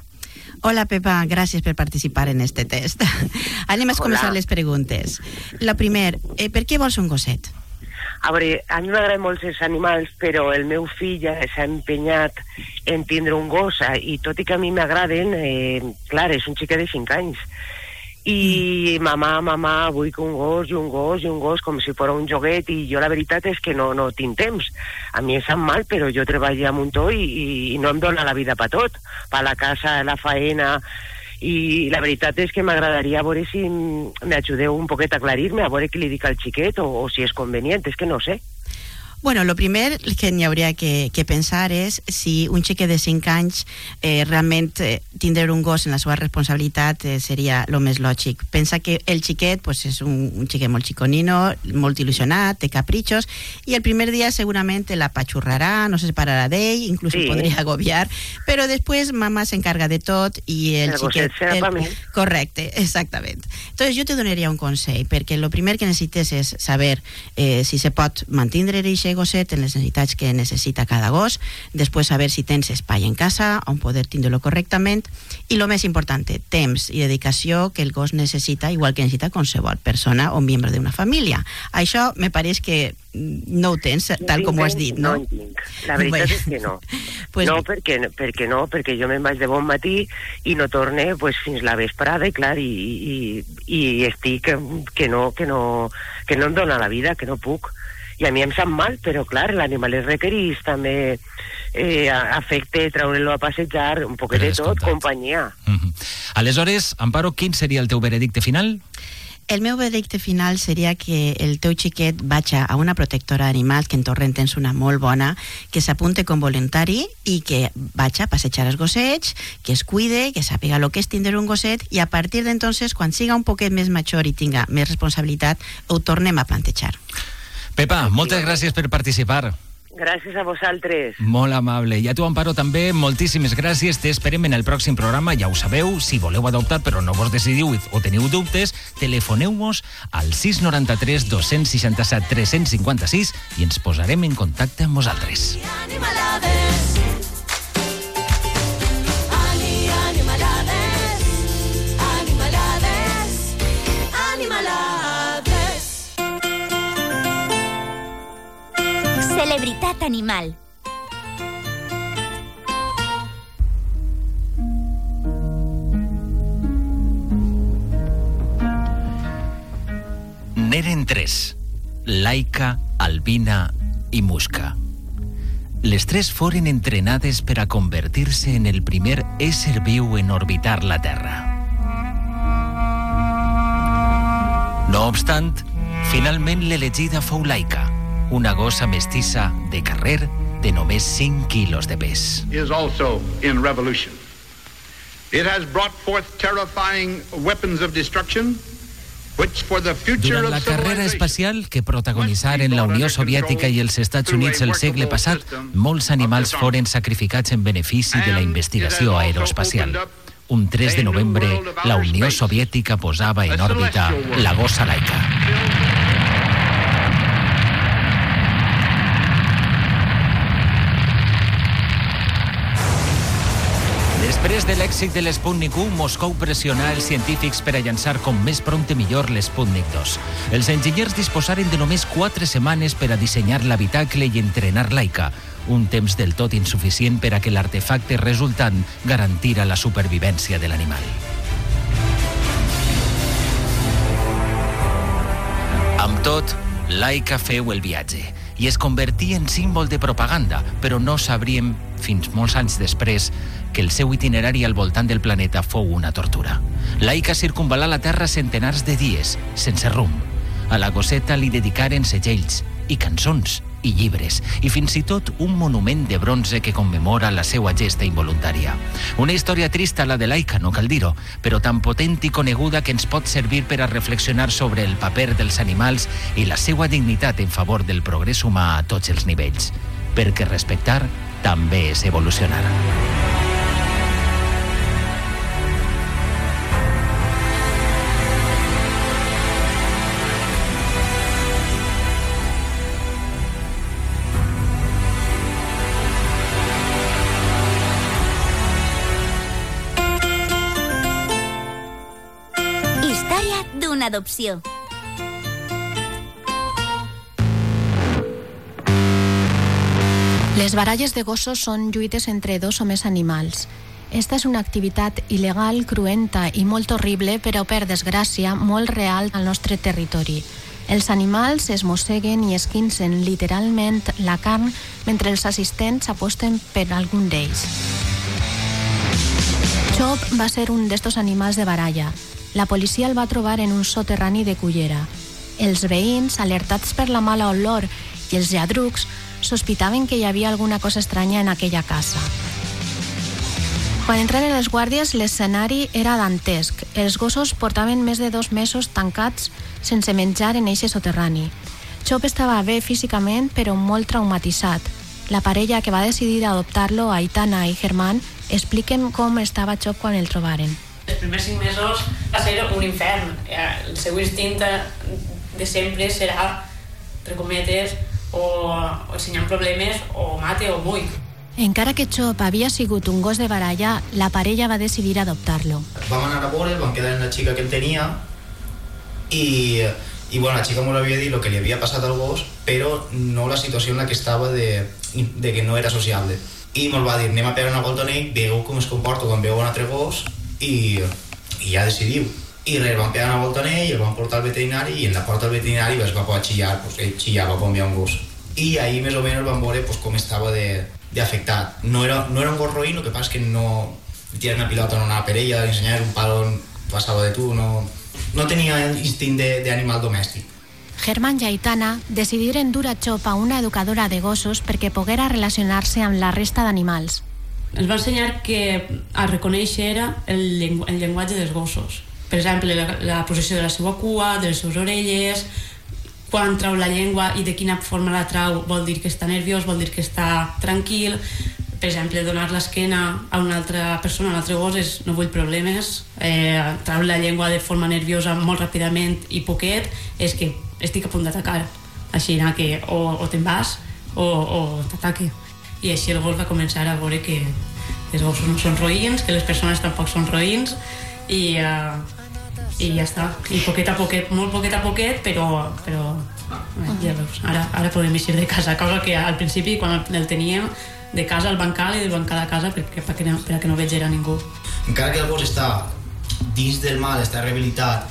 Hola, Pepa, gràcies per participar en este test. Anem a Hola. començar les preguntes. La primer, eh, per què vols un gosset? A veure, a mi m'agraden molt els animals, però el meu fill ja s'ha empenyat en tindre un gos, eh, i tot i que a mi m'agraden, eh, clar, és un xiquet de 5 anys. I mamà, mamà, vull que un gos i un gos i un gos com si fos un joguet i jo la veritat és que no, no tinc temps. A mi em sap mal, però jo treballo a muntó i, i, i no em dóna la vida per tot, per la casa, la faena, i la veritat és que m'agradaria veure si m'ajudeu un poquet a aclarir-me, a veure què li dic al xiquet o, o si és convenient, és que no sé. Bueno, lo primer que n'hi hauria que, que pensar és si un xiquet de 5 anys eh, realment eh, tindre un gos en la seva responsabilitat eh, seria el més lògic. Pensa que el xiquet pues, és un, un xiquet molt xiconino, molt il·lusionat, té capritxos, i el primer dia segurament la patxurrarà, no se separarà d'ell, inclús Sí. podria agobiar, però després mamà s'encarga de tot i el, El xiquet... el-. Correcte, exactament. Entonces, jo te donaria un consell, perquè el primer que necessites és saber eh, si se pot mantindre eixe gosset en les necessitats que necessita cada gos, després saber si tens espai en casa on poder tindre-lo correctament, i el més important, temps i dedicació que el gos necessita, igual que necessita qualsevol persona o membre d'una família. Això me pareix que no ho tens, tal com ho has dit, no? No en tinc. La veritat Bé. és que no. Pues- no, perquè, perquè no, perquè jo me'n vaig de bon matí i no torne pues, fins la vesprada, i clar, i, i, i estic que, que, no, que, no, que no em dóna la vida, que no puc. I a mi em sap mal, però clar, l'animal es requereix també eh, afecte, treure-lo a passejar, un poquet de tot, companyia. Aleshores, Amparo, quin seria el teu veredicte final? El meu veredicte final seria que el teu xiquet vaig a una protectora d'animals, que en Torrent tens una molt bona, que s'apunte com voluntari i que vaig a passejar els gossets, que es cuide, que sàpiga el que és tindre un gosset i a partir d'entonces, quan siga un poquet més major i tinga més responsabilitat, ho tornem a plantejar. Pepa, moltes gràcies per participar. Gràcies a vosaltres. Molt amable. I a tu, Amparo, també, moltíssimes gràcies. T'esperem en el pròxim programa, ja ho sabeu. Si voleu adoptar però no vos decidiu o teniu dubtes, telefoneu-nos al 693 267 356 i ens posarem en contacte amb vosaltres. Animalades. Celebritat animal. N'eren tres, Laika, Albina i Musca. Les tres foren entrenades per a convertir-se en el primer ésser viu en orbitar la Terra. No obstant, finalment l'elegida fou Laika, una gossa mestissa de carrer de només 5 quilos de pes. is also in revolution. It has brought forth terrifying weapons of destruction, which for the future Durant la carrera espacial que protagonitzaren la Unió Soviètica i els Estats Units el segle passat, molts animals foren sacrificats en benefici de la investigació aeroespacial. Un 3 de novembre, la Unió Soviètica posava en òrbita la gossa laica. Després de l'èxit de l'Sputnik 1, Moscou pressionà els científics per a llançar com més prompte millor l'Sputnik 2. Els enginyers disposaren de només 4 setmanes per a dissenyar l'habitacle i entrenar Laika, un temps del tot insuficient per a que l'artefacte resultant garantira la supervivència de l'animal. Amb tot, Laika feu el viatge i es convertí en símbol de propaganda, però no sabríem, fins molts anys després, que el seu itinerari al voltant del planeta fou una tortura. Laika circunvalà la Terra centenars de dies, sense rumb. A la gosseta li dedicaren segells i cançons i llibres, i fins i tot un monument de bronze que commemora la seva gesta involuntària. Una història trista, la de Laika, no cal dir-ho, però tan potent i coneguda que ens pot servir per a reflexionar sobre el paper dels animals i la seva dignitat en favor del progrés humà a tots els nivells. Perquè respectar també és evolucionar. Adopció. Les baralles de gossos són lluites entre dos o més animals. Esta és una activitat il·legal, cruenta i molt horrible, però per desgràcia molt real al nostre territori. Els animals es mosseguen i esquincen literalment la carn mentre els assistents aposten per algun d'ells. Chop va ser un d'estos animals de baralla. La policia el va trobar en un soterrani de Cullera. Els veïns, alertats per la mala olor i els lladrucs, sospitaven que hi havia alguna cosa estranya en aquella casa. Quan entraren els guàrdies, l'escenari era dantesc. Els gossos portaven més de dos mesos tancats sense menjar en eixe soterrani. Chop estava bé físicament, però molt traumatitzat. La parella que va decidir adoptar-lo, Aitana i Germán, expliquen com estava Chop quan el trobaren. Els primers cinc mesos va ser un infern. Eh, El seu instint de sempre serà, entre cometes, o, o ensenyant problemes, o mate o buit. Encara que Chop havia sigut un gos de baralla, la parella va decidir adoptar-lo. Vam anar a veure, vam quedar en la xica que el tenia i, i bueno, la xica m'ho havia dit el que li havia passat al gos, però no la situació en la que estava de, de que no era sociable. I me'l va dir, anem a pegar una volta amb ell, veieu com es comporta quan veu un altre gos i, i ja decidiu. I res, vam pegar una volta amb ell, el vam portar al veterinari i en la porta del veterinari es va poder xillar, pues, ell xillava quan veia un gos. I ahí més o menys vam veure pues, com estava de, de afectat. No era, no era un gos roïn, el que passa que no tirar una pilota no anava per ella, ensenyar un palo passava de tu, no, no tenia instint d'animal domèstic. Germán i Aitana decidiren dur a Chop a una educadora de gossos perquè poguera relacionar-se amb la resta d'animals. Ens va ensenyar que a reconèixer era el, llengu el llenguatge dels gossos. Per exemple, la, la posició de la seva cua, de les seves orelles, quan trau la llengua i de quina forma la trau vol dir que està nerviós, vol dir que està tranquil. Per exemple, donar l'esquena a una altra persona, a un altre gos, és no vull problemes. Eh, trau la llengua de forma nerviosa molt ràpidament i poquet, és que estic a punt d'atacar. Així que o, o te'n vas o, o t'ataque. I així el gos va començar a veure que els gossos no són roïns, que les persones tampoc són roïns i, uh, i ja està. I poquet a poquet, molt poquet a poquet, però, però Ja veus, ara, ara podem eixir de casa, cosa que al principi, quan el teníem, de casa al bancal i del bancal a casa perquè, perquè no, per a que no vegera ningú. Encara que el gos està dins del mal, està rehabilitat,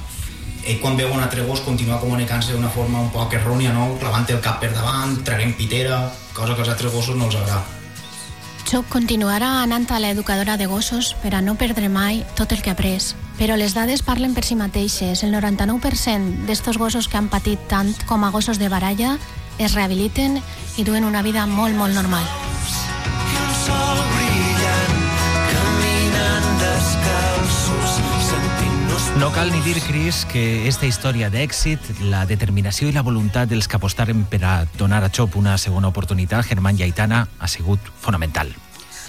ell quan veu un altre gos continua comunicant-se d'una forma un poc errònia, no? clavant el cap per davant, traient pitera, cosa que als altres gossos no els agrada. Chop continuarà anant a l'educadora de gossos per a no perdre mai tot el que ha après. Però les dades parlen per si mateixes. El 99% d'estos gossos que han patit tant com a gossos de baralla es rehabiliten i duen una vida molt, molt normal. sol No cal ni dir, Cris, que esta història d'èxit, la determinació i la voluntat dels que apostaren per a donar a Chop una segona oportunitat, Germán i Aitana, ha sigut fonamental.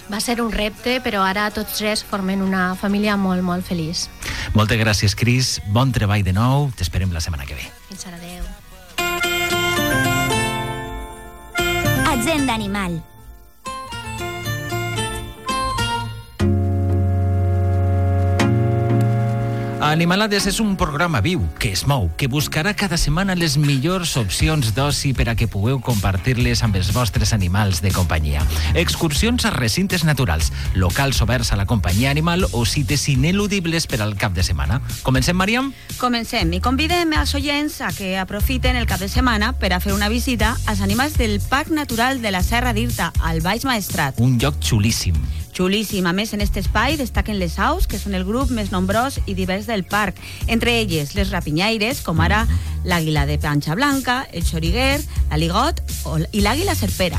Va ser un repte, però ara tots tres formen una família molt, molt feliç. Moltes gràcies, Cris. Bon treball de nou. T'esperem la setmana que ve. Fins ara, adeu. Agenda Animal. Animalades és un programa viu que es mou, que buscarà cada setmana les millors opcions d'oci per a que pugueu compartir-les amb els vostres animals de companyia. Excursions a recintes naturals, locals oberts a la companyia animal o cites ineludibles per al cap de setmana. Comencem, Mariam? Comencem i convidem als oients a que aprofiten el cap de setmana per a fer una visita als animals del Parc Natural de la Serra d'Irta, al Baix Maestrat. Un lloc xulíssim. Xulíssim. A més, en aquest espai destaquen les aus, que són el grup més nombrós i divers del parc. Entre elles, les rapinyaires, com ara l'àguila de panxa blanca, el xoriguer, l'aligot i l'àguila serpera.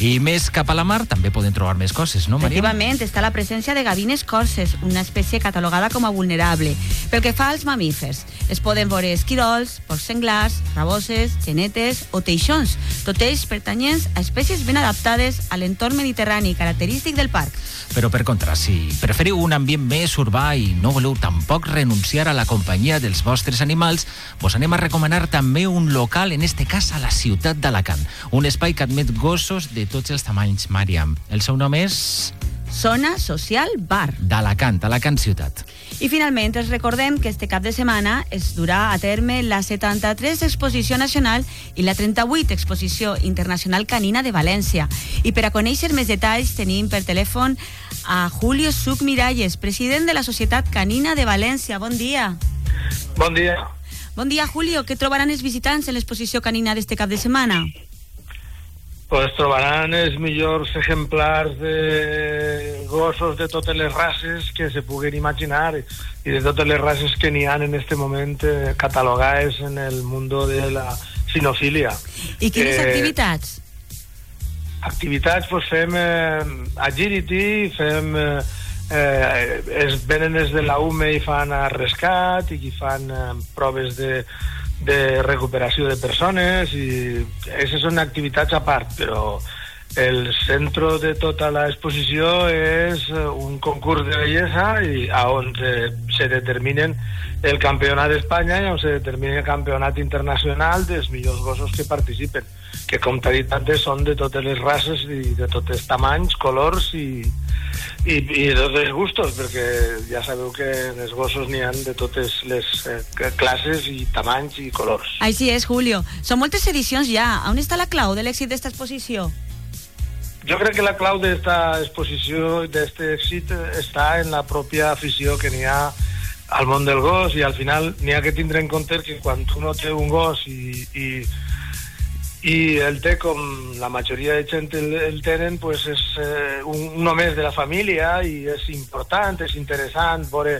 I més cap a la mar també podem trobar més coses, no, Mariam? Efectivament, està la presència de gavines corses, una espècie catalogada com a vulnerable. Pel que fa als mamífers, es poden veure esquirols, porcs senglars, raboses, genetes o teixons, tots ells pertanyents a espècies ben adaptades a l'entorn mediterrani característic del parc. Però per contra, si preferiu un ambient més urbà i no voleu tampoc renunciar a la companyia dels vostres animals, vos anem a recomanar també un local, en este cas a la ciutat d'Alacant. Un espai que admet gossos de tots els tamanys, Màriam. El seu nom és... Zona Social Bar. D'Alacant, Alacant ciutat. I finalment els recordem que este cap de setmana es durà a terme la 73 Exposició Nacional i la 38 Exposició Internacional Canina de València. I per a conèixer més detalls tenim per telèfon a Julio Suc Miralles, president de la Societat Canina de València. Bon dia. Bon dia. Bon dia, Julio. Què trobaran els visitants en l'exposició canina d'este cap de setmana? Pues trobaran els millors exemplars de gossos de totes les races que se puguen imaginar i de totes les races que n'hi ha en este moment eh, catalogades en el mundo de la sinofilia. I quines Eh, activitats? Activitats, pues fem eh, agility, fem... Eh, eh, es venen des de la UME i fan a rescat i fan eh, proves de, de recuperació de persones i aquestes són activitats a part, però el centre de tota l'exposició és eh, un concurs de bellesa i a on se, se determinen el campionat d'Espanya i on se determina el campionat internacional dels millors gossos que participen que com t'ha dit antes són de totes les races i de tots els tamanys, colors i, i, i de tots els gustos perquè ja sabeu que els gossos n'hi han de totes les eh, classes i tamanys i colors Així és, Julio. Són moltes edicions ja. On està la clau de l'èxit d'esta exposició? Jo crec que la clau d'esta exposició, d'este èxit, està en la pròpia afició que n'hi ha al món del gos i al final n'hi ha que tindre en compte que quan tu no té un gos i, i, i el té com la majoria de gent el, el tenen, pues és eh, un, un més de la família i és important, és interessant veure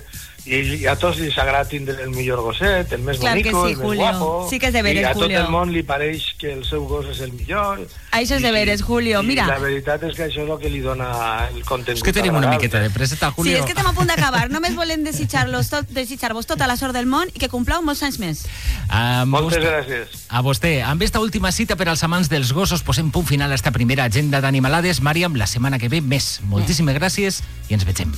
i, i a tots els agrada tindre el millor gosset, el més Clar bonico, sí, el més Julio. guapo Sí que és de veres, i a tot Julio. el món li pareix que el seu gos és el millor Això és de veres, Julio. i Mira, la veritat és que això és el que li dona el contingut. És que tenim una miqueta de preseta, sí, Julio. és que estem a punt d'acabar. Només volem desitjar-los tot, desitjar-vos tota la sort del món i que complau molts anys més. Amb Moltes vostè- gràcies. A vostè, amb esta última cita per als amants dels gossos, posem punt final a esta primera agenda d'animalades. Màriam, la setmana que ve més. Moltíssimes gràcies i ens vegem.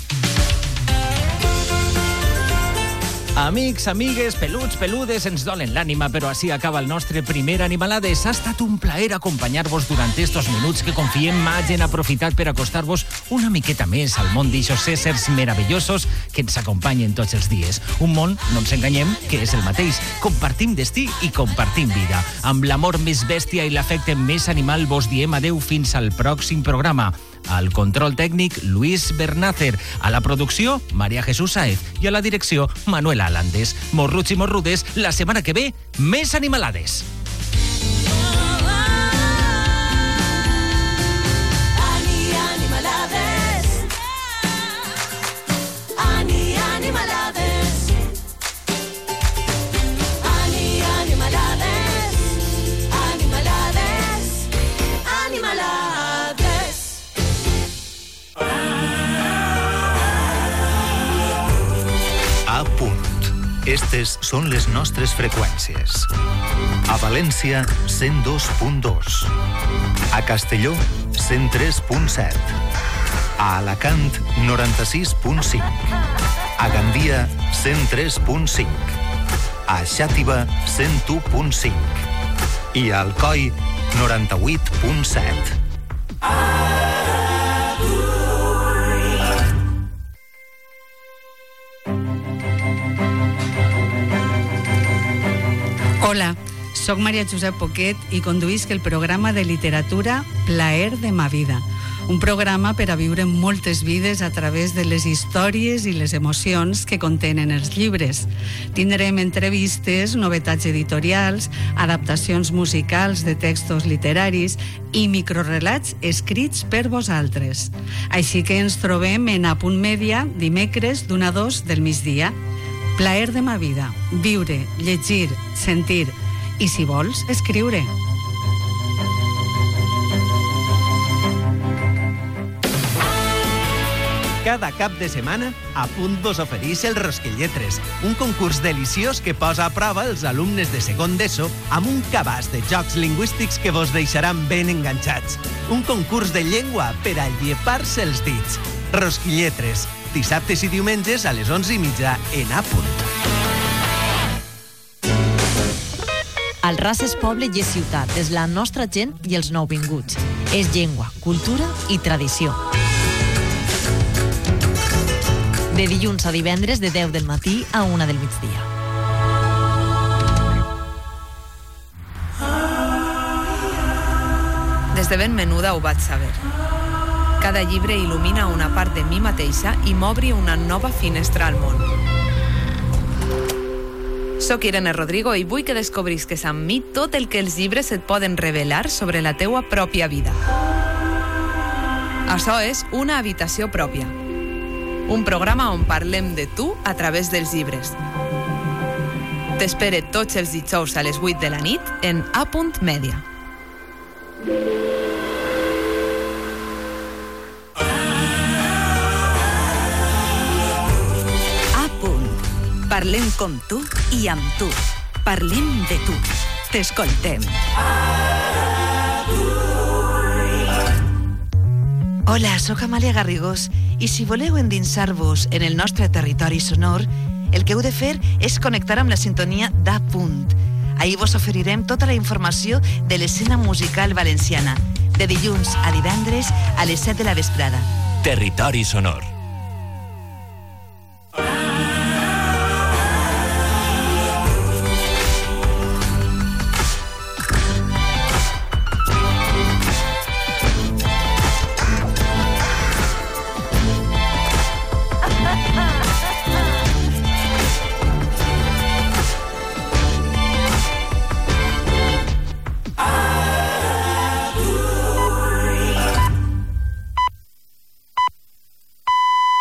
Amics, amigues, peluts, peludes, ens dolen l'ànima, però així acaba el nostre primer Animalades. Ha estat un plaer acompanyar-vos durant estos minuts que confiem hagin aprofitat per acostar-vos una miqueta més al món d'eixos éssers meravellosos que ens acompanyen tots els dies. Un món, no ens enganyem, que és el mateix. Compartim destí i compartim vida. Amb l'amor més bèstia i l'afecte més animal vos diem adeu fins al pròxim programa. Al control tècnic, Luis Bernácer. A la producció, Maria Jesús Saez. I a la direcció, Manuel Alandes. Morruts i morrudes, la setmana que ve, més animalades. Estes són les nostres freqüències. A València, 102.2. A Castelló, 103.7. A Alacant, 96.5. A Gandia, 103.5. A Xàtiva, 101.5. I a Alcoi, 98.7. Hola, sóc Maria Josep Poquet i conduïsc el programa de literatura Plaer de ma vida, un programa per a viure moltes vides a través de les històries i les emocions que contenen els llibres. Tindrem entrevistes, novetats editorials, adaptacions musicals de textos literaris i microrelats escrits per vosaltres. Així que ens trobem en A Punt Mèdia dimecres d'una a dos del migdia. Plaer de ma vida, viure, llegir, sentir i, si vols, escriure. Cada cap de setmana, a punt vos ofereix el Rosquilletres, un concurs deliciós que posa a prova els alumnes de segon d'ESO amb un cabàs de jocs lingüístics que vos deixaran ben enganxats. Un concurs de llengua per a llepar-se els dits. Rosquilletres, dissabtes i diumenges a les 11 i mitja en A punt. El RAS és poble i és ciutat, és la nostra gent i els nouvinguts. És llengua, cultura i tradició. De dilluns a divendres de 10 del matí a 1 del migdia. Des de ben menuda ho vaig saber. Cada llibre il·lumina una part de mi mateixa i m'obri una nova finestra al món. Soc Irene Rodrigo i vull que descobrisques amb mi tot el que els llibres et poden revelar sobre la teua pròpia vida. Això és Una habitació pròpia. Un programa on parlem de tu a través dels llibres. T'espere tots els dijous a les 8 de la nit en A. Media. Parlem com tu i amb tu. Parlem de tu. T'escoltem. Hola, sóc Amàlia Garrigós i si voleu endinsar-vos en el nostre territori sonor, el que heu de fer és connectar amb la sintonia d'A punt. Ahir vos oferirem tota la informació de l'escena musical valenciana, de dilluns a divendres a les 7 de la vesprada. Territori sonor.